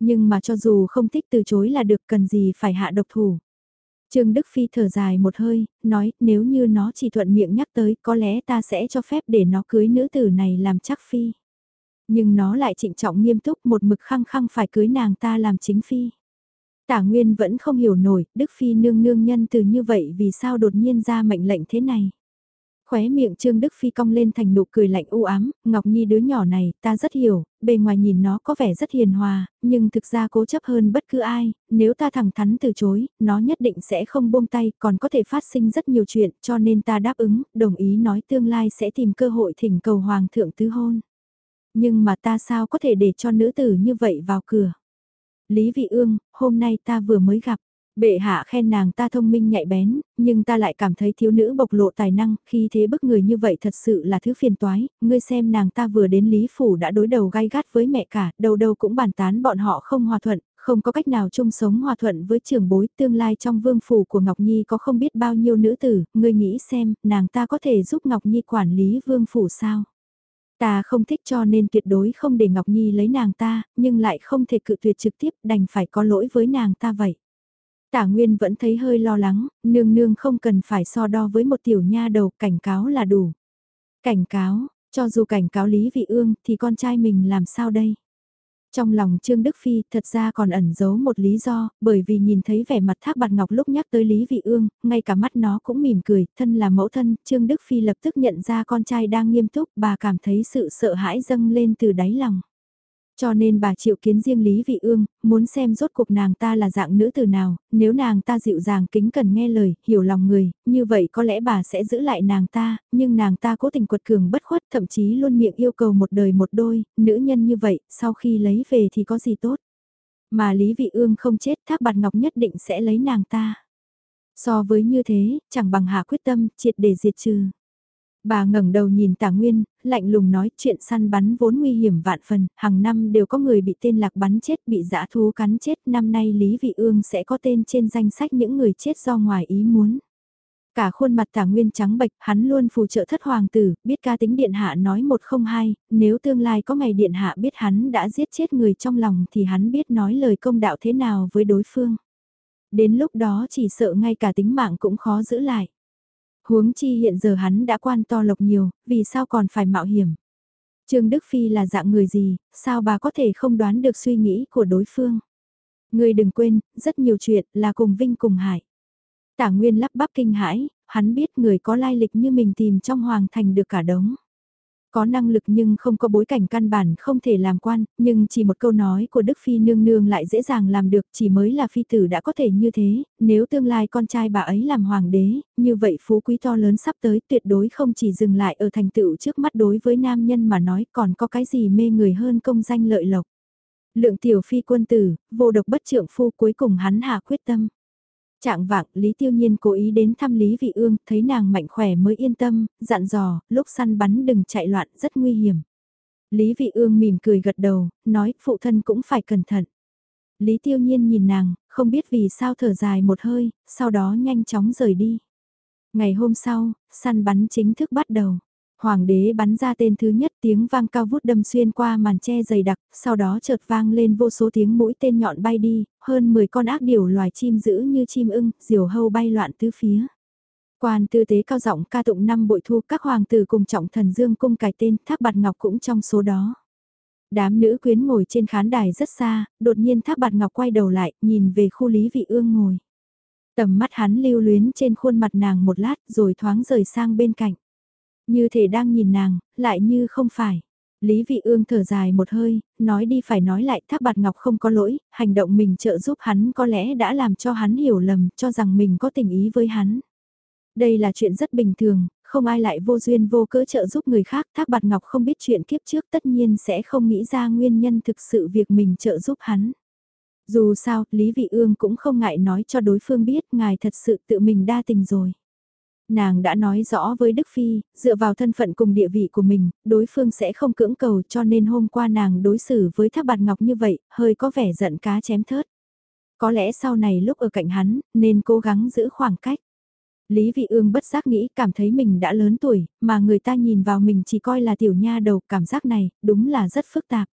Nhưng mà cho dù không thích từ chối là được cần gì phải hạ độc thủ. Trương Đức Phi thở dài một hơi, nói nếu như nó chỉ thuận miệng nhắc tới có lẽ ta sẽ cho phép để nó cưới nữ tử này làm chắc Phi. Nhưng nó lại trịnh trọng nghiêm túc một mực khăng khăng phải cưới nàng ta làm chính phi. Tả Nguyên vẫn không hiểu nổi, Đức Phi nương nương nhân từ như vậy vì sao đột nhiên ra mệnh lệnh thế này. Khóe miệng Trương Đức Phi cong lên thành nụ cười lạnh u ám, Ngọc Nhi đứa nhỏ này, ta rất hiểu, bề ngoài nhìn nó có vẻ rất hiền hòa, nhưng thực ra cố chấp hơn bất cứ ai, nếu ta thẳng thắn từ chối, nó nhất định sẽ không buông tay, còn có thể phát sinh rất nhiều chuyện, cho nên ta đáp ứng, đồng ý nói tương lai sẽ tìm cơ hội thỉnh cầu Hoàng thượng tứ hôn. Nhưng mà ta sao có thể để cho nữ tử như vậy vào cửa? Lý Vị Ương, hôm nay ta vừa mới gặp. Bệ hạ khen nàng ta thông minh nhạy bén, nhưng ta lại cảm thấy thiếu nữ bộc lộ tài năng, khi thế bức người như vậy thật sự là thứ phiền toái, ngươi xem nàng ta vừa đến Lý Phủ đã đối đầu gai gắt với mẹ cả, đầu đầu cũng bàn tán bọn họ không hòa thuận, không có cách nào chung sống hòa thuận với trường bối tương lai trong vương phủ của Ngọc Nhi có không biết bao nhiêu nữ tử, ngươi nghĩ xem, nàng ta có thể giúp Ngọc Nhi quản lý vương phủ sao? Ta không thích cho nên tuyệt đối không để Ngọc Nhi lấy nàng ta, nhưng lại không thể cự tuyệt trực tiếp đành phải có lỗi với nàng ta vậy. Tả Nguyên vẫn thấy hơi lo lắng, nương nương không cần phải so đo với một tiểu nha đầu, cảnh cáo là đủ. Cảnh cáo, cho dù cảnh cáo Lý Vị Ương thì con trai mình làm sao đây? Trong lòng Trương Đức Phi thật ra còn ẩn giấu một lý do, bởi vì nhìn thấy vẻ mặt thác bạt ngọc lúc nhắc tới Lý Vị Ương, ngay cả mắt nó cũng mỉm cười, thân là mẫu thân, Trương Đức Phi lập tức nhận ra con trai đang nghiêm túc, bà cảm thấy sự sợ hãi dâng lên từ đáy lòng. Cho nên bà chịu kiến riêng Lý Vị Ương, muốn xem rốt cuộc nàng ta là dạng nữ từ nào, nếu nàng ta dịu dàng kính cần nghe lời, hiểu lòng người, như vậy có lẽ bà sẽ giữ lại nàng ta, nhưng nàng ta cố tình quật cường bất khuất thậm chí luôn miệng yêu cầu một đời một đôi, nữ nhân như vậy, sau khi lấy về thì có gì tốt. Mà Lý Vị Ương không chết thác bạt ngọc nhất định sẽ lấy nàng ta. So với như thế, chẳng bằng hạ quyết tâm, triệt để diệt trừ. Bà ngẩng đầu nhìn Tả Nguyên, lạnh lùng nói chuyện săn bắn vốn nguy hiểm vạn phần, hàng năm đều có người bị tên lạc bắn chết, bị dã thú cắn chết, năm nay Lý Vị Ương sẽ có tên trên danh sách những người chết do ngoài ý muốn. Cả khuôn mặt Tả Nguyên trắng bệch, hắn luôn phù trợ thất hoàng tử, biết ca tính điện hạ nói một không hai, nếu tương lai có ngày điện hạ biết hắn đã giết chết người trong lòng thì hắn biết nói lời công đạo thế nào với đối phương. Đến lúc đó chỉ sợ ngay cả tính mạng cũng khó giữ lại. Huống chi hiện giờ hắn đã quan to lộc nhiều, vì sao còn phải mạo hiểm. Trương Đức Phi là dạng người gì, sao bà có thể không đoán được suy nghĩ của đối phương. Người đừng quên, rất nhiều chuyện là cùng vinh cùng hải. Tả Nguyên lắp bắp kinh hãi, hắn biết người có lai lịch như mình tìm trong hoàng thành được cả đống có năng lực nhưng không có bối cảnh căn bản không thể làm quan, nhưng chỉ một câu nói của Đức Phi nương nương lại dễ dàng làm được chỉ mới là phi tử đã có thể như thế, nếu tương lai con trai bà ấy làm hoàng đế, như vậy phú quý to lớn sắp tới tuyệt đối không chỉ dừng lại ở thành tựu trước mắt đối với nam nhân mà nói còn có cái gì mê người hơn công danh lợi lộc. Lượng tiểu phi quân tử, vô độc bất trượng phu cuối cùng hắn hạ quyết tâm. Trạng vạng, Lý Tiêu Nhiên cố ý đến thăm Lý Vị Ương, thấy nàng mạnh khỏe mới yên tâm, dặn dò, lúc săn bắn đừng chạy loạn, rất nguy hiểm. Lý Vị Ương mỉm cười gật đầu, nói, phụ thân cũng phải cẩn thận. Lý Tiêu Nhiên nhìn nàng, không biết vì sao thở dài một hơi, sau đó nhanh chóng rời đi. Ngày hôm sau, săn bắn chính thức bắt đầu. Hoàng đế bắn ra tên thứ nhất tiếng vang cao vút đâm xuyên qua màn che dày đặc, sau đó chợt vang lên vô số tiếng mũi tên nhọn bay đi, hơn 10 con ác điểu loài chim dữ như chim ưng, diều hâu bay loạn tứ phía. Quan tư tế cao giọng ca tụng năm bội thu các hoàng tử cùng trọng thần dương cung cài tên thác bạt ngọc cũng trong số đó. Đám nữ quyến ngồi trên khán đài rất xa, đột nhiên thác bạt ngọc quay đầu lại, nhìn về khu lý vị ương ngồi. Tầm mắt hắn lưu luyến trên khuôn mặt nàng một lát rồi thoáng rời sang bên cạnh. Như thể đang nhìn nàng, lại như không phải. Lý Vị Ương thở dài một hơi, nói đi phải nói lại Thác Bạt Ngọc không có lỗi, hành động mình trợ giúp hắn có lẽ đã làm cho hắn hiểu lầm, cho rằng mình có tình ý với hắn. Đây là chuyện rất bình thường, không ai lại vô duyên vô cớ trợ giúp người khác. Thác Bạt Ngọc không biết chuyện kiếp trước tất nhiên sẽ không nghĩ ra nguyên nhân thực sự việc mình trợ giúp hắn. Dù sao, Lý Vị Ương cũng không ngại nói cho đối phương biết ngài thật sự tự mình đa tình rồi. Nàng đã nói rõ với Đức Phi, dựa vào thân phận cùng địa vị của mình, đối phương sẽ không cưỡng cầu cho nên hôm qua nàng đối xử với Thác Bạt Ngọc như vậy, hơi có vẻ giận cá chém thớt. Có lẽ sau này lúc ở cạnh hắn, nên cố gắng giữ khoảng cách. Lý Vị Ương bất giác nghĩ cảm thấy mình đã lớn tuổi, mà người ta nhìn vào mình chỉ coi là tiểu nha đầu, cảm giác này, đúng là rất phức tạp.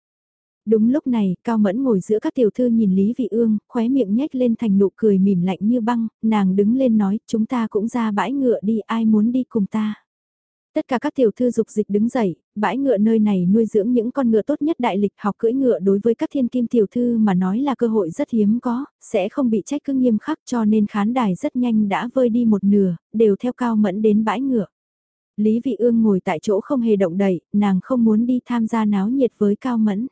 Đúng lúc này, Cao Mẫn ngồi giữa các tiểu thư nhìn Lý Vị Ương, khóe miệng nhếch lên thành nụ cười mỉm lạnh như băng, nàng đứng lên nói, chúng ta cũng ra bãi ngựa đi, ai muốn đi cùng ta. Tất cả các tiểu thư dục dịch đứng dậy, bãi ngựa nơi này nuôi dưỡng những con ngựa tốt nhất đại lịch học cưỡi ngựa đối với các thiên kim tiểu thư mà nói là cơ hội rất hiếm có, sẽ không bị trách cứ nghiêm khắc cho nên khán đài rất nhanh đã vơi đi một nửa, đều theo cao mẫn đến bãi ngựa. Lý Vị Ương ngồi tại chỗ không hề động đậy, nàng không muốn đi tham gia náo nhiệt với cao mẫn.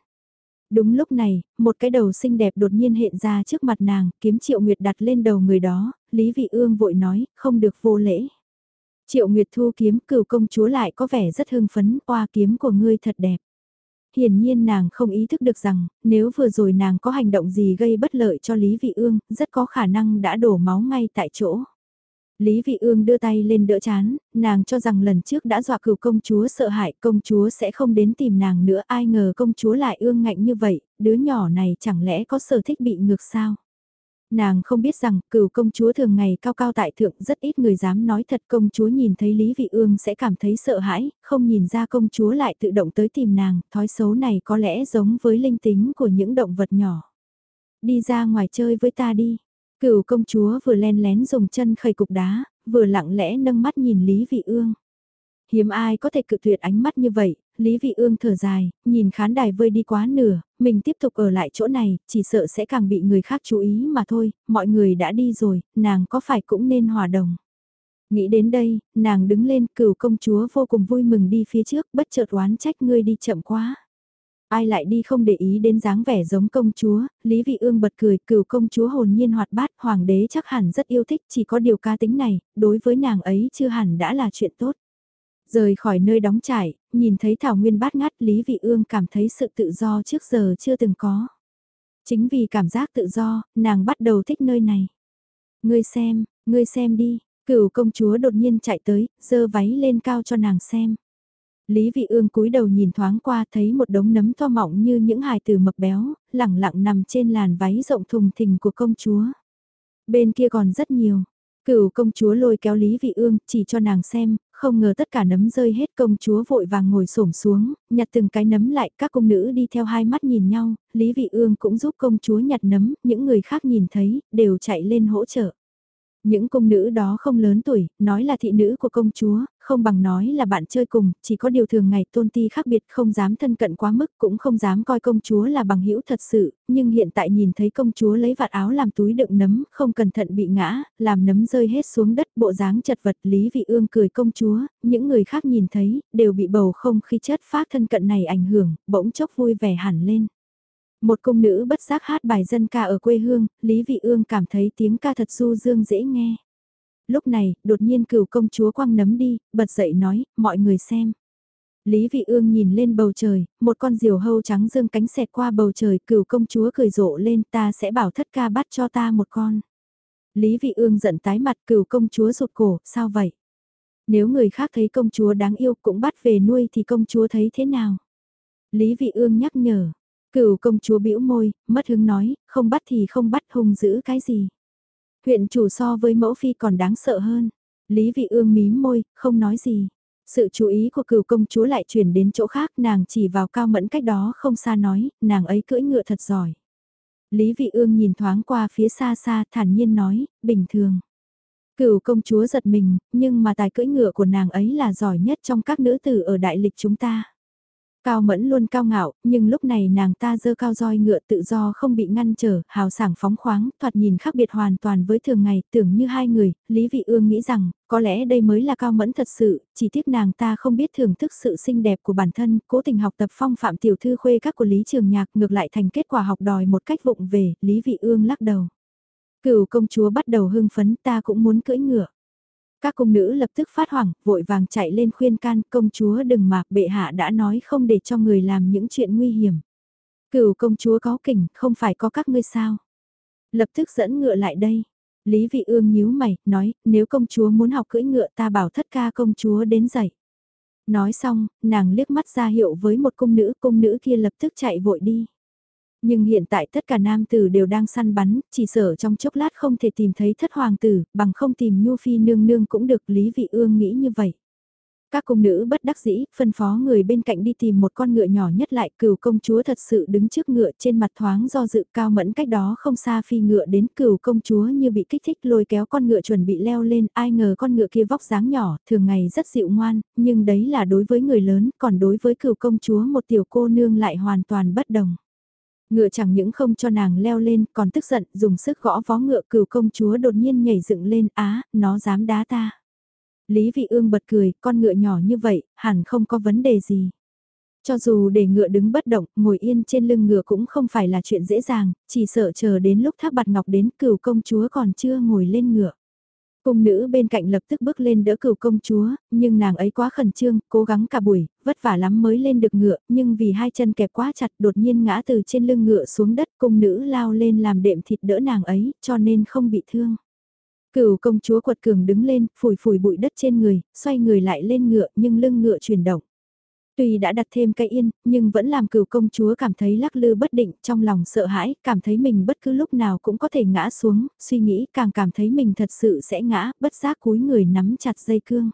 Đúng lúc này, một cái đầu xinh đẹp đột nhiên hiện ra trước mặt nàng, kiếm triệu nguyệt đặt lên đầu người đó, Lý Vị Ương vội nói, không được vô lễ. Triệu Nguyệt Thu kiếm cửu công chúa lại có vẻ rất hưng phấn, oa kiếm của ngươi thật đẹp. Hiển nhiên nàng không ý thức được rằng, nếu vừa rồi nàng có hành động gì gây bất lợi cho Lý Vị Ương, rất có khả năng đã đổ máu ngay tại chỗ. Lý Vị Ương đưa tay lên đỡ chán, nàng cho rằng lần trước đã dọa cửu công chúa sợ hãi công chúa sẽ không đến tìm nàng nữa ai ngờ công chúa lại ương ngạnh như vậy, đứa nhỏ này chẳng lẽ có sở thích bị ngược sao. Nàng không biết rằng cửu công chúa thường ngày cao cao tại thượng rất ít người dám nói thật công chúa nhìn thấy Lý Vị Ương sẽ cảm thấy sợ hãi, không nhìn ra công chúa lại tự động tới tìm nàng, thói xấu này có lẽ giống với linh tính của những động vật nhỏ. Đi ra ngoài chơi với ta đi. Cửu công chúa vừa len lén dùng chân khầy cục đá, vừa lặng lẽ nâng mắt nhìn Lý Vị Ương. Hiếm ai có thể cự tuyệt ánh mắt như vậy, Lý Vị Ương thở dài, nhìn khán đài vơi đi quá nửa, mình tiếp tục ở lại chỗ này, chỉ sợ sẽ càng bị người khác chú ý mà thôi, mọi người đã đi rồi, nàng có phải cũng nên hòa đồng. Nghĩ đến đây, nàng đứng lên, cửu công chúa vô cùng vui mừng đi phía trước, bất chợt oán trách ngươi đi chậm quá. Ai lại đi không để ý đến dáng vẻ giống công chúa, Lý Vị Ương bật cười, cửu công chúa hồn nhiên hoạt bát, hoàng đế chắc hẳn rất yêu thích, chỉ có điều ca tính này, đối với nàng ấy chưa hẳn đã là chuyện tốt. Rời khỏi nơi đóng trải, nhìn thấy thảo nguyên bát ngát Lý Vị Ương cảm thấy sự tự do trước giờ chưa từng có. Chính vì cảm giác tự do, nàng bắt đầu thích nơi này. Ngươi xem, ngươi xem đi, cửu công chúa đột nhiên chạy tới, giơ váy lên cao cho nàng xem. Lý Vị Ương cúi đầu nhìn thoáng qua thấy một đống nấm to mọng như những hài từ mập béo, lẳng lặng nằm trên làn váy rộng thùng thình của công chúa. Bên kia còn rất nhiều. Cửu công chúa lôi kéo Lý Vị Ương, chỉ cho nàng xem, không ngờ tất cả nấm rơi hết công chúa vội vàng ngồi xổm xuống, nhặt từng cái nấm lại, các cung nữ đi theo hai mắt nhìn nhau, Lý Vị Ương cũng giúp công chúa nhặt nấm, những người khác nhìn thấy, đều chạy lên hỗ trợ. Những cung nữ đó không lớn tuổi, nói là thị nữ của công chúa, không bằng nói là bạn chơi cùng, chỉ có điều thường ngày tôn ti khác biệt không dám thân cận quá mức cũng không dám coi công chúa là bằng hữu thật sự, nhưng hiện tại nhìn thấy công chúa lấy vạt áo làm túi đựng nấm, không cẩn thận bị ngã, làm nấm rơi hết xuống đất bộ dáng chật vật Lý Vị Ương cười công chúa, những người khác nhìn thấy, đều bị bầu không khí chất phát thân cận này ảnh hưởng, bỗng chốc vui vẻ hẳn lên. Một cung nữ bất giác hát bài dân ca ở quê hương, Lý Vị Ương cảm thấy tiếng ca thật du dương dễ nghe. Lúc này, đột nhiên cửu công chúa quăng nấm đi, bật dậy nói, mọi người xem. Lý Vị Ương nhìn lên bầu trời, một con diều hâu trắng dương cánh xẹt qua bầu trời, cửu công chúa cười rộ lên ta sẽ bảo thất ca bắt cho ta một con. Lý Vị Ương giận tái mặt cửu công chúa rụt cổ, sao vậy? Nếu người khác thấy công chúa đáng yêu cũng bắt về nuôi thì công chúa thấy thế nào? Lý Vị Ương nhắc nhở, Cửu công chúa bĩu môi, mất hứng nói, không bắt thì không bắt hung giữ cái gì. Huyện chủ so với mẫu phi còn đáng sợ hơn. Lý vị ương mím môi, không nói gì. Sự chú ý của cửu công chúa lại chuyển đến chỗ khác, nàng chỉ vào cao mẫn cách đó không xa nói, nàng ấy cưỡi ngựa thật giỏi. Lý vị ương nhìn thoáng qua phía xa xa thản nhiên nói, bình thường. Cửu công chúa giật mình, nhưng mà tài cưỡi ngựa của nàng ấy là giỏi nhất trong các nữ tử ở đại lịch chúng ta. Cao mẫn luôn cao ngạo, nhưng lúc này nàng ta dơ cao roi ngựa tự do không bị ngăn trở, hào sảng phóng khoáng, thoạt nhìn khác biệt hoàn toàn với thường ngày, tưởng như hai người, Lý Vị Ương nghĩ rằng, có lẽ đây mới là cao mẫn thật sự, chỉ tiếc nàng ta không biết thưởng thức sự xinh đẹp của bản thân, cố tình học tập phong phạm tiểu thư khuê các của Lý Trường Nhạc ngược lại thành kết quả học đòi một cách vụng về, Lý Vị Ương lắc đầu. Cửu công chúa bắt đầu hưng phấn ta cũng muốn cưỡi ngựa. Các cung nữ lập tức phát hoảng, vội vàng chạy lên khuyên can công chúa đừng mạc bệ hạ đã nói không để cho người làm những chuyện nguy hiểm. Cửu công chúa có kỉnh, không phải có các ngươi sao. Lập tức dẫn ngựa lại đây. Lý vị ương nhíu mày, nói, nếu công chúa muốn học cưỡi ngựa ta bảo thất ca công chúa đến dạy. Nói xong, nàng liếc mắt ra hiệu với một cung nữ, cung nữ kia lập tức chạy vội đi. Nhưng hiện tại tất cả nam tử đều đang săn bắn, chỉ sợ trong chốc lát không thể tìm thấy thất hoàng tử, bằng không tìm Nhu Phi nương nương cũng được Lý Vị Ương nghĩ như vậy. Các cung nữ bất đắc dĩ, phân phó người bên cạnh đi tìm một con ngựa nhỏ nhất lại cửu công chúa thật sự đứng trước ngựa trên mặt thoáng do dự cao mẫn cách đó không xa phi ngựa đến cửu công chúa như bị kích thích lôi kéo con ngựa chuẩn bị leo lên, ai ngờ con ngựa kia vóc dáng nhỏ, thường ngày rất dịu ngoan, nhưng đấy là đối với người lớn, còn đối với cửu công chúa một tiểu cô nương lại hoàn toàn bất đồng. Ngựa chẳng những không cho nàng leo lên, còn tức giận, dùng sức gõ vó ngựa cửu công chúa đột nhiên nhảy dựng lên, á, nó dám đá ta. Lý Vị Ương bật cười, con ngựa nhỏ như vậy, hẳn không có vấn đề gì. Cho dù để ngựa đứng bất động, ngồi yên trên lưng ngựa cũng không phải là chuyện dễ dàng, chỉ sợ chờ đến lúc thác bạt ngọc đến cửu công chúa còn chưa ngồi lên ngựa. Cung nữ bên cạnh lập tức bước lên đỡ cửu công chúa, nhưng nàng ấy quá khẩn trương, cố gắng cả buổi, vất vả lắm mới lên được ngựa, nhưng vì hai chân kẹp quá chặt đột nhiên ngã từ trên lưng ngựa xuống đất, cung nữ lao lên làm đệm thịt đỡ nàng ấy, cho nên không bị thương. Cửu công chúa quật cường đứng lên, phủi phủi bụi đất trên người, xoay người lại lên ngựa nhưng lưng ngựa chuyển động. Tuy đã đặt thêm cây yên, nhưng vẫn làm cửu công chúa cảm thấy lắc lư bất định, trong lòng sợ hãi, cảm thấy mình bất cứ lúc nào cũng có thể ngã xuống, suy nghĩ càng cảm thấy mình thật sự sẽ ngã, bất giác cúi người nắm chặt dây cương.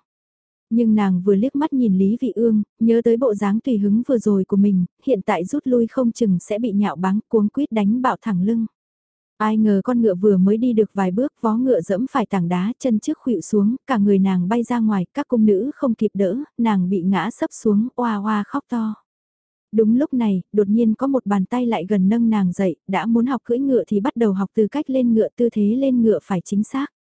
Nhưng nàng vừa liếc mắt nhìn Lý Vị Ương, nhớ tới bộ dáng tùy hứng vừa rồi của mình, hiện tại rút lui không chừng sẽ bị nhạo báng cuống quýt đánh bạo thẳng lưng. Ai ngờ con ngựa vừa mới đi được vài bước vó ngựa dẫm phải tảng đá chân trước khuỵu xuống, cả người nàng bay ra ngoài, các cung nữ không kịp đỡ, nàng bị ngã sấp xuống, oa oa khóc to. Đúng lúc này, đột nhiên có một bàn tay lại gần nâng nàng dậy, đã muốn học cưỡi ngựa thì bắt đầu học từ cách lên ngựa tư thế lên ngựa phải chính xác.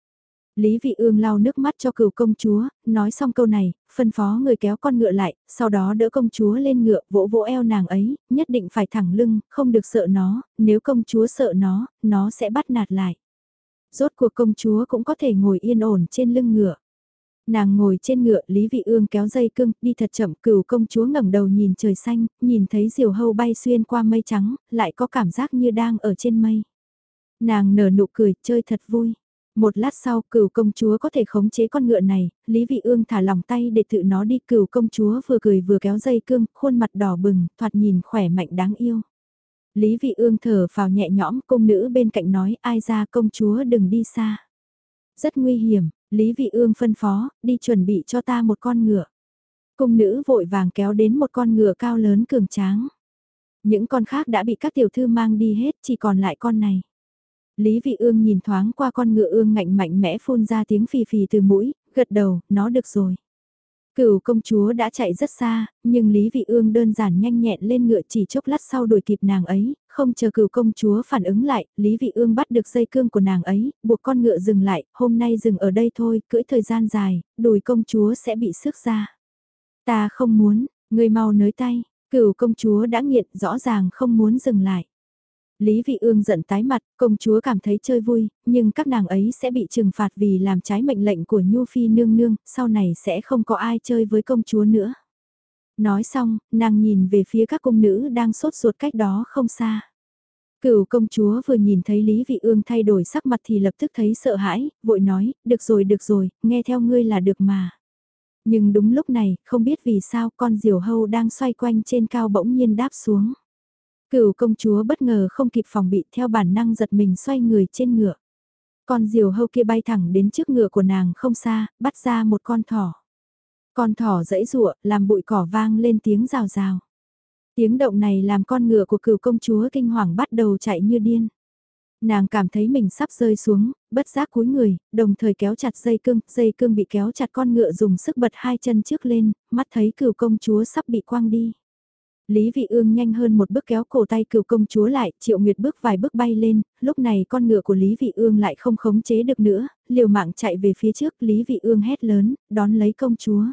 Lý Vị Ương lau nước mắt cho cửu công chúa, nói xong câu này, phân phó người kéo con ngựa lại, sau đó đỡ công chúa lên ngựa, vỗ vỗ eo nàng ấy, nhất định phải thẳng lưng, không được sợ nó, nếu công chúa sợ nó, nó sẽ bắt nạt lại. Rốt cuộc công chúa cũng có thể ngồi yên ổn trên lưng ngựa. Nàng ngồi trên ngựa, Lý Vị Ương kéo dây cương, đi thật chậm, cửu công chúa ngẩng đầu nhìn trời xanh, nhìn thấy diều hâu bay xuyên qua mây trắng, lại có cảm giác như đang ở trên mây. Nàng nở nụ cười, chơi thật vui. Một lát sau cửu công chúa có thể khống chế con ngựa này, Lý Vị Ương thả lòng tay để tự nó đi cửu công chúa vừa cười vừa kéo dây cương, khuôn mặt đỏ bừng, thoạt nhìn khỏe mạnh đáng yêu. Lý Vị Ương thở vào nhẹ nhõm công nữ bên cạnh nói ai ra công chúa đừng đi xa. Rất nguy hiểm, Lý Vị Ương phân phó, đi chuẩn bị cho ta một con ngựa. Cung nữ vội vàng kéo đến một con ngựa cao lớn cường tráng. Những con khác đã bị các tiểu thư mang đi hết, chỉ còn lại con này. Lý Vị Ương nhìn thoáng qua con ngựa ương ngạnh mạnh mẽ phun ra tiếng phì phì từ mũi, gật đầu, nó được rồi. Cửu công chúa đã chạy rất xa, nhưng Lý Vị Ương đơn giản nhanh nhẹn lên ngựa chỉ chốc lát sau đuổi kịp nàng ấy, không chờ cửu công chúa phản ứng lại, Lý Vị Ương bắt được dây cương của nàng ấy, buộc con ngựa dừng lại, hôm nay dừng ở đây thôi, cưỡi thời gian dài, đùi công chúa sẽ bị sức ra. Ta không muốn, người mau nới tay, cửu công chúa đã nghiện rõ ràng không muốn dừng lại. Lý Vị Ương giận tái mặt, công chúa cảm thấy chơi vui, nhưng các nàng ấy sẽ bị trừng phạt vì làm trái mệnh lệnh của Nhu Phi nương nương, sau này sẽ không có ai chơi với công chúa nữa. Nói xong, nàng nhìn về phía các cung nữ đang sốt ruột cách đó không xa. Cửu công chúa vừa nhìn thấy Lý Vị Ương thay đổi sắc mặt thì lập tức thấy sợ hãi, vội nói, được rồi được rồi, nghe theo ngươi là được mà. Nhưng đúng lúc này, không biết vì sao con diều hâu đang xoay quanh trên cao bỗng nhiên đáp xuống. Cửu công chúa bất ngờ không kịp phòng bị theo bản năng giật mình xoay người trên ngựa. Con diều hâu kia bay thẳng đến trước ngựa của nàng không xa, bắt ra một con thỏ. Con thỏ dẫy rụa, làm bụi cỏ vang lên tiếng rào rào. Tiếng động này làm con ngựa của cửu công chúa kinh hoàng bắt đầu chạy như điên. Nàng cảm thấy mình sắp rơi xuống, bất giác cúi người, đồng thời kéo chặt dây cương, dây cương bị kéo chặt con ngựa dùng sức bật hai chân trước lên, mắt thấy cửu công chúa sắp bị quăng đi. Lý Vị Ương nhanh hơn một bước kéo cổ tay cựu công chúa lại, Triệu Nguyệt bước vài bước bay lên, lúc này con ngựa của Lý Vị Ương lại không khống chế được nữa, liều mạng chạy về phía trước, Lý Vị Ương hét lớn, đón lấy công chúa.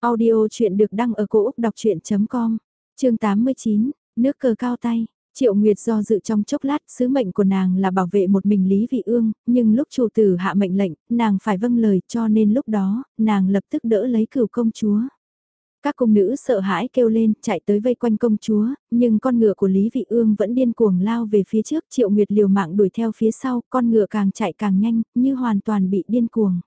Audio chuyện được đăng ở cổ Úc đọc chuyện.com, chương 89, nước cờ cao tay. Triệu Nguyệt do dự trong chốc lát, sứ mệnh của nàng là bảo vệ một mình Lý Vị Ương, nhưng lúc chủ tử hạ mệnh lệnh, nàng phải vâng lời cho nên lúc đó, nàng lập tức đỡ lấy cửu công chúa. Các cung nữ sợ hãi kêu lên, chạy tới vây quanh công chúa, nhưng con ngựa của Lý Vị Ương vẫn điên cuồng lao về phía trước, Triệu Nguyệt liều mạng đuổi theo phía sau, con ngựa càng chạy càng nhanh, như hoàn toàn bị điên cuồng.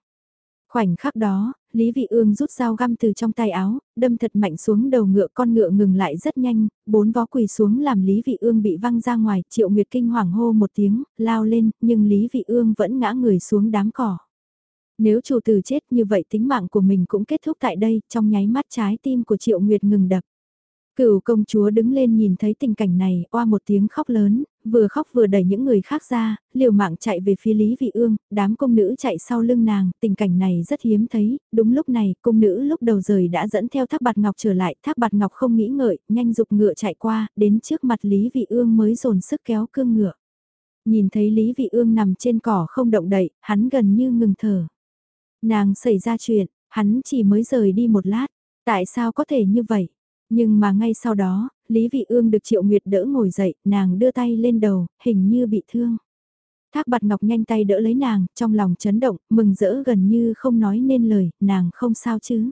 Khoảnh khắc đó, Lý Vị Ương rút dao găm từ trong tay áo, đâm thật mạnh xuống đầu ngựa con ngựa ngừng lại rất nhanh, bốn vó quỳ xuống làm Lý Vị Ương bị văng ra ngoài, Triệu Nguyệt kinh hoàng hô một tiếng, lao lên, nhưng Lý Vị Ương vẫn ngã người xuống đám cỏ. Nếu chủ tử chết như vậy tính mạng của mình cũng kết thúc tại đây, trong nháy mắt trái tim của Triệu Nguyệt ngừng đập. Cửu công chúa đứng lên nhìn thấy tình cảnh này, oa một tiếng khóc lớn, vừa khóc vừa đẩy những người khác ra, liều mạng chạy về phía Lý Vị Ương, đám công nữ chạy sau lưng nàng, tình cảnh này rất hiếm thấy, đúng lúc này, công nữ lúc đầu rời đã dẫn theo thác bạt ngọc trở lại, thác bạt ngọc không nghĩ ngợi, nhanh dục ngựa chạy qua, đến trước mặt Lý Vị Ương mới dồn sức kéo cương ngựa. Nhìn thấy Lý Vị Ương nằm trên cỏ không động đậy, hắn gần như ngừng thở. Nàng xảy ra chuyện, hắn chỉ mới rời đi một lát, tại sao có thể như vậy? Nhưng mà ngay sau đó, Lý Vị Ương được Triệu Nguyệt đỡ ngồi dậy, nàng đưa tay lên đầu, hình như bị thương. Thác bạt ngọc nhanh tay đỡ lấy nàng, trong lòng chấn động, mừng rỡ gần như không nói nên lời, nàng không sao chứ.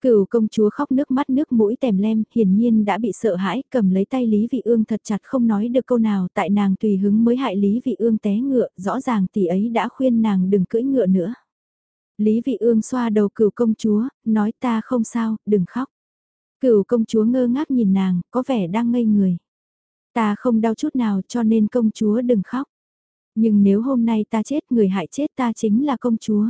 Cửu công chúa khóc nước mắt nước mũi tèm lem, hiển nhiên đã bị sợ hãi, cầm lấy tay Lý Vị Ương thật chặt không nói được câu nào, tại nàng tùy hứng mới hại Lý Vị Ương té ngựa, rõ ràng tỷ ấy đã khuyên nàng đừng cưỡi ngựa nữa. Lý Vị Ương xoa đầu cửu công chúa, nói ta không sao, đừng khóc. Cửu công chúa ngơ ngác nhìn nàng, có vẻ đang ngây người. Ta không đau chút nào cho nên công chúa đừng khóc. Nhưng nếu hôm nay ta chết người hại chết ta chính là công chúa.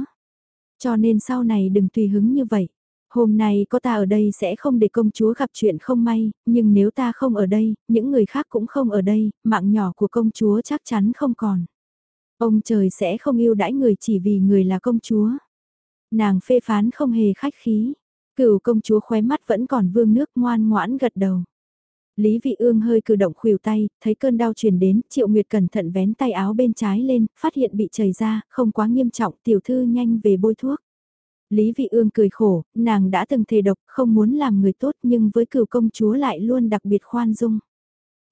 Cho nên sau này đừng tùy hứng như vậy. Hôm nay có ta ở đây sẽ không để công chúa gặp chuyện không may, nhưng nếu ta không ở đây, những người khác cũng không ở đây, mạng nhỏ của công chúa chắc chắn không còn. Ông trời sẽ không yêu đãi người chỉ vì người là công chúa. Nàng phê phán không hề khách khí. Cửu công chúa khóe mắt vẫn còn vương nước ngoan ngoãn gật đầu. Lý Vị Ương hơi cử động khuỷu tay, thấy cơn đau truyền đến, Triệu Nguyệt cẩn thận vén tay áo bên trái lên, phát hiện bị chảy ra, không quá nghiêm trọng, tiểu thư nhanh về bôi thuốc. Lý Vị Ương cười khổ, nàng đã từng thề độc, không muốn làm người tốt nhưng với cửu công chúa lại luôn đặc biệt khoan dung.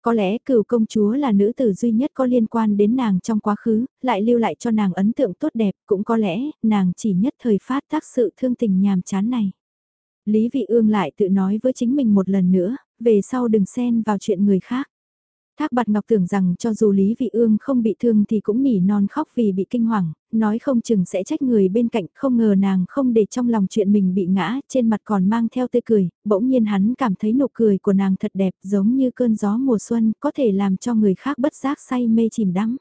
Có lẽ cựu công chúa là nữ tử duy nhất có liên quan đến nàng trong quá khứ, lại lưu lại cho nàng ấn tượng tốt đẹp, cũng có lẽ nàng chỉ nhất thời phát tác sự thương tình nhàm chán này. Lý Vị Ương lại tự nói với chính mình một lần nữa, về sau đừng xen vào chuyện người khác. Thác bạt ngọc tưởng rằng cho dù Lý Vị Ương không bị thương thì cũng nỉ non khóc vì bị kinh hoàng, nói không chừng sẽ trách người bên cạnh, không ngờ nàng không để trong lòng chuyện mình bị ngã, trên mặt còn mang theo tươi cười, bỗng nhiên hắn cảm thấy nụ cười của nàng thật đẹp giống như cơn gió mùa xuân, có thể làm cho người khác bất giác say mê chìm đắm.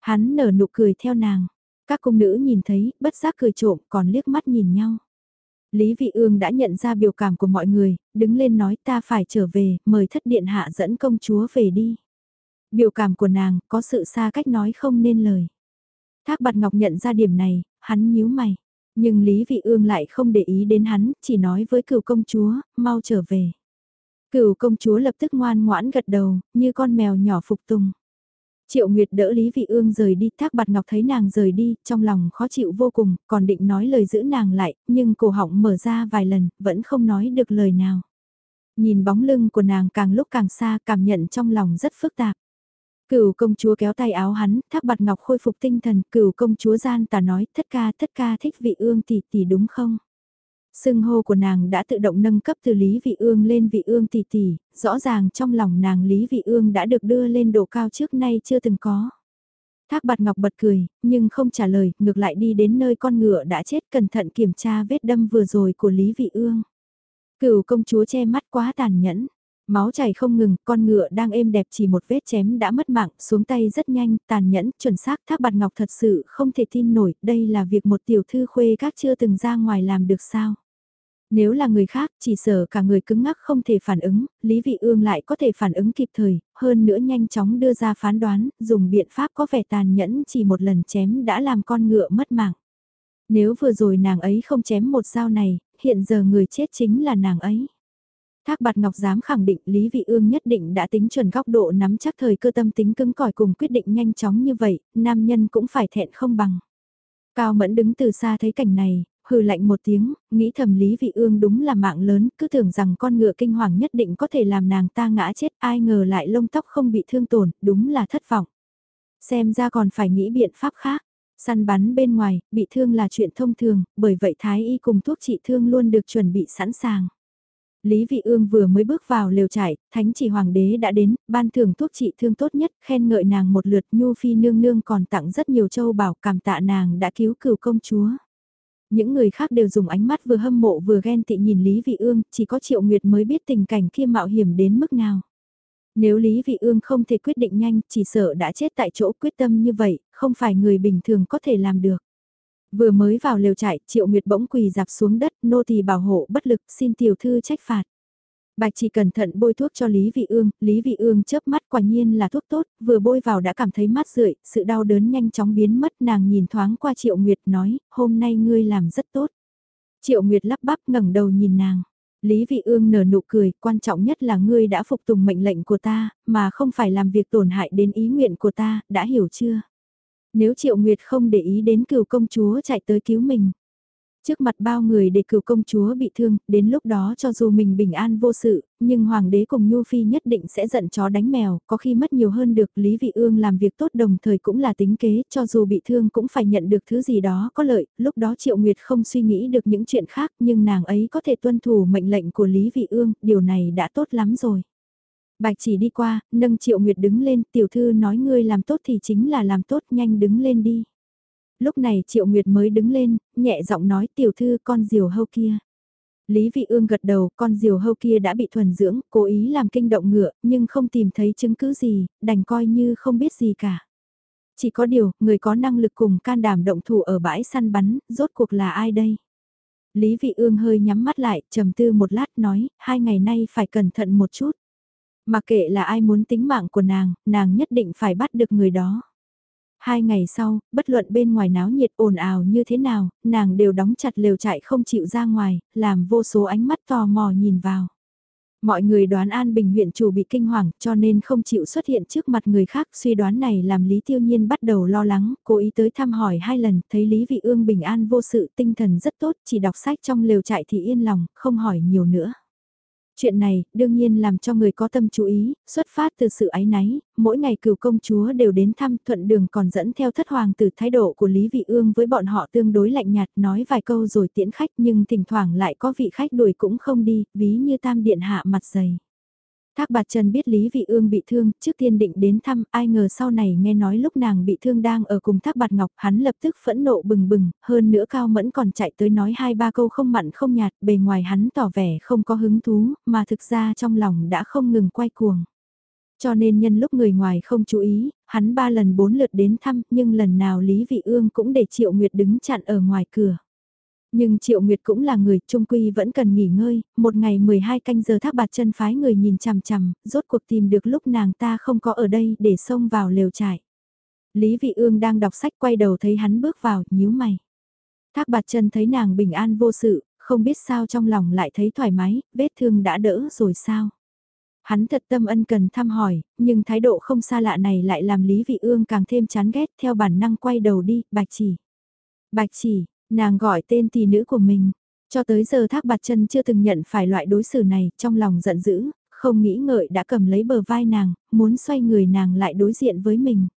Hắn nở nụ cười theo nàng, các cung nữ nhìn thấy, bất giác cười trộm, còn liếc mắt nhìn nhau. Lý Vị Ương đã nhận ra biểu cảm của mọi người, đứng lên nói ta phải trở về, mời thất điện hạ dẫn công chúa về đi. Biểu cảm của nàng có sự xa cách nói không nên lời. Thác bạt ngọc nhận ra điểm này, hắn nhíu mày. Nhưng Lý Vị Ương lại không để ý đến hắn, chỉ nói với cửu công chúa, mau trở về. Cửu công chúa lập tức ngoan ngoãn gật đầu, như con mèo nhỏ phục tùng. Triệu Nguyệt đỡ Lý Vị Ương rời đi, Thác Bạt Ngọc thấy nàng rời đi, trong lòng khó chịu vô cùng, còn định nói lời giữ nàng lại, nhưng cổ họng mở ra vài lần, vẫn không nói được lời nào. Nhìn bóng lưng của nàng càng lúc càng xa, cảm nhận trong lòng rất phức tạp. Cửu công chúa kéo tay áo hắn, Thác Bạt Ngọc khôi phục tinh thần, cửu công chúa gian tà nói, thất ca thất ca thích vị ương tỷ tỷ đúng không? Sưng hô của nàng đã tự động nâng cấp từ Lý Vị Ương lên Vị Ương tỷ tỷ, rõ ràng trong lòng nàng Lý Vị Ương đã được đưa lên độ cao trước nay chưa từng có. Thác bạt ngọc bật cười, nhưng không trả lời, ngược lại đi đến nơi con ngựa đã chết cẩn thận kiểm tra vết đâm vừa rồi của Lý Vị Ương. Cửu công chúa che mắt quá tàn nhẫn. Máu chảy không ngừng, con ngựa đang êm đẹp chỉ một vết chém đã mất mạng, xuống tay rất nhanh, tàn nhẫn, chuẩn xác thác bạt ngọc thật sự không thể tin nổi, đây là việc một tiểu thư khuê các chưa từng ra ngoài làm được sao. Nếu là người khác, chỉ sợ cả người cứng ngắc không thể phản ứng, Lý Vị Ương lại có thể phản ứng kịp thời, hơn nữa nhanh chóng đưa ra phán đoán, dùng biện pháp có vẻ tàn nhẫn chỉ một lần chém đã làm con ngựa mất mạng. Nếu vừa rồi nàng ấy không chém một dao này, hiện giờ người chết chính là nàng ấy. Thác bạt ngọc dám khẳng định Lý Vị Ương nhất định đã tính chuẩn góc độ nắm chắc thời cơ tâm tính cứng cỏi cùng quyết định nhanh chóng như vậy, nam nhân cũng phải thẹn không bằng. Cao Mẫn đứng từ xa thấy cảnh này, hừ lạnh một tiếng, nghĩ thầm Lý Vị Ương đúng là mạng lớn, cứ tưởng rằng con ngựa kinh hoàng nhất định có thể làm nàng ta ngã chết, ai ngờ lại lông tóc không bị thương tổn, đúng là thất vọng. Xem ra còn phải nghĩ biện pháp khác. Săn bắn bên ngoài, bị thương là chuyện thông thường, bởi vậy Thái Y cùng thuốc trị thương luôn được chuẩn bị sẵn sàng. Lý Vị Ương vừa mới bước vào lều trại, thánh chỉ hoàng đế đã đến, ban thưởng thuốc trị thương tốt nhất, khen ngợi nàng một lượt nhu phi nương nương còn tặng rất nhiều châu bảo cảm tạ nàng đã cứu cửu công chúa. Những người khác đều dùng ánh mắt vừa hâm mộ vừa ghen tị nhìn Lý Vị Ương, chỉ có Triệu Nguyệt mới biết tình cảnh kia mạo hiểm đến mức nào. Nếu Lý Vị Ương không thể quyết định nhanh, chỉ sợ đã chết tại chỗ quyết tâm như vậy, không phải người bình thường có thể làm được. Vừa mới vào lều trại, Triệu Nguyệt bỗng quỳ dạp xuống đất, nô tỳ bảo hộ bất lực, xin tiểu thư trách phạt. Bạch chỉ cẩn thận bôi thuốc cho Lý Vị Ương, Lý Vị Ương chớp mắt quả nhiên là thuốc tốt, vừa bôi vào đã cảm thấy mát rượi, sự đau đớn nhanh chóng biến mất nàng nhìn thoáng qua Triệu Nguyệt nói, hôm nay ngươi làm rất tốt. Triệu Nguyệt lắp bắp ngẩng đầu nhìn nàng. Lý Vị Ương nở nụ cười, quan trọng nhất là ngươi đã phục tùng mệnh lệnh của ta, mà không phải làm việc tổn hại đến ý nguyện của ta, đã hiểu chưa? Nếu Triệu Nguyệt không để ý đến cửu công chúa chạy tới cứu mình. Trước mặt bao người để cửu công chúa bị thương, đến lúc đó cho dù mình bình an vô sự, nhưng hoàng đế cùng Nhu Phi nhất định sẽ giận chó đánh mèo, có khi mất nhiều hơn được Lý Vị Ương làm việc tốt đồng thời cũng là tính kế, cho dù bị thương cũng phải nhận được thứ gì đó có lợi, lúc đó Triệu Nguyệt không suy nghĩ được những chuyện khác nhưng nàng ấy có thể tuân thủ mệnh lệnh của Lý Vị Ương, điều này đã tốt lắm rồi. Bạch chỉ đi qua, nâng Triệu Nguyệt đứng lên, tiểu thư nói ngươi làm tốt thì chính là làm tốt, nhanh đứng lên đi. Lúc này Triệu Nguyệt mới đứng lên, nhẹ giọng nói tiểu thư con diều hâu kia. Lý Vị Ương gật đầu, con diều hâu kia đã bị thuần dưỡng, cố ý làm kinh động ngựa, nhưng không tìm thấy chứng cứ gì, đành coi như không biết gì cả. Chỉ có điều, người có năng lực cùng can đảm động thủ ở bãi săn bắn, rốt cuộc là ai đây? Lý Vị Ương hơi nhắm mắt lại, trầm tư một lát nói, hai ngày nay phải cẩn thận một chút. Mà kệ là ai muốn tính mạng của nàng, nàng nhất định phải bắt được người đó. Hai ngày sau, bất luận bên ngoài náo nhiệt ồn ào như thế nào, nàng đều đóng chặt lều trại không chịu ra ngoài, làm vô số ánh mắt tò mò nhìn vào. Mọi người đoán An Bình huyện chủ bị kinh hoàng cho nên không chịu xuất hiện trước mặt người khác suy đoán này làm Lý Tiêu Nhiên bắt đầu lo lắng, cố ý tới thăm hỏi hai lần, thấy Lý Vị Ương bình an vô sự tinh thần rất tốt, chỉ đọc sách trong lều trại thì yên lòng, không hỏi nhiều nữa. Chuyện này, đương nhiên làm cho người có tâm chú ý, xuất phát từ sự ái náy, mỗi ngày cửu công chúa đều đến thăm thuận đường còn dẫn theo thất hoàng từ thái độ của Lý Vị Ương với bọn họ tương đối lạnh nhạt nói vài câu rồi tiễn khách nhưng thỉnh thoảng lại có vị khách đuổi cũng không đi, ví như tam điện hạ mặt dày. Thác bạt Trần biết Lý Vị Ương bị thương, trước tiên định đến thăm, ai ngờ sau này nghe nói lúc nàng bị thương đang ở cùng Thác bạt Ngọc, hắn lập tức phẫn nộ bừng bừng, hơn nữa Cao Mẫn còn chạy tới nói hai ba câu không mặn không nhạt, bề ngoài hắn tỏ vẻ không có hứng thú, mà thực ra trong lòng đã không ngừng quay cuồng. Cho nên nhân lúc người ngoài không chú ý, hắn ba lần bốn lượt đến thăm, nhưng lần nào Lý Vị Ương cũng để Triệu Nguyệt đứng chặn ở ngoài cửa. Nhưng Triệu Nguyệt cũng là người, trung quy vẫn cần nghỉ ngơi, một ngày 12 canh giờ thác bạt chân phái người nhìn chằm chằm, rốt cuộc tìm được lúc nàng ta không có ở đây để xông vào lều trại. Lý Vị Ương đang đọc sách quay đầu thấy hắn bước vào, nhíu mày. Thác bạt chân thấy nàng bình an vô sự, không biết sao trong lòng lại thấy thoải mái, vết thương đã đỡ rồi sao. Hắn thật tâm ân cần thăm hỏi, nhưng thái độ không xa lạ này lại làm Lý Vị Ương càng thêm chán ghét theo bản năng quay đầu đi, bạch chỉ. Bạch chỉ, Nàng gọi tên tỷ nữ của mình. Cho tới giờ thác bạt chân chưa từng nhận phải loại đối xử này, trong lòng giận dữ, không nghĩ ngợi đã cầm lấy bờ vai nàng, muốn xoay người nàng lại đối diện với mình.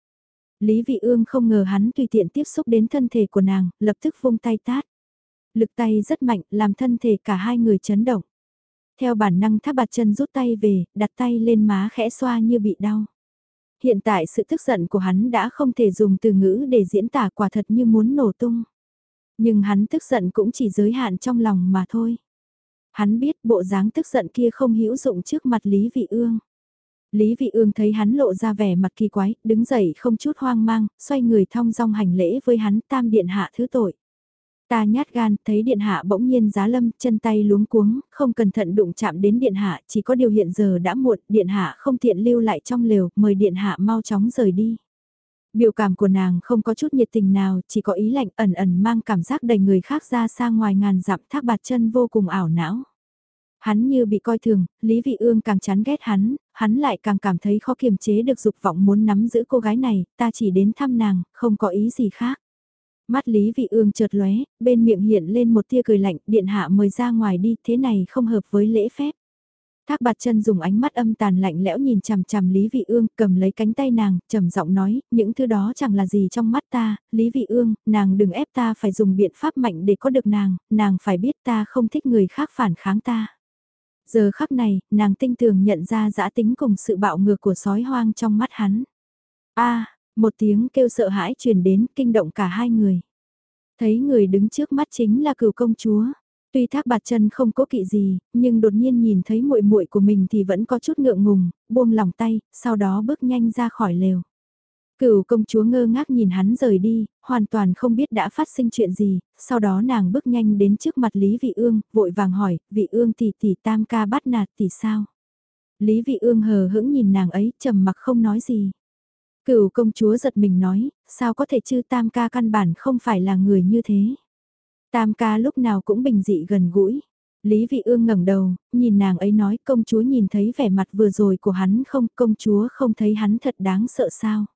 Lý Vị Ương không ngờ hắn tùy tiện tiếp xúc đến thân thể của nàng, lập tức vung tay tát. Lực tay rất mạnh, làm thân thể cả hai người chấn động. Theo bản năng thác bạt chân rút tay về, đặt tay lên má khẽ xoa như bị đau. Hiện tại sự tức giận của hắn đã không thể dùng từ ngữ để diễn tả quả thật như muốn nổ tung. Nhưng hắn tức giận cũng chỉ giới hạn trong lòng mà thôi. Hắn biết bộ dáng tức giận kia không hữu dụng trước mặt Lý Vị Ương. Lý Vị Ương thấy hắn lộ ra vẻ mặt kỳ quái, đứng dậy không chút hoang mang, xoay người thong dong hành lễ với hắn tam điện hạ thứ tội. Ta nhát gan, thấy điện hạ bỗng nhiên giá lâm, chân tay luống cuống, không cẩn thận đụng chạm đến điện hạ, chỉ có điều hiện giờ đã muộn, điện hạ không tiện lưu lại trong lều, mời điện hạ mau chóng rời đi. Biểu cảm của nàng không có chút nhiệt tình nào, chỉ có ý lạnh ẩn ẩn mang cảm giác đầy người khác ra xa ngoài ngàn dặm thác bạt chân vô cùng ảo não. Hắn như bị coi thường, Lý Vị Ương càng chán ghét hắn, hắn lại càng cảm thấy khó kiềm chế được dục vọng muốn nắm giữ cô gái này, ta chỉ đến thăm nàng, không có ý gì khác. Mắt Lý Vị Ương chợt lóe, bên miệng hiện lên một tia cười lạnh, điện hạ mời ra ngoài đi, thế này không hợp với lễ phép. Thác bạt chân dùng ánh mắt âm tàn lạnh lẽo nhìn chằm chằm Lý Vị Ương, cầm lấy cánh tay nàng, trầm giọng nói, những thứ đó chẳng là gì trong mắt ta, Lý Vị Ương, nàng đừng ép ta phải dùng biện pháp mạnh để có được nàng, nàng phải biết ta không thích người khác phản kháng ta. Giờ khắc này, nàng tinh tường nhận ra dã tính cùng sự bạo ngược của sói hoang trong mắt hắn. A, một tiếng kêu sợ hãi truyền đến, kinh động cả hai người. Thấy người đứng trước mắt chính là cửu công chúa. Tuy thác bạt chân không cố kỵ gì, nhưng đột nhiên nhìn thấy muội muội của mình thì vẫn có chút ngượng ngùng, buông lòng tay, sau đó bước nhanh ra khỏi lều. Cửu công chúa ngơ ngác nhìn hắn rời đi, hoàn toàn không biết đã phát sinh chuyện gì, sau đó nàng bước nhanh đến trước mặt Lý Vị Ương, vội vàng hỏi, Vị Ương tỷ tỷ tam ca bắt nạt tỷ sao? Lý Vị Ương hờ hững nhìn nàng ấy, trầm mặc không nói gì. Cửu công chúa giật mình nói, sao có thể chứ tam ca căn bản không phải là người như thế. Tam ca lúc nào cũng bình dị gần gũi. Lý Vị Ương ngẩng đầu, nhìn nàng ấy nói công chúa nhìn thấy vẻ mặt vừa rồi của hắn không, công chúa không thấy hắn thật đáng sợ sao.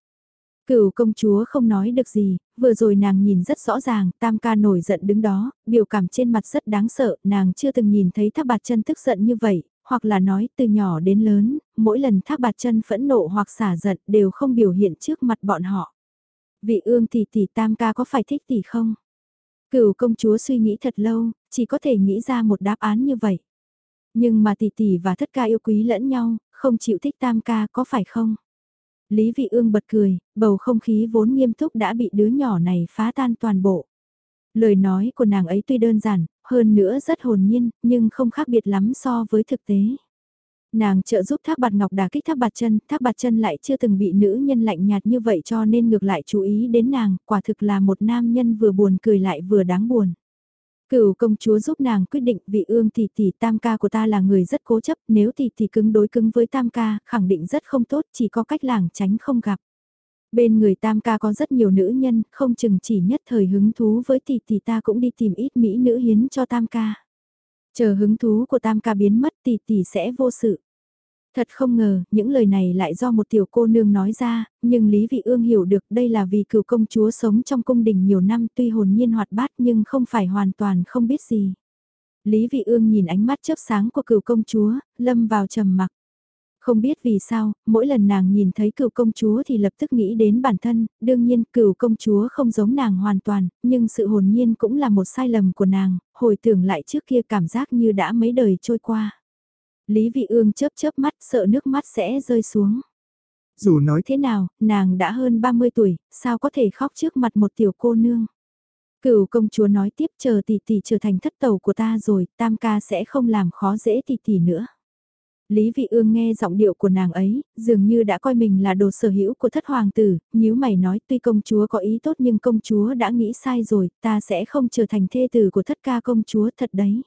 Cửu công chúa không nói được gì, vừa rồi nàng nhìn rất rõ ràng, tam ca nổi giận đứng đó, biểu cảm trên mặt rất đáng sợ, nàng chưa từng nhìn thấy thác bạt chân tức giận như vậy, hoặc là nói từ nhỏ đến lớn, mỗi lần thác bạt chân phẫn nộ hoặc xả giận đều không biểu hiện trước mặt bọn họ. Vị ương tỷ tỷ tam ca có phải thích tỷ không? Cửu công chúa suy nghĩ thật lâu, chỉ có thể nghĩ ra một đáp án như vậy. Nhưng mà tỷ tỷ và thất ca yêu quý lẫn nhau, không chịu thích tam ca có phải không? Lý Vị Ương bật cười, bầu không khí vốn nghiêm túc đã bị đứa nhỏ này phá tan toàn bộ. Lời nói của nàng ấy tuy đơn giản, hơn nữa rất hồn nhiên, nhưng không khác biệt lắm so với thực tế. Nàng trợ giúp Thác Bạt Ngọc đả kích Thác Bạt Chân, Thác Bạt Chân lại chưa từng bị nữ nhân lạnh nhạt như vậy cho nên ngược lại chú ý đến nàng, quả thực là một nam nhân vừa buồn cười lại vừa đáng buồn. Cửu công chúa giúp nàng quyết định vị ương tỷ tỷ tam ca của ta là người rất cố chấp, nếu tỷ tỷ cứng đối cứng với tam ca, khẳng định rất không tốt, chỉ có cách làng tránh không gặp. Bên người tam ca có rất nhiều nữ nhân, không chừng chỉ nhất thời hứng thú với tỷ tỷ ta cũng đi tìm ít mỹ nữ hiến cho tam ca. Chờ hứng thú của tam ca biến mất tỷ tỷ sẽ vô sự. Thật không ngờ, những lời này lại do một tiểu cô nương nói ra, nhưng Lý Vị Ương hiểu được đây là vì cựu công chúa sống trong cung đình nhiều năm tuy hồn nhiên hoạt bát nhưng không phải hoàn toàn không biết gì. Lý Vị Ương nhìn ánh mắt chớp sáng của cựu công chúa, lâm vào trầm mặc. Không biết vì sao, mỗi lần nàng nhìn thấy cựu công chúa thì lập tức nghĩ đến bản thân, đương nhiên cựu công chúa không giống nàng hoàn toàn, nhưng sự hồn nhiên cũng là một sai lầm của nàng, hồi tưởng lại trước kia cảm giác như đã mấy đời trôi qua. Lý Vị Ương chớp chớp mắt sợ nước mắt sẽ rơi xuống. Dù nói thế nào, nàng đã hơn 30 tuổi, sao có thể khóc trước mặt một tiểu cô nương. Cửu công chúa nói tiếp chờ tỷ tỷ trở thành thất tàu của ta rồi, tam ca sẽ không làm khó dễ tỷ tỷ nữa. Lý Vị Ương nghe giọng điệu của nàng ấy, dường như đã coi mình là đồ sở hữu của thất hoàng tử, Nếu mày nói tuy công chúa có ý tốt nhưng công chúa đã nghĩ sai rồi, ta sẽ không trở thành thê tử của thất ca công chúa thật đấy.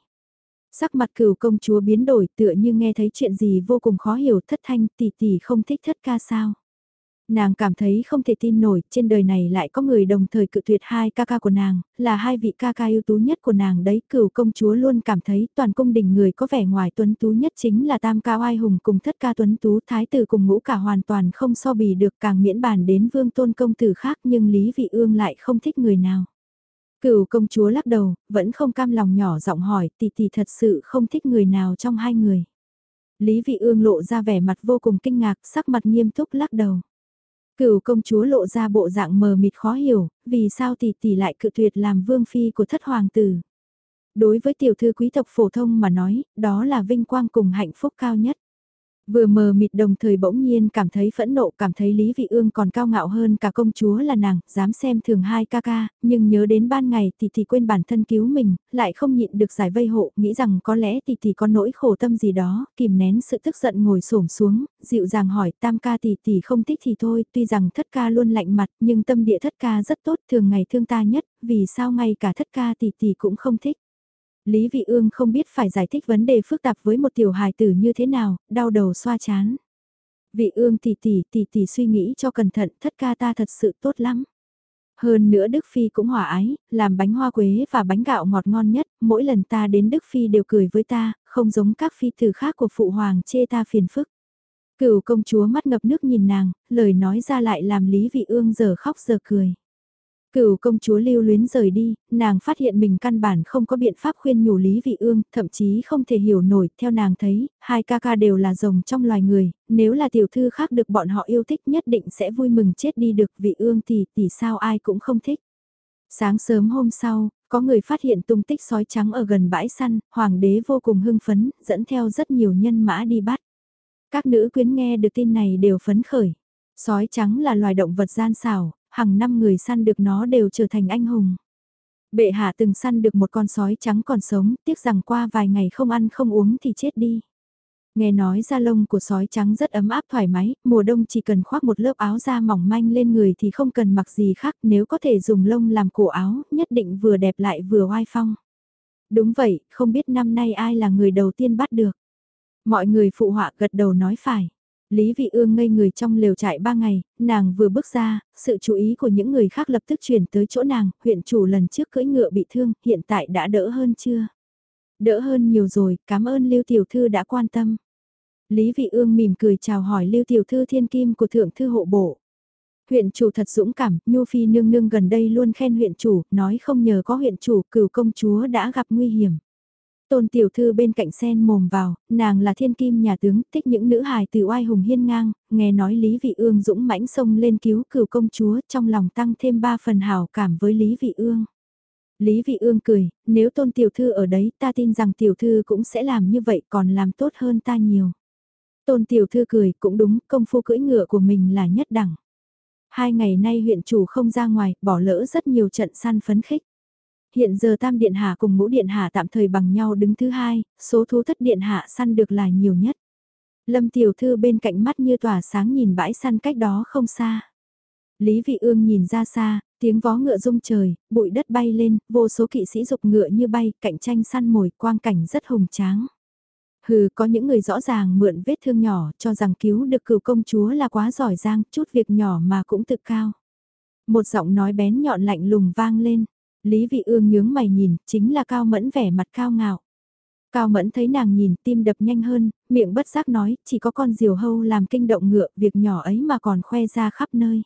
Sắc mặt cửu công chúa biến đổi tựa như nghe thấy chuyện gì vô cùng khó hiểu thất thanh tỷ tỷ không thích thất ca sao. Nàng cảm thấy không thể tin nổi, trên đời này lại có người đồng thời cự tuyệt hai ca ca của nàng, là hai vị ca ca ưu tú nhất của nàng đấy. Cửu công chúa luôn cảm thấy toàn cung đình người có vẻ ngoài tuấn tú nhất chính là tam ca oai hùng cùng thất ca tuấn tú thái tử cùng ngũ cả hoàn toàn không so bì được càng miễn bàn đến vương tôn công tử khác nhưng Lý Vị Ương lại không thích người nào. Cửu công chúa lắc đầu, vẫn không cam lòng nhỏ giọng hỏi tỷ tỷ thật sự không thích người nào trong hai người. Lý vị ương lộ ra vẻ mặt vô cùng kinh ngạc, sắc mặt nghiêm túc lắc đầu. Cửu công chúa lộ ra bộ dạng mờ mịt khó hiểu, vì sao tỷ tỷ lại cự tuyệt làm vương phi của thất hoàng tử. Đối với tiểu thư quý tộc phổ thông mà nói, đó là vinh quang cùng hạnh phúc cao nhất. Vừa mờ mịt đồng thời bỗng nhiên cảm thấy phẫn nộ cảm thấy Lý Vị Ương còn cao ngạo hơn cả công chúa là nàng, dám xem thường hai ca ca, nhưng nhớ đến ban ngày thì thì quên bản thân cứu mình, lại không nhịn được giải vây hộ, nghĩ rằng có lẽ thì thì có nỗi khổ tâm gì đó, kìm nén sự tức giận ngồi xổm xuống, dịu dàng hỏi tam ca thì thì không thích thì thôi, tuy rằng thất ca luôn lạnh mặt nhưng tâm địa thất ca rất tốt thường ngày thương ta nhất, vì sao ngay cả thất ca thì thì cũng không thích. Lý Vị Ương không biết phải giải thích vấn đề phức tạp với một tiểu hài tử như thế nào, đau đầu xoa chán. Vị Ương tỷ tỷ tỷ tỷ suy nghĩ cho cẩn thận, thất ca ta thật sự tốt lắm. Hơn nữa Đức Phi cũng hòa ái, làm bánh hoa quế và bánh gạo ngọt ngon nhất, mỗi lần ta đến Đức Phi đều cười với ta, không giống các phi tử khác của phụ hoàng chê ta phiền phức. Cửu công chúa mắt ngập nước nhìn nàng, lời nói ra lại làm Lý Vị Ương giờ khóc giờ cười. Cửu công chúa lưu luyến rời đi, nàng phát hiện mình căn bản không có biện pháp khuyên nhủ Lý Vị Ương, thậm chí không thể hiểu nổi, theo nàng thấy, hai ca ca đều là rồng trong loài người, nếu là tiểu thư khác được bọn họ yêu thích nhất định sẽ vui mừng chết đi được Vị Ương thì tỷ sao ai cũng không thích. Sáng sớm hôm sau, có người phát hiện tung tích sói trắng ở gần bãi săn, hoàng đế vô cùng hưng phấn, dẫn theo rất nhiều nhân mã đi bắt. Các nữ quyến nghe được tin này đều phấn khởi. Sói trắng là loài động vật gian xảo, hàng năm người săn được nó đều trở thành anh hùng. Bệ hạ từng săn được một con sói trắng còn sống, tiếc rằng qua vài ngày không ăn không uống thì chết đi. Nghe nói da lông của sói trắng rất ấm áp thoải mái, mùa đông chỉ cần khoác một lớp áo da mỏng manh lên người thì không cần mặc gì khác nếu có thể dùng lông làm cổ áo, nhất định vừa đẹp lại vừa oai phong. Đúng vậy, không biết năm nay ai là người đầu tiên bắt được. Mọi người phụ họa gật đầu nói phải. Lý Vị Ương ngây người trong lều trại ba ngày, nàng vừa bước ra, sự chú ý của những người khác lập tức chuyển tới chỗ nàng, huyện chủ lần trước cưỡi ngựa bị thương, hiện tại đã đỡ hơn chưa? Đỡ hơn nhiều rồi, cảm ơn Lưu Tiểu Thư đã quan tâm. Lý Vị Ương mỉm cười chào hỏi Lưu Tiểu Thư thiên kim của Thượng Thư hộ bộ. Huyện chủ thật dũng cảm, Nhu Phi nương nương gần đây luôn khen huyện chủ, nói không nhờ có huyện chủ cửu công chúa đã gặp nguy hiểm. Tôn tiểu thư bên cạnh sen mồm vào, nàng là thiên kim nhà tướng, thích những nữ hài từ oai hùng hiên ngang, nghe nói Lý Vị Ương dũng mãnh sông lên cứu cửu công chúa, trong lòng tăng thêm ba phần hảo cảm với Lý Vị Ương. Lý Vị Ương cười, nếu tôn tiểu thư ở đấy ta tin rằng tiểu thư cũng sẽ làm như vậy còn làm tốt hơn ta nhiều. Tôn tiểu thư cười, cũng đúng, công phu cưỡi ngựa của mình là nhất đẳng. Hai ngày nay huyện chủ không ra ngoài, bỏ lỡ rất nhiều trận săn phấn khích. Hiện giờ Tam Điện Hạ cùng Ngũ Điện Hạ tạm thời bằng nhau đứng thứ hai, số thú thất Điện Hạ săn được là nhiều nhất. Lâm Tiểu Thư bên cạnh mắt như tỏa sáng nhìn bãi săn cách đó không xa. Lý Vị Ương nhìn ra xa, tiếng vó ngựa rung trời, bụi đất bay lên, vô số kỵ sĩ dục ngựa như bay, cạnh tranh săn mồi, quang cảnh rất hùng tráng. Hừ, có những người rõ ràng mượn vết thương nhỏ, cho rằng cứu được cửu công chúa là quá giỏi giang, chút việc nhỏ mà cũng tự cao. Một giọng nói bén nhọn lạnh lùng vang lên, Lý Vị Ương nhướng mày nhìn, chính là Cao Mẫn vẻ mặt cao ngạo. Cao Mẫn thấy nàng nhìn tim đập nhanh hơn, miệng bất giác nói, chỉ có con diều hâu làm kinh động ngựa, việc nhỏ ấy mà còn khoe ra khắp nơi.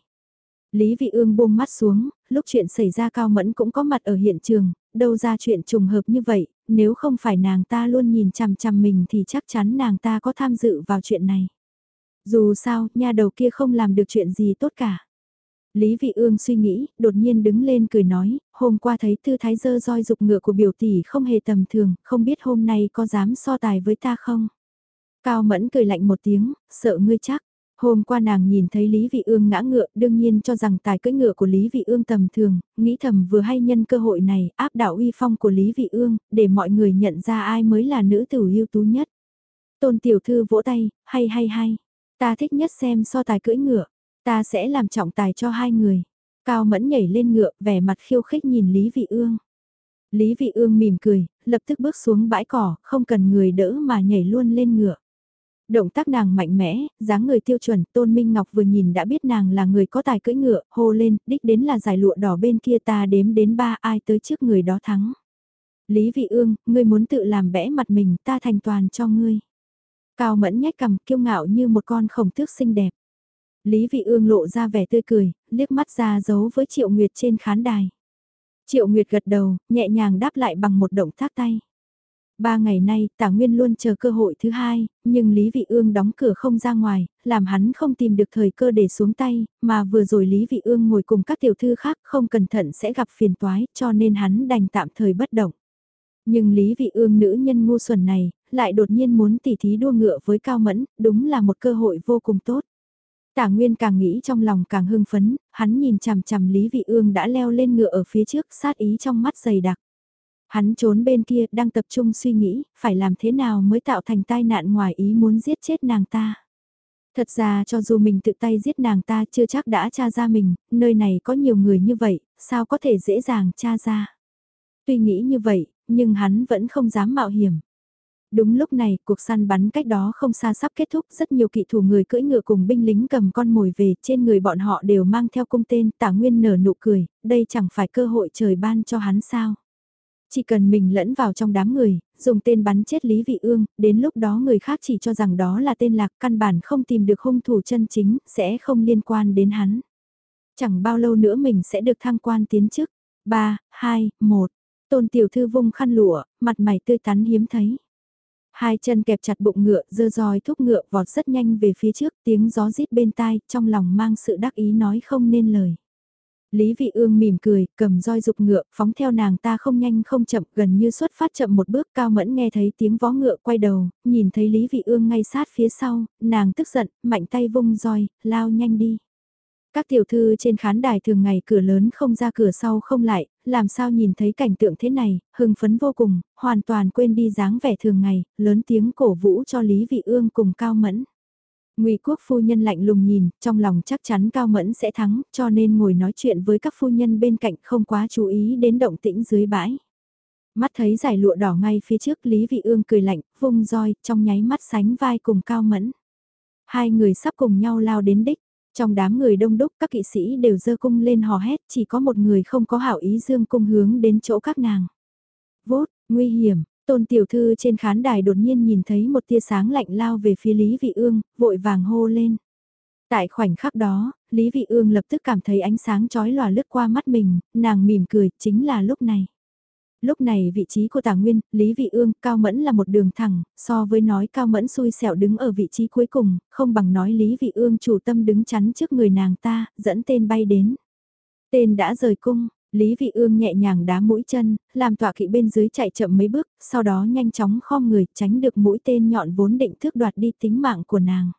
Lý Vị Ương buông mắt xuống, lúc chuyện xảy ra Cao Mẫn cũng có mặt ở hiện trường, đâu ra chuyện trùng hợp như vậy, nếu không phải nàng ta luôn nhìn chằm chằm mình thì chắc chắn nàng ta có tham dự vào chuyện này. Dù sao, nha đầu kia không làm được chuyện gì tốt cả. Lý Vị Ương suy nghĩ, đột nhiên đứng lên cười nói, hôm qua thấy tư thái dơ roi dục ngựa của biểu tỷ không hề tầm thường, không biết hôm nay có dám so tài với ta không? Cao Mẫn cười lạnh một tiếng, sợ ngươi chắc. Hôm qua nàng nhìn thấy Lý Vị Ương ngã ngựa, đương nhiên cho rằng tài cưỡi ngựa của Lý Vị Ương tầm thường, nghĩ thầm vừa hay nhân cơ hội này áp đảo uy phong của Lý Vị Ương, để mọi người nhận ra ai mới là nữ tử ưu tú nhất. Tôn Tiểu Thư vỗ tay, hay hay hay, ta thích nhất xem so tài cưỡi ngựa. Ta sẽ làm trọng tài cho hai người. Cao mẫn nhảy lên ngựa, vẻ mặt khiêu khích nhìn Lý Vị Ương. Lý Vị Ương mỉm cười, lập tức bước xuống bãi cỏ, không cần người đỡ mà nhảy luôn lên ngựa. Động tác nàng mạnh mẽ, dáng người tiêu chuẩn, Tôn Minh Ngọc vừa nhìn đã biết nàng là người có tài cưỡi ngựa, hô lên, đích đến là giải lụa đỏ bên kia ta đếm đến ba ai tới trước người đó thắng. Lý Vị Ương, ngươi muốn tự làm bẽ mặt mình, ta thành toàn cho ngươi. Cao mẫn nhếch cằm kiêu ngạo như một con khổng tước xinh đẹp. Lý Vị Ương lộ ra vẻ tươi cười, liếc mắt ra giấu với Triệu Nguyệt trên khán đài. Triệu Nguyệt gật đầu, nhẹ nhàng đáp lại bằng một động tác tay. Ba ngày nay, Tả Nguyên luôn chờ cơ hội thứ hai, nhưng Lý Vị Ương đóng cửa không ra ngoài, làm hắn không tìm được thời cơ để xuống tay, mà vừa rồi Lý Vị Ương ngồi cùng các tiểu thư khác không cẩn thận sẽ gặp phiền toái, cho nên hắn đành tạm thời bất động. Nhưng Lý Vị Ương nữ nhân ngu xuẩn này, lại đột nhiên muốn tỉ thí đua ngựa với Cao Mẫn, đúng là một cơ hội vô cùng tốt. Tả Nguyên càng nghĩ trong lòng càng hưng phấn, hắn nhìn chằm chằm Lý Vị Ương đã leo lên ngựa ở phía trước sát ý trong mắt dày đặc. Hắn trốn bên kia đang tập trung suy nghĩ, phải làm thế nào mới tạo thành tai nạn ngoài ý muốn giết chết nàng ta. Thật ra cho dù mình tự tay giết nàng ta chưa chắc đã tra ra mình, nơi này có nhiều người như vậy, sao có thể dễ dàng tra ra. Tuy nghĩ như vậy, nhưng hắn vẫn không dám mạo hiểm. Đúng lúc này, cuộc săn bắn cách đó không xa sắp kết thúc, rất nhiều kỵ thủ người cưỡi ngựa cùng binh lính cầm con mồi về, trên người bọn họ đều mang theo cung tên, tả nguyên nở nụ cười, đây chẳng phải cơ hội trời ban cho hắn sao. Chỉ cần mình lẫn vào trong đám người, dùng tên bắn chết Lý Vị Ương, đến lúc đó người khác chỉ cho rằng đó là tên lạc căn bản không tìm được hung thủ chân chính, sẽ không liên quan đến hắn. Chẳng bao lâu nữa mình sẽ được thăng quan tiến chức. 3, 2, 1. Tôn tiểu thư vung khăn lụa, mặt mày tươi tắn hiếm thấy. Hai chân kẹp chặt bụng ngựa, dơ roi thúc ngựa vọt rất nhanh về phía trước, tiếng gió rít bên tai, trong lòng mang sự đắc ý nói không nên lời. Lý Vị Ương mỉm cười, cầm roi dục ngựa, phóng theo nàng ta không nhanh không chậm, gần như xuất phát chậm một bước, Cao Mẫn nghe thấy tiếng vó ngựa quay đầu, nhìn thấy Lý Vị Ương ngay sát phía sau, nàng tức giận, mạnh tay vung roi, lao nhanh đi. Các tiểu thư trên khán đài thường ngày cửa lớn không ra cửa sau không lại, làm sao nhìn thấy cảnh tượng thế này, hưng phấn vô cùng, hoàn toàn quên đi dáng vẻ thường ngày, lớn tiếng cổ vũ cho Lý Vị Ương cùng Cao Mẫn. Ngụy Quốc phu nhân lạnh lùng nhìn, trong lòng chắc chắn Cao Mẫn sẽ thắng, cho nên ngồi nói chuyện với các phu nhân bên cạnh không quá chú ý đến động tĩnh dưới bãi. Mắt thấy giải lụa đỏ ngay phía trước Lý Vị Ương cười lạnh, vung roi, trong nháy mắt sánh vai cùng Cao Mẫn. Hai người sắp cùng nhau lao đến đích, trong đám người đông đúc các kỵ sĩ đều dơ cung lên hò hét, chỉ có một người không có hảo ý dương cung hướng đến chỗ các nàng. Vốt, nguy hiểm, tôn tiểu thư trên khán đài đột nhiên nhìn thấy một tia sáng lạnh lao về phía Lý Vị Ương, vội vàng hô lên. Tại khoảnh khắc đó, Lý Vị Ương lập tức cảm thấy ánh sáng chói lòa lướt qua mắt mình, nàng mỉm cười, chính là lúc này. Lúc này vị trí của Tả Nguyên, Lý Vị Ương, Cao Mẫn là một đường thẳng, so với nói Cao Mẫn xui xẻo đứng ở vị trí cuối cùng, không bằng nói Lý Vị Ương chủ tâm đứng chắn trước người nàng ta, dẫn tên bay đến. Tên đã rời cung, Lý Vị Ương nhẹ nhàng đá mũi chân, làm tọa kỵ bên dưới chạy chậm mấy bước, sau đó nhanh chóng khom người tránh được mũi tên nhọn vốn định thước đoạt đi tính mạng của nàng.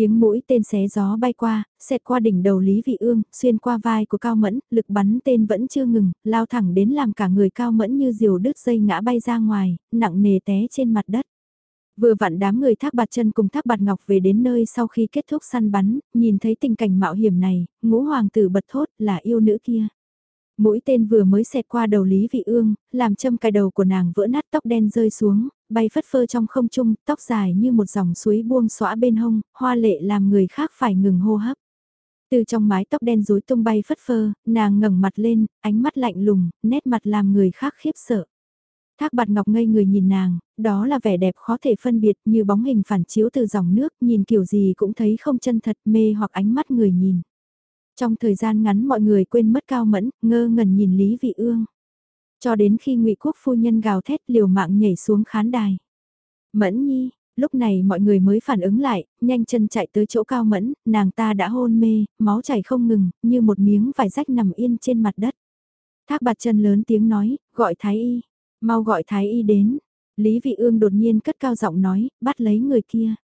Tiếng mũi tên xé gió bay qua, xẹt qua đỉnh đầu Lý Vị Ương, xuyên qua vai của Cao Mẫn, lực bắn tên vẫn chưa ngừng, lao thẳng đến làm cả người Cao Mẫn như diều đứt dây ngã bay ra ngoài, nặng nề té trên mặt đất. Vừa vặn đám người thác bạt chân cùng thác bạt ngọc về đến nơi sau khi kết thúc săn bắn, nhìn thấy tình cảnh mạo hiểm này, ngũ hoàng tử bật thốt là yêu nữ kia. Mũi tên vừa mới xẹt qua đầu Lý Vị Ương, làm châm cài đầu của nàng vỡ nát tóc đen rơi xuống, bay phất phơ trong không trung, tóc dài như một dòng suối buông xõa bên hông, hoa lệ làm người khác phải ngừng hô hấp. Từ trong mái tóc đen rối tung bay phất phơ, nàng ngẩng mặt lên, ánh mắt lạnh lùng, nét mặt làm người khác khiếp sợ. Thác bạt ngọc ngây người nhìn nàng, đó là vẻ đẹp khó thể phân biệt như bóng hình phản chiếu từ dòng nước, nhìn kiểu gì cũng thấy không chân thật mê hoặc ánh mắt người nhìn. Trong thời gian ngắn mọi người quên mất cao mẫn, ngơ ngẩn nhìn Lý Vị Ương. Cho đến khi ngụy Quốc phu nhân gào thét liều mạng nhảy xuống khán đài. Mẫn nhi, lúc này mọi người mới phản ứng lại, nhanh chân chạy tới chỗ cao mẫn, nàng ta đã hôn mê, máu chảy không ngừng, như một miếng vải rách nằm yên trên mặt đất. Thác bạt chân lớn tiếng nói, gọi thái y, mau gọi thái y đến. Lý Vị Ương đột nhiên cất cao giọng nói, bắt lấy người kia.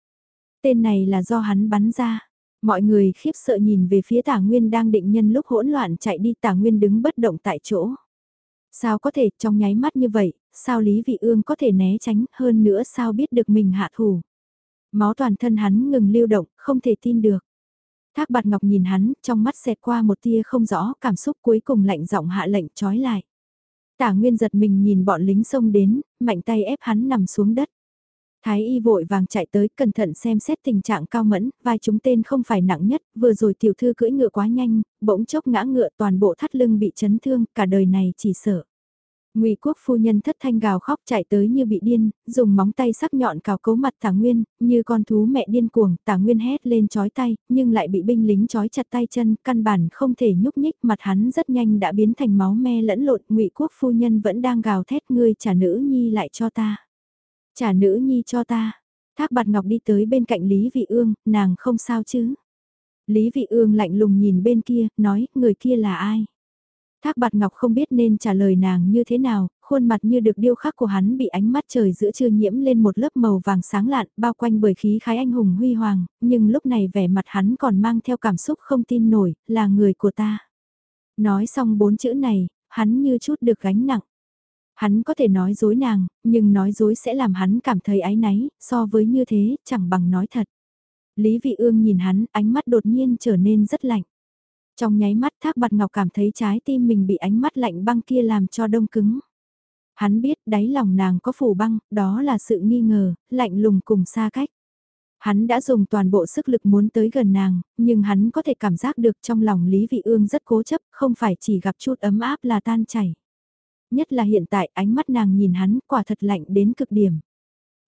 Tên này là do hắn bắn ra. Mọi người khiếp sợ nhìn về phía tả nguyên đang định nhân lúc hỗn loạn chạy đi tả nguyên đứng bất động tại chỗ. Sao có thể trong nháy mắt như vậy, sao Lý Vị Ương có thể né tránh hơn nữa sao biết được mình hạ thủ. Máu toàn thân hắn ngừng lưu động, không thể tin được. Thác bạt ngọc nhìn hắn, trong mắt xẹt qua một tia không rõ, cảm xúc cuối cùng lạnh giọng hạ lệnh trói lại. Tả Nguyên giật mình nhìn bọn lính xông đến, mạnh tay ép hắn nằm xuống đất. Thái y vội vàng chạy tới cẩn thận xem xét tình trạng cao mẫn, vai chúng tên không phải nặng nhất, vừa rồi tiểu thư cưỡi ngựa quá nhanh, bỗng chốc ngã ngựa toàn bộ thắt lưng bị chấn thương, cả đời này chỉ sợ. Ngụy quốc phu nhân thất thanh gào khóc chạy tới như bị điên, dùng móng tay sắc nhọn cào cấu mặt tả nguyên, như con thú mẹ điên cuồng, tả nguyên hét lên chói tay, nhưng lại bị binh lính chói chặt tay chân, căn bản không thể nhúc nhích, mặt hắn rất nhanh đã biến thành máu me lẫn lộn, Ngụy quốc phu nhân vẫn đang gào thét ngươi trả nữ nhi lại cho ta. Trả nữ nhi cho ta. Thác bạt ngọc đi tới bên cạnh Lý Vị Ương, nàng không sao chứ. Lý Vị Ương lạnh lùng nhìn bên kia, nói, người kia là ai? Thác bạt ngọc không biết nên trả lời nàng như thế nào, khuôn mặt như được điêu khắc của hắn bị ánh mắt trời giữa trưa nhiễm lên một lớp màu vàng sáng lạn, bao quanh bởi khí khái anh hùng huy hoàng, nhưng lúc này vẻ mặt hắn còn mang theo cảm xúc không tin nổi, là người của ta. Nói xong bốn chữ này, hắn như chút được gánh nặng. Hắn có thể nói dối nàng, nhưng nói dối sẽ làm hắn cảm thấy áy náy, so với như thế, chẳng bằng nói thật. Lý Vị Ương nhìn hắn, ánh mắt đột nhiên trở nên rất lạnh. Trong nháy mắt Thác Bạt Ngọc cảm thấy trái tim mình bị ánh mắt lạnh băng kia làm cho đông cứng. Hắn biết đáy lòng nàng có phủ băng, đó là sự nghi ngờ, lạnh lùng cùng xa cách. Hắn đã dùng toàn bộ sức lực muốn tới gần nàng, nhưng hắn có thể cảm giác được trong lòng Lý Vị Ương rất cố chấp, không phải chỉ gặp chút ấm áp là tan chảy. Nhất là hiện tại ánh mắt nàng nhìn hắn quả thật lạnh đến cực điểm.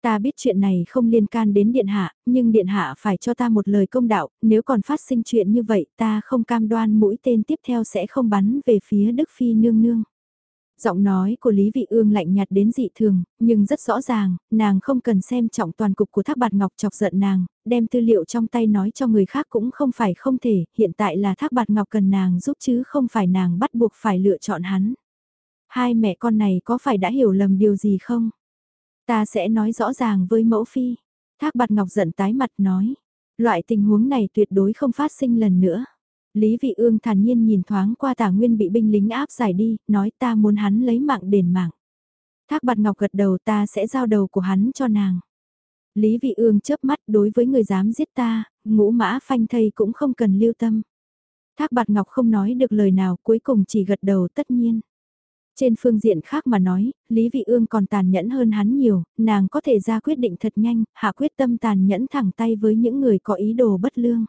Ta biết chuyện này không liên can đến Điện Hạ, nhưng Điện Hạ phải cho ta một lời công đạo, nếu còn phát sinh chuyện như vậy ta không cam đoan mũi tên tiếp theo sẽ không bắn về phía Đức Phi nương nương. Giọng nói của Lý Vị Ương lạnh nhạt đến dị thường, nhưng rất rõ ràng, nàng không cần xem trọng toàn cục của Thác Bạt Ngọc chọc giận nàng, đem tư liệu trong tay nói cho người khác cũng không phải không thể, hiện tại là Thác Bạt Ngọc cần nàng giúp chứ không phải nàng bắt buộc phải lựa chọn hắn. Hai mẹ con này có phải đã hiểu lầm điều gì không? Ta sẽ nói rõ ràng với mẫu phi. Thác bạt ngọc giận tái mặt nói. Loại tình huống này tuyệt đối không phát sinh lần nữa. Lý Vị Ương thản nhiên nhìn thoáng qua tả nguyên bị binh lính áp giải đi, nói ta muốn hắn lấy mạng đền mạng. Thác bạt ngọc gật đầu ta sẽ giao đầu của hắn cho nàng. Lý Vị Ương chớp mắt đối với người dám giết ta, ngũ mã phanh thây cũng không cần lưu tâm. Thác bạt ngọc không nói được lời nào cuối cùng chỉ gật đầu tất nhiên. Trên phương diện khác mà nói, Lý Vị Ương còn tàn nhẫn hơn hắn nhiều, nàng có thể ra quyết định thật nhanh, hạ quyết tâm tàn nhẫn thẳng tay với những người có ý đồ bất lương.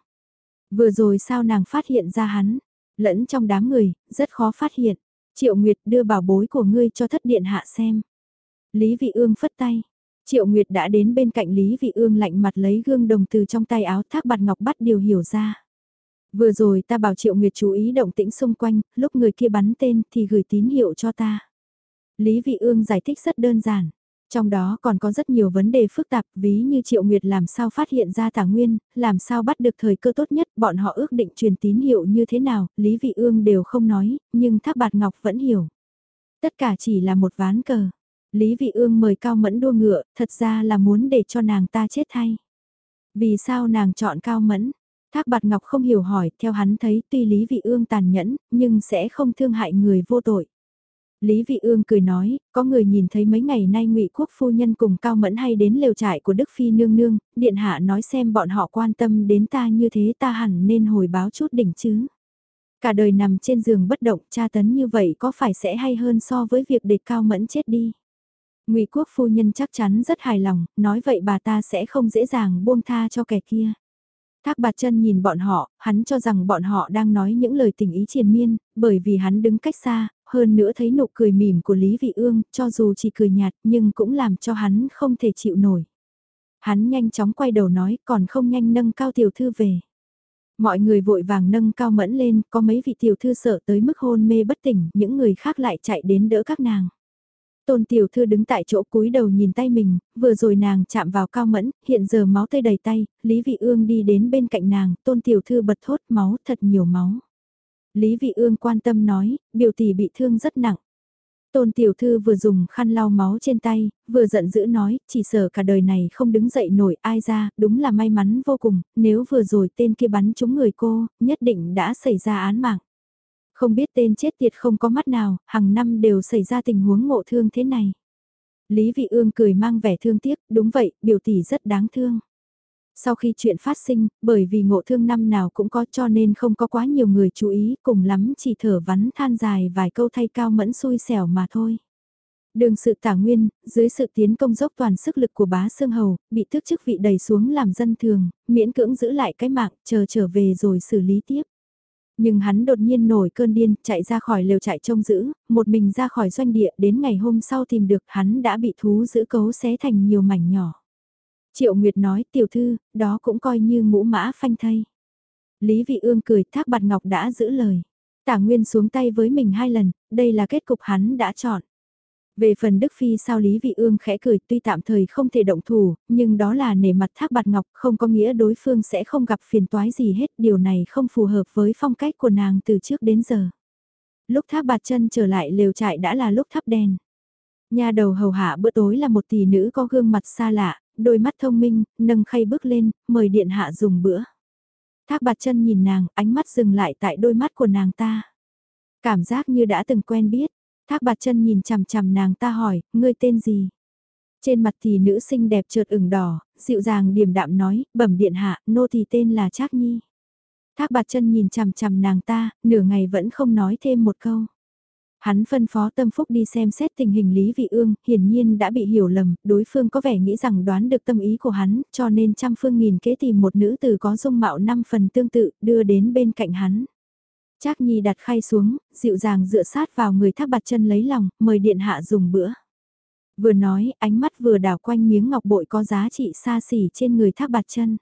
Vừa rồi sao nàng phát hiện ra hắn, lẫn trong đám người, rất khó phát hiện. Triệu Nguyệt đưa bảo bối của ngươi cho thất điện hạ xem. Lý Vị Ương phất tay. Triệu Nguyệt đã đến bên cạnh Lý Vị Ương lạnh mặt lấy gương đồng từ trong tay áo thác bạt ngọc bắt điều hiểu ra. Vừa rồi ta bảo Triệu Nguyệt chú ý động tĩnh xung quanh, lúc người kia bắn tên thì gửi tín hiệu cho ta. Lý Vị Ương giải thích rất đơn giản. Trong đó còn có rất nhiều vấn đề phức tạp, ví như Triệu Nguyệt làm sao phát hiện ra tả nguyên, làm sao bắt được thời cơ tốt nhất, bọn họ ước định truyền tín hiệu như thế nào, Lý Vị Ương đều không nói, nhưng Thác Bạt Ngọc vẫn hiểu. Tất cả chỉ là một ván cờ. Lý Vị Ương mời Cao Mẫn đua ngựa, thật ra là muốn để cho nàng ta chết thay. Vì sao nàng chọn Cao Mẫn? Thác Bạt Ngọc không hiểu hỏi, theo hắn thấy tuy Lý Vị Ương tàn nhẫn, nhưng sẽ không thương hại người vô tội. Lý Vị Ương cười nói, có người nhìn thấy mấy ngày nay Ngụy Quốc phu nhân cùng Cao Mẫn hay đến lều trại của Đức Phi nương nương, điện hạ nói xem bọn họ quan tâm đến ta như thế ta hẳn nên hồi báo chút đỉnh chứ. Cả đời nằm trên giường bất động, tra tấn như vậy có phải sẽ hay hơn so với việc để Cao Mẫn chết đi. Ngụy Quốc phu nhân chắc chắn rất hài lòng, nói vậy bà ta sẽ không dễ dàng buông tha cho kẻ kia. Thác bạt chân nhìn bọn họ, hắn cho rằng bọn họ đang nói những lời tình ý triền miên, bởi vì hắn đứng cách xa, hơn nữa thấy nụ cười mỉm của Lý Vị Ương, cho dù chỉ cười nhạt nhưng cũng làm cho hắn không thể chịu nổi. Hắn nhanh chóng quay đầu nói còn không nhanh nâng cao tiểu thư về. Mọi người vội vàng nâng cao mẫn lên, có mấy vị tiểu thư sợ tới mức hôn mê bất tỉnh, những người khác lại chạy đến đỡ các nàng. Tôn tiểu thư đứng tại chỗ cúi đầu nhìn tay mình, vừa rồi nàng chạm vào cao mẫn, hiện giờ máu tươi đầy tay, Lý Vị Ương đi đến bên cạnh nàng, tôn tiểu thư bật thốt máu, thật nhiều máu. Lý Vị Ương quan tâm nói, biểu tỷ bị thương rất nặng. Tôn tiểu thư vừa dùng khăn lau máu trên tay, vừa giận dữ nói, chỉ sợ cả đời này không đứng dậy nổi ai ra, đúng là may mắn vô cùng, nếu vừa rồi tên kia bắn trúng người cô, nhất định đã xảy ra án mạng. Không biết tên chết tiệt không có mắt nào, hàng năm đều xảy ra tình huống ngộ thương thế này. Lý Vị Ương cười mang vẻ thương tiếc, đúng vậy, biểu tỷ rất đáng thương. Sau khi chuyện phát sinh, bởi vì ngộ thương năm nào cũng có cho nên không có quá nhiều người chú ý, cùng lắm chỉ thở vắn than dài vài câu thay cao mẫn xui xẻo mà thôi. Đường sự tả nguyên, dưới sự tiến công dốc toàn sức lực của bá Sương Hầu, bị tước chức vị đầy xuống làm dân thường, miễn cưỡng giữ lại cái mạng, chờ trở về rồi xử lý tiếp. Nhưng hắn đột nhiên nổi cơn điên, chạy ra khỏi lều trại trông giữ, một mình ra khỏi doanh địa, đến ngày hôm sau tìm được hắn đã bị thú giữ cấu xé thành nhiều mảnh nhỏ. Triệu Nguyệt nói, tiểu thư, đó cũng coi như mũ mã phanh thây. Lý Vị Ương cười, thác bạt ngọc đã giữ lời. Tả Nguyên xuống tay với mình hai lần, đây là kết cục hắn đã chọn. Về phần Đức Phi sao Lý Vị Ương khẽ cười tuy tạm thời không thể động thủ, nhưng đó là nể mặt thác bạt ngọc không có nghĩa đối phương sẽ không gặp phiền toái gì hết. Điều này không phù hợp với phong cách của nàng từ trước đến giờ. Lúc thác bạt chân trở lại lều trại đã là lúc thắp đèn. Nhà đầu hầu hạ bữa tối là một tỷ nữ có gương mặt xa lạ, đôi mắt thông minh, nâng khay bước lên, mời điện hạ dùng bữa. Thác bạt chân nhìn nàng, ánh mắt dừng lại tại đôi mắt của nàng ta. Cảm giác như đã từng quen biết, thác bạt chân nhìn chằm chằm nàng ta hỏi, ngươi tên gì? Trên mặt thì nữ xinh đẹp trượt ửng đỏ, dịu dàng điềm đạm nói, bẩm điện hạ, nô thì tên là Trác Nhi. Thác bạt chân nhìn chằm chằm nàng ta, nửa ngày vẫn không nói thêm một câu. Hắn phân phó tâm phúc đi xem xét tình hình Lý Vị Ương, hiển nhiên đã bị hiểu lầm, đối phương có vẻ nghĩ rằng đoán được tâm ý của hắn, cho nên trăm phương nghìn kế tìm một nữ tử có dung mạo năm phần tương tự, đưa đến bên cạnh hắn. Trác Nhi đặt khay xuống, dịu dàng dựa sát vào người thác bạt chân lấy lòng, mời điện hạ dùng bữa. Vừa nói, ánh mắt vừa đảo quanh miếng ngọc bội có giá trị xa xỉ trên người thác bạt chân.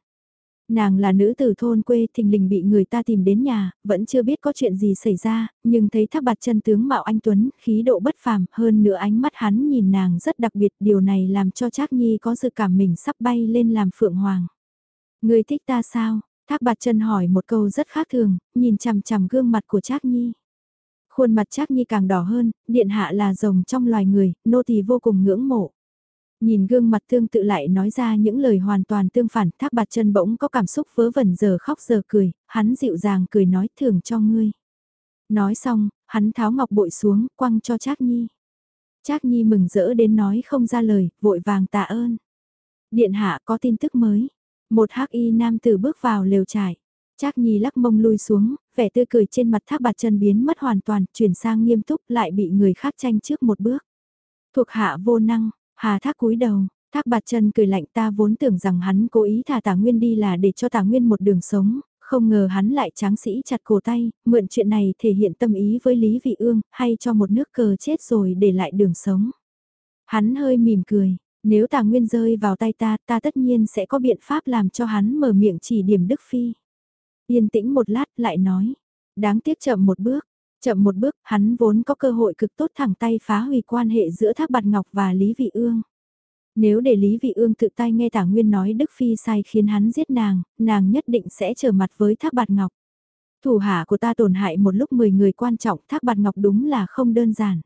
Nàng là nữ tử thôn quê thình lình bị người ta tìm đến nhà, vẫn chưa biết có chuyện gì xảy ra, nhưng thấy thác bạt chân tướng mạo anh Tuấn, khí độ bất phàm, hơn nữa ánh mắt hắn nhìn nàng rất đặc biệt, điều này làm cho Trác Nhi có dự cảm mình sắp bay lên làm phượng hoàng. Người thích ta sao? Thác bạt chân hỏi một câu rất khác thường, nhìn chằm chằm gương mặt của Trác Nhi. Khuôn mặt Trác Nhi càng đỏ hơn, điện hạ là rồng trong loài người, nô tỳ vô cùng ngưỡng mộ. Nhìn gương mặt tương tự lại nói ra những lời hoàn toàn tương phản, thác bạt chân bỗng có cảm xúc vớ vẩn giờ khóc giờ cười, hắn dịu dàng cười nói thưởng cho ngươi. Nói xong, hắn tháo ngọc bội xuống, quăng cho Trác Nhi. Trác Nhi mừng rỡ đến nói không ra lời, vội vàng tạ ơn. Điện hạ có tin tức mới. Một hắc y nam tử bước vào lều trải. Trác Nhi lắc mông lui xuống, vẻ tươi cười trên mặt thác bạt chân biến mất hoàn toàn, chuyển sang nghiêm túc lại bị người khác tranh trước một bước. Thuộc hạ vô năng, hà thác cúi đầu, thác bạt chân cười lạnh ta vốn tưởng rằng hắn cố ý thả tả nguyên đi là để cho tả nguyên một đường sống, không ngờ hắn lại tráng sĩ chặt cổ tay, mượn chuyện này thể hiện tâm ý với Lý Vị Ương, hay cho một nước cờ chết rồi để lại đường sống. Hắn hơi mỉm cười, nếu tà nguyên rơi vào tay ta, ta tất nhiên sẽ có biện pháp làm cho hắn mở miệng chỉ điểm Đức Phi. Yên tĩnh một lát lại nói, đáng tiếc chậm một bước, chậm một bước, hắn vốn có cơ hội cực tốt thẳng tay phá hủy quan hệ giữa Thác Bạt Ngọc và Lý Vị Ương. Nếu để Lý Vị Ương tự tay nghe Tả Nguyên nói Đức Phi sai khiến hắn giết nàng, nàng nhất định sẽ trở mặt với Thác Bạt Ngọc. Thủ hạ của ta tổn hại một lúc 10 người quan trọng Thác Bạt Ngọc đúng là không đơn giản.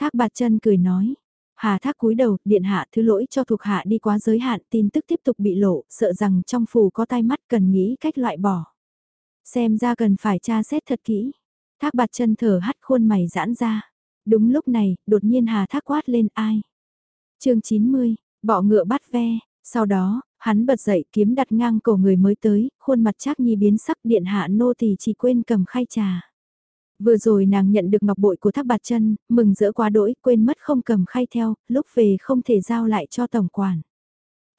Thác Bạt chân cười nói, Hà Thác cúi đầu, điện hạ thứ lỗi cho thuộc hạ đi quá giới hạn tin tức tiếp tục bị lộ, sợ rằng trong phủ có tai mắt cần nghĩ cách loại bỏ. Xem ra cần phải tra xét thật kỹ. Thác bạt chân thở hắt khuôn mày giãn ra. Đúng lúc này, đột nhiên Hà Thác quát lên ai. chương 90, bọ ngựa bắt ve, sau đó, hắn bật dậy kiếm đặt ngang cổ người mới tới, khuôn mặt chắc nhi biến sắc điện hạ nô thì chỉ quên cầm khay trà. Vừa rồi nàng nhận được ngọc bội của thác bạt chân, mừng rỡ quá đỗi, quên mất không cầm khay theo, lúc về không thể giao lại cho tổng quản.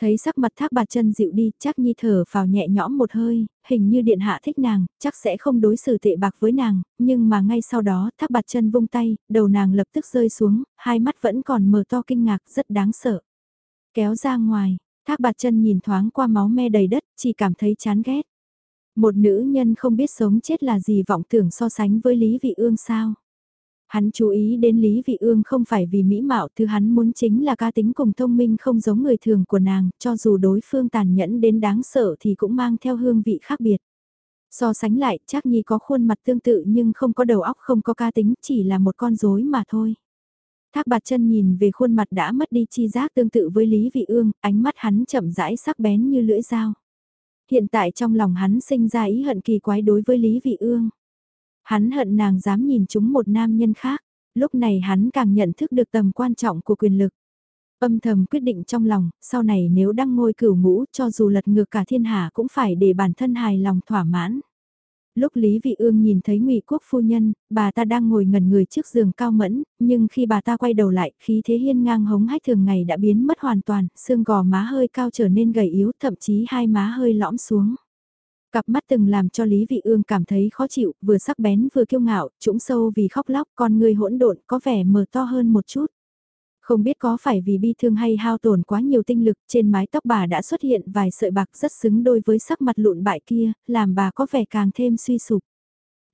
Thấy sắc mặt thác bạt chân dịu đi, chắc nhi thở vào nhẹ nhõm một hơi, hình như điện hạ thích nàng, chắc sẽ không đối xử tệ bạc với nàng, nhưng mà ngay sau đó thác bạt chân vung tay, đầu nàng lập tức rơi xuống, hai mắt vẫn còn mở to kinh ngạc rất đáng sợ. Kéo ra ngoài, thác bạt chân nhìn thoáng qua máu me đầy đất, chỉ cảm thấy chán ghét. Một nữ nhân không biết sống chết là gì vọng tưởng so sánh với Lý Vị Ương sao. Hắn chú ý đến Lý Vị Ương không phải vì mỹ mạo thứ hắn muốn chính là ca tính cùng thông minh không giống người thường của nàng, cho dù đối phương tàn nhẫn đến đáng sợ thì cũng mang theo hương vị khác biệt. So sánh lại, chắc Nhi có khuôn mặt tương tự nhưng không có đầu óc không có ca tính, chỉ là một con rối mà thôi. Thác bạt chân nhìn về khuôn mặt đã mất đi chi giác tương tự với Lý Vị Ương, ánh mắt hắn chậm rãi sắc bén như lưỡi dao. Hiện tại trong lòng hắn sinh ra ý hận kỳ quái đối với Lý Vị Ương. Hắn hận nàng dám nhìn chúng một nam nhân khác, lúc này hắn càng nhận thức được tầm quan trọng của quyền lực. Âm thầm quyết định trong lòng, sau này nếu đăng ngôi cửu ngũ cho dù lật ngược cả thiên hạ cũng phải để bản thân hài lòng thỏa mãn. Lúc Lý Vị Ương nhìn thấy Ngụy Quốc phu nhân, bà ta đang ngồi ngẩn người trước giường cao mẫn, nhưng khi bà ta quay đầu lại, khí thế hiên ngang hống hách thường ngày đã biến mất hoàn toàn, xương gò má hơi cao trở nên gầy yếu, thậm chí hai má hơi lõm xuống. Cặp mắt từng làm cho Lý Vị Ương cảm thấy khó chịu, vừa sắc bén vừa kiêu ngạo, trũng sâu vì khóc lóc, con người hỗn độn có vẻ mở to hơn một chút. Không biết có phải vì bi thương hay hao tổn quá nhiều tinh lực, trên mái tóc bà đã xuất hiện vài sợi bạc rất xứng đôi với sắc mặt lụn bại kia, làm bà có vẻ càng thêm suy sụp.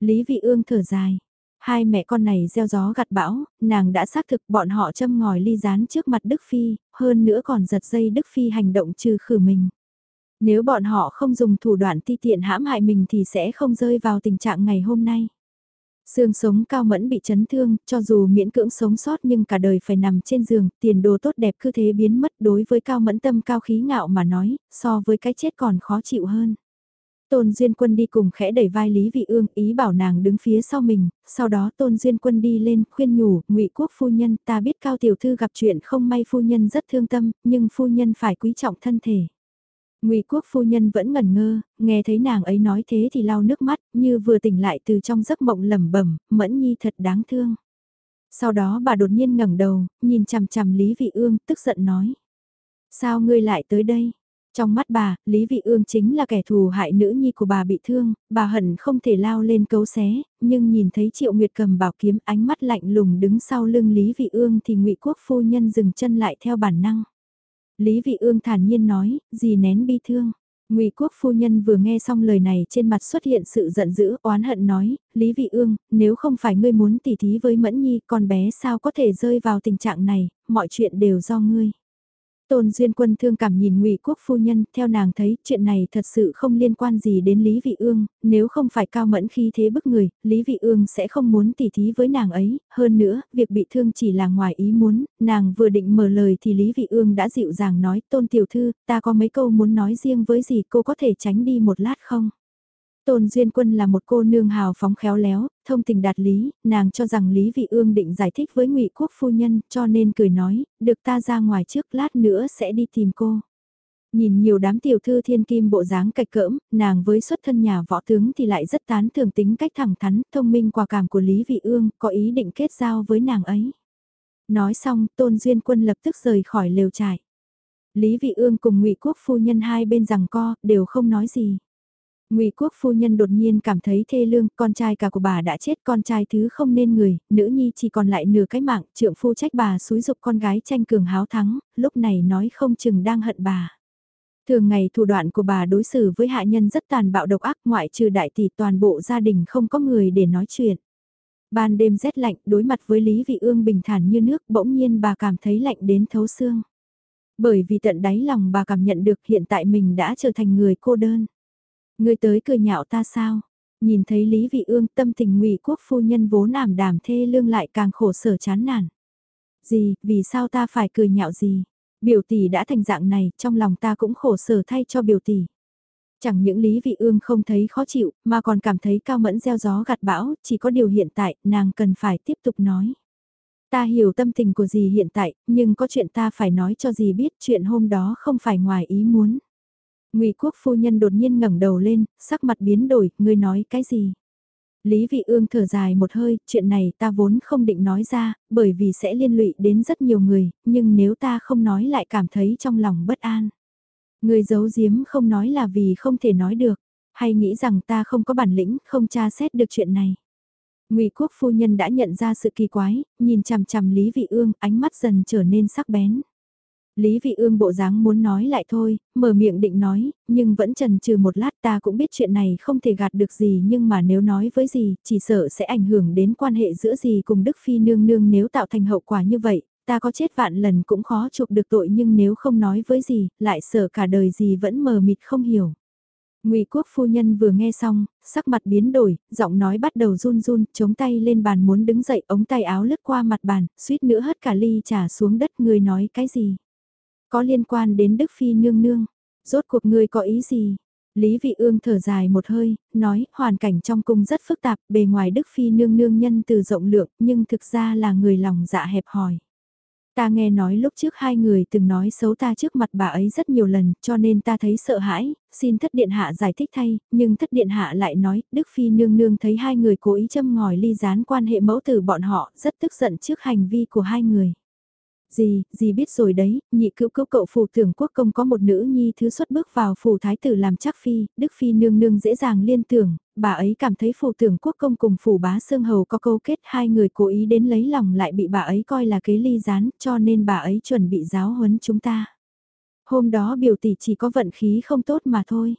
Lý Vị Ương thở dài. Hai mẹ con này gieo gió gặt bão, nàng đã xác thực bọn họ châm ngòi ly rán trước mặt Đức Phi, hơn nữa còn giật dây Đức Phi hành động trừ khử mình. Nếu bọn họ không dùng thủ đoạn ti tiện hãm hại mình thì sẽ không rơi vào tình trạng ngày hôm nay. Xương sống cao mẫn bị chấn thương, cho dù miễn cưỡng sống sót nhưng cả đời phải nằm trên giường, tiền đồ tốt đẹp cứ thế biến mất đối với cao mẫn tâm cao khí ngạo mà nói, so với cái chết còn khó chịu hơn. Tôn Duyên Quân đi cùng khẽ đẩy vai Lý Vị Ương, ý bảo nàng đứng phía sau mình, sau đó Tôn Duyên Quân đi lên, khuyên nhủ, ngụy quốc phu nhân, ta biết Cao Tiểu Thư gặp chuyện không may phu nhân rất thương tâm, nhưng phu nhân phải quý trọng thân thể. Ngụy quốc phu nhân vẫn ngẩn ngơ, nghe thấy nàng ấy nói thế thì lau nước mắt, như vừa tỉnh lại từ trong giấc mộng lẩm bẩm, Mẫn Nhi thật đáng thương. Sau đó bà đột nhiên ngẩng đầu, nhìn chằm chằm Lý Vị Ương, tức giận nói: "Sao ngươi lại tới đây?" Trong mắt bà, Lý Vị Ương chính là kẻ thù hại nữ nhi của bà bị thương, bà hận không thể lao lên cấu xé, nhưng nhìn thấy Triệu Nguyệt cầm bảo kiếm ánh mắt lạnh lùng đứng sau lưng Lý Vị Ương thì Ngụy Quốc phu nhân dừng chân lại theo bản năng. Lý Vị Ương thản nhiên nói, gì nén bi thương. Ngụy Quốc phu nhân vừa nghe xong lời này trên mặt xuất hiện sự giận dữ, oán hận nói, Lý Vị Ương, nếu không phải ngươi muốn tỉ thí với Mẫn Nhi, con bé sao có thể rơi vào tình trạng này, mọi chuyện đều do ngươi. Tôn Duyên Quân thương cảm nhìn Ngụy Quốc phu nhân, theo nàng thấy, chuyện này thật sự không liên quan gì đến Lý Vị Ương, nếu không phải cao mẫn khi thế bức người, Lý Vị Ương sẽ không muốn tỉ thí với nàng ấy, hơn nữa, việc bị thương chỉ là ngoài ý muốn, nàng vừa định mở lời thì Lý Vị Ương đã dịu dàng nói, Tôn Tiểu Thư, ta có mấy câu muốn nói riêng với gì cô có thể tránh đi một lát không? Tôn Duyên Quân là một cô nương hào phóng khéo léo, thông tình đạt lý, nàng cho rằng Lý Vị Ương định giải thích với Ngụy Quốc phu nhân, cho nên cười nói, được ta ra ngoài trước lát nữa sẽ đi tìm cô. Nhìn nhiều đám tiểu thư thiên kim bộ dáng cạch cỡm, nàng với xuất thân nhà võ tướng thì lại rất tán thường tính cách thẳng thắn, thông minh quả cảm của Lý Vị Ương, có ý định kết giao với nàng ấy. Nói xong, Tôn Duyên Quân lập tức rời khỏi lều trại. Lý Vị Ương cùng Ngụy Quốc phu nhân hai bên rằng co, đều không nói gì. Ngụy Quốc phu nhân đột nhiên cảm thấy thê lương, con trai cả của bà đã chết, con trai thứ không nên người, nữ nhi chỉ còn lại nửa cái mạng, trượng phu trách bà xúi dục con gái tranh cường háo thắng, lúc này nói không chừng đang hận bà. Thường ngày thủ đoạn của bà đối xử với hạ nhân rất tàn bạo độc ác ngoại trừ đại tỷ toàn bộ gia đình không có người để nói chuyện. Ban đêm rét lạnh đối mặt với Lý Vị Ương bình thản như nước bỗng nhiên bà cảm thấy lạnh đến thấu xương. Bởi vì tận đáy lòng bà cảm nhận được hiện tại mình đã trở thành người cô đơn người tới cười nhạo ta sao? Nhìn thấy Lý Vị Ương tâm tình ngụy quốc phu nhân vốn ảm đàm thê lương lại càng khổ sở chán nản. Gì, vì sao ta phải cười nhạo gì? Biểu tỷ đã thành dạng này, trong lòng ta cũng khổ sở thay cho biểu tỷ. Chẳng những Lý Vị Ương không thấy khó chịu, mà còn cảm thấy cao mẫn gieo gió gặt bão, chỉ có điều hiện tại, nàng cần phải tiếp tục nói. Ta hiểu tâm tình của dì hiện tại, nhưng có chuyện ta phải nói cho dì biết chuyện hôm đó không phải ngoài ý muốn. Ngụy Quốc phu nhân đột nhiên ngẩng đầu lên, sắc mặt biến đổi, ngươi nói cái gì? Lý Vị Ương thở dài một hơi, chuyện này ta vốn không định nói ra, bởi vì sẽ liên lụy đến rất nhiều người, nhưng nếu ta không nói lại cảm thấy trong lòng bất an. Người giấu giếm không nói là vì không thể nói được, hay nghĩ rằng ta không có bản lĩnh, không tra xét được chuyện này. Ngụy Quốc phu nhân đã nhận ra sự kỳ quái, nhìn chằm chằm Lý Vị Ương, ánh mắt dần trở nên sắc bén. Lý Vị Ương bộ dáng muốn nói lại thôi, mở miệng định nói, nhưng vẫn chần chừ một lát ta cũng biết chuyện này không thể gạt được gì nhưng mà nếu nói với gì, chỉ sợ sẽ ảnh hưởng đến quan hệ giữa gì cùng Đức Phi nương nương nếu tạo thành hậu quả như vậy, ta có chết vạn lần cũng khó chụp được tội nhưng nếu không nói với gì, lại sợ cả đời gì vẫn mờ mịt không hiểu. Ngụy Quốc phu nhân vừa nghe xong, sắc mặt biến đổi, giọng nói bắt đầu run run, chống tay lên bàn muốn đứng dậy, ống tay áo lướt qua mặt bàn, suýt nữa hất cả ly trà xuống đất, người nói cái gì? Có liên quan đến Đức Phi nương nương. Rốt cuộc ngươi có ý gì? Lý Vị Ương thở dài một hơi, nói, hoàn cảnh trong cung rất phức tạp, bề ngoài Đức Phi nương nương nhân từ rộng lượng, nhưng thực ra là người lòng dạ hẹp hòi. Ta nghe nói lúc trước hai người từng nói xấu ta trước mặt bà ấy rất nhiều lần, cho nên ta thấy sợ hãi, xin thất điện hạ giải thích thay, nhưng thất điện hạ lại nói, Đức Phi nương nương thấy hai người cố ý châm ngòi ly gián quan hệ mẫu tử bọn họ, rất tức giận trước hành vi của hai người. Gì, gì biết rồi đấy, nhị cữu cữu cậu phủ tưởng quốc công có một nữ nhi thứ xuất bước vào phủ thái tử làm chắc phi, đức phi nương nương dễ dàng liên tưởng, bà ấy cảm thấy phủ tưởng quốc công cùng phủ bá sương hầu có câu kết hai người cố ý đến lấy lòng lại bị bà ấy coi là kế ly gián, cho nên bà ấy chuẩn bị giáo huấn chúng ta. Hôm đó biểu tỷ chỉ có vận khí không tốt mà thôi.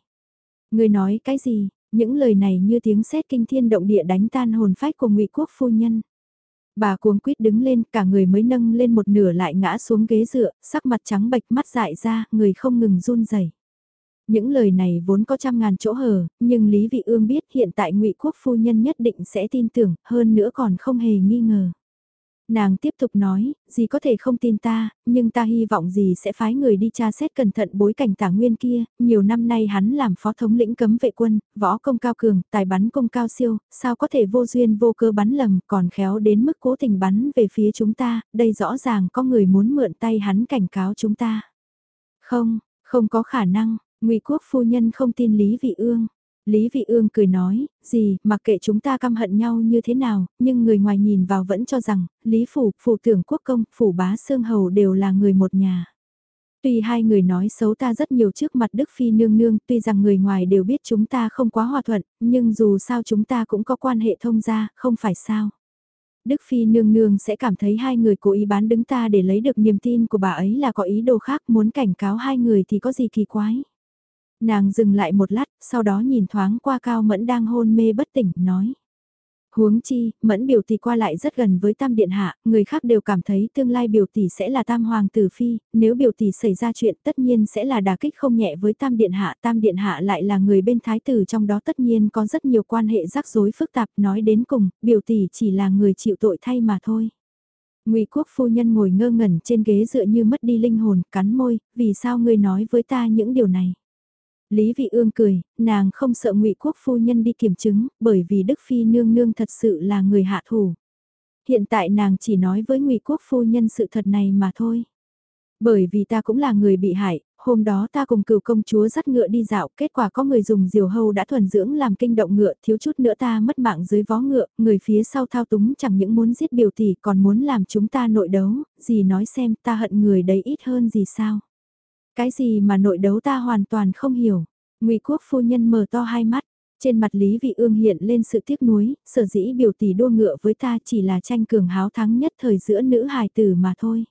Người nói cái gì, những lời này như tiếng sét kinh thiên động địa đánh tan hồn phách của ngụy quốc phu nhân. Bà cuống quýt đứng lên, cả người mới nâng lên một nửa lại ngã xuống ghế dựa, sắc mặt trắng bệch mắt dại ra, người không ngừng run rẩy. Những lời này vốn có trăm ngàn chỗ hở, nhưng Lý Vị Ương biết hiện tại Ngụy Quốc phu nhân nhất định sẽ tin tưởng, hơn nữa còn không hề nghi ngờ. Nàng tiếp tục nói, dì có thể không tin ta, nhưng ta hy vọng dì sẽ phái người đi tra xét cẩn thận bối cảnh tả nguyên kia, nhiều năm nay hắn làm phó thống lĩnh cấm vệ quân, võ công cao cường, tài bắn công cao siêu, sao có thể vô duyên vô cơ bắn lầm, còn khéo đến mức cố tình bắn về phía chúng ta, đây rõ ràng có người muốn mượn tay hắn cảnh cáo chúng ta. Không, không có khả năng, ngụy quốc phu nhân không tin Lý Vị Ương. Lý Vị Ương cười nói, gì, mặc kệ chúng ta căm hận nhau như thế nào, nhưng người ngoài nhìn vào vẫn cho rằng, Lý Phủ, Phủ Tưởng Quốc Công, Phủ Bá Sương Hầu đều là người một nhà. Tuy hai người nói xấu ta rất nhiều trước mặt Đức Phi nương nương, tuy rằng người ngoài đều biết chúng ta không quá hòa thuận, nhưng dù sao chúng ta cũng có quan hệ thông gia, không phải sao. Đức Phi nương nương sẽ cảm thấy hai người cố ý bán đứng ta để lấy được niềm tin của bà ấy là có ý đồ khác muốn cảnh cáo hai người thì có gì kỳ quái. Nàng dừng lại một lát, sau đó nhìn thoáng qua Cao Mẫn đang hôn mê bất tỉnh, nói. Huống chi, mẫn biểu tỷ qua lại rất gần với tam điện hạ, người khác đều cảm thấy tương lai biểu tỷ sẽ là tam hoàng tử phi, nếu biểu tỷ xảy ra chuyện tất nhiên sẽ là đả kích không nhẹ với tam điện hạ, tam điện hạ lại là người bên thái tử trong đó tất nhiên có rất nhiều quan hệ rắc rối phức tạp, nói đến cùng, biểu tỷ chỉ là người chịu tội thay mà thôi. Ngụy Quốc phu nhân ngồi ngơ ngẩn trên ghế dựa như mất đi linh hồn, cắn môi, vì sao ngươi nói với ta những điều này? Lý Vị Ương cười, nàng không sợ Ngụy Quốc phu nhân đi kiểm chứng, bởi vì Đức Phi nương nương thật sự là người hạ thủ. Hiện tại nàng chỉ nói với Ngụy Quốc phu nhân sự thật này mà thôi. Bởi vì ta cũng là người bị hại, hôm đó ta cùng cựu công chúa dắt ngựa đi dạo, kết quả có người dùng diều hâu đã thuần dưỡng làm kinh động ngựa, thiếu chút nữa ta mất mạng dưới vó ngựa, người phía sau thao túng chẳng những muốn giết biểu tỷ còn muốn làm chúng ta nội đấu, gì nói xem ta hận người đấy ít hơn gì sao. Cái gì mà nội đấu ta hoàn toàn không hiểu. Ngụy Quốc phu nhân mở to hai mắt, trên mặt Lý Vị Ương hiện lên sự tiếc nuối, sở dĩ biểu tỷ đua ngựa với ta chỉ là tranh cường háo thắng nhất thời giữa nữ hài tử mà thôi.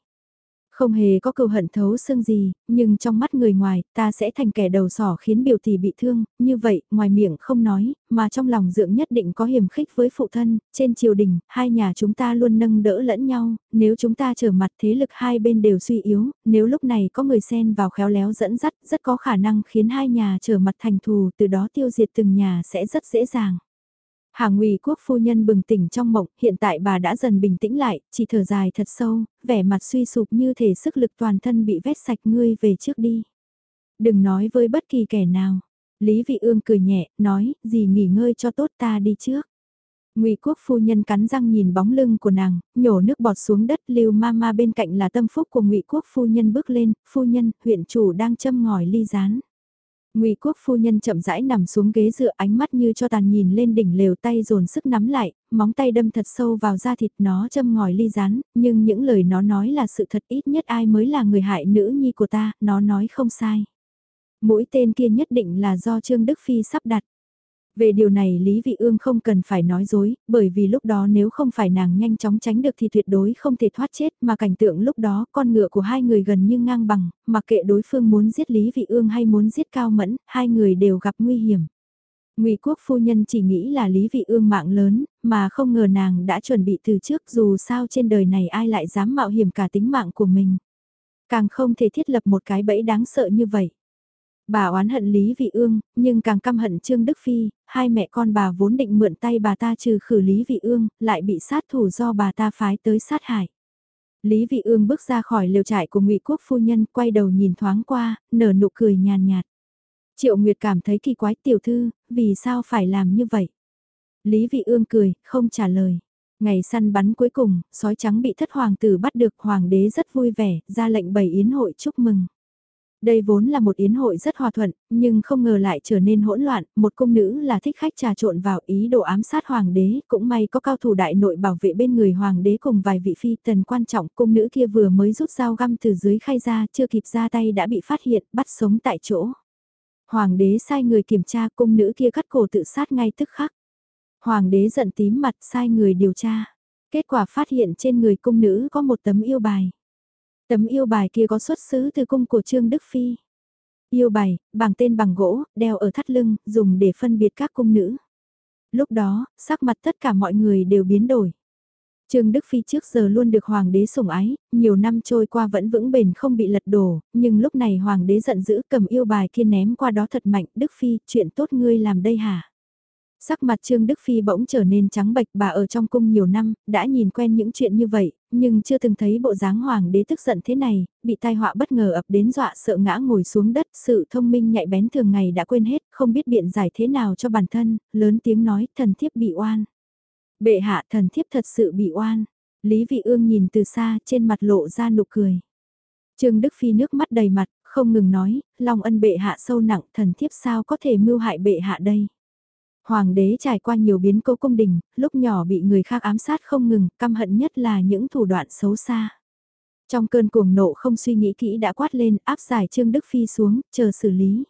Không hề có cầu hận thấu xương gì, nhưng trong mắt người ngoài, ta sẽ thành kẻ đầu sỏ khiến biểu tỷ bị thương, như vậy, ngoài miệng không nói, mà trong lòng dưỡng nhất định có hiểm khích với phụ thân, trên triều đình, hai nhà chúng ta luôn nâng đỡ lẫn nhau, nếu chúng ta trở mặt thế lực hai bên đều suy yếu, nếu lúc này có người xen vào khéo léo dẫn dắt, rất có khả năng khiến hai nhà trở mặt thành thù, từ đó tiêu diệt từng nhà sẽ rất dễ dàng. Hà Ngụy Quốc phu nhân bừng tỉnh trong mộng, hiện tại bà đã dần bình tĩnh lại, chỉ thở dài thật sâu, vẻ mặt suy sụp như thể sức lực toàn thân bị vét sạch ngươi về trước đi. Đừng nói với bất kỳ kẻ nào. Lý Vị Ương cười nhẹ, nói, gì nghỉ ngơi cho tốt ta đi trước. Ngụy Quốc phu nhân cắn răng nhìn bóng lưng của nàng, nhổ nước bọt xuống đất, Lưu Mama bên cạnh là tâm phúc của Ngụy Quốc phu nhân bước lên, "Phu nhân, huyện chủ đang châm ngòi ly rán." Ngụy Quốc phu nhân chậm rãi nằm xuống ghế dựa ánh mắt như cho tàn nhìn lên đỉnh lều tay dồn sức nắm lại, móng tay đâm thật sâu vào da thịt nó châm ngòi ly rán, nhưng những lời nó nói là sự thật ít nhất ai mới là người hại nữ nhi của ta, nó nói không sai. Mũi tên kia nhất định là do Trương Đức Phi sắp đặt. Về điều này Lý Vị Ương không cần phải nói dối, bởi vì lúc đó nếu không phải nàng nhanh chóng tránh được thì tuyệt đối không thể thoát chết mà cảnh tượng lúc đó con ngựa của hai người gần như ngang bằng, mặc kệ đối phương muốn giết Lý Vị Ương hay muốn giết Cao Mẫn, hai người đều gặp nguy hiểm. Ngụy Quốc phu nhân chỉ nghĩ là Lý Vị Ương mạng lớn, mà không ngờ nàng đã chuẩn bị từ trước dù sao trên đời này ai lại dám mạo hiểm cả tính mạng của mình. Càng không thể thiết lập một cái bẫy đáng sợ như vậy. Bà oán hận Lý Vị Ương, nhưng càng căm hận Trương Đức Phi, hai mẹ con bà vốn định mượn tay bà ta trừ khử Lý Vị Ương, lại bị sát thủ do bà ta phái tới sát hại. Lý Vị Ương bước ra khỏi liều trại của Ngụy Quốc phu nhân, quay đầu nhìn thoáng qua, nở nụ cười nhàn nhạt. Triệu Nguyệt cảm thấy kỳ quái tiểu thư, vì sao phải làm như vậy? Lý Vị Ương cười, không trả lời. Ngày săn bắn cuối cùng, sói trắng bị thất hoàng tử bắt được, hoàng đế rất vui vẻ, ra lệnh bày yến hội chúc mừng. Đây vốn là một yến hội rất hòa thuận, nhưng không ngờ lại trở nên hỗn loạn, một cung nữ là thích khách trà trộn vào ý đồ ám sát hoàng đế, cũng may có cao thủ đại nội bảo vệ bên người hoàng đế cùng vài vị phi tần quan trọng, cung nữ kia vừa mới rút dao găm từ dưới khay ra, chưa kịp ra tay đã bị phát hiện, bắt sống tại chỗ. Hoàng đế sai người kiểm tra cung nữ kia cắt cổ tự sát ngay tức khắc. Hoàng đế giận tím mặt sai người điều tra. Kết quả phát hiện trên người cung nữ có một tấm yêu bài. Tấm yêu bài kia có xuất xứ từ cung của Trương Đức Phi. Yêu bài, bằng tên bằng gỗ, đeo ở thắt lưng, dùng để phân biệt các cung nữ. Lúc đó, sắc mặt tất cả mọi người đều biến đổi. Trương Đức Phi trước giờ luôn được Hoàng đế sủng ái, nhiều năm trôi qua vẫn vững bền không bị lật đổ, nhưng lúc này Hoàng đế giận dữ cầm yêu bài kia ném qua đó thật mạnh, Đức Phi, chuyện tốt ngươi làm đây hả? Sắc mặt Trương Đức Phi bỗng trở nên trắng bệch bà ở trong cung nhiều năm, đã nhìn quen những chuyện như vậy, nhưng chưa từng thấy bộ dáng hoàng đế tức giận thế này, bị tai họa bất ngờ ập đến dọa sợ ngã ngồi xuống đất, sự thông minh nhạy bén thường ngày đã quên hết, không biết biện giải thế nào cho bản thân, lớn tiếng nói thần thiếp bị oan. Bệ hạ thần thiếp thật sự bị oan. Lý Vị Ương nhìn từ xa trên mặt lộ ra nụ cười. Trương Đức Phi nước mắt đầy mặt, không ngừng nói, lòng ân bệ hạ sâu nặng thần thiếp sao có thể mưu hại bệ hạ đây. Hoàng đế trải qua nhiều biến cố cung đình, lúc nhỏ bị người khác ám sát không ngừng, căm hận nhất là những thủ đoạn xấu xa. Trong cơn cuồng nộ không suy nghĩ kỹ đã quát lên áp giải Trương Đức Phi xuống, chờ xử lý.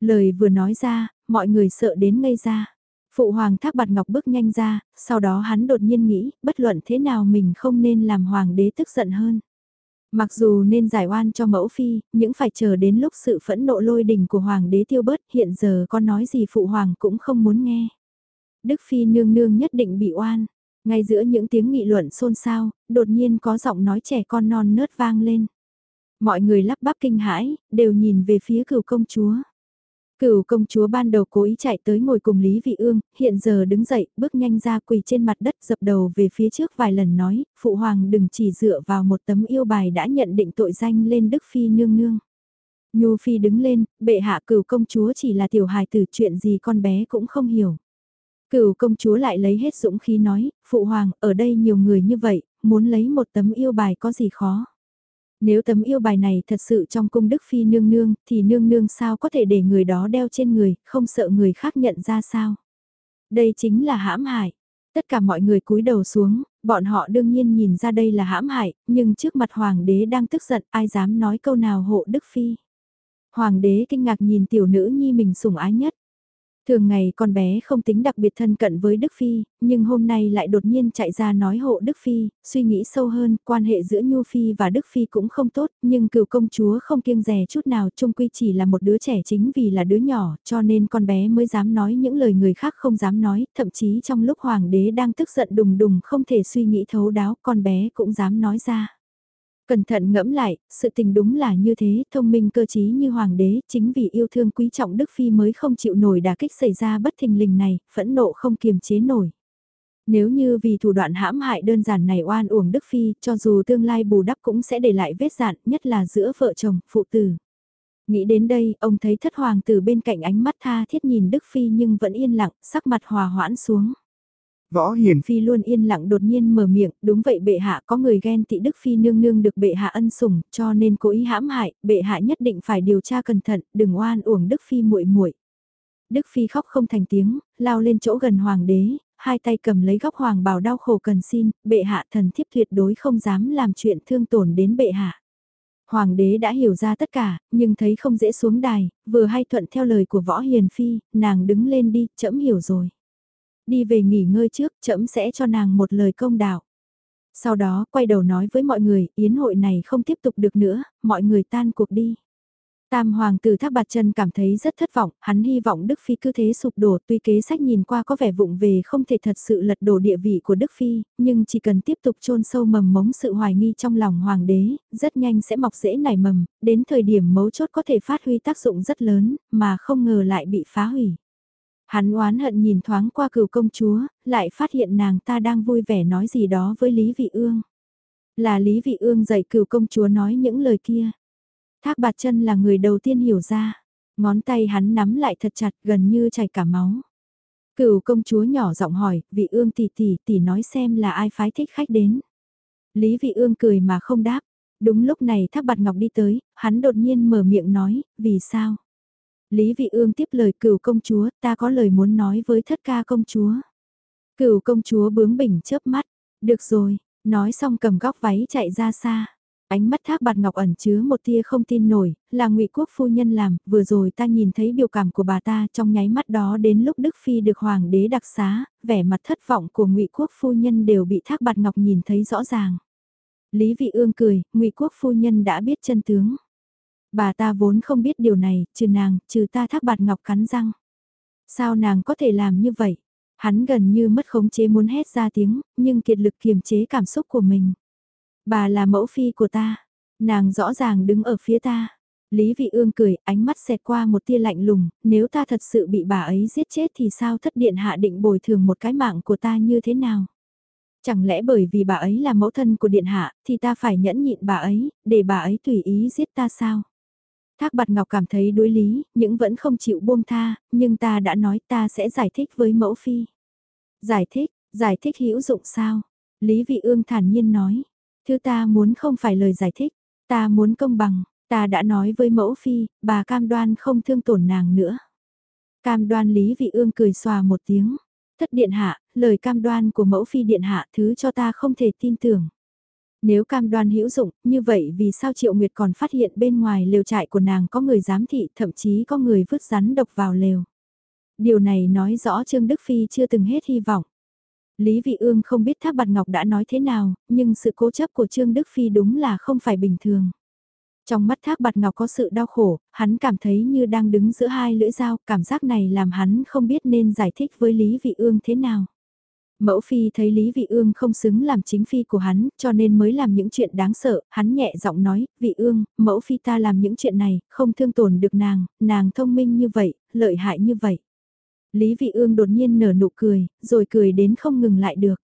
Lời vừa nói ra, mọi người sợ đến ngây ra. Phụ hoàng thác bạt ngọc bước nhanh ra, sau đó hắn đột nhiên nghĩ, bất luận thế nào mình không nên làm hoàng đế tức giận hơn. Mặc dù nên giải oan cho mẫu phi, nhưng phải chờ đến lúc sự phẫn nộ lôi đình của hoàng đế tiêu bớt hiện giờ con nói gì phụ hoàng cũng không muốn nghe. Đức Phi nương nương nhất định bị oan. Ngay giữa những tiếng nghị luận xôn xao, đột nhiên có giọng nói trẻ con non nớt vang lên. Mọi người lắp bắp kinh hãi, đều nhìn về phía cửu công chúa. Cửu công chúa ban đầu cố ý chạy tới ngồi cùng Lý Vị Ương, hiện giờ đứng dậy, bước nhanh ra quỳ trên mặt đất dập đầu về phía trước vài lần nói, Phụ Hoàng đừng chỉ dựa vào một tấm yêu bài đã nhận định tội danh lên Đức Phi nương nương. Nhu Phi đứng lên, bệ hạ cửu công chúa chỉ là tiểu hài tử chuyện gì con bé cũng không hiểu. Cửu công chúa lại lấy hết dũng khí nói, Phụ Hoàng, ở đây nhiều người như vậy, muốn lấy một tấm yêu bài có gì khó. Nếu tấm yêu bài này thật sự trong cung Đức Phi nương nương, thì nương nương sao có thể để người đó đeo trên người, không sợ người khác nhận ra sao. Đây chính là hãm hại. Tất cả mọi người cúi đầu xuống, bọn họ đương nhiên nhìn ra đây là hãm hại, nhưng trước mặt hoàng đế đang tức giận ai dám nói câu nào hộ Đức Phi. Hoàng đế kinh ngạc nhìn tiểu nữ nhi mình sủng ái nhất. Thường ngày con bé không tính đặc biệt thân cận với Đức Phi, nhưng hôm nay lại đột nhiên chạy ra nói hộ Đức Phi, suy nghĩ sâu hơn, quan hệ giữa Nhu Phi và Đức Phi cũng không tốt, nhưng cựu công chúa không kiêng rè chút nào, trung quy chỉ là một đứa trẻ chính vì là đứa nhỏ, cho nên con bé mới dám nói những lời người khác không dám nói, thậm chí trong lúc hoàng đế đang tức giận đùng đùng không thể suy nghĩ thấu đáo, con bé cũng dám nói ra. Cẩn thận ngẫm lại, sự tình đúng là như thế, thông minh cơ trí như hoàng đế, chính vì yêu thương quý trọng Đức Phi mới không chịu nổi đả kích xảy ra bất thình lình này, phẫn nộ không kiềm chế nổi. Nếu như vì thủ đoạn hãm hại đơn giản này oan uổng Đức Phi, cho dù tương lai bù đắp cũng sẽ để lại vết dạn, nhất là giữa vợ chồng, phụ tử. Nghĩ đến đây, ông thấy thất hoàng từ bên cạnh ánh mắt tha thiết nhìn Đức Phi nhưng vẫn yên lặng, sắc mặt hòa hoãn xuống. Võ Hiền Phi luôn yên lặng đột nhiên mở miệng, đúng vậy bệ hạ có người ghen tị Đức Phi nương nương được bệ hạ ân sủng, cho nên cố ý hãm hại, bệ hạ nhất định phải điều tra cẩn thận, đừng oan uổng Đức Phi muội muội. Đức Phi khóc không thành tiếng, lao lên chỗ gần hoàng đế, hai tay cầm lấy góc hoàng bào đau khổ cần xin, bệ hạ thần thiếp tuyệt đối không dám làm chuyện thương tổn đến bệ hạ. Hoàng đế đã hiểu ra tất cả, nhưng thấy không dễ xuống đài, vừa hay thuận theo lời của võ hiền phi, nàng đứng lên đi, trẫm hiểu rồi đi về nghỉ ngơi trước, trẫm sẽ cho nàng một lời công đạo. Sau đó, quay đầu nói với mọi người, yến hội này không tiếp tục được nữa, mọi người tan cuộc đi. Tam hoàng tử thác bạt chân cảm thấy rất thất vọng, hắn hy vọng Đức Phi cứ thế sụp đổ tuy kế sách nhìn qua có vẻ vụng về không thể thật sự lật đổ địa vị của Đức Phi, nhưng chỉ cần tiếp tục chôn sâu mầm mống sự hoài nghi trong lòng hoàng đế, rất nhanh sẽ mọc rễ nảy mầm, đến thời điểm mấu chốt có thể phát huy tác dụng rất lớn, mà không ngờ lại bị phá hủy. Hắn oán hận nhìn thoáng qua cửu công chúa, lại phát hiện nàng ta đang vui vẻ nói gì đó với Lý Vị Ương. Là Lý Vị Ương dạy cửu công chúa nói những lời kia. Thác bạt chân là người đầu tiên hiểu ra. Ngón tay hắn nắm lại thật chặt gần như chảy cả máu. Cửu công chúa nhỏ giọng hỏi, vị ương tỷ tỷ tỷ nói xem là ai phái thích khách đến. Lý vị ương cười mà không đáp. Đúng lúc này thác bạt ngọc đi tới, hắn đột nhiên mở miệng nói, vì sao? Lý Vị Ương tiếp lời cửu công chúa, ta có lời muốn nói với thất ca công chúa. Cửu công chúa bướng bỉnh chớp mắt, được rồi, nói xong cầm góc váy chạy ra xa. Ánh mắt thác bạt ngọc ẩn chứa một tia không tin nổi, là ngụy quốc phu nhân làm, vừa rồi ta nhìn thấy biểu cảm của bà ta trong nháy mắt đó đến lúc Đức Phi được hoàng đế đặc xá, vẻ mặt thất vọng của ngụy quốc phu nhân đều bị thác bạt ngọc nhìn thấy rõ ràng. Lý vị ương cười, ngụy quốc phu nhân đã biết chân tướng. Bà ta vốn không biết điều này, trừ nàng, trừ ta thác bạt ngọc cắn răng. Sao nàng có thể làm như vậy? Hắn gần như mất khống chế muốn hét ra tiếng, nhưng kiệt lực kiềm chế cảm xúc của mình. Bà là mẫu phi của ta. Nàng rõ ràng đứng ở phía ta. Lý Vị Ương cười, ánh mắt xẹt qua một tia lạnh lùng, nếu ta thật sự bị bà ấy giết chết thì sao thất điện hạ định bồi thường một cái mạng của ta như thế nào? Chẳng lẽ bởi vì bà ấy là mẫu thân của điện hạ, thì ta phải nhẫn nhịn bà ấy, để bà ấy tùy ý giết ta sao? Thác bạt ngọc cảm thấy đối lý, những vẫn không chịu buông tha, nhưng ta đã nói ta sẽ giải thích với mẫu phi. Giải thích, giải thích hữu dụng sao? Lý vị ương thản nhiên nói. Thứ ta muốn không phải lời giải thích, ta muốn công bằng, ta đã nói với mẫu phi, bà cam đoan không thương tổn nàng nữa. Cam đoan Lý vị ương cười xòa một tiếng. Thất điện hạ, lời cam đoan của mẫu phi điện hạ thứ cho ta không thể tin tưởng. Nếu cam đoan hữu dụng, như vậy vì sao Triệu Nguyệt còn phát hiện bên ngoài lều trại của nàng có người giám thị, thậm chí có người vứt rắn độc vào lều. Điều này nói rõ Trương Đức Phi chưa từng hết hy vọng. Lý Vị Ương không biết tháp Bạt Ngọc đã nói thế nào, nhưng sự cố chấp của Trương Đức Phi đúng là không phải bình thường. Trong mắt thác bạt ngọc có sự đau khổ, hắn cảm thấy như đang đứng giữa hai lưỡi dao, cảm giác này làm hắn không biết nên giải thích với Lý Vị Ương thế nào. Mẫu phi thấy Lý Vị Ương không xứng làm chính phi của hắn, cho nên mới làm những chuyện đáng sợ, hắn nhẹ giọng nói, Vị Ương, mẫu phi ta làm những chuyện này, không thương tổn được nàng, nàng thông minh như vậy, lợi hại như vậy. Lý Vị Ương đột nhiên nở nụ cười, rồi cười đến không ngừng lại được.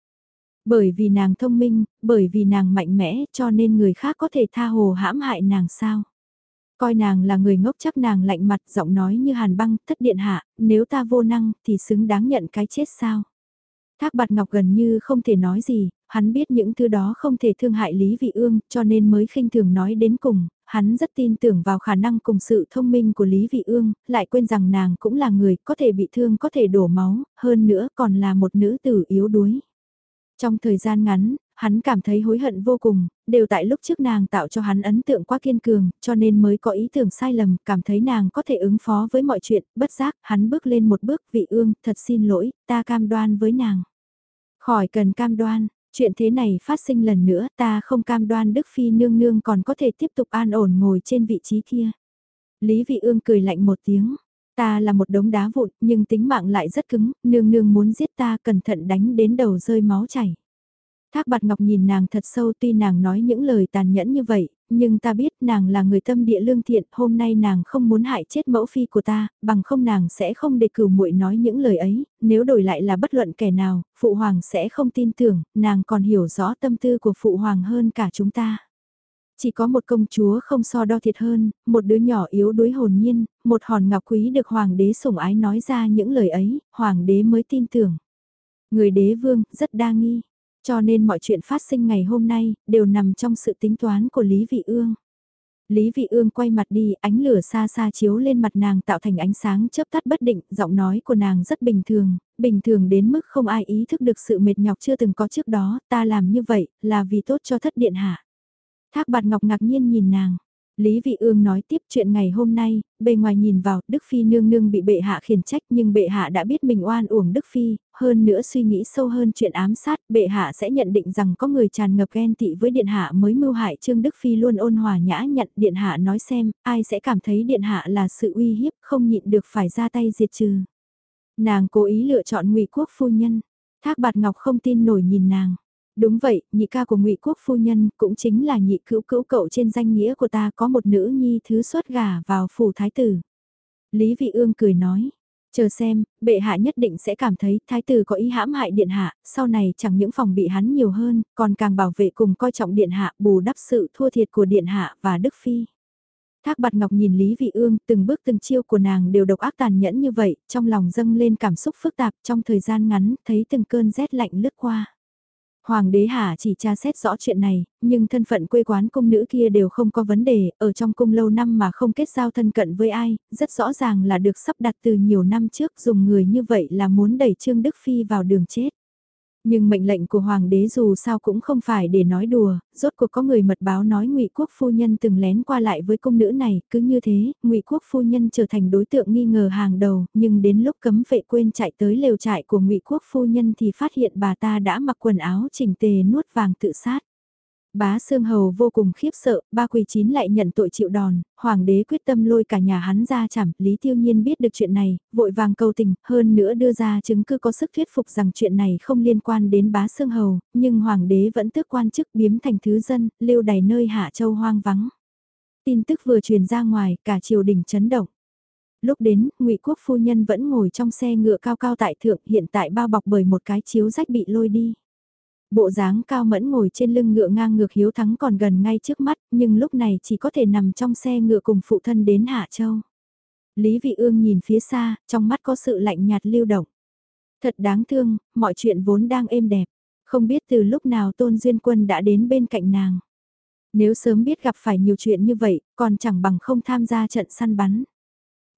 Bởi vì nàng thông minh, bởi vì nàng mạnh mẽ cho nên người khác có thể tha hồ hãm hại nàng sao. Coi nàng là người ngốc chắc nàng lạnh mặt giọng nói như hàn băng thất điện hạ, nếu ta vô năng thì xứng đáng nhận cái chết sao. Thác bạt ngọc gần như không thể nói gì, hắn biết những thứ đó không thể thương hại Lý Vị Ương cho nên mới khinh thường nói đến cùng, hắn rất tin tưởng vào khả năng cùng sự thông minh của Lý Vị Ương, lại quên rằng nàng cũng là người có thể bị thương có thể đổ máu, hơn nữa còn là một nữ tử yếu đuối. Trong thời gian ngắn, hắn cảm thấy hối hận vô cùng, đều tại lúc trước nàng tạo cho hắn ấn tượng quá kiên cường, cho nên mới có ý tưởng sai lầm, cảm thấy nàng có thể ứng phó với mọi chuyện, bất giác, hắn bước lên một bước, vị ương, thật xin lỗi, ta cam đoan với nàng. Khỏi cần cam đoan, chuyện thế này phát sinh lần nữa, ta không cam đoan Đức Phi nương nương còn có thể tiếp tục an ổn ngồi trên vị trí kia. Lý vị ương cười lạnh một tiếng, Ta là một đống đá vụn, nhưng tính mạng lại rất cứng, nương nương muốn giết ta cẩn thận đánh đến đầu rơi máu chảy. Thác bạt ngọc nhìn nàng thật sâu tuy nàng nói những lời tàn nhẫn như vậy, nhưng ta biết nàng là người tâm địa lương thiện, hôm nay nàng không muốn hại chết mẫu phi của ta, bằng không nàng sẽ không để cửu muội nói những lời ấy, nếu đổi lại là bất luận kẻ nào, phụ hoàng sẽ không tin tưởng, nàng còn hiểu rõ tâm tư của phụ hoàng hơn cả chúng ta. Chỉ có một công chúa không so đo thiệt hơn, một đứa nhỏ yếu đuối hồn nhiên, một hòn ngọc quý được hoàng đế sủng ái nói ra những lời ấy, hoàng đế mới tin tưởng. Người đế vương rất đa nghi, cho nên mọi chuyện phát sinh ngày hôm nay đều nằm trong sự tính toán của Lý Vị Ương. Lý Vị Ương quay mặt đi, ánh lửa xa xa chiếu lên mặt nàng tạo thành ánh sáng chớp tắt bất định, giọng nói của nàng rất bình thường, bình thường đến mức không ai ý thức được sự mệt nhọc chưa từng có trước đó, ta làm như vậy là vì tốt cho thất điện hạ. Thác bạt ngọc ngạc nhiên nhìn nàng. Lý Vị Ương nói tiếp chuyện ngày hôm nay, bề ngoài nhìn vào, Đức Phi nương nương bị bệ hạ khiển trách nhưng bệ hạ đã biết mình oan uổng Đức Phi, hơn nữa suy nghĩ sâu hơn chuyện ám sát, bệ hạ sẽ nhận định rằng có người tràn ngập ghen tị với Điện Hạ mới mưu hại Trương Đức Phi luôn ôn hòa nhã nhận Điện Hạ nói xem, ai sẽ cảm thấy Điện Hạ là sự uy hiếp không nhịn được phải ra tay diệt trừ. Nàng cố ý lựa chọn ngụy quốc phu nhân, Thác Bạt Ngọc không tin nổi nhìn nàng. Đúng vậy, nhị ca của ngụy quốc phu nhân cũng chính là nhị cữu cữu cậu trên danh nghĩa của ta có một nữ nhi thứ xuất gà vào phủ thái tử. Lý Vị Ương cười nói, chờ xem, bệ hạ nhất định sẽ cảm thấy thái tử có ý hãm hại điện hạ, sau này chẳng những phòng bị hắn nhiều hơn, còn càng bảo vệ cùng coi trọng điện hạ bù đắp sự thua thiệt của điện hạ và đức phi. Thác bạt ngọc nhìn Lý Vị Ương, từng bước từng chiêu của nàng đều độc ác tàn nhẫn như vậy, trong lòng dâng lên cảm xúc phức tạp trong thời gian ngắn, thấy từng cơn rét lạnh lướt qua. Hoàng đế Hà chỉ tra xét rõ chuyện này, nhưng thân phận quê quán cung nữ kia đều không có vấn đề, ở trong cung lâu năm mà không kết giao thân cận với ai, rất rõ ràng là được sắp đặt từ nhiều năm trước dùng người như vậy là muốn đẩy Trương Đức Phi vào đường chết. Nhưng mệnh lệnh của hoàng đế dù sao cũng không phải để nói đùa, rốt cuộc có người mật báo nói ngụy quốc phu nhân từng lén qua lại với công nữ này, cứ như thế, ngụy quốc phu nhân trở thành đối tượng nghi ngờ hàng đầu, nhưng đến lúc cấm vệ quên chạy tới lều trại của ngụy quốc phu nhân thì phát hiện bà ta đã mặc quần áo chỉnh tề nuốt vàng tự sát. Bá Sương Hầu vô cùng khiếp sợ, ba quỳ chín lại nhận tội chịu đòn, hoàng đế quyết tâm lôi cả nhà hắn ra chảm, Lý Tiêu Nhiên biết được chuyện này, vội vàng cầu tình, hơn nữa đưa ra chứng cứ có sức thuyết phục rằng chuyện này không liên quan đến bá Sương Hầu, nhưng hoàng đế vẫn tước quan chức biếm thành thứ dân, lưu đầy nơi hạ châu hoang vắng. Tin tức vừa truyền ra ngoài, cả triều đình chấn động. Lúc đến, ngụy Quốc phu nhân vẫn ngồi trong xe ngựa cao cao tại thượng, hiện tại bao bọc bởi một cái chiếu rách bị lôi đi. Bộ dáng cao mẫn ngồi trên lưng ngựa ngang ngược hiếu thắng còn gần ngay trước mắt, nhưng lúc này chỉ có thể nằm trong xe ngựa cùng phụ thân đến Hạ Châu. Lý Vị Ương nhìn phía xa, trong mắt có sự lạnh nhạt lưu động. Thật đáng thương, mọi chuyện vốn đang êm đẹp. Không biết từ lúc nào Tôn Duyên Quân đã đến bên cạnh nàng. Nếu sớm biết gặp phải nhiều chuyện như vậy, còn chẳng bằng không tham gia trận săn bắn.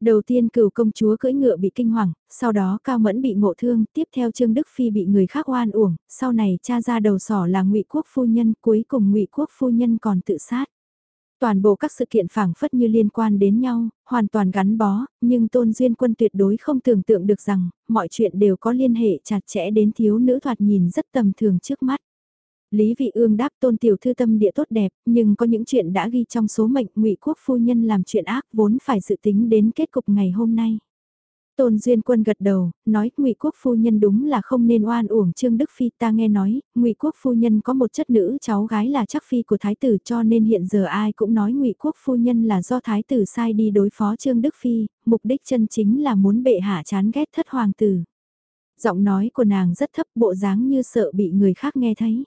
Đầu tiên cửu công chúa cưỡi ngựa bị kinh hoàng, sau đó Cao Mẫn bị ngộ thương, tiếp theo Trương Đức Phi bị người khác oan uổng, sau này cha ra đầu sỏ là ngụy Quốc Phu Nhân, cuối cùng ngụy Quốc Phu Nhân còn tự sát. Toàn bộ các sự kiện phảng phất như liên quan đến nhau, hoàn toàn gắn bó, nhưng Tôn Duyên Quân tuyệt đối không tưởng tượng được rằng, mọi chuyện đều có liên hệ chặt chẽ đến thiếu nữ thoạt nhìn rất tầm thường trước mắt. Lý Vị Ương đáp tôn tiểu thư tâm địa tốt đẹp, nhưng có những chuyện đã ghi trong số mệnh ngụy quốc phu nhân làm chuyện ác vốn phải dự tính đến kết cục ngày hôm nay. Tôn Duyên Quân gật đầu, nói Ngụy Quốc phu nhân đúng là không nên oan uổng Trương Đức Phi, ta nghe nói, Ngụy Quốc phu nhân có một chất nữ cháu gái là chắc phi của thái tử, cho nên hiện giờ ai cũng nói Ngụy Quốc phu nhân là do thái tử sai đi đối phó Trương Đức Phi, mục đích chân chính là muốn bệ hạ chán ghét thất hoàng tử. Giọng nói của nàng rất thấp, bộ dáng như sợ bị người khác nghe thấy.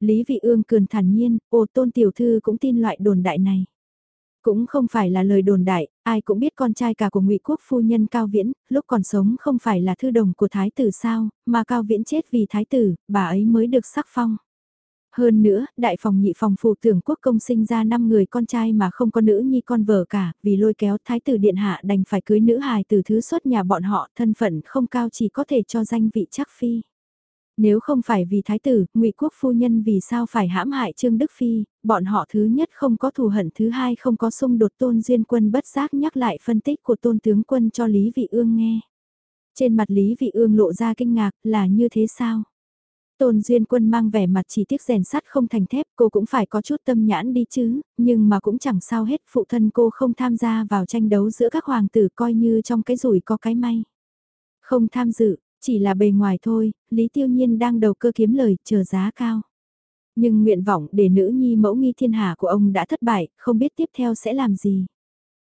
Lý Vị Ương cường thản nhiên, "Ồ, Tôn tiểu thư cũng tin loại đồn đại này." Cũng không phải là lời đồn đại, ai cũng biết con trai cả của ngụy quốc phu nhân Cao Viễn, lúc còn sống không phải là thư đồng của thái tử sao, mà Cao Viễn chết vì thái tử, bà ấy mới được sắc phong. Hơn nữa, đại phòng nhị phòng phụ tưởng quốc công sinh ra 5 người con trai mà không có nữ nhi con vợ cả, vì lôi kéo thái tử điện hạ đành phải cưới nữ hài từ thứ xuất nhà bọn họ, thân phận không cao chỉ có thể cho danh vị chắc phi. Nếu không phải vì thái tử, ngụy quốc phu nhân vì sao phải hãm hại Trương Đức Phi, bọn họ thứ nhất không có thù hận thứ hai không có xung đột tôn duyên quân bất giác nhắc lại phân tích của tôn tướng quân cho Lý Vị Ương nghe. Trên mặt Lý Vị Ương lộ ra kinh ngạc là như thế sao? Tôn Duyên Quân mang vẻ mặt chỉ tiếc rèn sắt không thành thép, cô cũng phải có chút tâm nhãn đi chứ, nhưng mà cũng chẳng sao hết, phụ thân cô không tham gia vào tranh đấu giữa các hoàng tử coi như trong cái rủi có cái may. Không tham dự, chỉ là bề ngoài thôi, Lý Tiêu Nhiên đang đầu cơ kiếm lời, chờ giá cao. Nhưng nguyện vọng để nữ nhi mẫu nghi thiên hạ của ông đã thất bại, không biết tiếp theo sẽ làm gì.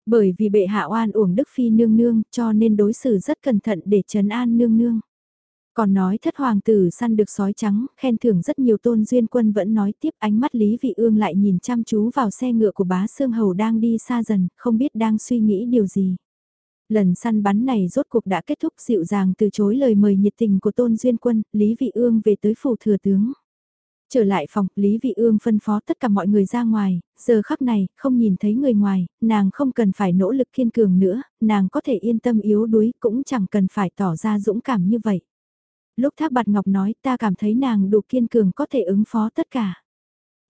Bởi vì bệ hạ oan uổng Đức Phi nương nương cho nên đối xử rất cẩn thận để trấn an nương nương. Còn nói thất hoàng tử săn được sói trắng, khen thưởng rất nhiều tôn duyên quân vẫn nói tiếp ánh mắt Lý Vị Ương lại nhìn chăm chú vào xe ngựa của bá Sương Hầu đang đi xa dần, không biết đang suy nghĩ điều gì. Lần săn bắn này rốt cuộc đã kết thúc dịu dàng từ chối lời mời nhiệt tình của Tôn Duyên Quân, Lý Vị Ương về tới phủ thừa tướng. Trở lại phòng, Lý Vị Ương phân phó tất cả mọi người ra ngoài, giờ khắc này, không nhìn thấy người ngoài, nàng không cần phải nỗ lực kiên cường nữa, nàng có thể yên tâm yếu đuối, cũng chẳng cần phải tỏ ra dũng cảm như vậy. Lúc Thác Bạt Ngọc nói ta cảm thấy nàng đủ kiên cường có thể ứng phó tất cả.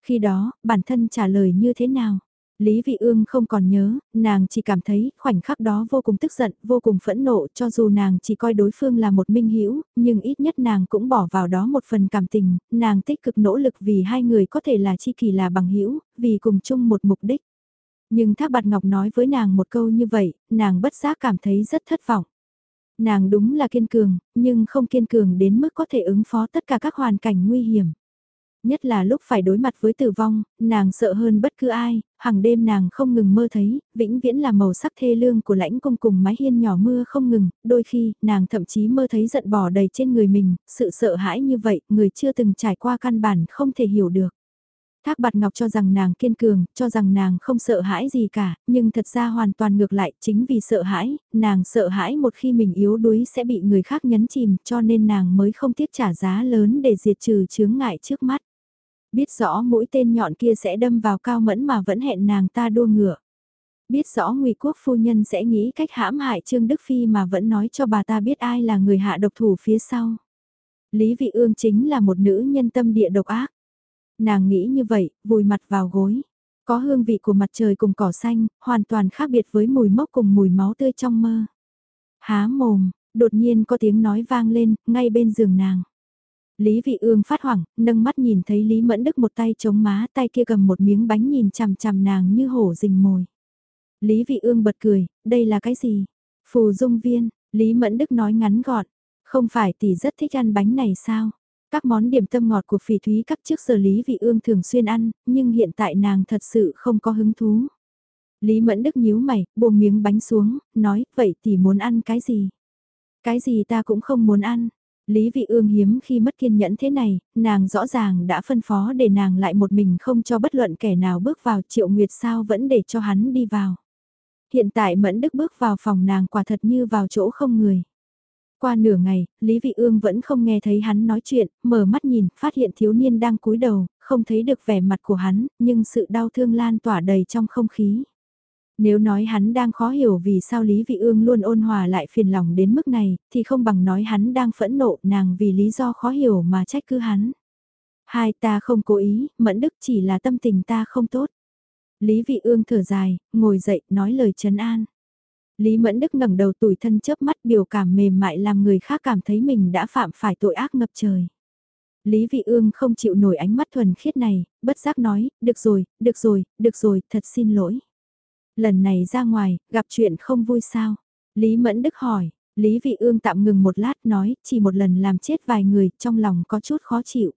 Khi đó, bản thân trả lời như thế nào? Lý Vị Ương không còn nhớ, nàng chỉ cảm thấy khoảnh khắc đó vô cùng tức giận, vô cùng phẫn nộ cho dù nàng chỉ coi đối phương là một minh hữu nhưng ít nhất nàng cũng bỏ vào đó một phần cảm tình, nàng tích cực nỗ lực vì hai người có thể là chi kỳ là bằng hữu vì cùng chung một mục đích. Nhưng Thác Bạt Ngọc nói với nàng một câu như vậy, nàng bất giác cảm thấy rất thất vọng. Nàng đúng là kiên cường, nhưng không kiên cường đến mức có thể ứng phó tất cả các hoàn cảnh nguy hiểm nhất là lúc phải đối mặt với tử vong, nàng sợ hơn bất cứ ai, hàng đêm nàng không ngừng mơ thấy, vĩnh viễn là màu sắc thê lương của lãnh công cùng mái hiên nhỏ mưa không ngừng, đôi khi, nàng thậm chí mơ thấy giận bỏ đầy trên người mình, sự sợ hãi như vậy, người chưa từng trải qua căn bản không thể hiểu được. Thác Bạt Ngọc cho rằng nàng kiên cường, cho rằng nàng không sợ hãi gì cả, nhưng thật ra hoàn toàn ngược lại, chính vì sợ hãi, nàng sợ hãi một khi mình yếu đuối sẽ bị người khác nhấn chìm, cho nên nàng mới không tiếc trả giá lớn để diệt trừ chướng ngại trước mắt biết rõ mũi tên nhọn kia sẽ đâm vào cao mẫn mà vẫn hẹn nàng ta đua ngựa. Biết rõ ngụy quốc phu nhân sẽ nghĩ cách hãm hại Trương Đức Phi mà vẫn nói cho bà ta biết ai là người hạ độc thủ phía sau. Lý Vị Ương chính là một nữ nhân tâm địa độc ác. Nàng nghĩ như vậy, vùi mặt vào gối. Có hương vị của mặt trời cùng cỏ xanh, hoàn toàn khác biệt với mùi mốc cùng mùi máu tươi trong mơ. Há mồm, đột nhiên có tiếng nói vang lên, ngay bên giường nàng. Lý Vị Ương phát hoảng, nâng mắt nhìn thấy Lý Mẫn Đức một tay chống má, tay kia cầm một miếng bánh nhìn chằm chằm nàng như hổ rình mồi. Lý Vị Ương bật cười, đây là cái gì? Phù dung viên, Lý Mẫn Đức nói ngắn gọn, không phải tỷ rất thích ăn bánh này sao? Các món điểm tâm ngọt của phỉ thúy các trước giờ Lý Vị Ương thường xuyên ăn, nhưng hiện tại nàng thật sự không có hứng thú. Lý Mẫn Đức nhíu mày, buông miếng bánh xuống, nói, vậy tỷ muốn ăn cái gì? Cái gì ta cũng không muốn ăn, Lý Vị Ương hiếm khi mất kiên nhẫn thế này, nàng rõ ràng đã phân phó để nàng lại một mình không cho bất luận kẻ nào bước vào triệu nguyệt sao vẫn để cho hắn đi vào. Hiện tại Mẫn Đức bước vào phòng nàng quả thật như vào chỗ không người. Qua nửa ngày, Lý Vị Ương vẫn không nghe thấy hắn nói chuyện, mở mắt nhìn, phát hiện thiếu niên đang cúi đầu, không thấy được vẻ mặt của hắn, nhưng sự đau thương lan tỏa đầy trong không khí. Nếu nói hắn đang khó hiểu vì sao Lý Vị Ương luôn ôn hòa lại phiền lòng đến mức này, thì không bằng nói hắn đang phẫn nộ nàng vì lý do khó hiểu mà trách cứ hắn. Hai ta không cố ý, mẫn đức chỉ là tâm tình ta không tốt. Lý Vị Ương thở dài, ngồi dậy, nói lời trấn an. Lý Mẫn Đức ngẩng đầu tủi thân chớp mắt biểu cảm mềm mại làm người khác cảm thấy mình đã phạm phải tội ác ngập trời. Lý Vị Ương không chịu nổi ánh mắt thuần khiết này, bất giác nói, được rồi, được rồi, được rồi, thật xin lỗi. Lần này ra ngoài, gặp chuyện không vui sao? Lý Mẫn Đức hỏi, Lý Vị Ương tạm ngừng một lát nói, chỉ một lần làm chết vài người, trong lòng có chút khó chịu.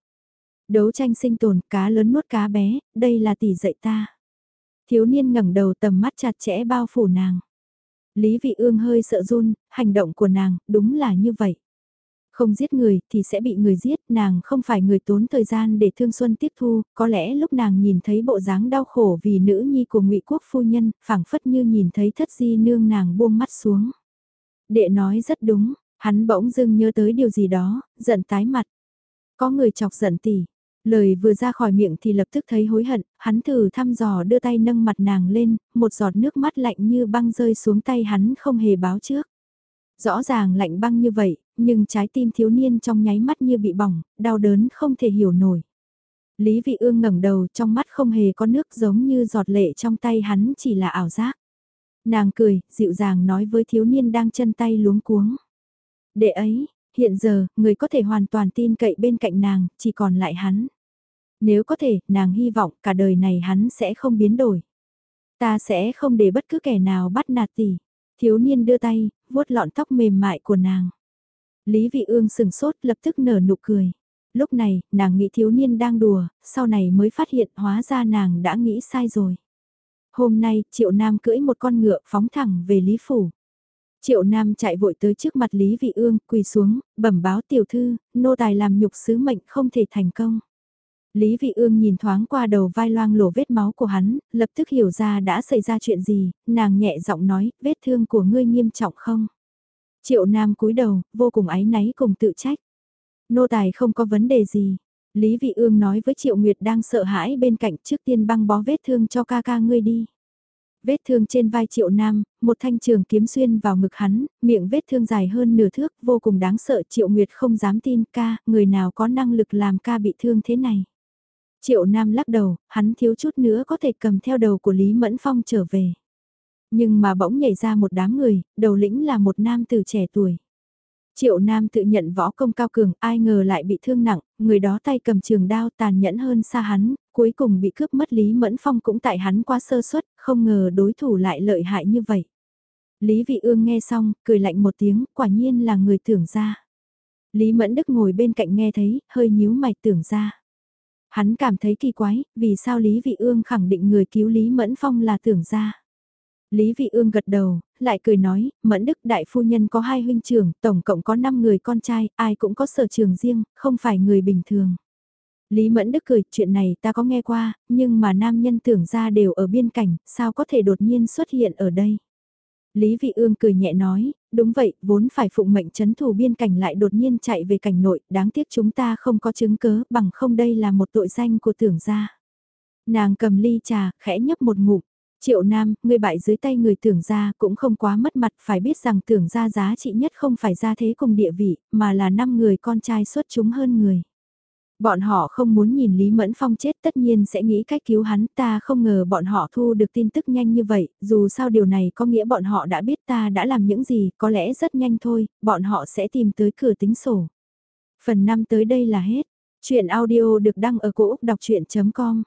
Đấu tranh sinh tồn, cá lớn nuốt cá bé, đây là tỷ dạy ta. Thiếu niên ngẩng đầu tầm mắt chặt chẽ bao phủ nàng. Lý Vị Ương hơi sợ run, hành động của nàng, đúng là như vậy. Không giết người thì sẽ bị người giết, nàng không phải người tốn thời gian để thương xuân tiếp thu, có lẽ lúc nàng nhìn thấy bộ dáng đau khổ vì nữ nhi của ngụy quốc phu nhân, phảng phất như nhìn thấy thất di nương nàng buông mắt xuống. Đệ nói rất đúng, hắn bỗng dưng nhớ tới điều gì đó, giận tái mặt. Có người chọc giận tỷ, Lời vừa ra khỏi miệng thì lập tức thấy hối hận, hắn thử thăm dò đưa tay nâng mặt nàng lên, một giọt nước mắt lạnh như băng rơi xuống tay hắn không hề báo trước. Rõ ràng lạnh băng như vậy, nhưng trái tim thiếu niên trong nháy mắt như bị bỏng, đau đớn không thể hiểu nổi. Lý Vị Ương ngẩng đầu trong mắt không hề có nước giống như giọt lệ trong tay hắn chỉ là ảo giác. Nàng cười, dịu dàng nói với thiếu niên đang chân tay luống cuống. Đệ ấy, hiện giờ, người có thể hoàn toàn tin cậy bên cạnh nàng, chỉ còn lại hắn. Nếu có thể, nàng hy vọng cả đời này hắn sẽ không biến đổi. Ta sẽ không để bất cứ kẻ nào bắt nạt tỷ. Thiếu niên đưa tay, vuốt lọn tóc mềm mại của nàng. Lý vị ương sừng sốt lập tức nở nụ cười. Lúc này, nàng nghĩ thiếu niên đang đùa, sau này mới phát hiện hóa ra nàng đã nghĩ sai rồi. Hôm nay, Triệu Nam cưỡi một con ngựa phóng thẳng về Lý Phủ. Triệu Nam chạy vội tới trước mặt Lý Vị Ương, quỳ xuống, bẩm báo tiểu thư, nô tài làm nhục sứ mệnh không thể thành công. Lý Vị Ương nhìn thoáng qua đầu vai loang lổ vết máu của hắn, lập tức hiểu ra đã xảy ra chuyện gì, nàng nhẹ giọng nói, vết thương của ngươi nghiêm trọng không? Triệu Nam cúi đầu, vô cùng áy náy cùng tự trách. Nô tài không có vấn đề gì. Lý Vị Ương nói với Triệu Nguyệt đang sợ hãi bên cạnh trước tiên băng bó vết thương cho ca ca ngươi đi. Vết thương trên vai Triệu Nam, một thanh trường kiếm xuyên vào ngực hắn, miệng vết thương dài hơn nửa thước, vô cùng đáng sợ Triệu Nguyệt không dám tin ca, người nào có năng lực làm ca bị thương thế này. Triệu Nam lắc đầu, hắn thiếu chút nữa có thể cầm theo đầu của Lý Mẫn Phong trở về. Nhưng mà bỗng nhảy ra một đám người, đầu lĩnh là một nam tử trẻ tuổi. Triệu Nam tự nhận võ công cao cường, ai ngờ lại bị thương nặng, người đó tay cầm trường đao tàn nhẫn hơn xa hắn, cuối cùng bị cướp mất Lý Mẫn Phong cũng tại hắn quá sơ suất, không ngờ đối thủ lại lợi hại như vậy. Lý Vị Ương nghe xong, cười lạnh một tiếng, quả nhiên là người tưởng ra. Lý Mẫn Đức ngồi bên cạnh nghe thấy, hơi nhíu mày tưởng ra. Hắn cảm thấy kỳ quái, vì sao Lý Vị Ương khẳng định người cứu Lý Mẫn Phong là tưởng gia Lý Vị Ương gật đầu, lại cười nói, Mẫn Đức đại phu nhân có hai huynh trưởng, tổng cộng có 5 người con trai, ai cũng có sở trường riêng, không phải người bình thường. Lý Mẫn Đức cười, chuyện này ta có nghe qua, nhưng mà nam nhân tưởng ra đều ở biên cảnh, sao có thể đột nhiên xuất hiện ở đây. Lý Vị Ương cười nhẹ nói, đúng vậy, vốn phải phụng mệnh chấn thủ biên cảnh lại đột nhiên chạy về cảnh nội, đáng tiếc chúng ta không có chứng cớ, bằng không đây là một tội danh của tưởng gia. Nàng cầm ly trà, khẽ nhấp một ngụm. Triệu Nam, người bại dưới tay người tưởng gia cũng không quá mất mặt, phải biết rằng tưởng gia giá trị nhất không phải gia thế cùng địa vị, mà là năm người con trai xuất chúng hơn người. Bọn họ không muốn nhìn Lý Mẫn Phong chết tất nhiên sẽ nghĩ cách cứu hắn ta không ngờ bọn họ thu được tin tức nhanh như vậy, dù sao điều này có nghĩa bọn họ đã biết ta đã làm những gì, có lẽ rất nhanh thôi, bọn họ sẽ tìm tới cửa tính sổ. Phần 5 tới đây là hết. Chuyện audio được đăng ở cổ Úc đọc chuyện.com